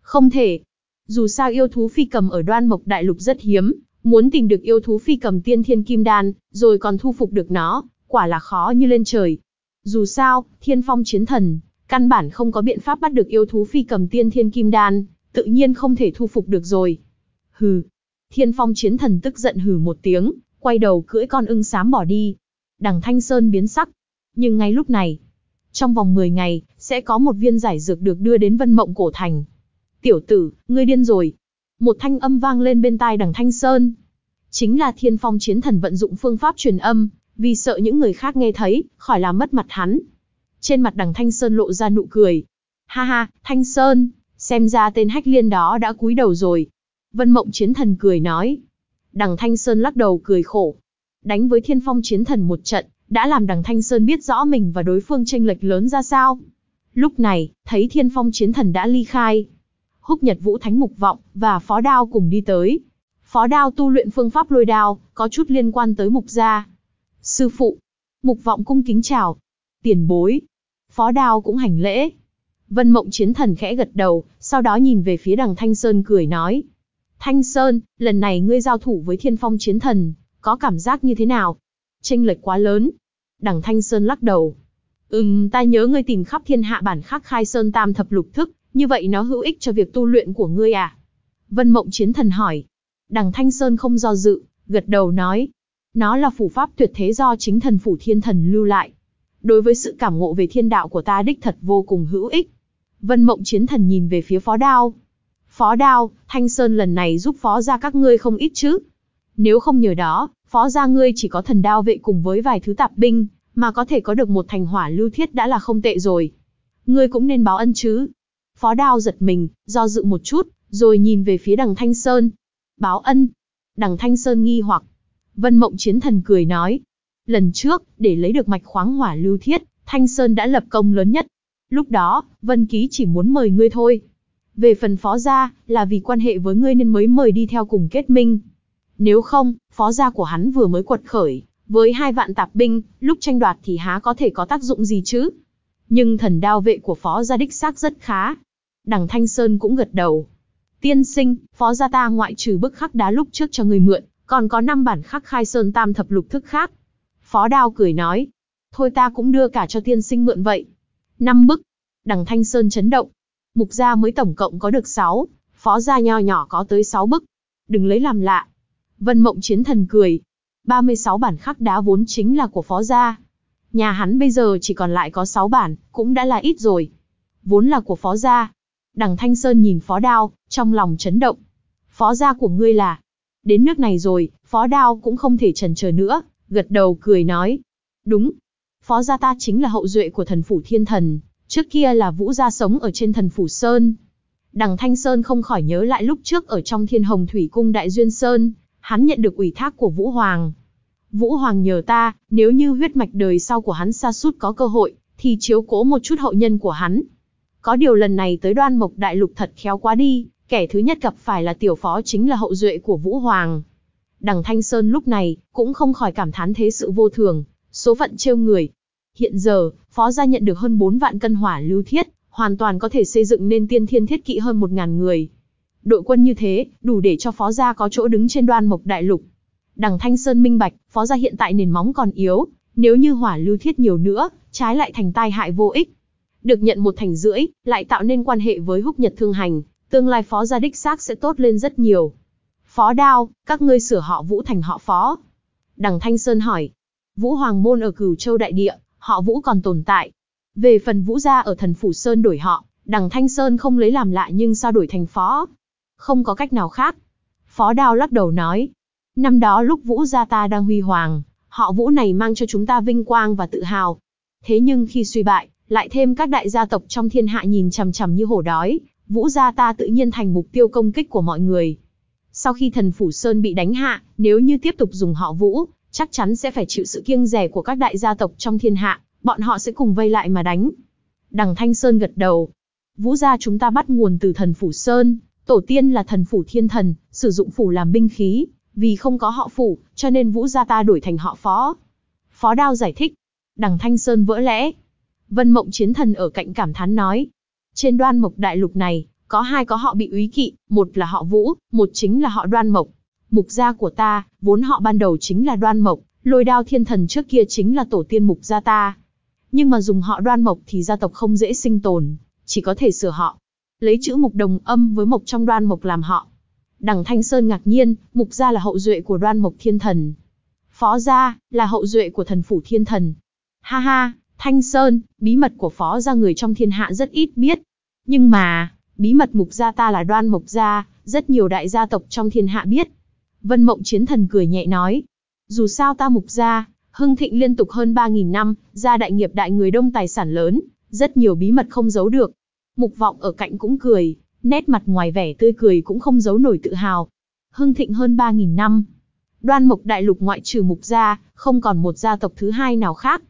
Speaker 1: không thể. Dù sao yêu thú phi cầm ở Đoan Mộc Đại Lục rất hiếm, muốn tìm được yêu thú phi cầm tiên thiên kim đan, rồi còn thu phục được nó, quả là khó như lên trời. Dù sao, Thiên Phong Chiến Thần, căn bản không có biện pháp bắt được yêu thú phi cầm tiên thiên kim đan, tự nhiên không thể thu phục được rồi. Hừ. Thiên Phong Chiến Thần tức giận hừ một tiếng, quay đầu cưỡi con ưng xám bỏ đi. Đằng Thanh Sơn biến sắc. Nhưng ngay lúc này, trong vòng 10 ngày, sẽ có một viên giải dược được đưa đến Vân Mộng Cổ Thành. Tiểu tử, ngươi điên rồi. Một thanh âm vang lên bên tai đằng Thanh Sơn. Chính là Thiên Phong Chiến Thần vận dụng phương pháp truyền âm, vì sợ những người khác nghe thấy, khỏi làm mất mặt hắn. Trên mặt đằng Thanh Sơn lộ ra nụ cười. Ha ha, Thanh Sơn, xem ra tên hách liên đó đã cúi đầu rồi. Vân Mộng Chiến Thần cười nói. Đằng Thanh Sơn lắc đầu cười khổ. Đánh với Thiên Phong Chiến Thần một trận, đã làm đằng Thanh Sơn biết rõ mình và đối phương tranh lệch lớn ra sao. Lúc này, thấy Thiên Phong Chiến Thần đã ly khai. Húc Nhật Vũ Thánh Mục Vọng và Phó Đao cùng đi tới. Phó Đao tu luyện phương pháp lôi đao, có chút liên quan tới Mục gia. Sư phụ. Mục Vọng cung kính chào. Tiền bối. Phó Đao cũng hành lễ. Vân Mộng Chiến Thần khẽ gật đầu, sau đó nhìn về phía đằng Thanh Sơn cười nói. Thanh Sơn, lần này ngươi giao thủ với Thiên Phong Chiến Thần, có cảm giác như thế nào? Tranh lệch quá lớn. Đằng Thanh Sơn lắc đầu. Ừm, ta nhớ ngươi tìm khắp thiên hạ bản khắc khai sơn tam thập lục thức, như vậy nó hữu ích cho việc tu luyện của ngươi à? Vân Mộng Chiến Thần hỏi. Đằng Thanh Sơn không do dự, gật đầu nói. Nó là phủ pháp tuyệt thế do chính thần phủ thiên thần lưu lại. Đối với sự cảm ngộ về thiên đạo của ta đích thật vô cùng hữu ích. Vân Mộng Chiến Thần nhìn về phía Phó Đao. Phó Đao, Thanh Sơn lần này giúp Phó gia các ngươi không ít chứ. Nếu không nhờ đó, Phó gia ngươi chỉ có thần đao vệ cùng với vài thứ tạp binh, mà có thể có được một thành hỏa lưu thiết đã là không tệ rồi. Ngươi cũng nên báo ân chứ. Phó Đao giật mình, do dự một chút, rồi nhìn về phía đằng Thanh Sơn. Báo ân. Đằng Thanh Sơn nghi hoặc. Vân Mộng Chiến Thần cười nói. Lần trước, để lấy được mạch khoáng hỏa lưu thiết, Thanh Sơn đã lập công lớn nhất. Lúc đó, Vân Ký chỉ muốn mời ngươi thôi. Về phần phó gia, là vì quan hệ với ngươi nên mới mời đi theo cùng kết minh. Nếu không, phó gia của hắn vừa mới quật khởi, với hai vạn tạp binh, lúc tranh đoạt thì há có thể có tác dụng gì chứ? Nhưng thần đao vệ của phó gia đích xác rất khá. Đằng Thanh Sơn cũng gật đầu. Tiên sinh, phó gia ta ngoại trừ bức khắc đá lúc trước cho người mượn, còn có năm bản khắc khai sơn tam thập lục thức khác. Phó đao cười nói. Thôi ta cũng đưa cả cho tiên sinh mượn vậy. Năm bức. Đằng Thanh Sơn chấn động. Mục gia mới tổng cộng có được 6, phó gia nho nhỏ có tới 6 bức. Đừng lấy làm lạ. Vân Mộng Chiến Thần cười. 36 bản khắc đá vốn chính là của phó gia. Nhà hắn bây giờ chỉ còn lại có 6 bản, cũng đã là ít rồi. Vốn là của phó gia. Đằng Thanh Sơn nhìn phó đao, trong lòng chấn động. Phó gia của ngươi là... Đến nước này rồi, phó đao cũng không thể chần chờ nữa, gật đầu cười nói. Đúng. Phó gia ta chính là hậu duệ của thần phủ thiên thần, Trước kia là Vũ gia sống ở trên thần Phủ Sơn. Đằng Thanh Sơn không khỏi nhớ lại lúc trước ở trong thiên hồng thủy cung Đại Duyên Sơn, hắn nhận được ủy thác của Vũ Hoàng. Vũ Hoàng nhờ ta, nếu như huyết mạch đời sau của hắn xa sút có cơ hội, thì chiếu cố một chút hậu nhân của hắn. Có điều lần này tới đoan mộc đại lục thật khéo quá đi, kẻ thứ nhất gặp phải là tiểu phó chính là hậu duệ của Vũ Hoàng. Đằng Thanh Sơn lúc này, cũng không khỏi cảm thán thế sự vô thường, số phận trêu người, Hiện giờ, phó gia nhận được hơn 4 vạn cân hỏa lưu thiết, hoàn toàn có thể xây dựng nên tiên thiên thiết kỵ hơn 1.000 người. Đội quân như thế, đủ để cho phó gia có chỗ đứng trên đoan mộc đại lục. Đằng Thanh Sơn minh bạch, phó gia hiện tại nền móng còn yếu, nếu như hỏa lưu thiết nhiều nữa, trái lại thành tai hại vô ích. Được nhận một thành rưỡi, lại tạo nên quan hệ với húc nhật thương hành, tương lai phó gia đích xác sẽ tốt lên rất nhiều. Phó đao, các ngươi sửa họ vũ thành họ phó. Đằng Thanh Sơn hỏi. Vũ Hoàng Môn ở cửu châu đại địa, họ Vũ còn tồn tại. Về phần Vũ gia ở thần Phủ Sơn đổi họ, đằng Thanh Sơn không lấy làm lạ nhưng sao đổi thành phó? Không có cách nào khác. Phó Đao lắc đầu nói. Năm đó lúc Vũ gia ta đang huy hoàng, họ Vũ này mang cho chúng ta vinh quang và tự hào. Thế nhưng khi suy bại, lại thêm các đại gia tộc trong thiên hạ nhìn chằm chằm như hổ đói, Vũ gia ta tự nhiên thành mục tiêu công kích của mọi người. Sau khi thần Phủ Sơn bị đánh hạ, nếu như tiếp tục dùng họ Vũ, chắc chắn sẽ phải chịu sự kiêng rẻ của các đại gia tộc trong thiên hạ, bọn họ sẽ cùng vây lại mà đánh. Đằng Thanh Sơn gật đầu. Vũ gia chúng ta bắt nguồn từ thần Phủ Sơn, tổ tiên là thần Phủ Thiên Thần, sử dụng phủ làm binh khí, vì không có họ Phủ, cho nên Vũ gia ta đổi thành họ Phó. Phó Đao giải thích. Đằng Thanh Sơn vỡ lẽ. Vân Mộng Chiến Thần ở cạnh cảm thán nói. Trên đoan mộc đại lục này, có hai có họ bị úy kỵ, một là họ Vũ, một chính là họ đoan mộc. Mục gia của ta, vốn họ ban đầu chính là đoan mộc, lôi đao thiên thần trước kia chính là tổ tiên mục gia ta. Nhưng mà dùng họ đoan mộc thì gia tộc không dễ sinh tồn, chỉ có thể sửa họ. Lấy chữ mục đồng âm với mộc trong đoan mộc làm họ. Đằng Thanh Sơn ngạc nhiên, mục gia là hậu duệ của đoan mộc thiên thần. Phó gia, là hậu duệ của thần phủ thiên thần. Ha ha, Thanh Sơn, bí mật của phó gia người trong thiên hạ rất ít biết. Nhưng mà, bí mật mục gia ta là đoan mộc gia, rất nhiều đại gia tộc trong thiên hạ biết. Vân Mộng Chiến Thần cười nhẹ nói. Dù sao ta mục gia, hưng thịnh liên tục hơn 3.000 năm, gia đại nghiệp đại người đông tài sản lớn, rất nhiều bí mật không giấu được. Mục vọng ở cạnh cũng cười, nét mặt ngoài vẻ tươi cười cũng không giấu nổi tự hào. Hưng thịnh hơn 3.000 năm. Đoan Mộc Đại Lục ngoại trừ Mục gia, không còn một gia tộc thứ hai nào khác.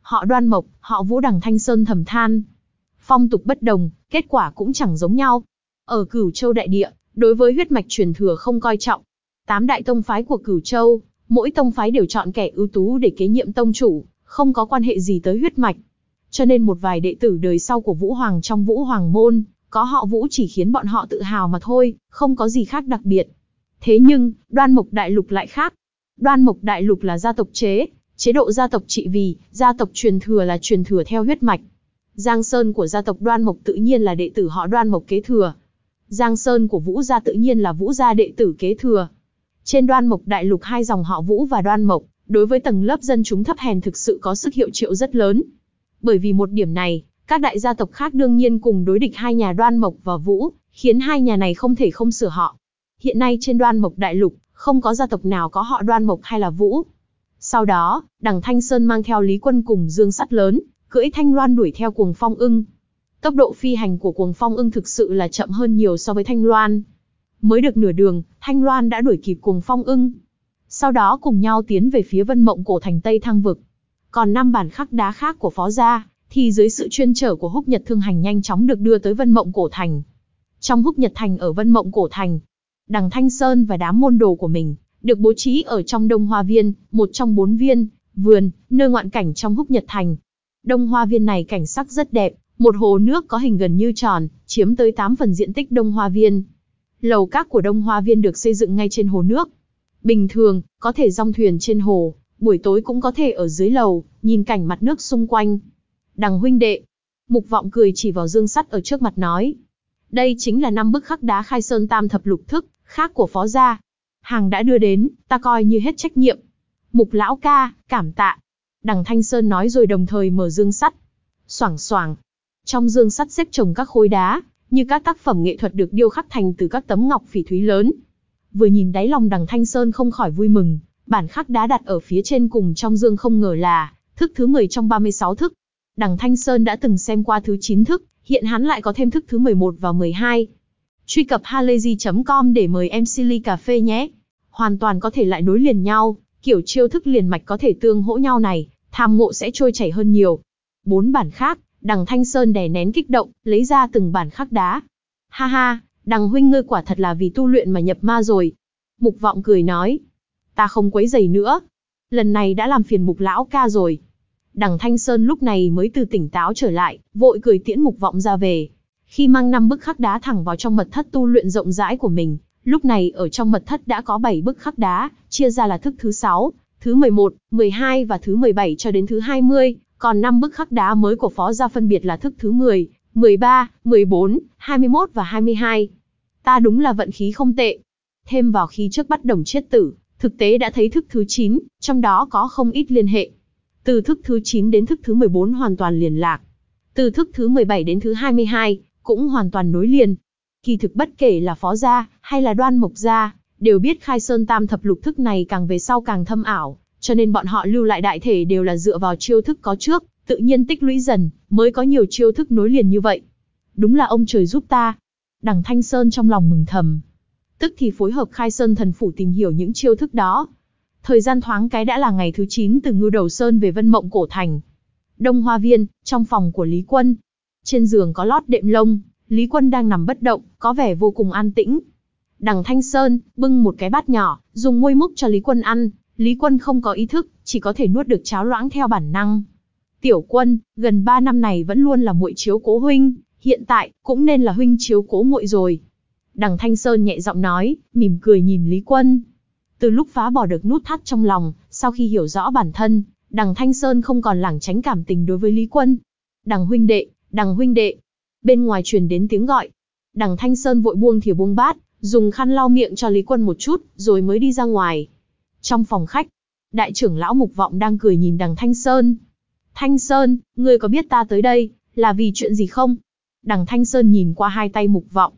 Speaker 1: Họ Đoan Mộc, họ Vũ Đằng Thanh Sơn thầm than. Phong tục bất đồng, kết quả cũng chẳng giống nhau. Ở Cửu Châu Đại Địa, đối với huyết mạch truyền thừa không coi trọng, Tám đại tông phái của Cửu Châu, mỗi tông phái đều chọn kẻ ưu tú để kế nhiệm tông chủ, không có quan hệ gì tới huyết mạch. Cho nên một vài đệ tử đời sau của Vũ Hoàng trong Vũ Hoàng môn, có họ Vũ chỉ khiến bọn họ tự hào mà thôi, không có gì khác đặc biệt. Thế nhưng, Đoan Mộc Đại Lục lại khác. Đoan Mộc Đại Lục là gia tộc chế, chế độ gia tộc trị vì, gia tộc truyền thừa là truyền thừa theo huyết mạch. Giang Sơn của gia tộc Đoan Mộc tự nhiên là đệ tử họ Đoan Mộc kế thừa. Giang Sơn của Vũ gia tự nhiên là Vũ gia đệ tử kế thừa. Trên đoan mộc đại lục hai dòng họ Vũ và đoan mộc, đối với tầng lớp dân chúng thấp hèn thực sự có sức hiệu triệu rất lớn. Bởi vì một điểm này, các đại gia tộc khác đương nhiên cùng đối địch hai nhà Đoan Mộc và Vũ, khiến hai nhà này không thể không sửa họ. Hiện nay trên Đoan Mộc Đại Lục, không có gia tộc nào có họ Đoan Mộc hay là Vũ. Sau đó, đằng Thanh Sơn mang theo Lý Quân cùng Dương Sắt lớn, cưỡi Thanh Loan đuổi theo cuồng phong ưng. Tốc độ phi hành của cuồng phong ưng thực sự là chậm hơn nhiều so với Thanh Loan. Mới được nửa đường, Thanh Loan đã đuổi kịp cuồng phong ưng. Sau đó cùng nhau tiến về phía vân mộng cổ thành Tây Thăng Vực. Còn năm bản khắc đá khác của phó gia, thì dưới sự chuyên trở của húc nhật thương hành nhanh chóng được đưa tới vân mộng cổ thành. Trong húc nhật thành ở vân mộng cổ thành, đằng Thanh Sơn và đám môn đồ của mình, được bố trí ở trong Đông Hoa Viên, một trong bốn viên, vườn, nơi ngoạn cảnh trong húc nhật thành. Đông Hoa Viên này cảnh sắc rất đẹp, một hồ nước có hình gần như tròn, chiếm tới 8 phần diện tích Đông Hoa Viên. Lầu các của Đông Hoa Viên được xây dựng ngay trên hồ nước. Bình thường, có thể rong thuyền trên hồ, buổi tối cũng có thể ở dưới lầu, nhìn cảnh mặt nước xung quanh. Đằng huynh đệ. Mục vọng cười chỉ vào dương sắt ở trước mặt nói. Đây chính là năm bức khắc đá khai sơn tam thập lục thức, khác của phó gia. Hàng đã đưa đến, ta coi như hết trách nhiệm. Mục lão ca, cảm tạ. Đằng Thanh Sơn nói rồi đồng thời mở dương sắt. Soảng soảng. Trong dương sắt xếp chồng các khối đá, như các tác phẩm nghệ thuật được điêu khắc thành từ các tấm ngọc phỉ thúy lớn. Vừa nhìn đáy lòng đằng Thanh Sơn không khỏi vui mừng, bản khắc đá đặt ở phía trên cùng trong dương không ngờ là thức thứ 10 trong 36 thức. Đằng Thanh Sơn đã từng xem qua thứ 9 thức, hiện hắn lại có thêm thức thứ 11 và 12. Truy cập halayzi.com để mời em Silly Cà Phê nhé. Hoàn toàn có thể lại nối liền nhau, kiểu chiêu thức liền mạch có thể tương hỗ nhau này, tham ngộ sẽ trôi chảy hơn nhiều. Bốn bản khác, đằng Thanh Sơn đè nén kích động, lấy ra từng bản khắc đá. Ha ha, đằng huynh ngươi quả thật là vì tu luyện mà nhập ma rồi. Mục vọng cười nói. Ta không quấy giày nữa. Lần này đã làm phiền mục lão ca rồi. Đằng Thanh Sơn lúc này mới từ tỉnh táo trở lại, vội cười tiễn mục vọng ra về. Khi mang năm bức khắc đá thẳng vào trong mật thất tu luyện rộng rãi của mình, lúc này ở trong mật thất đã có 7 bức khắc đá, chia ra là thức thứ 6, thứ 11, 12 và thứ 17 cho đến thứ 20, còn 5 bức khắc đá mới của phó gia phân biệt là thức thứ 10, 13, 14, 21 và 22. Ta đúng là vận khí không tệ. Thêm vào khi trước bắt đồng chết tử, thực tế đã thấy thức thứ 9, trong đó có không ít liên hệ. Từ thức thứ 9 đến thức thứ 14 hoàn toàn liền lạc. Từ thức thứ 17 đến thứ 22, cũng hoàn toàn nối liền. Kỳ thực bất kể là phó gia, hay là đoan mộc gia, đều biết khai sơn tam thập lục thức này càng về sau càng thâm ảo, cho nên bọn họ lưu lại đại thể đều là dựa vào chiêu thức có trước, tự nhiên tích lũy dần, mới có nhiều chiêu thức nối liền như vậy. Đúng là ông trời giúp ta. Đằng Thanh Sơn trong lòng mừng thầm. Tức thì phối hợp khai sơn thần phủ tìm hiểu những chiêu thức đó. Thời gian thoáng cái đã là ngày thứ 9 từ Ngưu Đầu Sơn về Vân Mộng Cổ Thành. Đông Hoa Viên, trong phòng của Lý Quân. Trên giường có lót đệm lông, Lý Quân đang nằm bất động, có vẻ vô cùng an tĩnh. Đằng Thanh Sơn, bưng một cái bát nhỏ, dùng môi múc cho Lý Quân ăn. Lý Quân không có ý thức, chỉ có thể nuốt được cháo loãng theo bản năng. Tiểu Quân, gần 3 năm này vẫn luôn là muội chiếu cố huynh, hiện tại cũng nên là huynh chiếu cố muội rồi. Đằng Thanh Sơn nhẹ giọng nói, mỉm cười nhìn Lý Quân. Từ lúc phá bỏ được nút thắt trong lòng, sau khi hiểu rõ bản thân, đằng Thanh Sơn không còn lảng tránh cảm tình đối với Lý Quân. Đằng huynh đệ, đằng huynh đệ. Bên ngoài truyền đến tiếng gọi. Đằng Thanh Sơn vội buông thìa buông bát, dùng khăn lau miệng cho Lý Quân một chút, rồi mới đi ra ngoài. Trong phòng khách, đại trưởng lão Mục Vọng đang cười nhìn đằng Thanh Sơn. Thanh Sơn, ngươi có biết ta tới đây, là vì chuyện gì không? Đằng Thanh Sơn nhìn qua hai tay Mục Vọng.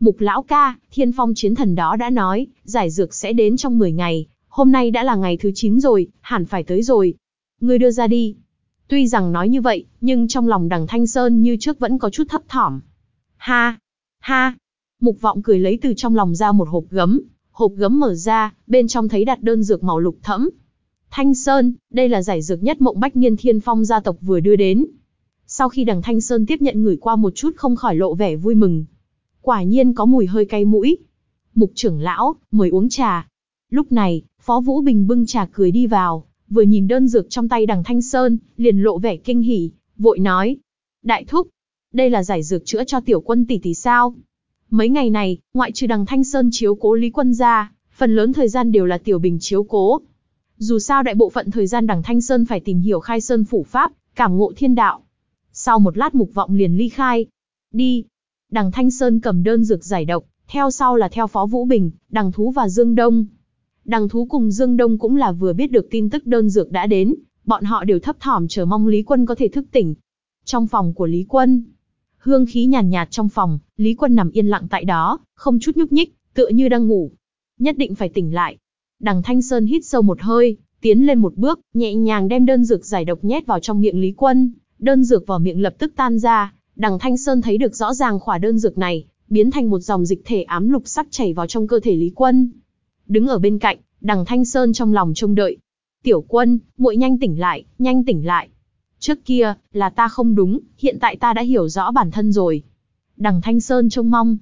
Speaker 1: Mục lão ca, thiên phong chiến thần đó đã nói, giải dược sẽ đến trong 10 ngày, hôm nay đã là ngày thứ 9 rồi, hẳn phải tới rồi. Ngươi đưa ra đi. Tuy rằng nói như vậy, nhưng trong lòng đằng Thanh Sơn như trước vẫn có chút thấp thỏm. Ha! Ha! Mục vọng cười lấy từ trong lòng ra một hộp gấm, hộp gấm mở ra, bên trong thấy đặt đơn dược màu lục thẫm. Thanh Sơn, đây là giải dược nhất mộng bách niên thiên phong gia tộc vừa đưa đến. Sau khi đằng Thanh Sơn tiếp nhận người qua một chút không khỏi lộ vẻ vui mừng. Quả nhiên có mùi hơi cay mũi. Mục trưởng lão, mời uống trà. Lúc này, Phó Vũ Bình bưng trà cười đi vào, vừa nhìn đơn dược trong tay đằng Thanh Sơn, liền lộ vẻ kinh hỉ, vội nói. Đại thúc, đây là giải dược chữa cho tiểu quân tỷ tỷ sao? Mấy ngày này, ngoại trừ đằng Thanh Sơn chiếu cố Lý Quân ra, phần lớn thời gian đều là tiểu bình chiếu cố. Dù sao đại bộ phận thời gian đằng Thanh Sơn phải tìm hiểu khai sơn phủ pháp, cảm ngộ thiên đạo. Sau một lát mục vọng liền ly khai. Đi. Đằng Thanh Sơn cầm đơn dược giải độc, theo sau là theo Phó Vũ Bình, Đằng Thú và Dương Đông. Đằng Thú cùng Dương Đông cũng là vừa biết được tin tức đơn dược đã đến, Bọn họ đều thấp thỏm chờ mong Lý Quân có thể thức tỉnh. Trong phòng của Lý Quân, hương khí nhàn nhạt, nhạt trong phòng, Lý Quân nằm yên lặng tại đó, không chút nhúc nhích, tựa như đang ngủ. Nhất định phải tỉnh lại. Đằng Thanh Sơn hít sâu một hơi, tiến lên một bước, nhẹ nhàng đem đơn dược giải độc nhét vào trong miệng Lý Quân. Đơn dược vào miệng lập tức tan ra, đằng Thanh Sơn thấy được rõ ràng khỏa đơn dược này, biến thành một dòng dịch thể ám lục sắc chảy vào trong cơ thể Lý Quân. Đứng ở bên cạnh, đằng Thanh Sơn trong lòng trông đợi. Tiểu quân, muội nhanh tỉnh lại, nhanh tỉnh lại. Trước kia, là ta không đúng, hiện tại ta đã hiểu rõ bản thân rồi. Đằng Thanh Sơn trông mong.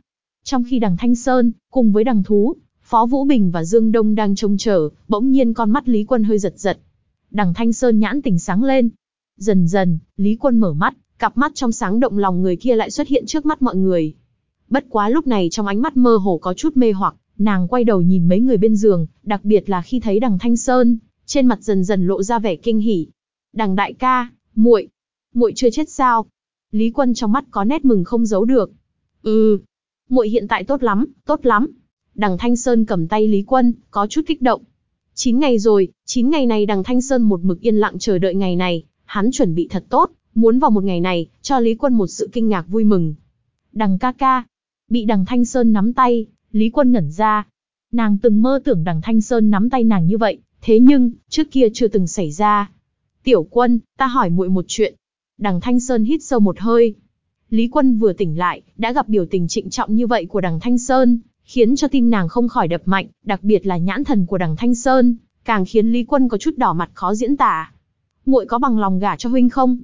Speaker 1: Trong khi đằng Thanh Sơn, cùng với đằng Thú, Phó Vũ Bình và Dương Đông đang trông chờ, bỗng nhiên con mắt Lý Quân hơi giật giật. Đằng Thanh Sơn nhãn tỉnh sáng lên. Dần dần, Lý Quân mở mắt, cặp mắt trong sáng động lòng người kia lại xuất hiện trước mắt mọi người. Bất quá lúc này trong ánh mắt mơ hồ có chút mê hoặc, nàng quay đầu nhìn mấy người bên giường, đặc biệt là khi thấy đằng Thanh Sơn, trên mặt dần dần lộ ra vẻ kinh hỉ. Đằng đại ca, muội, muội chưa chết sao? Lý Quân trong mắt có nét mừng không giấu được. Ừ, muội hiện tại tốt lắm, tốt lắm. Đằng Thanh Sơn cầm tay Lý Quân, có chút kích động. Chín ngày rồi, chín ngày này đằng Thanh Sơn một mực yên lặng chờ đợi ngày này, hắn chuẩn bị thật tốt, muốn vào một ngày này, cho Lý Quân một sự kinh ngạc vui mừng. Đằng ca ca, bị đằng Thanh Sơn nắm tay, Lý Quân ngẩn ra. Nàng từng mơ tưởng đằng Thanh Sơn nắm tay nàng như vậy, thế nhưng, trước kia chưa từng xảy ra. Tiểu quân, ta hỏi muội một chuyện. Đằng Thanh Sơn hít sâu một hơi. Lý Quân vừa tỉnh lại, đã gặp biểu tình trịnh trọng như vậy của đằng Thanh Sơn, khiến cho tim nàng không khỏi đập mạnh, đặc biệt là nhãn thần của đằng Thanh Sơn, càng khiến Lý Quân có chút đỏ mặt khó diễn tả. Muội có bằng lòng gả cho huynh không?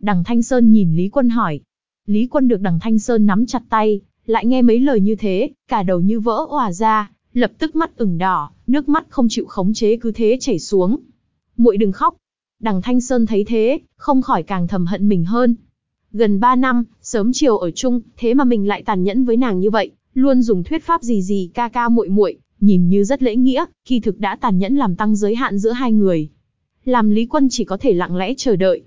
Speaker 1: Đằng Thanh Sơn nhìn Lý Quân hỏi. Lý Quân được đằng Thanh Sơn nắm chặt tay, lại nghe mấy lời như thế, cả đầu như vỡ òa ra, lập tức mắt ửng đỏ, nước mắt không chịu khống chế cứ thế chảy xuống. Muội đừng khóc. Đằng Thanh Sơn thấy thế, không khỏi càng thầm hận mình hơn. Gần 3 năm, sớm chiều ở chung, thế mà mình lại tàn nhẫn với nàng như vậy, luôn dùng thuyết pháp gì gì ca ca muội muội, nhìn như rất lễ nghĩa, khi thực đã tàn nhẫn làm tăng giới hạn giữa hai người. Làm Lý Quân chỉ có thể lặng lẽ chờ đợi.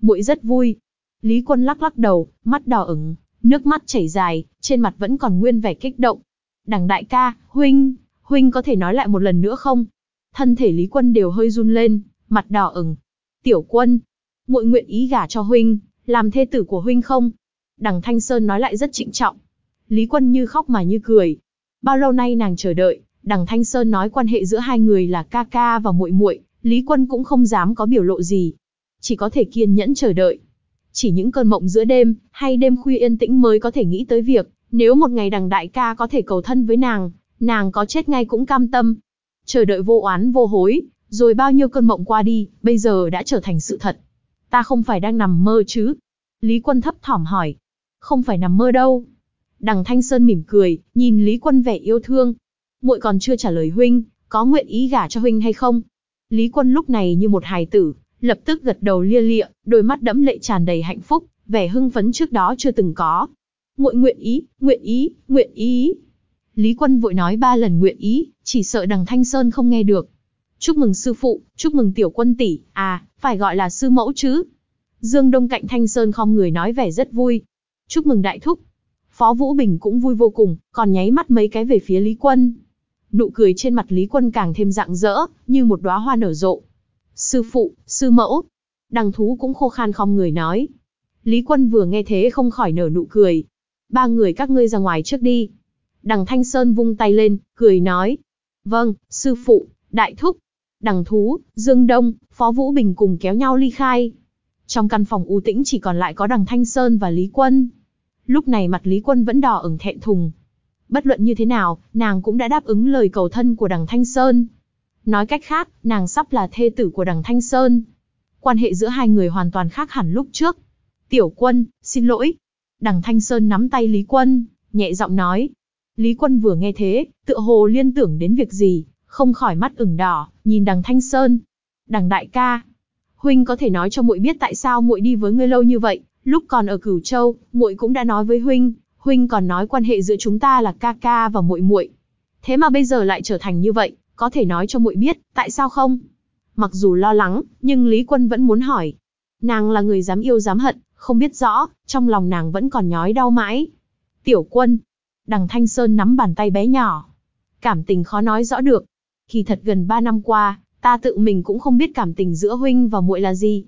Speaker 1: Muội rất vui. Lý Quân lắc lắc đầu, mắt đỏ ửng, nước mắt chảy dài, trên mặt vẫn còn nguyên vẻ kích động. Đằng đại ca, huynh, huynh có thể nói lại một lần nữa không? Thân thể Lý Quân đều hơi run lên, mặt đỏ ửng. Tiểu quân, muội nguyện ý gả cho huynh, làm thê tử của huynh không? Đằng Thanh Sơn nói lại rất trịnh trọng. Lý Quân như khóc mà như cười. Bao lâu nay nàng chờ đợi, đằng Thanh Sơn nói quan hệ giữa hai người là ca ca và muội muội, Lý Quân cũng không dám có biểu lộ gì. Chỉ có thể kiên nhẫn chờ đợi. Chỉ những cơn mộng giữa đêm, hay đêm khuya yên tĩnh mới có thể nghĩ tới việc, nếu một ngày đằng đại ca có thể cầu thân với nàng, nàng có chết ngay cũng cam tâm. Chờ đợi vô oán vô hối, rồi bao nhiêu cơn mộng qua đi, bây giờ đã trở thành sự thật. Ta không phải đang nằm mơ chứ? Lý Quân thấp thỏm hỏi. Không phải nằm mơ đâu. Đằng Thanh Sơn mỉm cười, nhìn Lý Quân vẻ yêu thương. muội còn chưa trả lời huynh, có nguyện ý gả cho huynh hay không? Lý Quân lúc này như một hài tử, lập tức gật đầu lia lịa, đôi mắt đẫm lệ tràn đầy hạnh phúc, vẻ hưng phấn trước đó chưa từng có. Muội nguyện ý, nguyện ý, nguyện ý. Lý Quân vội nói ba lần nguyện ý, chỉ sợ đằng Thanh Sơn không nghe được. Chúc mừng sư phụ, chúc mừng tiểu quân tỷ, à, phải gọi là sư mẫu chứ. Dương Đông cạnh Thanh Sơn không người nói vẻ rất vui. Chúc mừng đại thúc. Phó Vũ Bình cũng vui vô cùng, còn nháy mắt mấy cái về phía Lý Quân. Nụ cười trên mặt Lý Quân càng thêm rạng rỡ, như một đóa hoa nở rộ. Sư phụ, sư mẫu. Đằng thú cũng khô khan không người nói. Lý Quân vừa nghe thế không khỏi nở nụ cười. Ba người các ngươi ra ngoài trước đi. Đằng Thanh Sơn vung tay lên, cười nói. Vâng, sư phụ, đại thúc. Đằng thú, Dương Đông, Phó Vũ Bình cùng kéo nhau ly khai. Trong căn phòng u tĩnh chỉ còn lại có đằng Thanh Sơn và Lý Quân. Lúc này mặt Lý Quân vẫn đỏ ửng thẹn thùng. Bất luận như thế nào, nàng cũng đã đáp ứng lời cầu thân của đằng Thanh Sơn. Nói cách khác, nàng sắp là thê tử của đằng Thanh Sơn. Quan hệ giữa hai người hoàn toàn khác hẳn lúc trước. Tiểu quân, xin lỗi. Đằng Thanh Sơn nắm tay Lý Quân, nhẹ giọng nói. Lý Quân vừa nghe thế, tựa hồ liên tưởng đến việc gì, không khỏi mắt ửng đỏ, nhìn đằng Thanh Sơn. Đằng đại ca, huynh có thể nói cho muội biết tại sao muội đi với ngươi lâu như vậy, lúc còn ở Cửu Châu, muội cũng đã nói với huynh, huynh còn nói quan hệ giữa chúng ta là ca ca và muội muội. Thế mà bây giờ lại trở thành như vậy, có thể nói cho muội biết, tại sao không? Mặc dù lo lắng, nhưng Lý Quân vẫn muốn hỏi. Nàng là người dám yêu dám hận, không biết rõ, trong lòng nàng vẫn còn nhói đau mãi. Tiểu quân, đằng Thanh Sơn nắm bàn tay bé nhỏ. Cảm tình khó nói rõ được. Khi thật gần 3 năm qua, Ta tự mình cũng không biết cảm tình giữa huynh và muội là gì.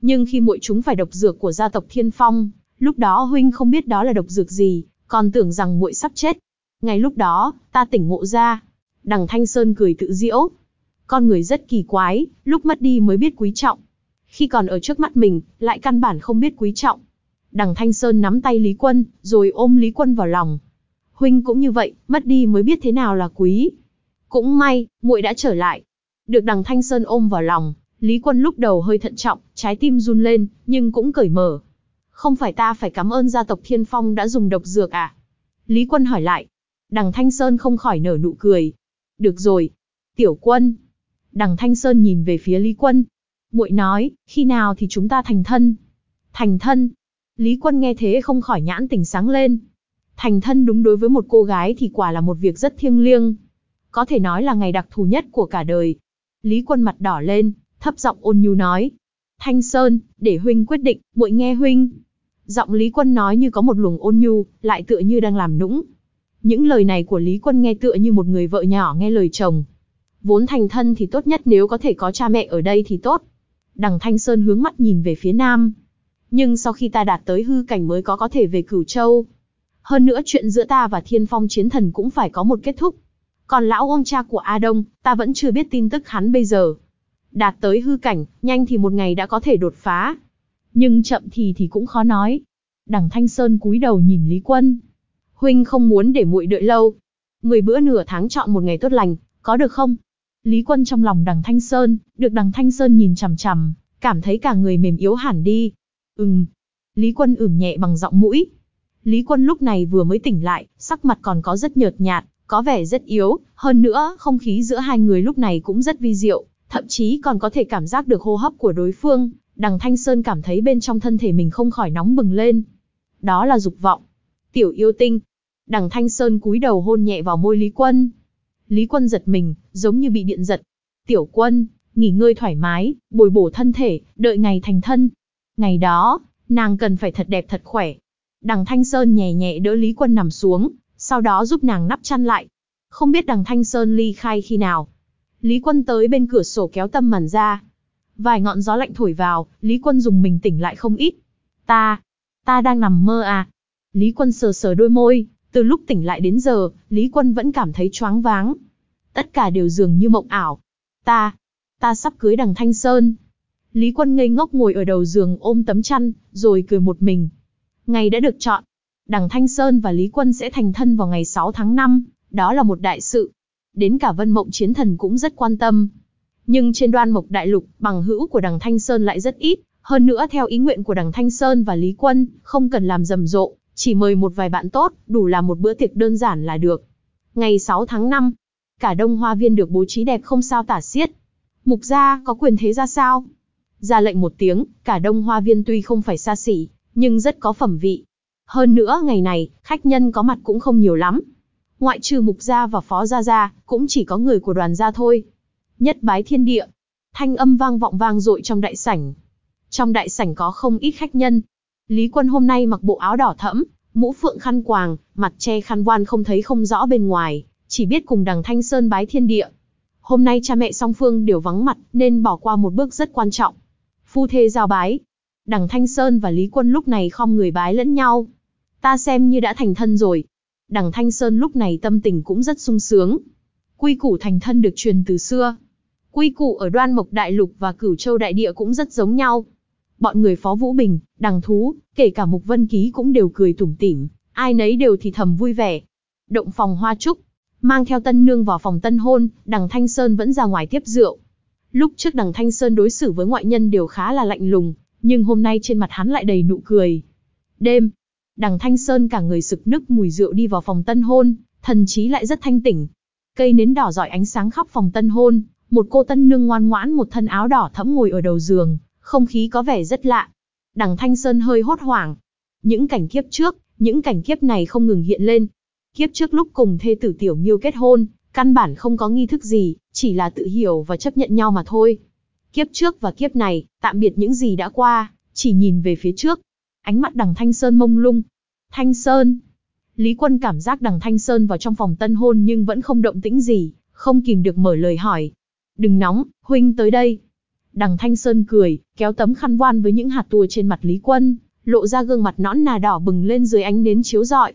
Speaker 1: Nhưng khi muội chúng phải độc dược của gia tộc Thiên Phong, lúc đó huynh không biết đó là độc dược gì, còn tưởng rằng muội sắp chết. Ngay lúc đó, ta tỉnh ngộ ra. Đằng Thanh Sơn cười tự diễu. Con người rất kỳ quái, lúc mất đi mới biết quý trọng. Khi còn ở trước mắt mình, lại căn bản không biết quý trọng. Đằng Thanh Sơn nắm tay Lý Quân, rồi ôm Lý Quân vào lòng. Huynh cũng như vậy, mất đi mới biết thế nào là quý. Cũng may, muội đã trở lại. Được đằng Thanh Sơn ôm vào lòng, Lý Quân lúc đầu hơi thận trọng, trái tim run lên, nhưng cũng cởi mở. Không phải ta phải cảm ơn gia tộc Thiên Phong đã dùng độc dược à? Lý Quân hỏi lại. Đằng Thanh Sơn không khỏi nở nụ cười. Được rồi. Tiểu quân. Đằng Thanh Sơn nhìn về phía Lý Quân. muội nói, khi nào thì chúng ta thành thân? Thành thân. Lý Quân nghe thế không khỏi nhãn tỉnh sáng lên. Thành thân đúng đối với một cô gái thì quả là một việc rất thiêng liêng. Có thể nói là ngày đặc thù nhất của cả đời. Lý Quân mặt đỏ lên, thấp giọng ôn nhu nói. Thanh Sơn, để huynh quyết định, muội nghe huynh. Giọng Lý Quân nói như có một luồng ôn nhu, lại tựa như đang làm nũng. Những lời này của Lý Quân nghe tựa như một người vợ nhỏ nghe lời chồng. Vốn thành thân thì tốt nhất nếu có thể có cha mẹ ở đây thì tốt. Đằng Thanh Sơn hướng mắt nhìn về phía nam. Nhưng sau khi ta đạt tới hư cảnh mới có có thể về Cửu Châu. Hơn nữa chuyện giữa ta và Thiên Phong Chiến Thần cũng phải có một kết thúc. Còn lão ông cha của A Đông, ta vẫn chưa biết tin tức hắn bây giờ. Đạt tới hư cảnh, nhanh thì một ngày đã có thể đột phá. Nhưng chậm thì thì cũng khó nói. Đằng Thanh Sơn cúi đầu nhìn Lý Quân. Huynh không muốn để muội đợi lâu. Mười bữa nửa tháng chọn một ngày tốt lành, có được không? Lý Quân trong lòng đằng Thanh Sơn, được đằng Thanh Sơn nhìn chằm chằm, cảm thấy cả người mềm yếu hẳn đi. Ừm. Lý Quân ửm nhẹ bằng giọng mũi. Lý Quân lúc này vừa mới tỉnh lại, sắc mặt còn có rất nhợt nhạt, có vẻ rất yếu, hơn nữa, không khí giữa hai người lúc này cũng rất vi diệu, thậm chí còn có thể cảm giác được hô hấp của đối phương, đằng Thanh Sơn cảm thấy bên trong thân thể mình không khỏi nóng bừng lên. Đó là dục vọng. Tiểu yêu tinh. Đằng Thanh Sơn cúi đầu hôn nhẹ vào môi Lý Quân. Lý Quân giật mình, giống như bị điện giật. Tiểu quân, nghỉ ngơi thoải mái, bồi bổ thân thể, đợi ngày thành thân. Ngày đó, nàng cần phải thật đẹp thật khỏe. Đằng Thanh Sơn nhẹ nhẹ đỡ Lý Quân nằm xuống, sau đó giúp nàng nắp chăn lại. Không biết đằng Thanh Sơn ly khai khi nào. Lý Quân tới bên cửa sổ kéo tâm màn ra. Vài ngọn gió lạnh thổi vào, Lý Quân dùng mình tỉnh lại không ít. Ta, ta đang nằm mơ à? Lý Quân sờ sờ đôi môi, từ lúc tỉnh lại đến giờ, Lý Quân vẫn cảm thấy choáng váng. Tất cả đều dường như mộng ảo. Ta, ta sắp cưới đằng Thanh Sơn. Lý Quân ngây ngốc ngồi ở đầu giường ôm tấm chăn, rồi cười một mình. Ngày đã được chọn. Đằng Thanh Sơn và Lý Quân sẽ thành thân vào ngày 6 tháng 5, đó là một đại sự. Đến cả Vân Mộng Chiến Thần cũng rất quan tâm. Nhưng trên đoan mộc đại lục, bằng hữu của đằng Thanh Sơn lại rất ít, hơn nữa theo ý nguyện của đằng Thanh Sơn và Lý Quân, không cần làm rầm rộ, chỉ mời một vài bạn tốt, đủ là một bữa tiệc đơn giản là được. Ngày 6 tháng 5, cả đông hoa viên được bố trí đẹp không sao tả xiết. Mục gia có quyền thế ra sao? Ra lệnh một tiếng, cả đông hoa viên tuy không phải xa xỉ, nhưng rất có phẩm vị. Hơn nữa ngày này, khách nhân có mặt cũng không nhiều lắm. Ngoại trừ mục gia và phó gia gia, cũng chỉ có người của đoàn gia thôi. Nhất bái thiên địa. Thanh âm vang vọng vang dội trong đại sảnh. Trong đại sảnh có không ít khách nhân. Lý Quân hôm nay mặc bộ áo đỏ thẫm, mũ phượng khăn quàng, mặt che khăn voan không thấy không rõ bên ngoài, chỉ biết cùng đằng Thanh Sơn bái thiên địa. Hôm nay cha mẹ song phương đều vắng mặt, nên bỏ qua một bước rất quan trọng. Phu thê giao bái. Đằng Thanh Sơn và Lý Quân lúc này không người bái lẫn nhau. Ta xem như đã thành thân rồi. Đằng Thanh Sơn lúc này tâm tình cũng rất sung sướng. Quy củ thành thân được truyền từ xưa. Quy củ ở đoan mộc đại lục và cửu châu đại địa cũng rất giống nhau. Bọn người Phó Vũ Bình, Đằng Thú, kể cả Mục Vân Ký cũng đều cười tủm tỉm, ai nấy đều thì thầm vui vẻ. Động phòng hoa trúc, mang theo tân nương vào phòng tân hôn, đằng Thanh Sơn vẫn ra ngoài tiếp rượu. Lúc trước đằng Thanh Sơn đối xử với ngoại nhân đều khá là lạnh lùng, nhưng hôm nay trên mặt hắn lại đầy nụ cười. Đêm, đằng Thanh Sơn cả người sực nức mùi rượu đi vào phòng tân hôn, thần trí lại rất thanh tỉnh. Cây nến đỏ rọi ánh sáng khắp phòng tân hôn, một cô tân nương ngoan ngoãn một thân áo đỏ thẫm ngồi ở đầu giường, không khí có vẻ rất lạ. Đằng Thanh Sơn hơi hốt hoảng. Những cảnh kiếp trước, những cảnh kiếp này không ngừng hiện lên. Kiếp trước lúc cùng thê tử Tiểu Miêu kết hôn, căn bản không có nghi thức gì, chỉ là tự hiểu và chấp nhận nhau mà thôi. Kiếp trước và kiếp này, tạm biệt những gì đã qua, chỉ nhìn về phía trước. Ánh mắt đằng Thanh Sơn mông lung. Thanh Sơn. Lý Quân cảm giác đằng Thanh Sơn vào trong phòng tân hôn nhưng vẫn không động tĩnh gì, không kìm được mở lời hỏi. Đừng nóng, huynh tới đây. Đằng Thanh Sơn cười, kéo tấm khăn voan với những hạt tua trên mặt Lý Quân, lộ ra gương mặt nõn nà đỏ bừng lên dưới ánh nến chiếu rọi.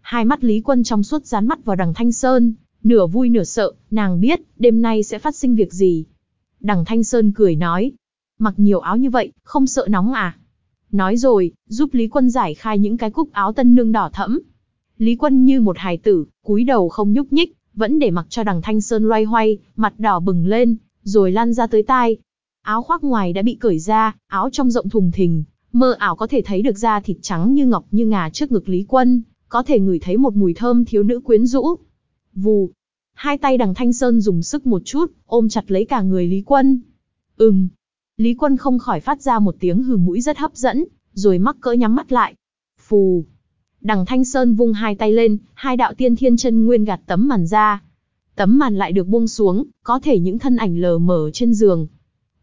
Speaker 1: Hai mắt Lý Quân trong suốt dán mắt vào đằng Thanh Sơn, nửa vui nửa sợ, nàng biết, đêm nay sẽ phát sinh việc gì. Đằng Thanh Sơn cười nói, mặc nhiều áo như vậy, không sợ nóng à? Nói rồi, giúp Lý Quân giải khai những cái cúc áo tân nương đỏ thẫm. Lý Quân như một hài tử, cúi đầu không nhúc nhích, vẫn để mặc cho đằng Thanh Sơn loay hoay, mặt đỏ bừng lên, rồi lan ra tới tai. Áo khoác ngoài đã bị cởi ra, áo trong rộng thùng thình, mơ ảo có thể thấy được da thịt trắng như ngọc như ngà trước ngực Lý Quân, có thể ngửi thấy một mùi thơm thiếu nữ quyến rũ. Vù, hai tay đằng Thanh Sơn dùng sức một chút, ôm chặt lấy cả người Lý Quân. Ừm, Lý Quân không khỏi phát ra một tiếng hừ mũi rất hấp dẫn, rồi mắc cỡ nhắm mắt lại. Phù, Đằng Thanh Sơn vung hai tay lên, hai đạo tiên thiên chân nguyên gạt tấm màn ra. Tấm màn lại được buông xuống, có thể những thân ảnh lờ mờ trên giường.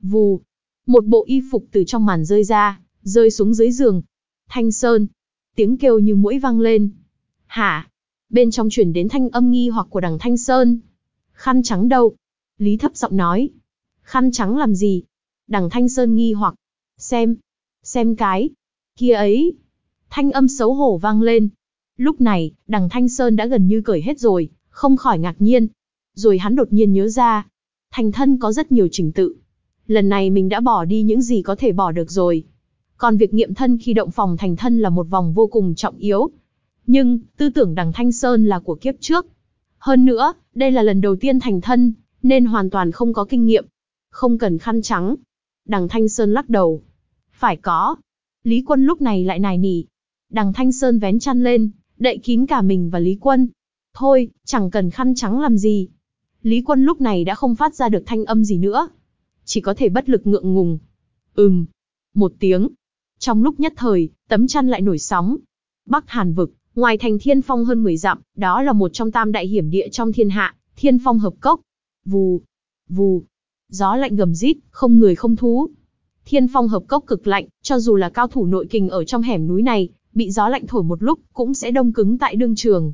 Speaker 1: Vù, một bộ y phục từ trong màn rơi ra, rơi xuống dưới giường. Thanh Sơn, tiếng kêu như mũi vang lên. Hả? Bên trong chuyển đến thanh âm nghi hoặc của đằng Thanh Sơn. Khăn trắng đâu? Lý thấp giọng nói. Khăn trắng làm gì? Đằng Thanh Sơn nghi hoặc. Xem. Xem cái. Kia ấy. Thanh âm xấu hổ vang lên. Lúc này, đằng Thanh Sơn đã gần như cởi hết rồi, không khỏi ngạc nhiên. Rồi hắn đột nhiên nhớ ra. Thành thân có rất nhiều trình tự. Lần này mình đã bỏ đi những gì có thể bỏ được rồi. Còn việc nghiệm thân khi động phòng thành thân là một vòng vô cùng trọng yếu. Nhưng, tư tưởng đằng Thanh Sơn là của kiếp trước. Hơn nữa, đây là lần đầu tiên thành thân, nên hoàn toàn không có kinh nghiệm. Không cần khăn trắng. Đằng Thanh Sơn lắc đầu. Phải có. Lý Quân lúc này lại nài nỉ. Đằng Thanh Sơn vén chăn lên, đậy kín cả mình và Lý Quân. Thôi, chẳng cần khăn trắng làm gì. Lý Quân lúc này đã không phát ra được thanh âm gì nữa. Chỉ có thể bất lực ngượng ngùng. Ừm. Một tiếng. Trong lúc nhất thời, tấm chăn lại nổi sóng. Bắc Hàn vực, ngoài thành Thiên Phong hơn 10 dặm, đó là một trong tam đại hiểm địa trong thiên hạ, Thiên Phong hợp cốc. Vù, vù. Gió lạnh gầm rít, không người không thú. Thiên Phong hợp cốc cực lạnh, cho dù là cao thủ nội kình ở trong hẻm núi này, bị gió lạnh thổi một lúc, cũng sẽ đông cứng tại đương trường.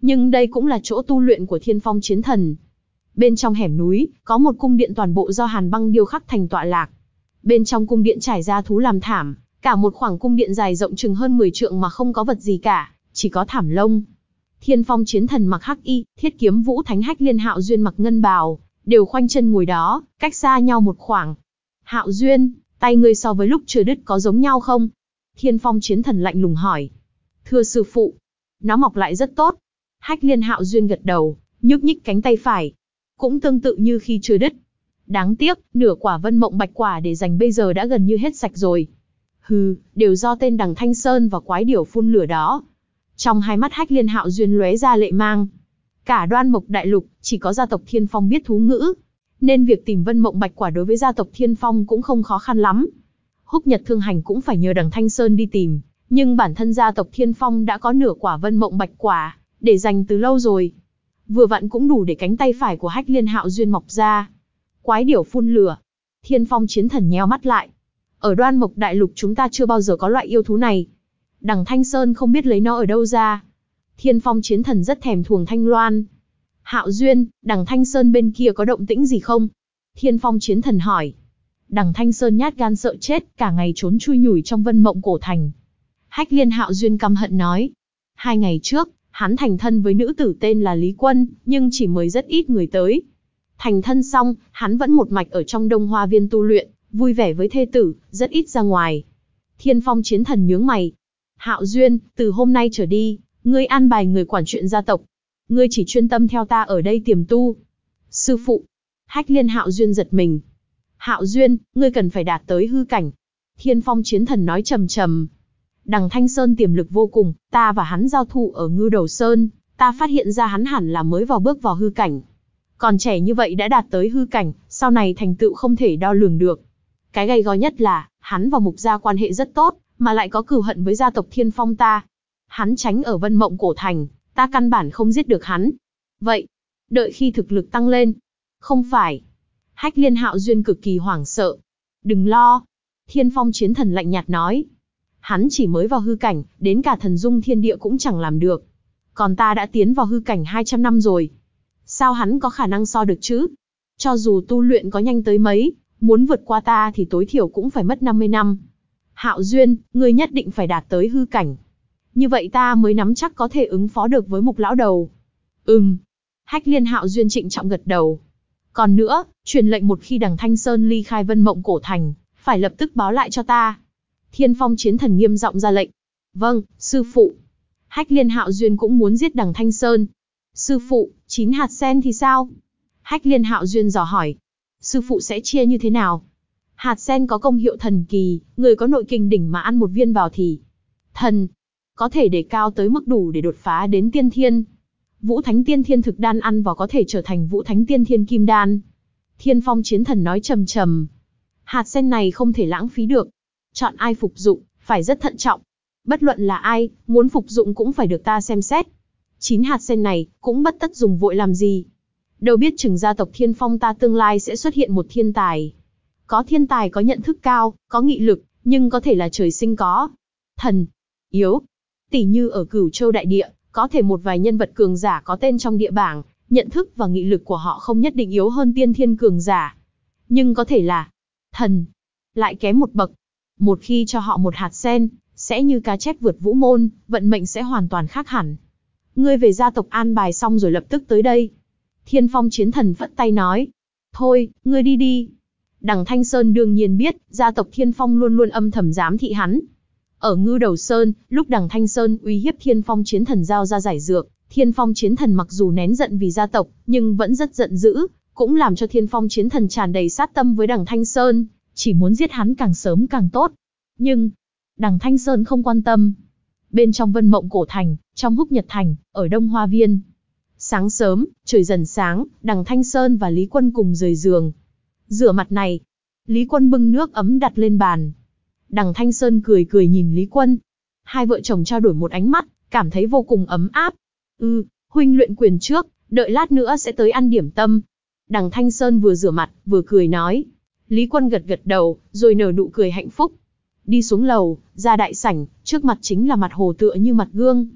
Speaker 1: Nhưng đây cũng là chỗ tu luyện của thiên phong chiến thần. Bên trong hẻm núi, có một cung điện toàn bộ do hàn băng điêu khắc thành tọa lạc. Bên trong cung điện trải ra thú làm thảm, cả một khoảng cung điện dài rộng chừng hơn 10 trượng mà không có vật gì cả, chỉ có thảm lông. Thiên phong chiến thần mặc hắc y, thiết kiếm vũ thánh hách liên hạo duyên mặc ngân bào, đều khoanh chân ngồi đó, cách xa nhau một khoảng. Hạo duyên, tay ngươi so với lúc chưa đứt có giống nhau không? Thiên phong chiến thần lạnh lùng hỏi. Thưa sư phụ, nó mọc lại rất tốt. Hách liên hạo duyên gật đầu, nhúc nhích cánh tay phải. Cũng tương tự như khi chưa đứt. Đáng tiếc, nửa quả vân mộng bạch quả để dành bây giờ đã gần như hết sạch rồi. Hừ, đều do tên đằng Thanh Sơn và quái điểu phun lửa đó. Trong hai mắt hách liên hạo duyên lóe ra lệ mang. Cả đoan mộc đại lục, chỉ có gia tộc Thiên Phong biết thú ngữ. Nên việc tìm vân mộng bạch quả đối với gia tộc Thiên Phong cũng không khó khăn lắm. Húc Nhật Thương Hành cũng phải nhờ đằng Thanh Sơn đi tìm, nhưng bản thân gia tộc Thiên Phong đã có nửa quả vân mộng bạch quả, để dành từ lâu rồi. Vừa vặn cũng đủ để cánh tay phải của Hách Liên Hạo duyên mọc ra. Quái điểu phun lửa. Thiên Phong chiến thần nheo mắt lại. Ở đoan mộc đại lục chúng ta chưa bao giờ có loại yêu thú này. Đằng Thanh Sơn không biết lấy nó ở đâu ra. Thiên Phong chiến thần rất thèm thuồng Thanh Loan. Hạo Duyên, đằng Thanh Sơn bên kia có động tĩnh gì không? Thiên Phong chiến thần hỏi. Đằng Thanh Sơn nhát gan sợ chết, cả ngày trốn chui nhủi trong vân mộng cổ thành. Hách liên hạo duyên căm hận nói. Hai ngày trước, hắn thành thân với nữ tử tên là Lý Quân, nhưng chỉ mời rất ít người tới. Thành thân xong, hắn vẫn một mạch ở trong đông hoa viên tu luyện, vui vẻ với thê tử, rất ít ra ngoài. Thiên phong chiến thần nhướng mày. Hạo Duyên, từ hôm nay trở đi, ngươi an bài người quản chuyện gia tộc. Ngươi chỉ chuyên tâm theo ta ở đây tiềm tu. Sư phụ. Hách liên hạo Duyên giật mình, Hạo Duyên, ngươi cần phải đạt tới hư cảnh. Thiên phong chiến thần nói trầm trầm. Đằng Thanh Sơn tiềm lực vô cùng, ta và hắn giao thủ ở ngư đầu Sơn, ta phát hiện ra hắn hẳn là mới vào bước vào hư cảnh. Còn trẻ như vậy đã đạt tới hư cảnh, sau này thành tựu không thể đo lường được. Cái gây go nhất là, hắn và mục gia quan hệ rất tốt, mà lại có cừu hận với gia tộc thiên phong ta. Hắn tránh ở vân mộng cổ thành, ta căn bản không giết được hắn. Vậy, đợi khi thực lực tăng lên. Không phải, Hách liên hạo duyên cực kỳ hoảng sợ. Đừng lo. Thiên phong chiến thần lạnh nhạt nói. Hắn chỉ mới vào hư cảnh, đến cả thần dung thiên địa cũng chẳng làm được. Còn ta đã tiến vào hư cảnh 200 năm rồi. Sao hắn có khả năng so được chứ? Cho dù tu luyện có nhanh tới mấy, muốn vượt qua ta thì tối thiểu cũng phải mất 50 năm. Hạo Duyên, ngươi nhất định phải đạt tới hư cảnh. Như vậy ta mới nắm chắc có thể ứng phó được với mục lão đầu. Ừm. Hách liên Hạo Duyên trịnh trọng gật đầu. Còn nữa, truyền lệnh một khi đằng Thanh Sơn ly khai vân mộng cổ thành, phải lập tức báo lại cho ta. Thiên phong chiến thần nghiêm giọng ra lệnh. Vâng, sư phụ. Hách liên hạo duyên cũng muốn giết đằng Thanh Sơn. Sư phụ, chín hạt sen thì sao? Hách liên hạo duyên dò hỏi. Sư phụ sẽ chia như thế nào? Hạt sen có công hiệu thần kỳ, người có nội kinh đỉnh mà ăn một viên vào thì thần có thể để cao tới mức đủ để đột phá đến tiên thiên. Vũ Thánh Tiên Thiên thực đan ăn vào có thể trở thành Vũ Thánh Tiên Thiên Kim đan. Thiên Phong Chiến Thần nói trầm trầm. Hạt sen này không thể lãng phí được. Chọn ai phục dụng, phải rất thận trọng. Bất luận là ai, muốn phục dụng cũng phải được ta xem xét. Chín hạt sen này, cũng bất tất dùng vội làm gì. Đâu biết chừng gia tộc Thiên Phong ta tương lai sẽ xuất hiện một thiên tài. Có thiên tài có nhận thức cao, có nghị lực, nhưng có thể là trời sinh có. Thần, yếu. Tỷ như ở cửu châu đại địa, có thể một vài nhân vật cường giả có tên trong địa bảng, nhận thức và nghị lực của họ không nhất định yếu hơn tiên thiên cường giả. Nhưng có thể là thần, lại kém một bậc. Một khi cho họ một hạt sen, sẽ như cá chép vượt vũ môn, vận mệnh sẽ hoàn toàn khác hẳn. Ngươi về gia tộc an bài xong rồi lập tức tới đây. Thiên phong chiến thần phất tay nói. Thôi, ngươi đi đi. Đằng Thanh Sơn đương nhiên biết, gia tộc Thiên Phong luôn luôn âm thầm giám thị hắn, ở ngư đầu sơn, lúc đằng Thanh Sơn uy hiếp Thiên Phong chiến thần giao ra giải dược, Thiên Phong chiến thần mặc dù nén giận vì gia tộc, nhưng vẫn rất giận dữ, cũng làm cho Thiên Phong chiến thần tràn đầy sát tâm với đằng Thanh Sơn, chỉ muốn giết hắn càng sớm càng tốt. Nhưng, đằng Thanh Sơn không quan tâm. Bên trong vân mộng cổ thành, trong húc nhật thành, ở Đông Hoa Viên. Sáng sớm, trời dần sáng, đằng Thanh Sơn và Lý Quân cùng rời giường. Rửa mặt này, Lý Quân bưng nước ấm đặt lên bàn, Đằng Thanh Sơn cười cười nhìn Lý Quân. Hai vợ chồng trao đổi một ánh mắt, cảm thấy vô cùng ấm áp. Ừ, huynh luyện quyền trước, đợi lát nữa sẽ tới ăn điểm tâm. Đằng Thanh Sơn vừa rửa mặt, vừa cười nói. Lý Quân gật gật đầu, rồi nở nụ cười hạnh phúc. Đi xuống lầu, ra đại sảnh, trước mặt chính là mặt hồ tựa như mặt gương.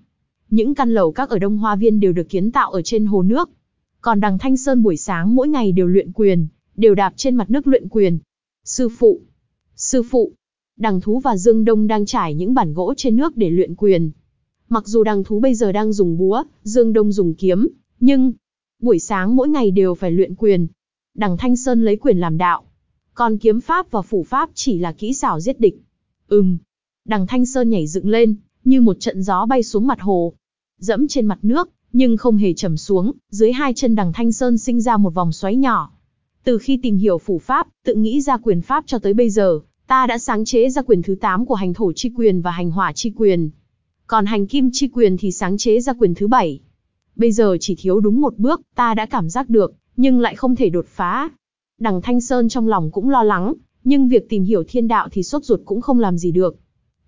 Speaker 1: Những căn lầu các ở Đông Hoa Viên đều được kiến tạo ở trên hồ nước. Còn đằng Thanh Sơn buổi sáng mỗi ngày đều luyện quyền, đều đạp trên mặt nước luyện quyền. Sư phụ, sư phụ, Đằng thú và Dương Đông đang trải những bản gỗ trên nước để luyện quyền. Mặc dù đằng thú bây giờ đang dùng búa, Dương Đông dùng kiếm, nhưng buổi sáng mỗi ngày đều phải luyện quyền. Đằng Thanh Sơn lấy quyền làm đạo, còn kiếm pháp và phủ pháp chỉ là kỹ xảo giết địch. Ừm. Đằng Thanh Sơn nhảy dựng lên, như một trận gió bay xuống mặt hồ. Dẫm trên mặt nước, nhưng không hề trầm xuống, dưới hai chân đằng Thanh Sơn sinh ra một vòng xoáy nhỏ. Từ khi tìm hiểu phủ pháp, tự nghĩ ra quyền pháp cho tới bây giờ, Ta đã sáng chế ra quyền thứ 8 của hành thổ chi quyền và hành hỏa chi quyền. Còn hành kim chi quyền thì sáng chế ra quyền thứ 7. Bây giờ chỉ thiếu đúng một bước, ta đã cảm giác được, nhưng lại không thể đột phá. Đằng Thanh Sơn trong lòng cũng lo lắng, nhưng việc tìm hiểu thiên đạo thì sốt ruột cũng không làm gì được.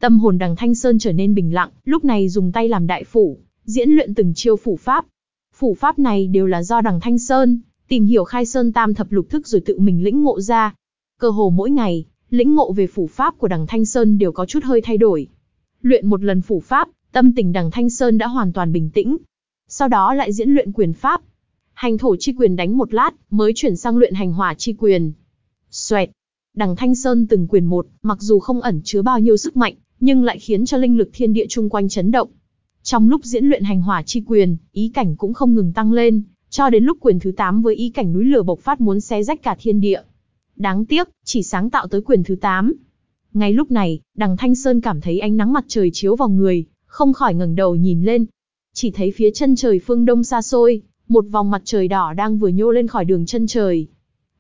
Speaker 1: Tâm hồn đằng Thanh Sơn trở nên bình lặng, lúc này dùng tay làm đại phủ, diễn luyện từng chiêu phủ pháp. Phủ pháp này đều là do đằng Thanh Sơn, tìm hiểu khai sơn tam thập lục thức rồi tự mình lĩnh ngộ ra. Cơ hồ mỗi ngày, lĩnh ngộ về phủ pháp của đằng Thanh Sơn đều có chút hơi thay đổi. Luyện một lần phủ pháp, tâm tình đằng Thanh Sơn đã hoàn toàn bình tĩnh. Sau đó lại diễn luyện quyền pháp. Hành thổ chi quyền đánh một lát, mới chuyển sang luyện hành hỏa chi quyền. Xoẹt. Đằng Thanh Sơn từng quyền một, mặc dù không ẩn chứa bao nhiêu sức mạnh, nhưng lại khiến cho linh lực thiên địa chung quanh chấn động. Trong lúc diễn luyện hành hỏa chi quyền, ý cảnh cũng không ngừng tăng lên, cho đến lúc quyền thứ 8 với ý cảnh núi lửa bộc phát muốn xé rách cả thiên địa. Đáng tiếc, chỉ sáng tạo tới quyền thứ 8. Ngay lúc này, đằng Thanh Sơn cảm thấy ánh nắng mặt trời chiếu vào người, không khỏi ngẩng đầu nhìn lên. Chỉ thấy phía chân trời phương đông xa xôi, một vòng mặt trời đỏ đang vừa nhô lên khỏi đường chân trời.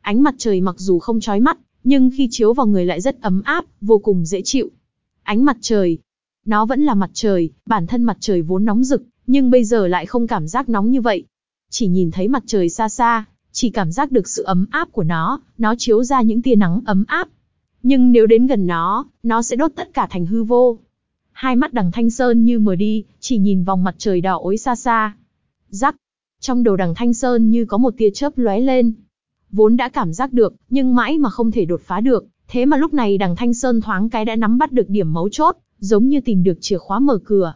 Speaker 1: Ánh mặt trời mặc dù không chói mắt, nhưng khi chiếu vào người lại rất ấm áp, vô cùng dễ chịu. Ánh mặt trời. Nó vẫn là mặt trời, bản thân mặt trời vốn nóng rực, nhưng bây giờ lại không cảm giác nóng như vậy. Chỉ nhìn thấy mặt trời xa xa, chỉ cảm giác được sự ấm áp của nó, nó chiếu ra những tia nắng ấm áp. Nhưng nếu đến gần nó, nó sẽ đốt tất cả thành hư vô. Hai mắt đằng Thanh Sơn như mờ đi, chỉ nhìn vòng mặt trời đỏ ối xa xa. Rắc, trong đầu đằng Thanh Sơn như có một tia chớp lóe lên. Vốn đã cảm giác được, nhưng mãi mà không thể đột phá được, thế mà lúc này đằng Thanh Sơn thoáng cái đã nắm bắt được điểm mấu chốt, giống như tìm được chìa khóa mở cửa.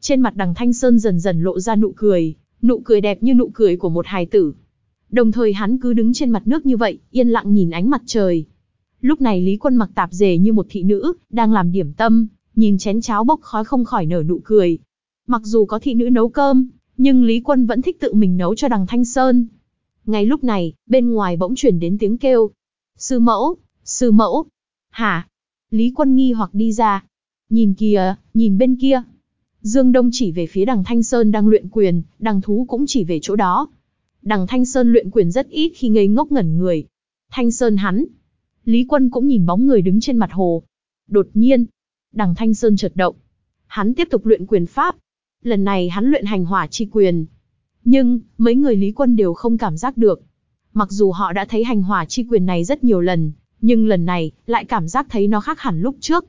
Speaker 1: Trên mặt đằng Thanh Sơn dần dần lộ ra nụ cười, nụ cười đẹp như nụ cười của một hài tử. Đồng thời hắn cứ đứng trên mặt nước như vậy, yên lặng nhìn ánh mặt trời. Lúc này Lý Quân mặc tạp dề như một thị nữ, đang làm điểm tâm, nhìn chén cháo bốc khói không khỏi nở nụ cười. Mặc dù có thị nữ nấu cơm, nhưng Lý Quân vẫn thích tự mình nấu cho đằng Thanh Sơn. Ngay lúc này, bên ngoài bỗng chuyển đến tiếng kêu. Sư mẫu, sư mẫu. Hả? Lý Quân nghi hoặc đi ra. Nhìn kìa, nhìn bên kia. Dương Đông chỉ về phía đằng Thanh Sơn đang luyện quyền, đằng thú cũng chỉ về chỗ đó. Đằng Thanh Sơn luyện quyền rất ít khi ngây ngốc ngẩn người. Thanh Sơn hắn. Lý Quân cũng nhìn bóng người đứng trên mặt hồ. Đột nhiên, đằng Thanh Sơn chợt động. Hắn tiếp tục luyện quyền pháp. Lần này hắn luyện hành hỏa chi quyền. Nhưng, mấy người Lý Quân đều không cảm giác được. Mặc dù họ đã thấy hành hỏa chi quyền này rất nhiều lần, nhưng lần này, lại cảm giác thấy nó khác hẳn lúc trước.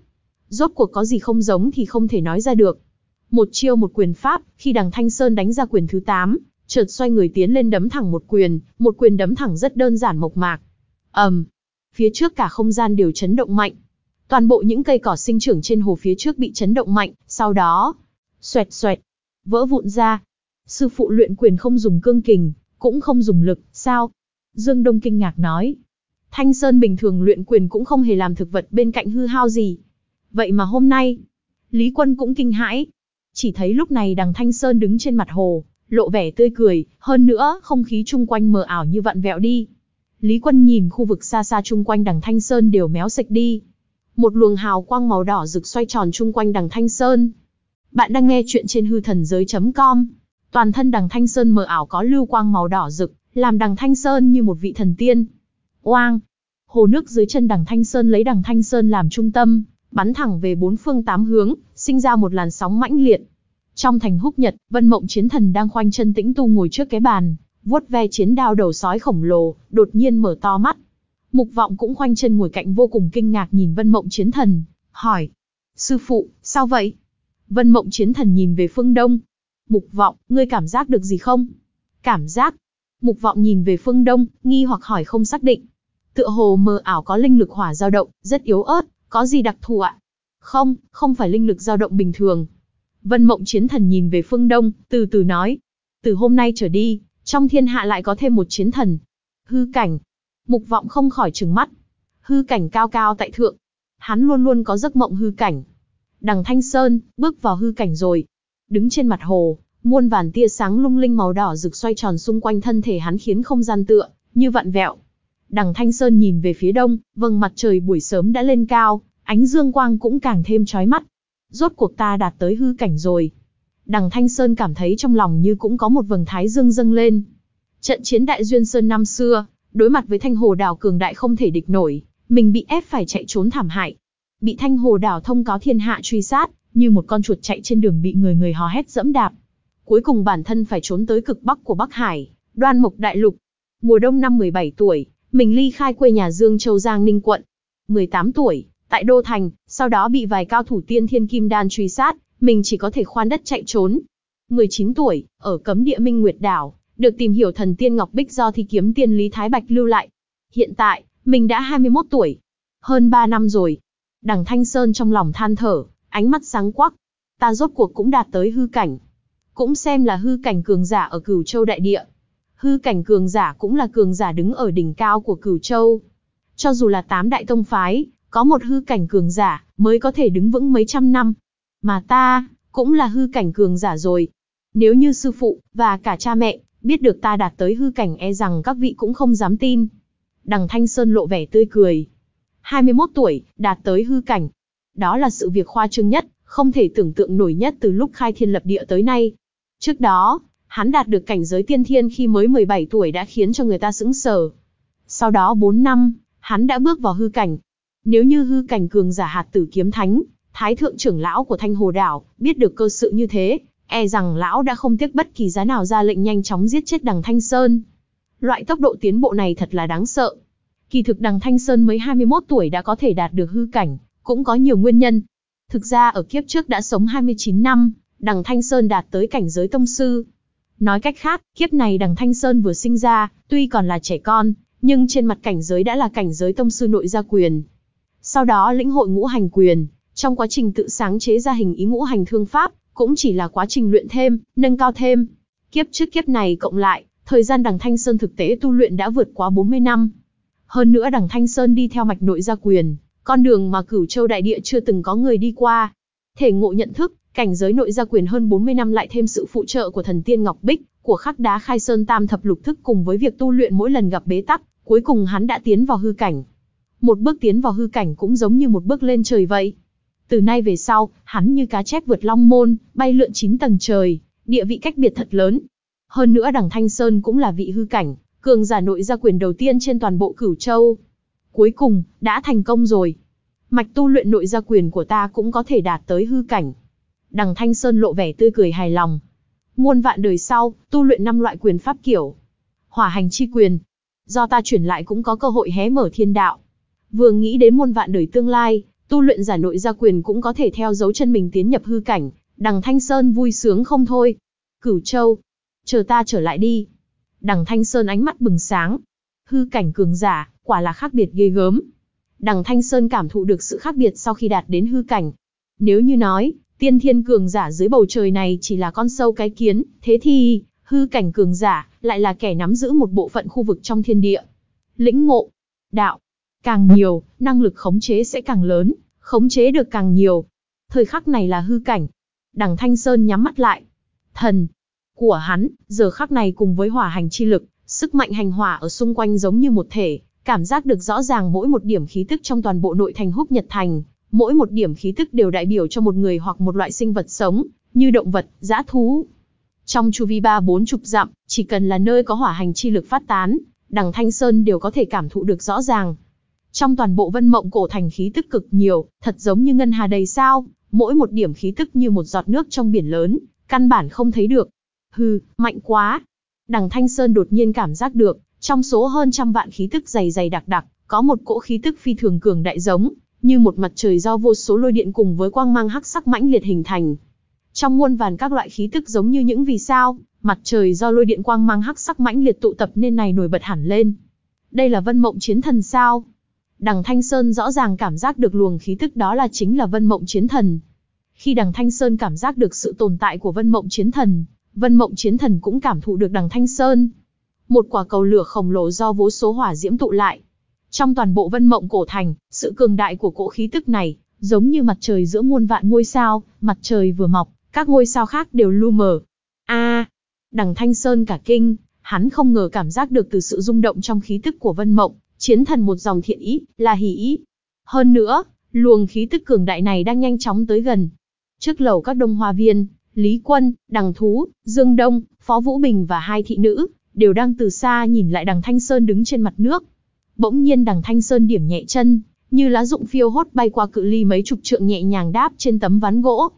Speaker 1: Rốt cuộc có gì không giống thì không thể nói ra được. Một chiêu một quyền pháp, khi đằng Thanh Sơn đánh ra quyền thứ 8, chợt xoay người tiến lên đấm thẳng một quyền, một quyền đấm thẳng rất đơn giản mộc mạc. ầm, um, phía trước cả không gian đều chấn động mạnh. Toàn bộ những cây cỏ sinh trưởng trên hồ phía trước bị chấn động mạnh, sau đó, xoẹt xoẹt, vỡ vụn ra. Sư phụ luyện quyền không dùng cương kình, cũng không dùng lực, sao? Dương Đông kinh ngạc nói. Thanh Sơn bình thường luyện quyền cũng không hề làm thực vật bên cạnh hư hao gì. Vậy mà hôm nay, Lý Quân cũng kinh hãi. Chỉ thấy lúc này đằng Thanh Sơn đứng trên mặt hồ, lộ vẻ tươi cười, hơn nữa không khí chung quanh mờ ảo như vặn vẹo đi. Lý Quân nhìn khu vực xa xa chung quanh đằng Thanh Sơn đều méo sạch đi. Một luồng hào quang màu đỏ rực xoay tròn chung quanh đằng Thanh Sơn. Bạn đang nghe chuyện trên hư thần giới.com. Toàn thân đằng Thanh Sơn mờ ảo có lưu quang màu đỏ rực, làm đằng Thanh Sơn như một vị thần tiên. Oang! Hồ nước dưới chân đằng Thanh Sơn lấy đằng Thanh Sơn làm trung tâm, bắn thẳng về bốn phương tám hướng, sinh ra một làn sóng mãnh liệt. Trong thành húc nhật, Vân Mộng Chiến Thần đang khoanh chân tĩnh tu ngồi trước cái bàn, vuốt ve chiến đao đầu sói khổng lồ, đột nhiên mở to mắt. Mục Vọng cũng khoanh chân ngồi cạnh vô cùng kinh ngạc nhìn Vân Mộng Chiến Thần, hỏi: "Sư phụ, sao vậy?" Vân Mộng Chiến Thần nhìn về phương đông. "Mục Vọng, ngươi cảm giác được gì không?" "Cảm giác?" Mục Vọng nhìn về phương đông, nghi hoặc hỏi không xác định. Tựa hồ mờ ảo có linh lực hỏa dao động, rất yếu ớt, có gì đặc thù ạ? Không, không phải linh lực dao động bình thường. Vân Mộng Chiến Thần nhìn về phương Đông, từ từ nói. Từ hôm nay trở đi, trong thiên hạ lại có thêm một chiến thần. Hư cảnh. Mục vọng không khỏi trừng mắt. Hư cảnh cao cao tại thượng. Hắn luôn luôn có giấc mộng hư cảnh. Đằng Thanh Sơn, bước vào hư cảnh rồi. Đứng trên mặt hồ, muôn vàn tia sáng lung linh màu đỏ rực xoay tròn xung quanh thân thể hắn khiến không gian tựa, như vặn vẹo. Đằng Thanh Sơn nhìn về phía đông, vầng mặt trời buổi sớm đã lên cao, ánh dương quang cũng càng thêm chói mắt. Rốt cuộc ta đạt tới hư cảnh rồi. Đằng Thanh Sơn cảm thấy trong lòng như cũng có một vầng thái dương dâng lên. Trận chiến đại duyên sơn năm xưa, đối mặt với Thanh Hồ Đảo cường đại không thể địch nổi, mình bị ép phải chạy trốn thảm hại. Bị Thanh Hồ Đảo thông cáo thiên hạ truy sát, như một con chuột chạy trên đường bị người người hò hét dẫm đạp. Cuối cùng bản thân phải trốn tới cực bắc của Bắc Hải, đoan mộc đại lục. Mùa đông năm 17 tuổi, mình ly khai quê nhà Dương Châu Giang Ninh quận. 18 tuổi, tại Đô Thành, sau đó bị vài cao thủ tiên thiên kim đan truy sát, mình chỉ có thể khoan đất chạy trốn. 19 tuổi, ở cấm địa Minh Nguyệt Đảo, được tìm hiểu thần tiên Ngọc Bích do thi kiếm tiên Lý Thái Bạch lưu lại. Hiện tại, mình đã 21 tuổi. Hơn 3 năm rồi. Đằng Thanh Sơn trong lòng than thở, ánh mắt sáng quắc. Ta rốt cuộc cũng đạt tới hư cảnh. Cũng xem là hư cảnh cường giả ở cửu châu đại địa. Hư cảnh cường giả cũng là cường giả đứng ở đỉnh cao của cửu châu. Cho dù là tám đại tông phái, có một hư cảnh cường giả, mới có thể đứng vững mấy trăm năm. Mà ta, cũng là hư cảnh cường giả rồi. Nếu như sư phụ, và cả cha mẹ, biết được ta đạt tới hư cảnh e rằng các vị cũng không dám tin. Đằng Thanh Sơn lộ vẻ tươi cười. 21 tuổi, đạt tới hư cảnh. Đó là sự việc khoa trương nhất, không thể tưởng tượng nổi nhất từ lúc khai thiên lập địa tới nay. Trước đó, hắn đạt được cảnh giới tiên thiên khi mới 17 tuổi đã khiến cho người ta sững sờ. Sau đó 4 năm, hắn đã bước vào hư cảnh. Nếu như hư cảnh cường giả hạt tử kiếm thánh, thái thượng trưởng lão của thanh hồ đảo, biết được cơ sự như thế, e rằng lão đã không tiếc bất kỳ giá nào ra lệnh nhanh chóng giết chết đằng Thanh Sơn. Loại tốc độ tiến bộ này thật là đáng sợ. Kỳ thực đằng Thanh Sơn mới 21 tuổi đã có thể đạt được hư cảnh, cũng có nhiều nguyên nhân. Thực ra ở kiếp trước đã sống 29 năm, đằng Thanh Sơn đạt tới cảnh giới tông sư. Nói cách khác, kiếp này đằng Thanh Sơn vừa sinh ra, tuy còn là trẻ con, nhưng trên mặt cảnh giới đã là cảnh giới tông sư nội gia quyền. Sau đó lĩnh hội ngũ hành quyền, trong quá trình tự sáng chế ra hình ý ngũ hành thương pháp, cũng chỉ là quá trình luyện thêm, nâng cao thêm. Kiếp trước kiếp này cộng lại, Thời gian đằng Thanh Sơn thực tế tu luyện đã vượt quá 40 năm. Hơn nữa đằng Thanh Sơn đi theo mạch nội gia quyền, con đường mà cửu châu đại địa chưa từng có người đi qua. Thể ngộ nhận thức, cảnh giới nội gia quyền hơn 40 năm lại thêm sự phụ trợ của thần tiên Ngọc Bích, của khắc đá khai sơn tam thập lục thức cùng với việc tu luyện mỗi lần gặp bế tắc, cuối cùng hắn đã tiến vào hư cảnh. Một bước tiến vào hư cảnh cũng giống như một bước lên trời vậy. Từ nay về sau, hắn như cá chép vượt long môn, bay lượn chín tầng trời, địa vị cách biệt thật lớn. Hơn nữa đằng Thanh Sơn cũng là vị hư cảnh, cường giả nội gia quyền đầu tiên trên toàn bộ cửu châu. Cuối cùng, đã thành công rồi. Mạch tu luyện nội gia quyền của ta cũng có thể đạt tới hư cảnh. Đằng Thanh Sơn lộ vẻ tươi cười hài lòng. Muôn vạn đời sau, tu luyện năm loại quyền pháp kiểu. Hỏa hành chi quyền. Do ta chuyển lại cũng có cơ hội hé mở thiên đạo. Vừa nghĩ đến muôn vạn đời tương lai, tu luyện giả nội gia quyền cũng có thể theo dấu chân mình tiến nhập hư cảnh. Đằng Thanh Sơn vui sướng không thôi. Cửu Châu. Chờ ta trở lại đi. Đằng Thanh Sơn ánh mắt bừng sáng. Hư cảnh cường giả, quả là khác biệt ghê gớm. Đằng Thanh Sơn cảm thụ được sự khác biệt sau khi đạt đến hư cảnh. Nếu như nói, tiên thiên cường giả dưới bầu trời này chỉ là con sâu cái kiến, thế thì, hư cảnh cường giả, lại là kẻ nắm giữ một bộ phận khu vực trong thiên địa. Lĩnh ngộ, đạo, càng nhiều, năng lực khống chế sẽ càng lớn, khống chế được càng nhiều. Thời khắc này là hư cảnh. Đằng Thanh Sơn nhắm mắt lại. Thần của hắn, giờ khắc này cùng với hỏa hành chi lực, sức mạnh hành hỏa ở xung quanh giống như một thể, cảm giác được rõ ràng mỗi một điểm khí tức trong toàn bộ nội thành húc nhật thành, mỗi một điểm khí tức đều đại biểu cho một người hoặc một loại sinh vật sống, như động vật, dã thú. Trong chu vi ba bốn chục dặm, chỉ cần là nơi có hỏa hành chi lực phát tán, đằng Thanh Sơn đều có thể cảm thụ được rõ ràng. Trong toàn bộ vân mộng cổ thành khí tức cực nhiều, thật giống như ngân hà đầy sao, mỗi một điểm khí tức như một giọt nước trong biển lớn, căn bản không thấy được. Hừ, mạnh quá. Đằng Thanh Sơn đột nhiên cảm giác được, trong số hơn trăm vạn khí tức dày dày đặc đặc, có một cỗ khí tức phi thường cường đại giống, như một mặt trời do vô số lôi điện cùng với quang mang hắc sắc mãnh liệt hình thành. Trong muôn vàn các loại khí tức giống như những vì sao, mặt trời do lôi điện quang mang hắc sắc mãnh liệt tụ tập nên này nổi bật hẳn lên. Đây là vân mộng chiến thần sao? Đằng Thanh Sơn rõ ràng cảm giác được luồng khí tức đó là chính là vân mộng chiến thần. Khi đằng Thanh Sơn cảm giác được sự tồn tại của vân mộng chiến thần, vân mộng chiến thần cũng cảm thụ được đằng Thanh Sơn. Một quả cầu lửa khổng lồ do vô số hỏa diễm tụ lại, trong toàn bộ vân mộng cổ thành, sự cường đại của cỗ khí tức này, giống như mặt trời giữa muôn vạn ngôi sao, mặt trời vừa mọc, các ngôi sao khác đều lu mờ. A, đằng Thanh Sơn cả kinh, hắn không ngờ cảm giác được từ sự rung động trong khí tức của vân mộng, chiến thần một dòng thiện ý, là hỉ ý. Hơn nữa, luồng khí tức cường đại này đang nhanh chóng tới gần. Trước lầu các đông hoa viên, Lý Quân, Đằng Thú, Dương Đông, Phó Vũ Bình và hai thị nữ, đều đang từ xa nhìn lại đằng Thanh Sơn đứng trên mặt nước. Bỗng nhiên đằng Thanh Sơn điểm nhẹ chân, như lá dụng phiêu hốt bay qua cự ly mấy chục trượng nhẹ nhàng đáp trên tấm ván gỗ.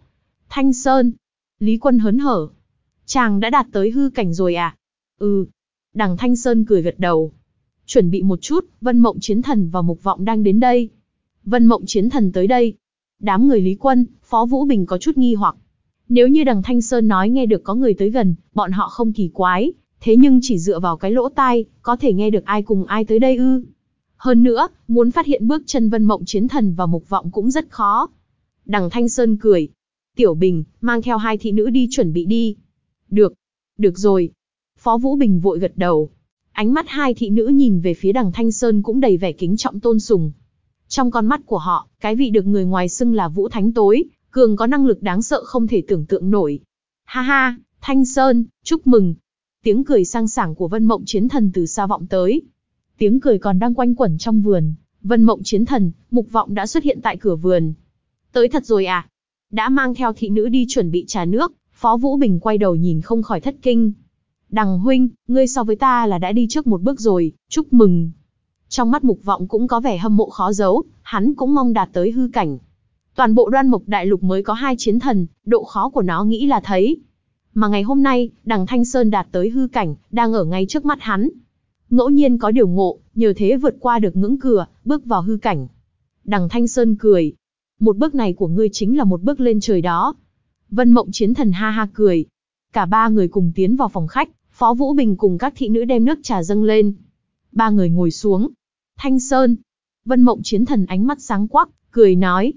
Speaker 1: Thanh Sơn. Lý Quân hớn hở. Chàng đã đạt tới hư cảnh rồi à? Ừ. Đằng Thanh Sơn cười gật đầu. Chuẩn bị một chút, Vân Mộng Chiến Thần và Mục Vọng đang đến đây. Vân Mộng Chiến Thần tới đây. Đám người Lý Quân, Phó Vũ Bình có chút nghi hoặc. Nếu như đằng Thanh Sơn nói nghe được có người tới gần, bọn họ không kỳ quái, thế nhưng chỉ dựa vào cái lỗ tai, có thể nghe được ai cùng ai tới đây ư. Hơn nữa, muốn phát hiện bước chân vân mộng chiến thần và mục vọng cũng rất khó. Đằng Thanh Sơn cười. Tiểu Bình, mang theo hai thị nữ đi chuẩn bị đi. Được, được rồi. Phó Vũ Bình vội gật đầu. Ánh mắt hai thị nữ nhìn về phía đằng Thanh Sơn cũng đầy vẻ kính trọng tôn sùng. Trong con mắt của họ, cái vị được người ngoài xưng là Vũ Thánh Tối, cường có năng lực đáng sợ không thể tưởng tượng nổi. Ha ha, Thanh Sơn, chúc mừng, Tiếng cười sang sảng của Vân Mộng Chiến Thần từ xa vọng tới. Tiếng cười còn đang quanh quẩn trong vườn. Vân Mộng Chiến Thần, Mục Vọng đã xuất hiện tại cửa vườn. Tới thật rồi à? Đã mang theo thị nữ đi chuẩn bị trà nước, Phó Vũ Bình quay đầu nhìn không khỏi thất kinh. Đằng huynh, ngươi so với ta là đã đi trước một bước rồi, chúc mừng. Trong mắt Mục Vọng cũng có vẻ hâm mộ khó giấu, hắn cũng mong đạt tới hư cảnh. Toàn bộ đoan mộc đại lục mới có hai chiến thần, độ khó của nó nghĩ là thấy. Mà ngày hôm nay, đằng Thanh Sơn đạt tới hư cảnh, đang ở ngay trước mắt hắn. Ngẫu nhiên có điều ngộ, nhờ thế vượt qua được ngưỡng cửa, bước vào hư cảnh. Đằng Thanh Sơn cười. Một bước này của ngươi chính là một bước lên trời đó. Vân Mộng Chiến Thần ha ha cười. Cả ba người cùng tiến vào phòng khách, Phó Vũ Bình cùng các thị nữ đem nước trà dâng lên. Ba người ngồi xuống. Thanh Sơn. Vân Mộng Chiến Thần ánh mắt sáng quắc, cười nói.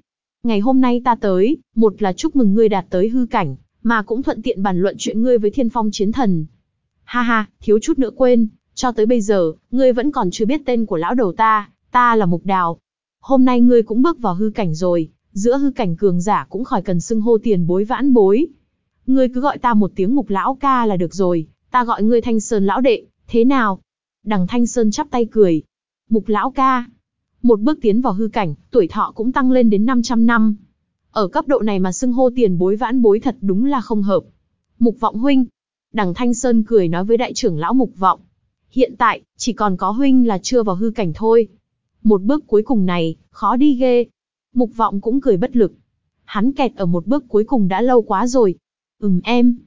Speaker 1: Ngày hôm nay ta tới, một là chúc mừng ngươi đạt tới hư cảnh, mà cũng thuận tiện bàn luận chuyện ngươi với Thiên Phong Chiến Thần. Ha ha, thiếu chút nữa quên, cho tới bây giờ, ngươi vẫn còn chưa biết tên của lão đầu ta, ta là Mục Đào. Hôm nay ngươi cũng bước vào hư cảnh rồi, giữa hư cảnh cường giả cũng khỏi cần xưng hô tiền bối vãn bối. Ngươi cứ gọi ta một tiếng Mục lão ca là được rồi, ta gọi ngươi Thanh Sơn lão đệ, thế nào? Đằng Thanh Sơn chắp tay cười. Mục lão ca. Một bước tiến vào hư cảnh, tuổi thọ cũng tăng lên đến 500 năm. Ở cấp độ này mà xưng hô tiền bối vãn bối thật đúng là không hợp. Mục vọng huynh. Đằng Thanh Sơn cười nói với đại trưởng lão Mục vọng. Hiện tại, chỉ còn có huynh là chưa vào hư cảnh thôi. Một bước cuối cùng này, khó đi ghê. Mục vọng cũng cười bất lực. Hắn kẹt ở một bước cuối cùng đã lâu quá rồi. Ừm em.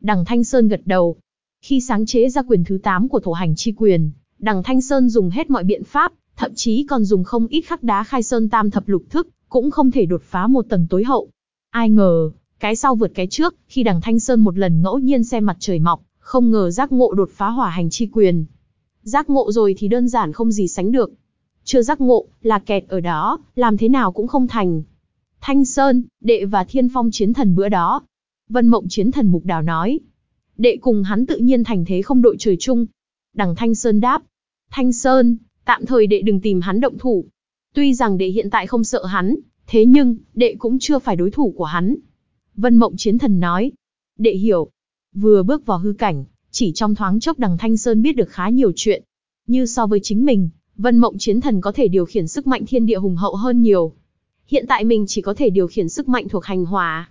Speaker 1: Đằng Thanh Sơn gật đầu. Khi sáng chế ra quyền thứ 8 của thổ hành chi quyền, đằng Thanh Sơn dùng hết mọi biện pháp, thậm chí còn dùng không ít khắc đá khai sơn tam thập lục thức, cũng không thể đột phá một tầng tối hậu. Ai ngờ, cái sau vượt cái trước, khi đằng Thanh Sơn một lần ngẫu nhiên xem mặt trời mọc, không ngờ giác ngộ đột phá hỏa hành chi quyền. Giác ngộ rồi thì đơn giản không gì sánh được. Chưa giác ngộ, là kẹt ở đó, làm thế nào cũng không thành. Thanh Sơn, đệ và Thiên Phong chiến thần bữa đó. Vân Mộng chiến thần mục đào nói. Đệ cùng hắn tự nhiên thành thế không đội trời chung. Đằng Thanh Sơn đáp. Thanh Sơn, tạm thời đệ đừng tìm hắn động thủ. Tuy rằng đệ hiện tại không sợ hắn, thế nhưng, đệ cũng chưa phải đối thủ của hắn. Vân Mộng Chiến Thần nói. Đệ hiểu. Vừa bước vào hư cảnh, chỉ trong thoáng chốc đằng Thanh Sơn biết được khá nhiều chuyện. Như so với chính mình, Vân Mộng Chiến Thần có thể điều khiển sức mạnh thiên địa hùng hậu hơn nhiều. Hiện tại mình chỉ có thể điều khiển sức mạnh thuộc hành hòa.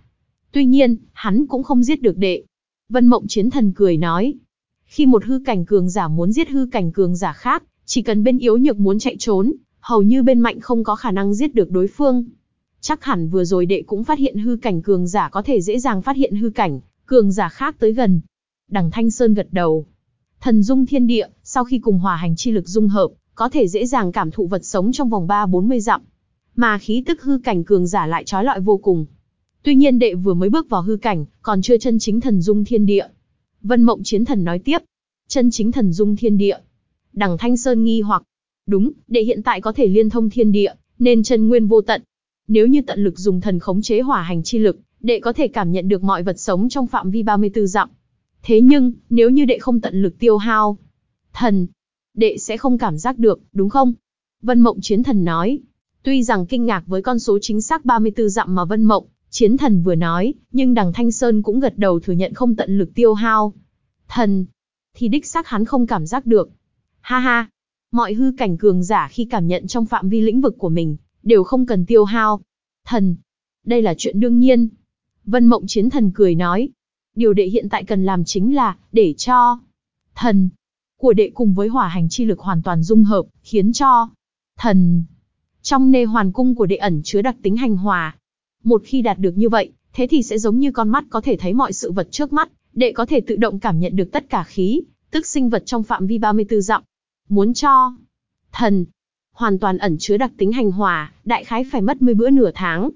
Speaker 1: Tuy nhiên, hắn cũng không giết được đệ. Vân Mộng Chiến Thần cười nói. Khi một hư cảnh cường giả muốn giết hư cảnh cường giả khác, chỉ cần bên yếu nhược muốn chạy trốn, hầu như bên mạnh không có khả năng giết được đối phương. Chắc hẳn vừa rồi đệ cũng phát hiện hư cảnh cường giả có thể dễ dàng phát hiện hư cảnh, cường giả khác tới gần. Đằng Thanh Sơn gật đầu. Thần dung thiên địa, sau khi cùng hòa hành chi lực dung hợp, có thể dễ dàng cảm thụ vật sống trong vòng 3-40 dặm. Mà khí tức hư cảnh cường giả lại trói lọi vô cùng. Tuy nhiên đệ vừa mới bước vào hư cảnh, còn chưa chân chính thần dung thiên địa. Vân Mộng Chiến Thần nói tiếp. Chân chính thần dung thiên địa. Đằng Thanh Sơn nghi hoặc. Đúng, đệ hiện tại có thể liên thông thiên địa, nên chân nguyên vô tận. Nếu như tận lực dùng thần khống chế hỏa hành chi lực, đệ có thể cảm nhận được mọi vật sống trong phạm vi 34 dặm. Thế nhưng, nếu như đệ không tận lực tiêu hao, thần, đệ sẽ không cảm giác được, đúng không? Vân Mộng Chiến Thần nói. Tuy rằng kinh ngạc với con số chính xác 34 dặm mà Vân Mộng, Chiến Thần vừa nói, nhưng đằng Thanh Sơn cũng gật đầu thừa nhận không tận lực tiêu hao. Thần, thì đích xác hắn không cảm giác được. Ha ha, mọi hư cảnh cường giả khi cảm nhận trong phạm vi lĩnh vực của mình, đều không cần tiêu hao. Thần, đây là chuyện đương nhiên. Vân Mộng Chiến Thần cười nói, điều đệ hiện tại cần làm chính là, để cho thần của đệ cùng với hỏa hành chi lực hoàn toàn dung hợp, khiến cho thần trong nê hoàn cung của đệ ẩn chứa đặc tính hành hòa. Một khi đạt được như vậy, thế thì sẽ giống như con mắt có thể thấy mọi sự vật trước mắt, đệ có thể tự động cảm nhận được tất cả khí, tức sinh vật trong phạm vi 34 dặm. Muốn cho thần hoàn toàn ẩn chứa đặc tính hành hòa, đại khái phải mất 10 bữa nửa tháng.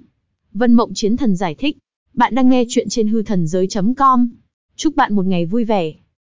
Speaker 1: Vân Mộng Chiến Thần giải thích. Bạn đang nghe chuyện trên hư thần giới.com. Chúc bạn một ngày vui vẻ.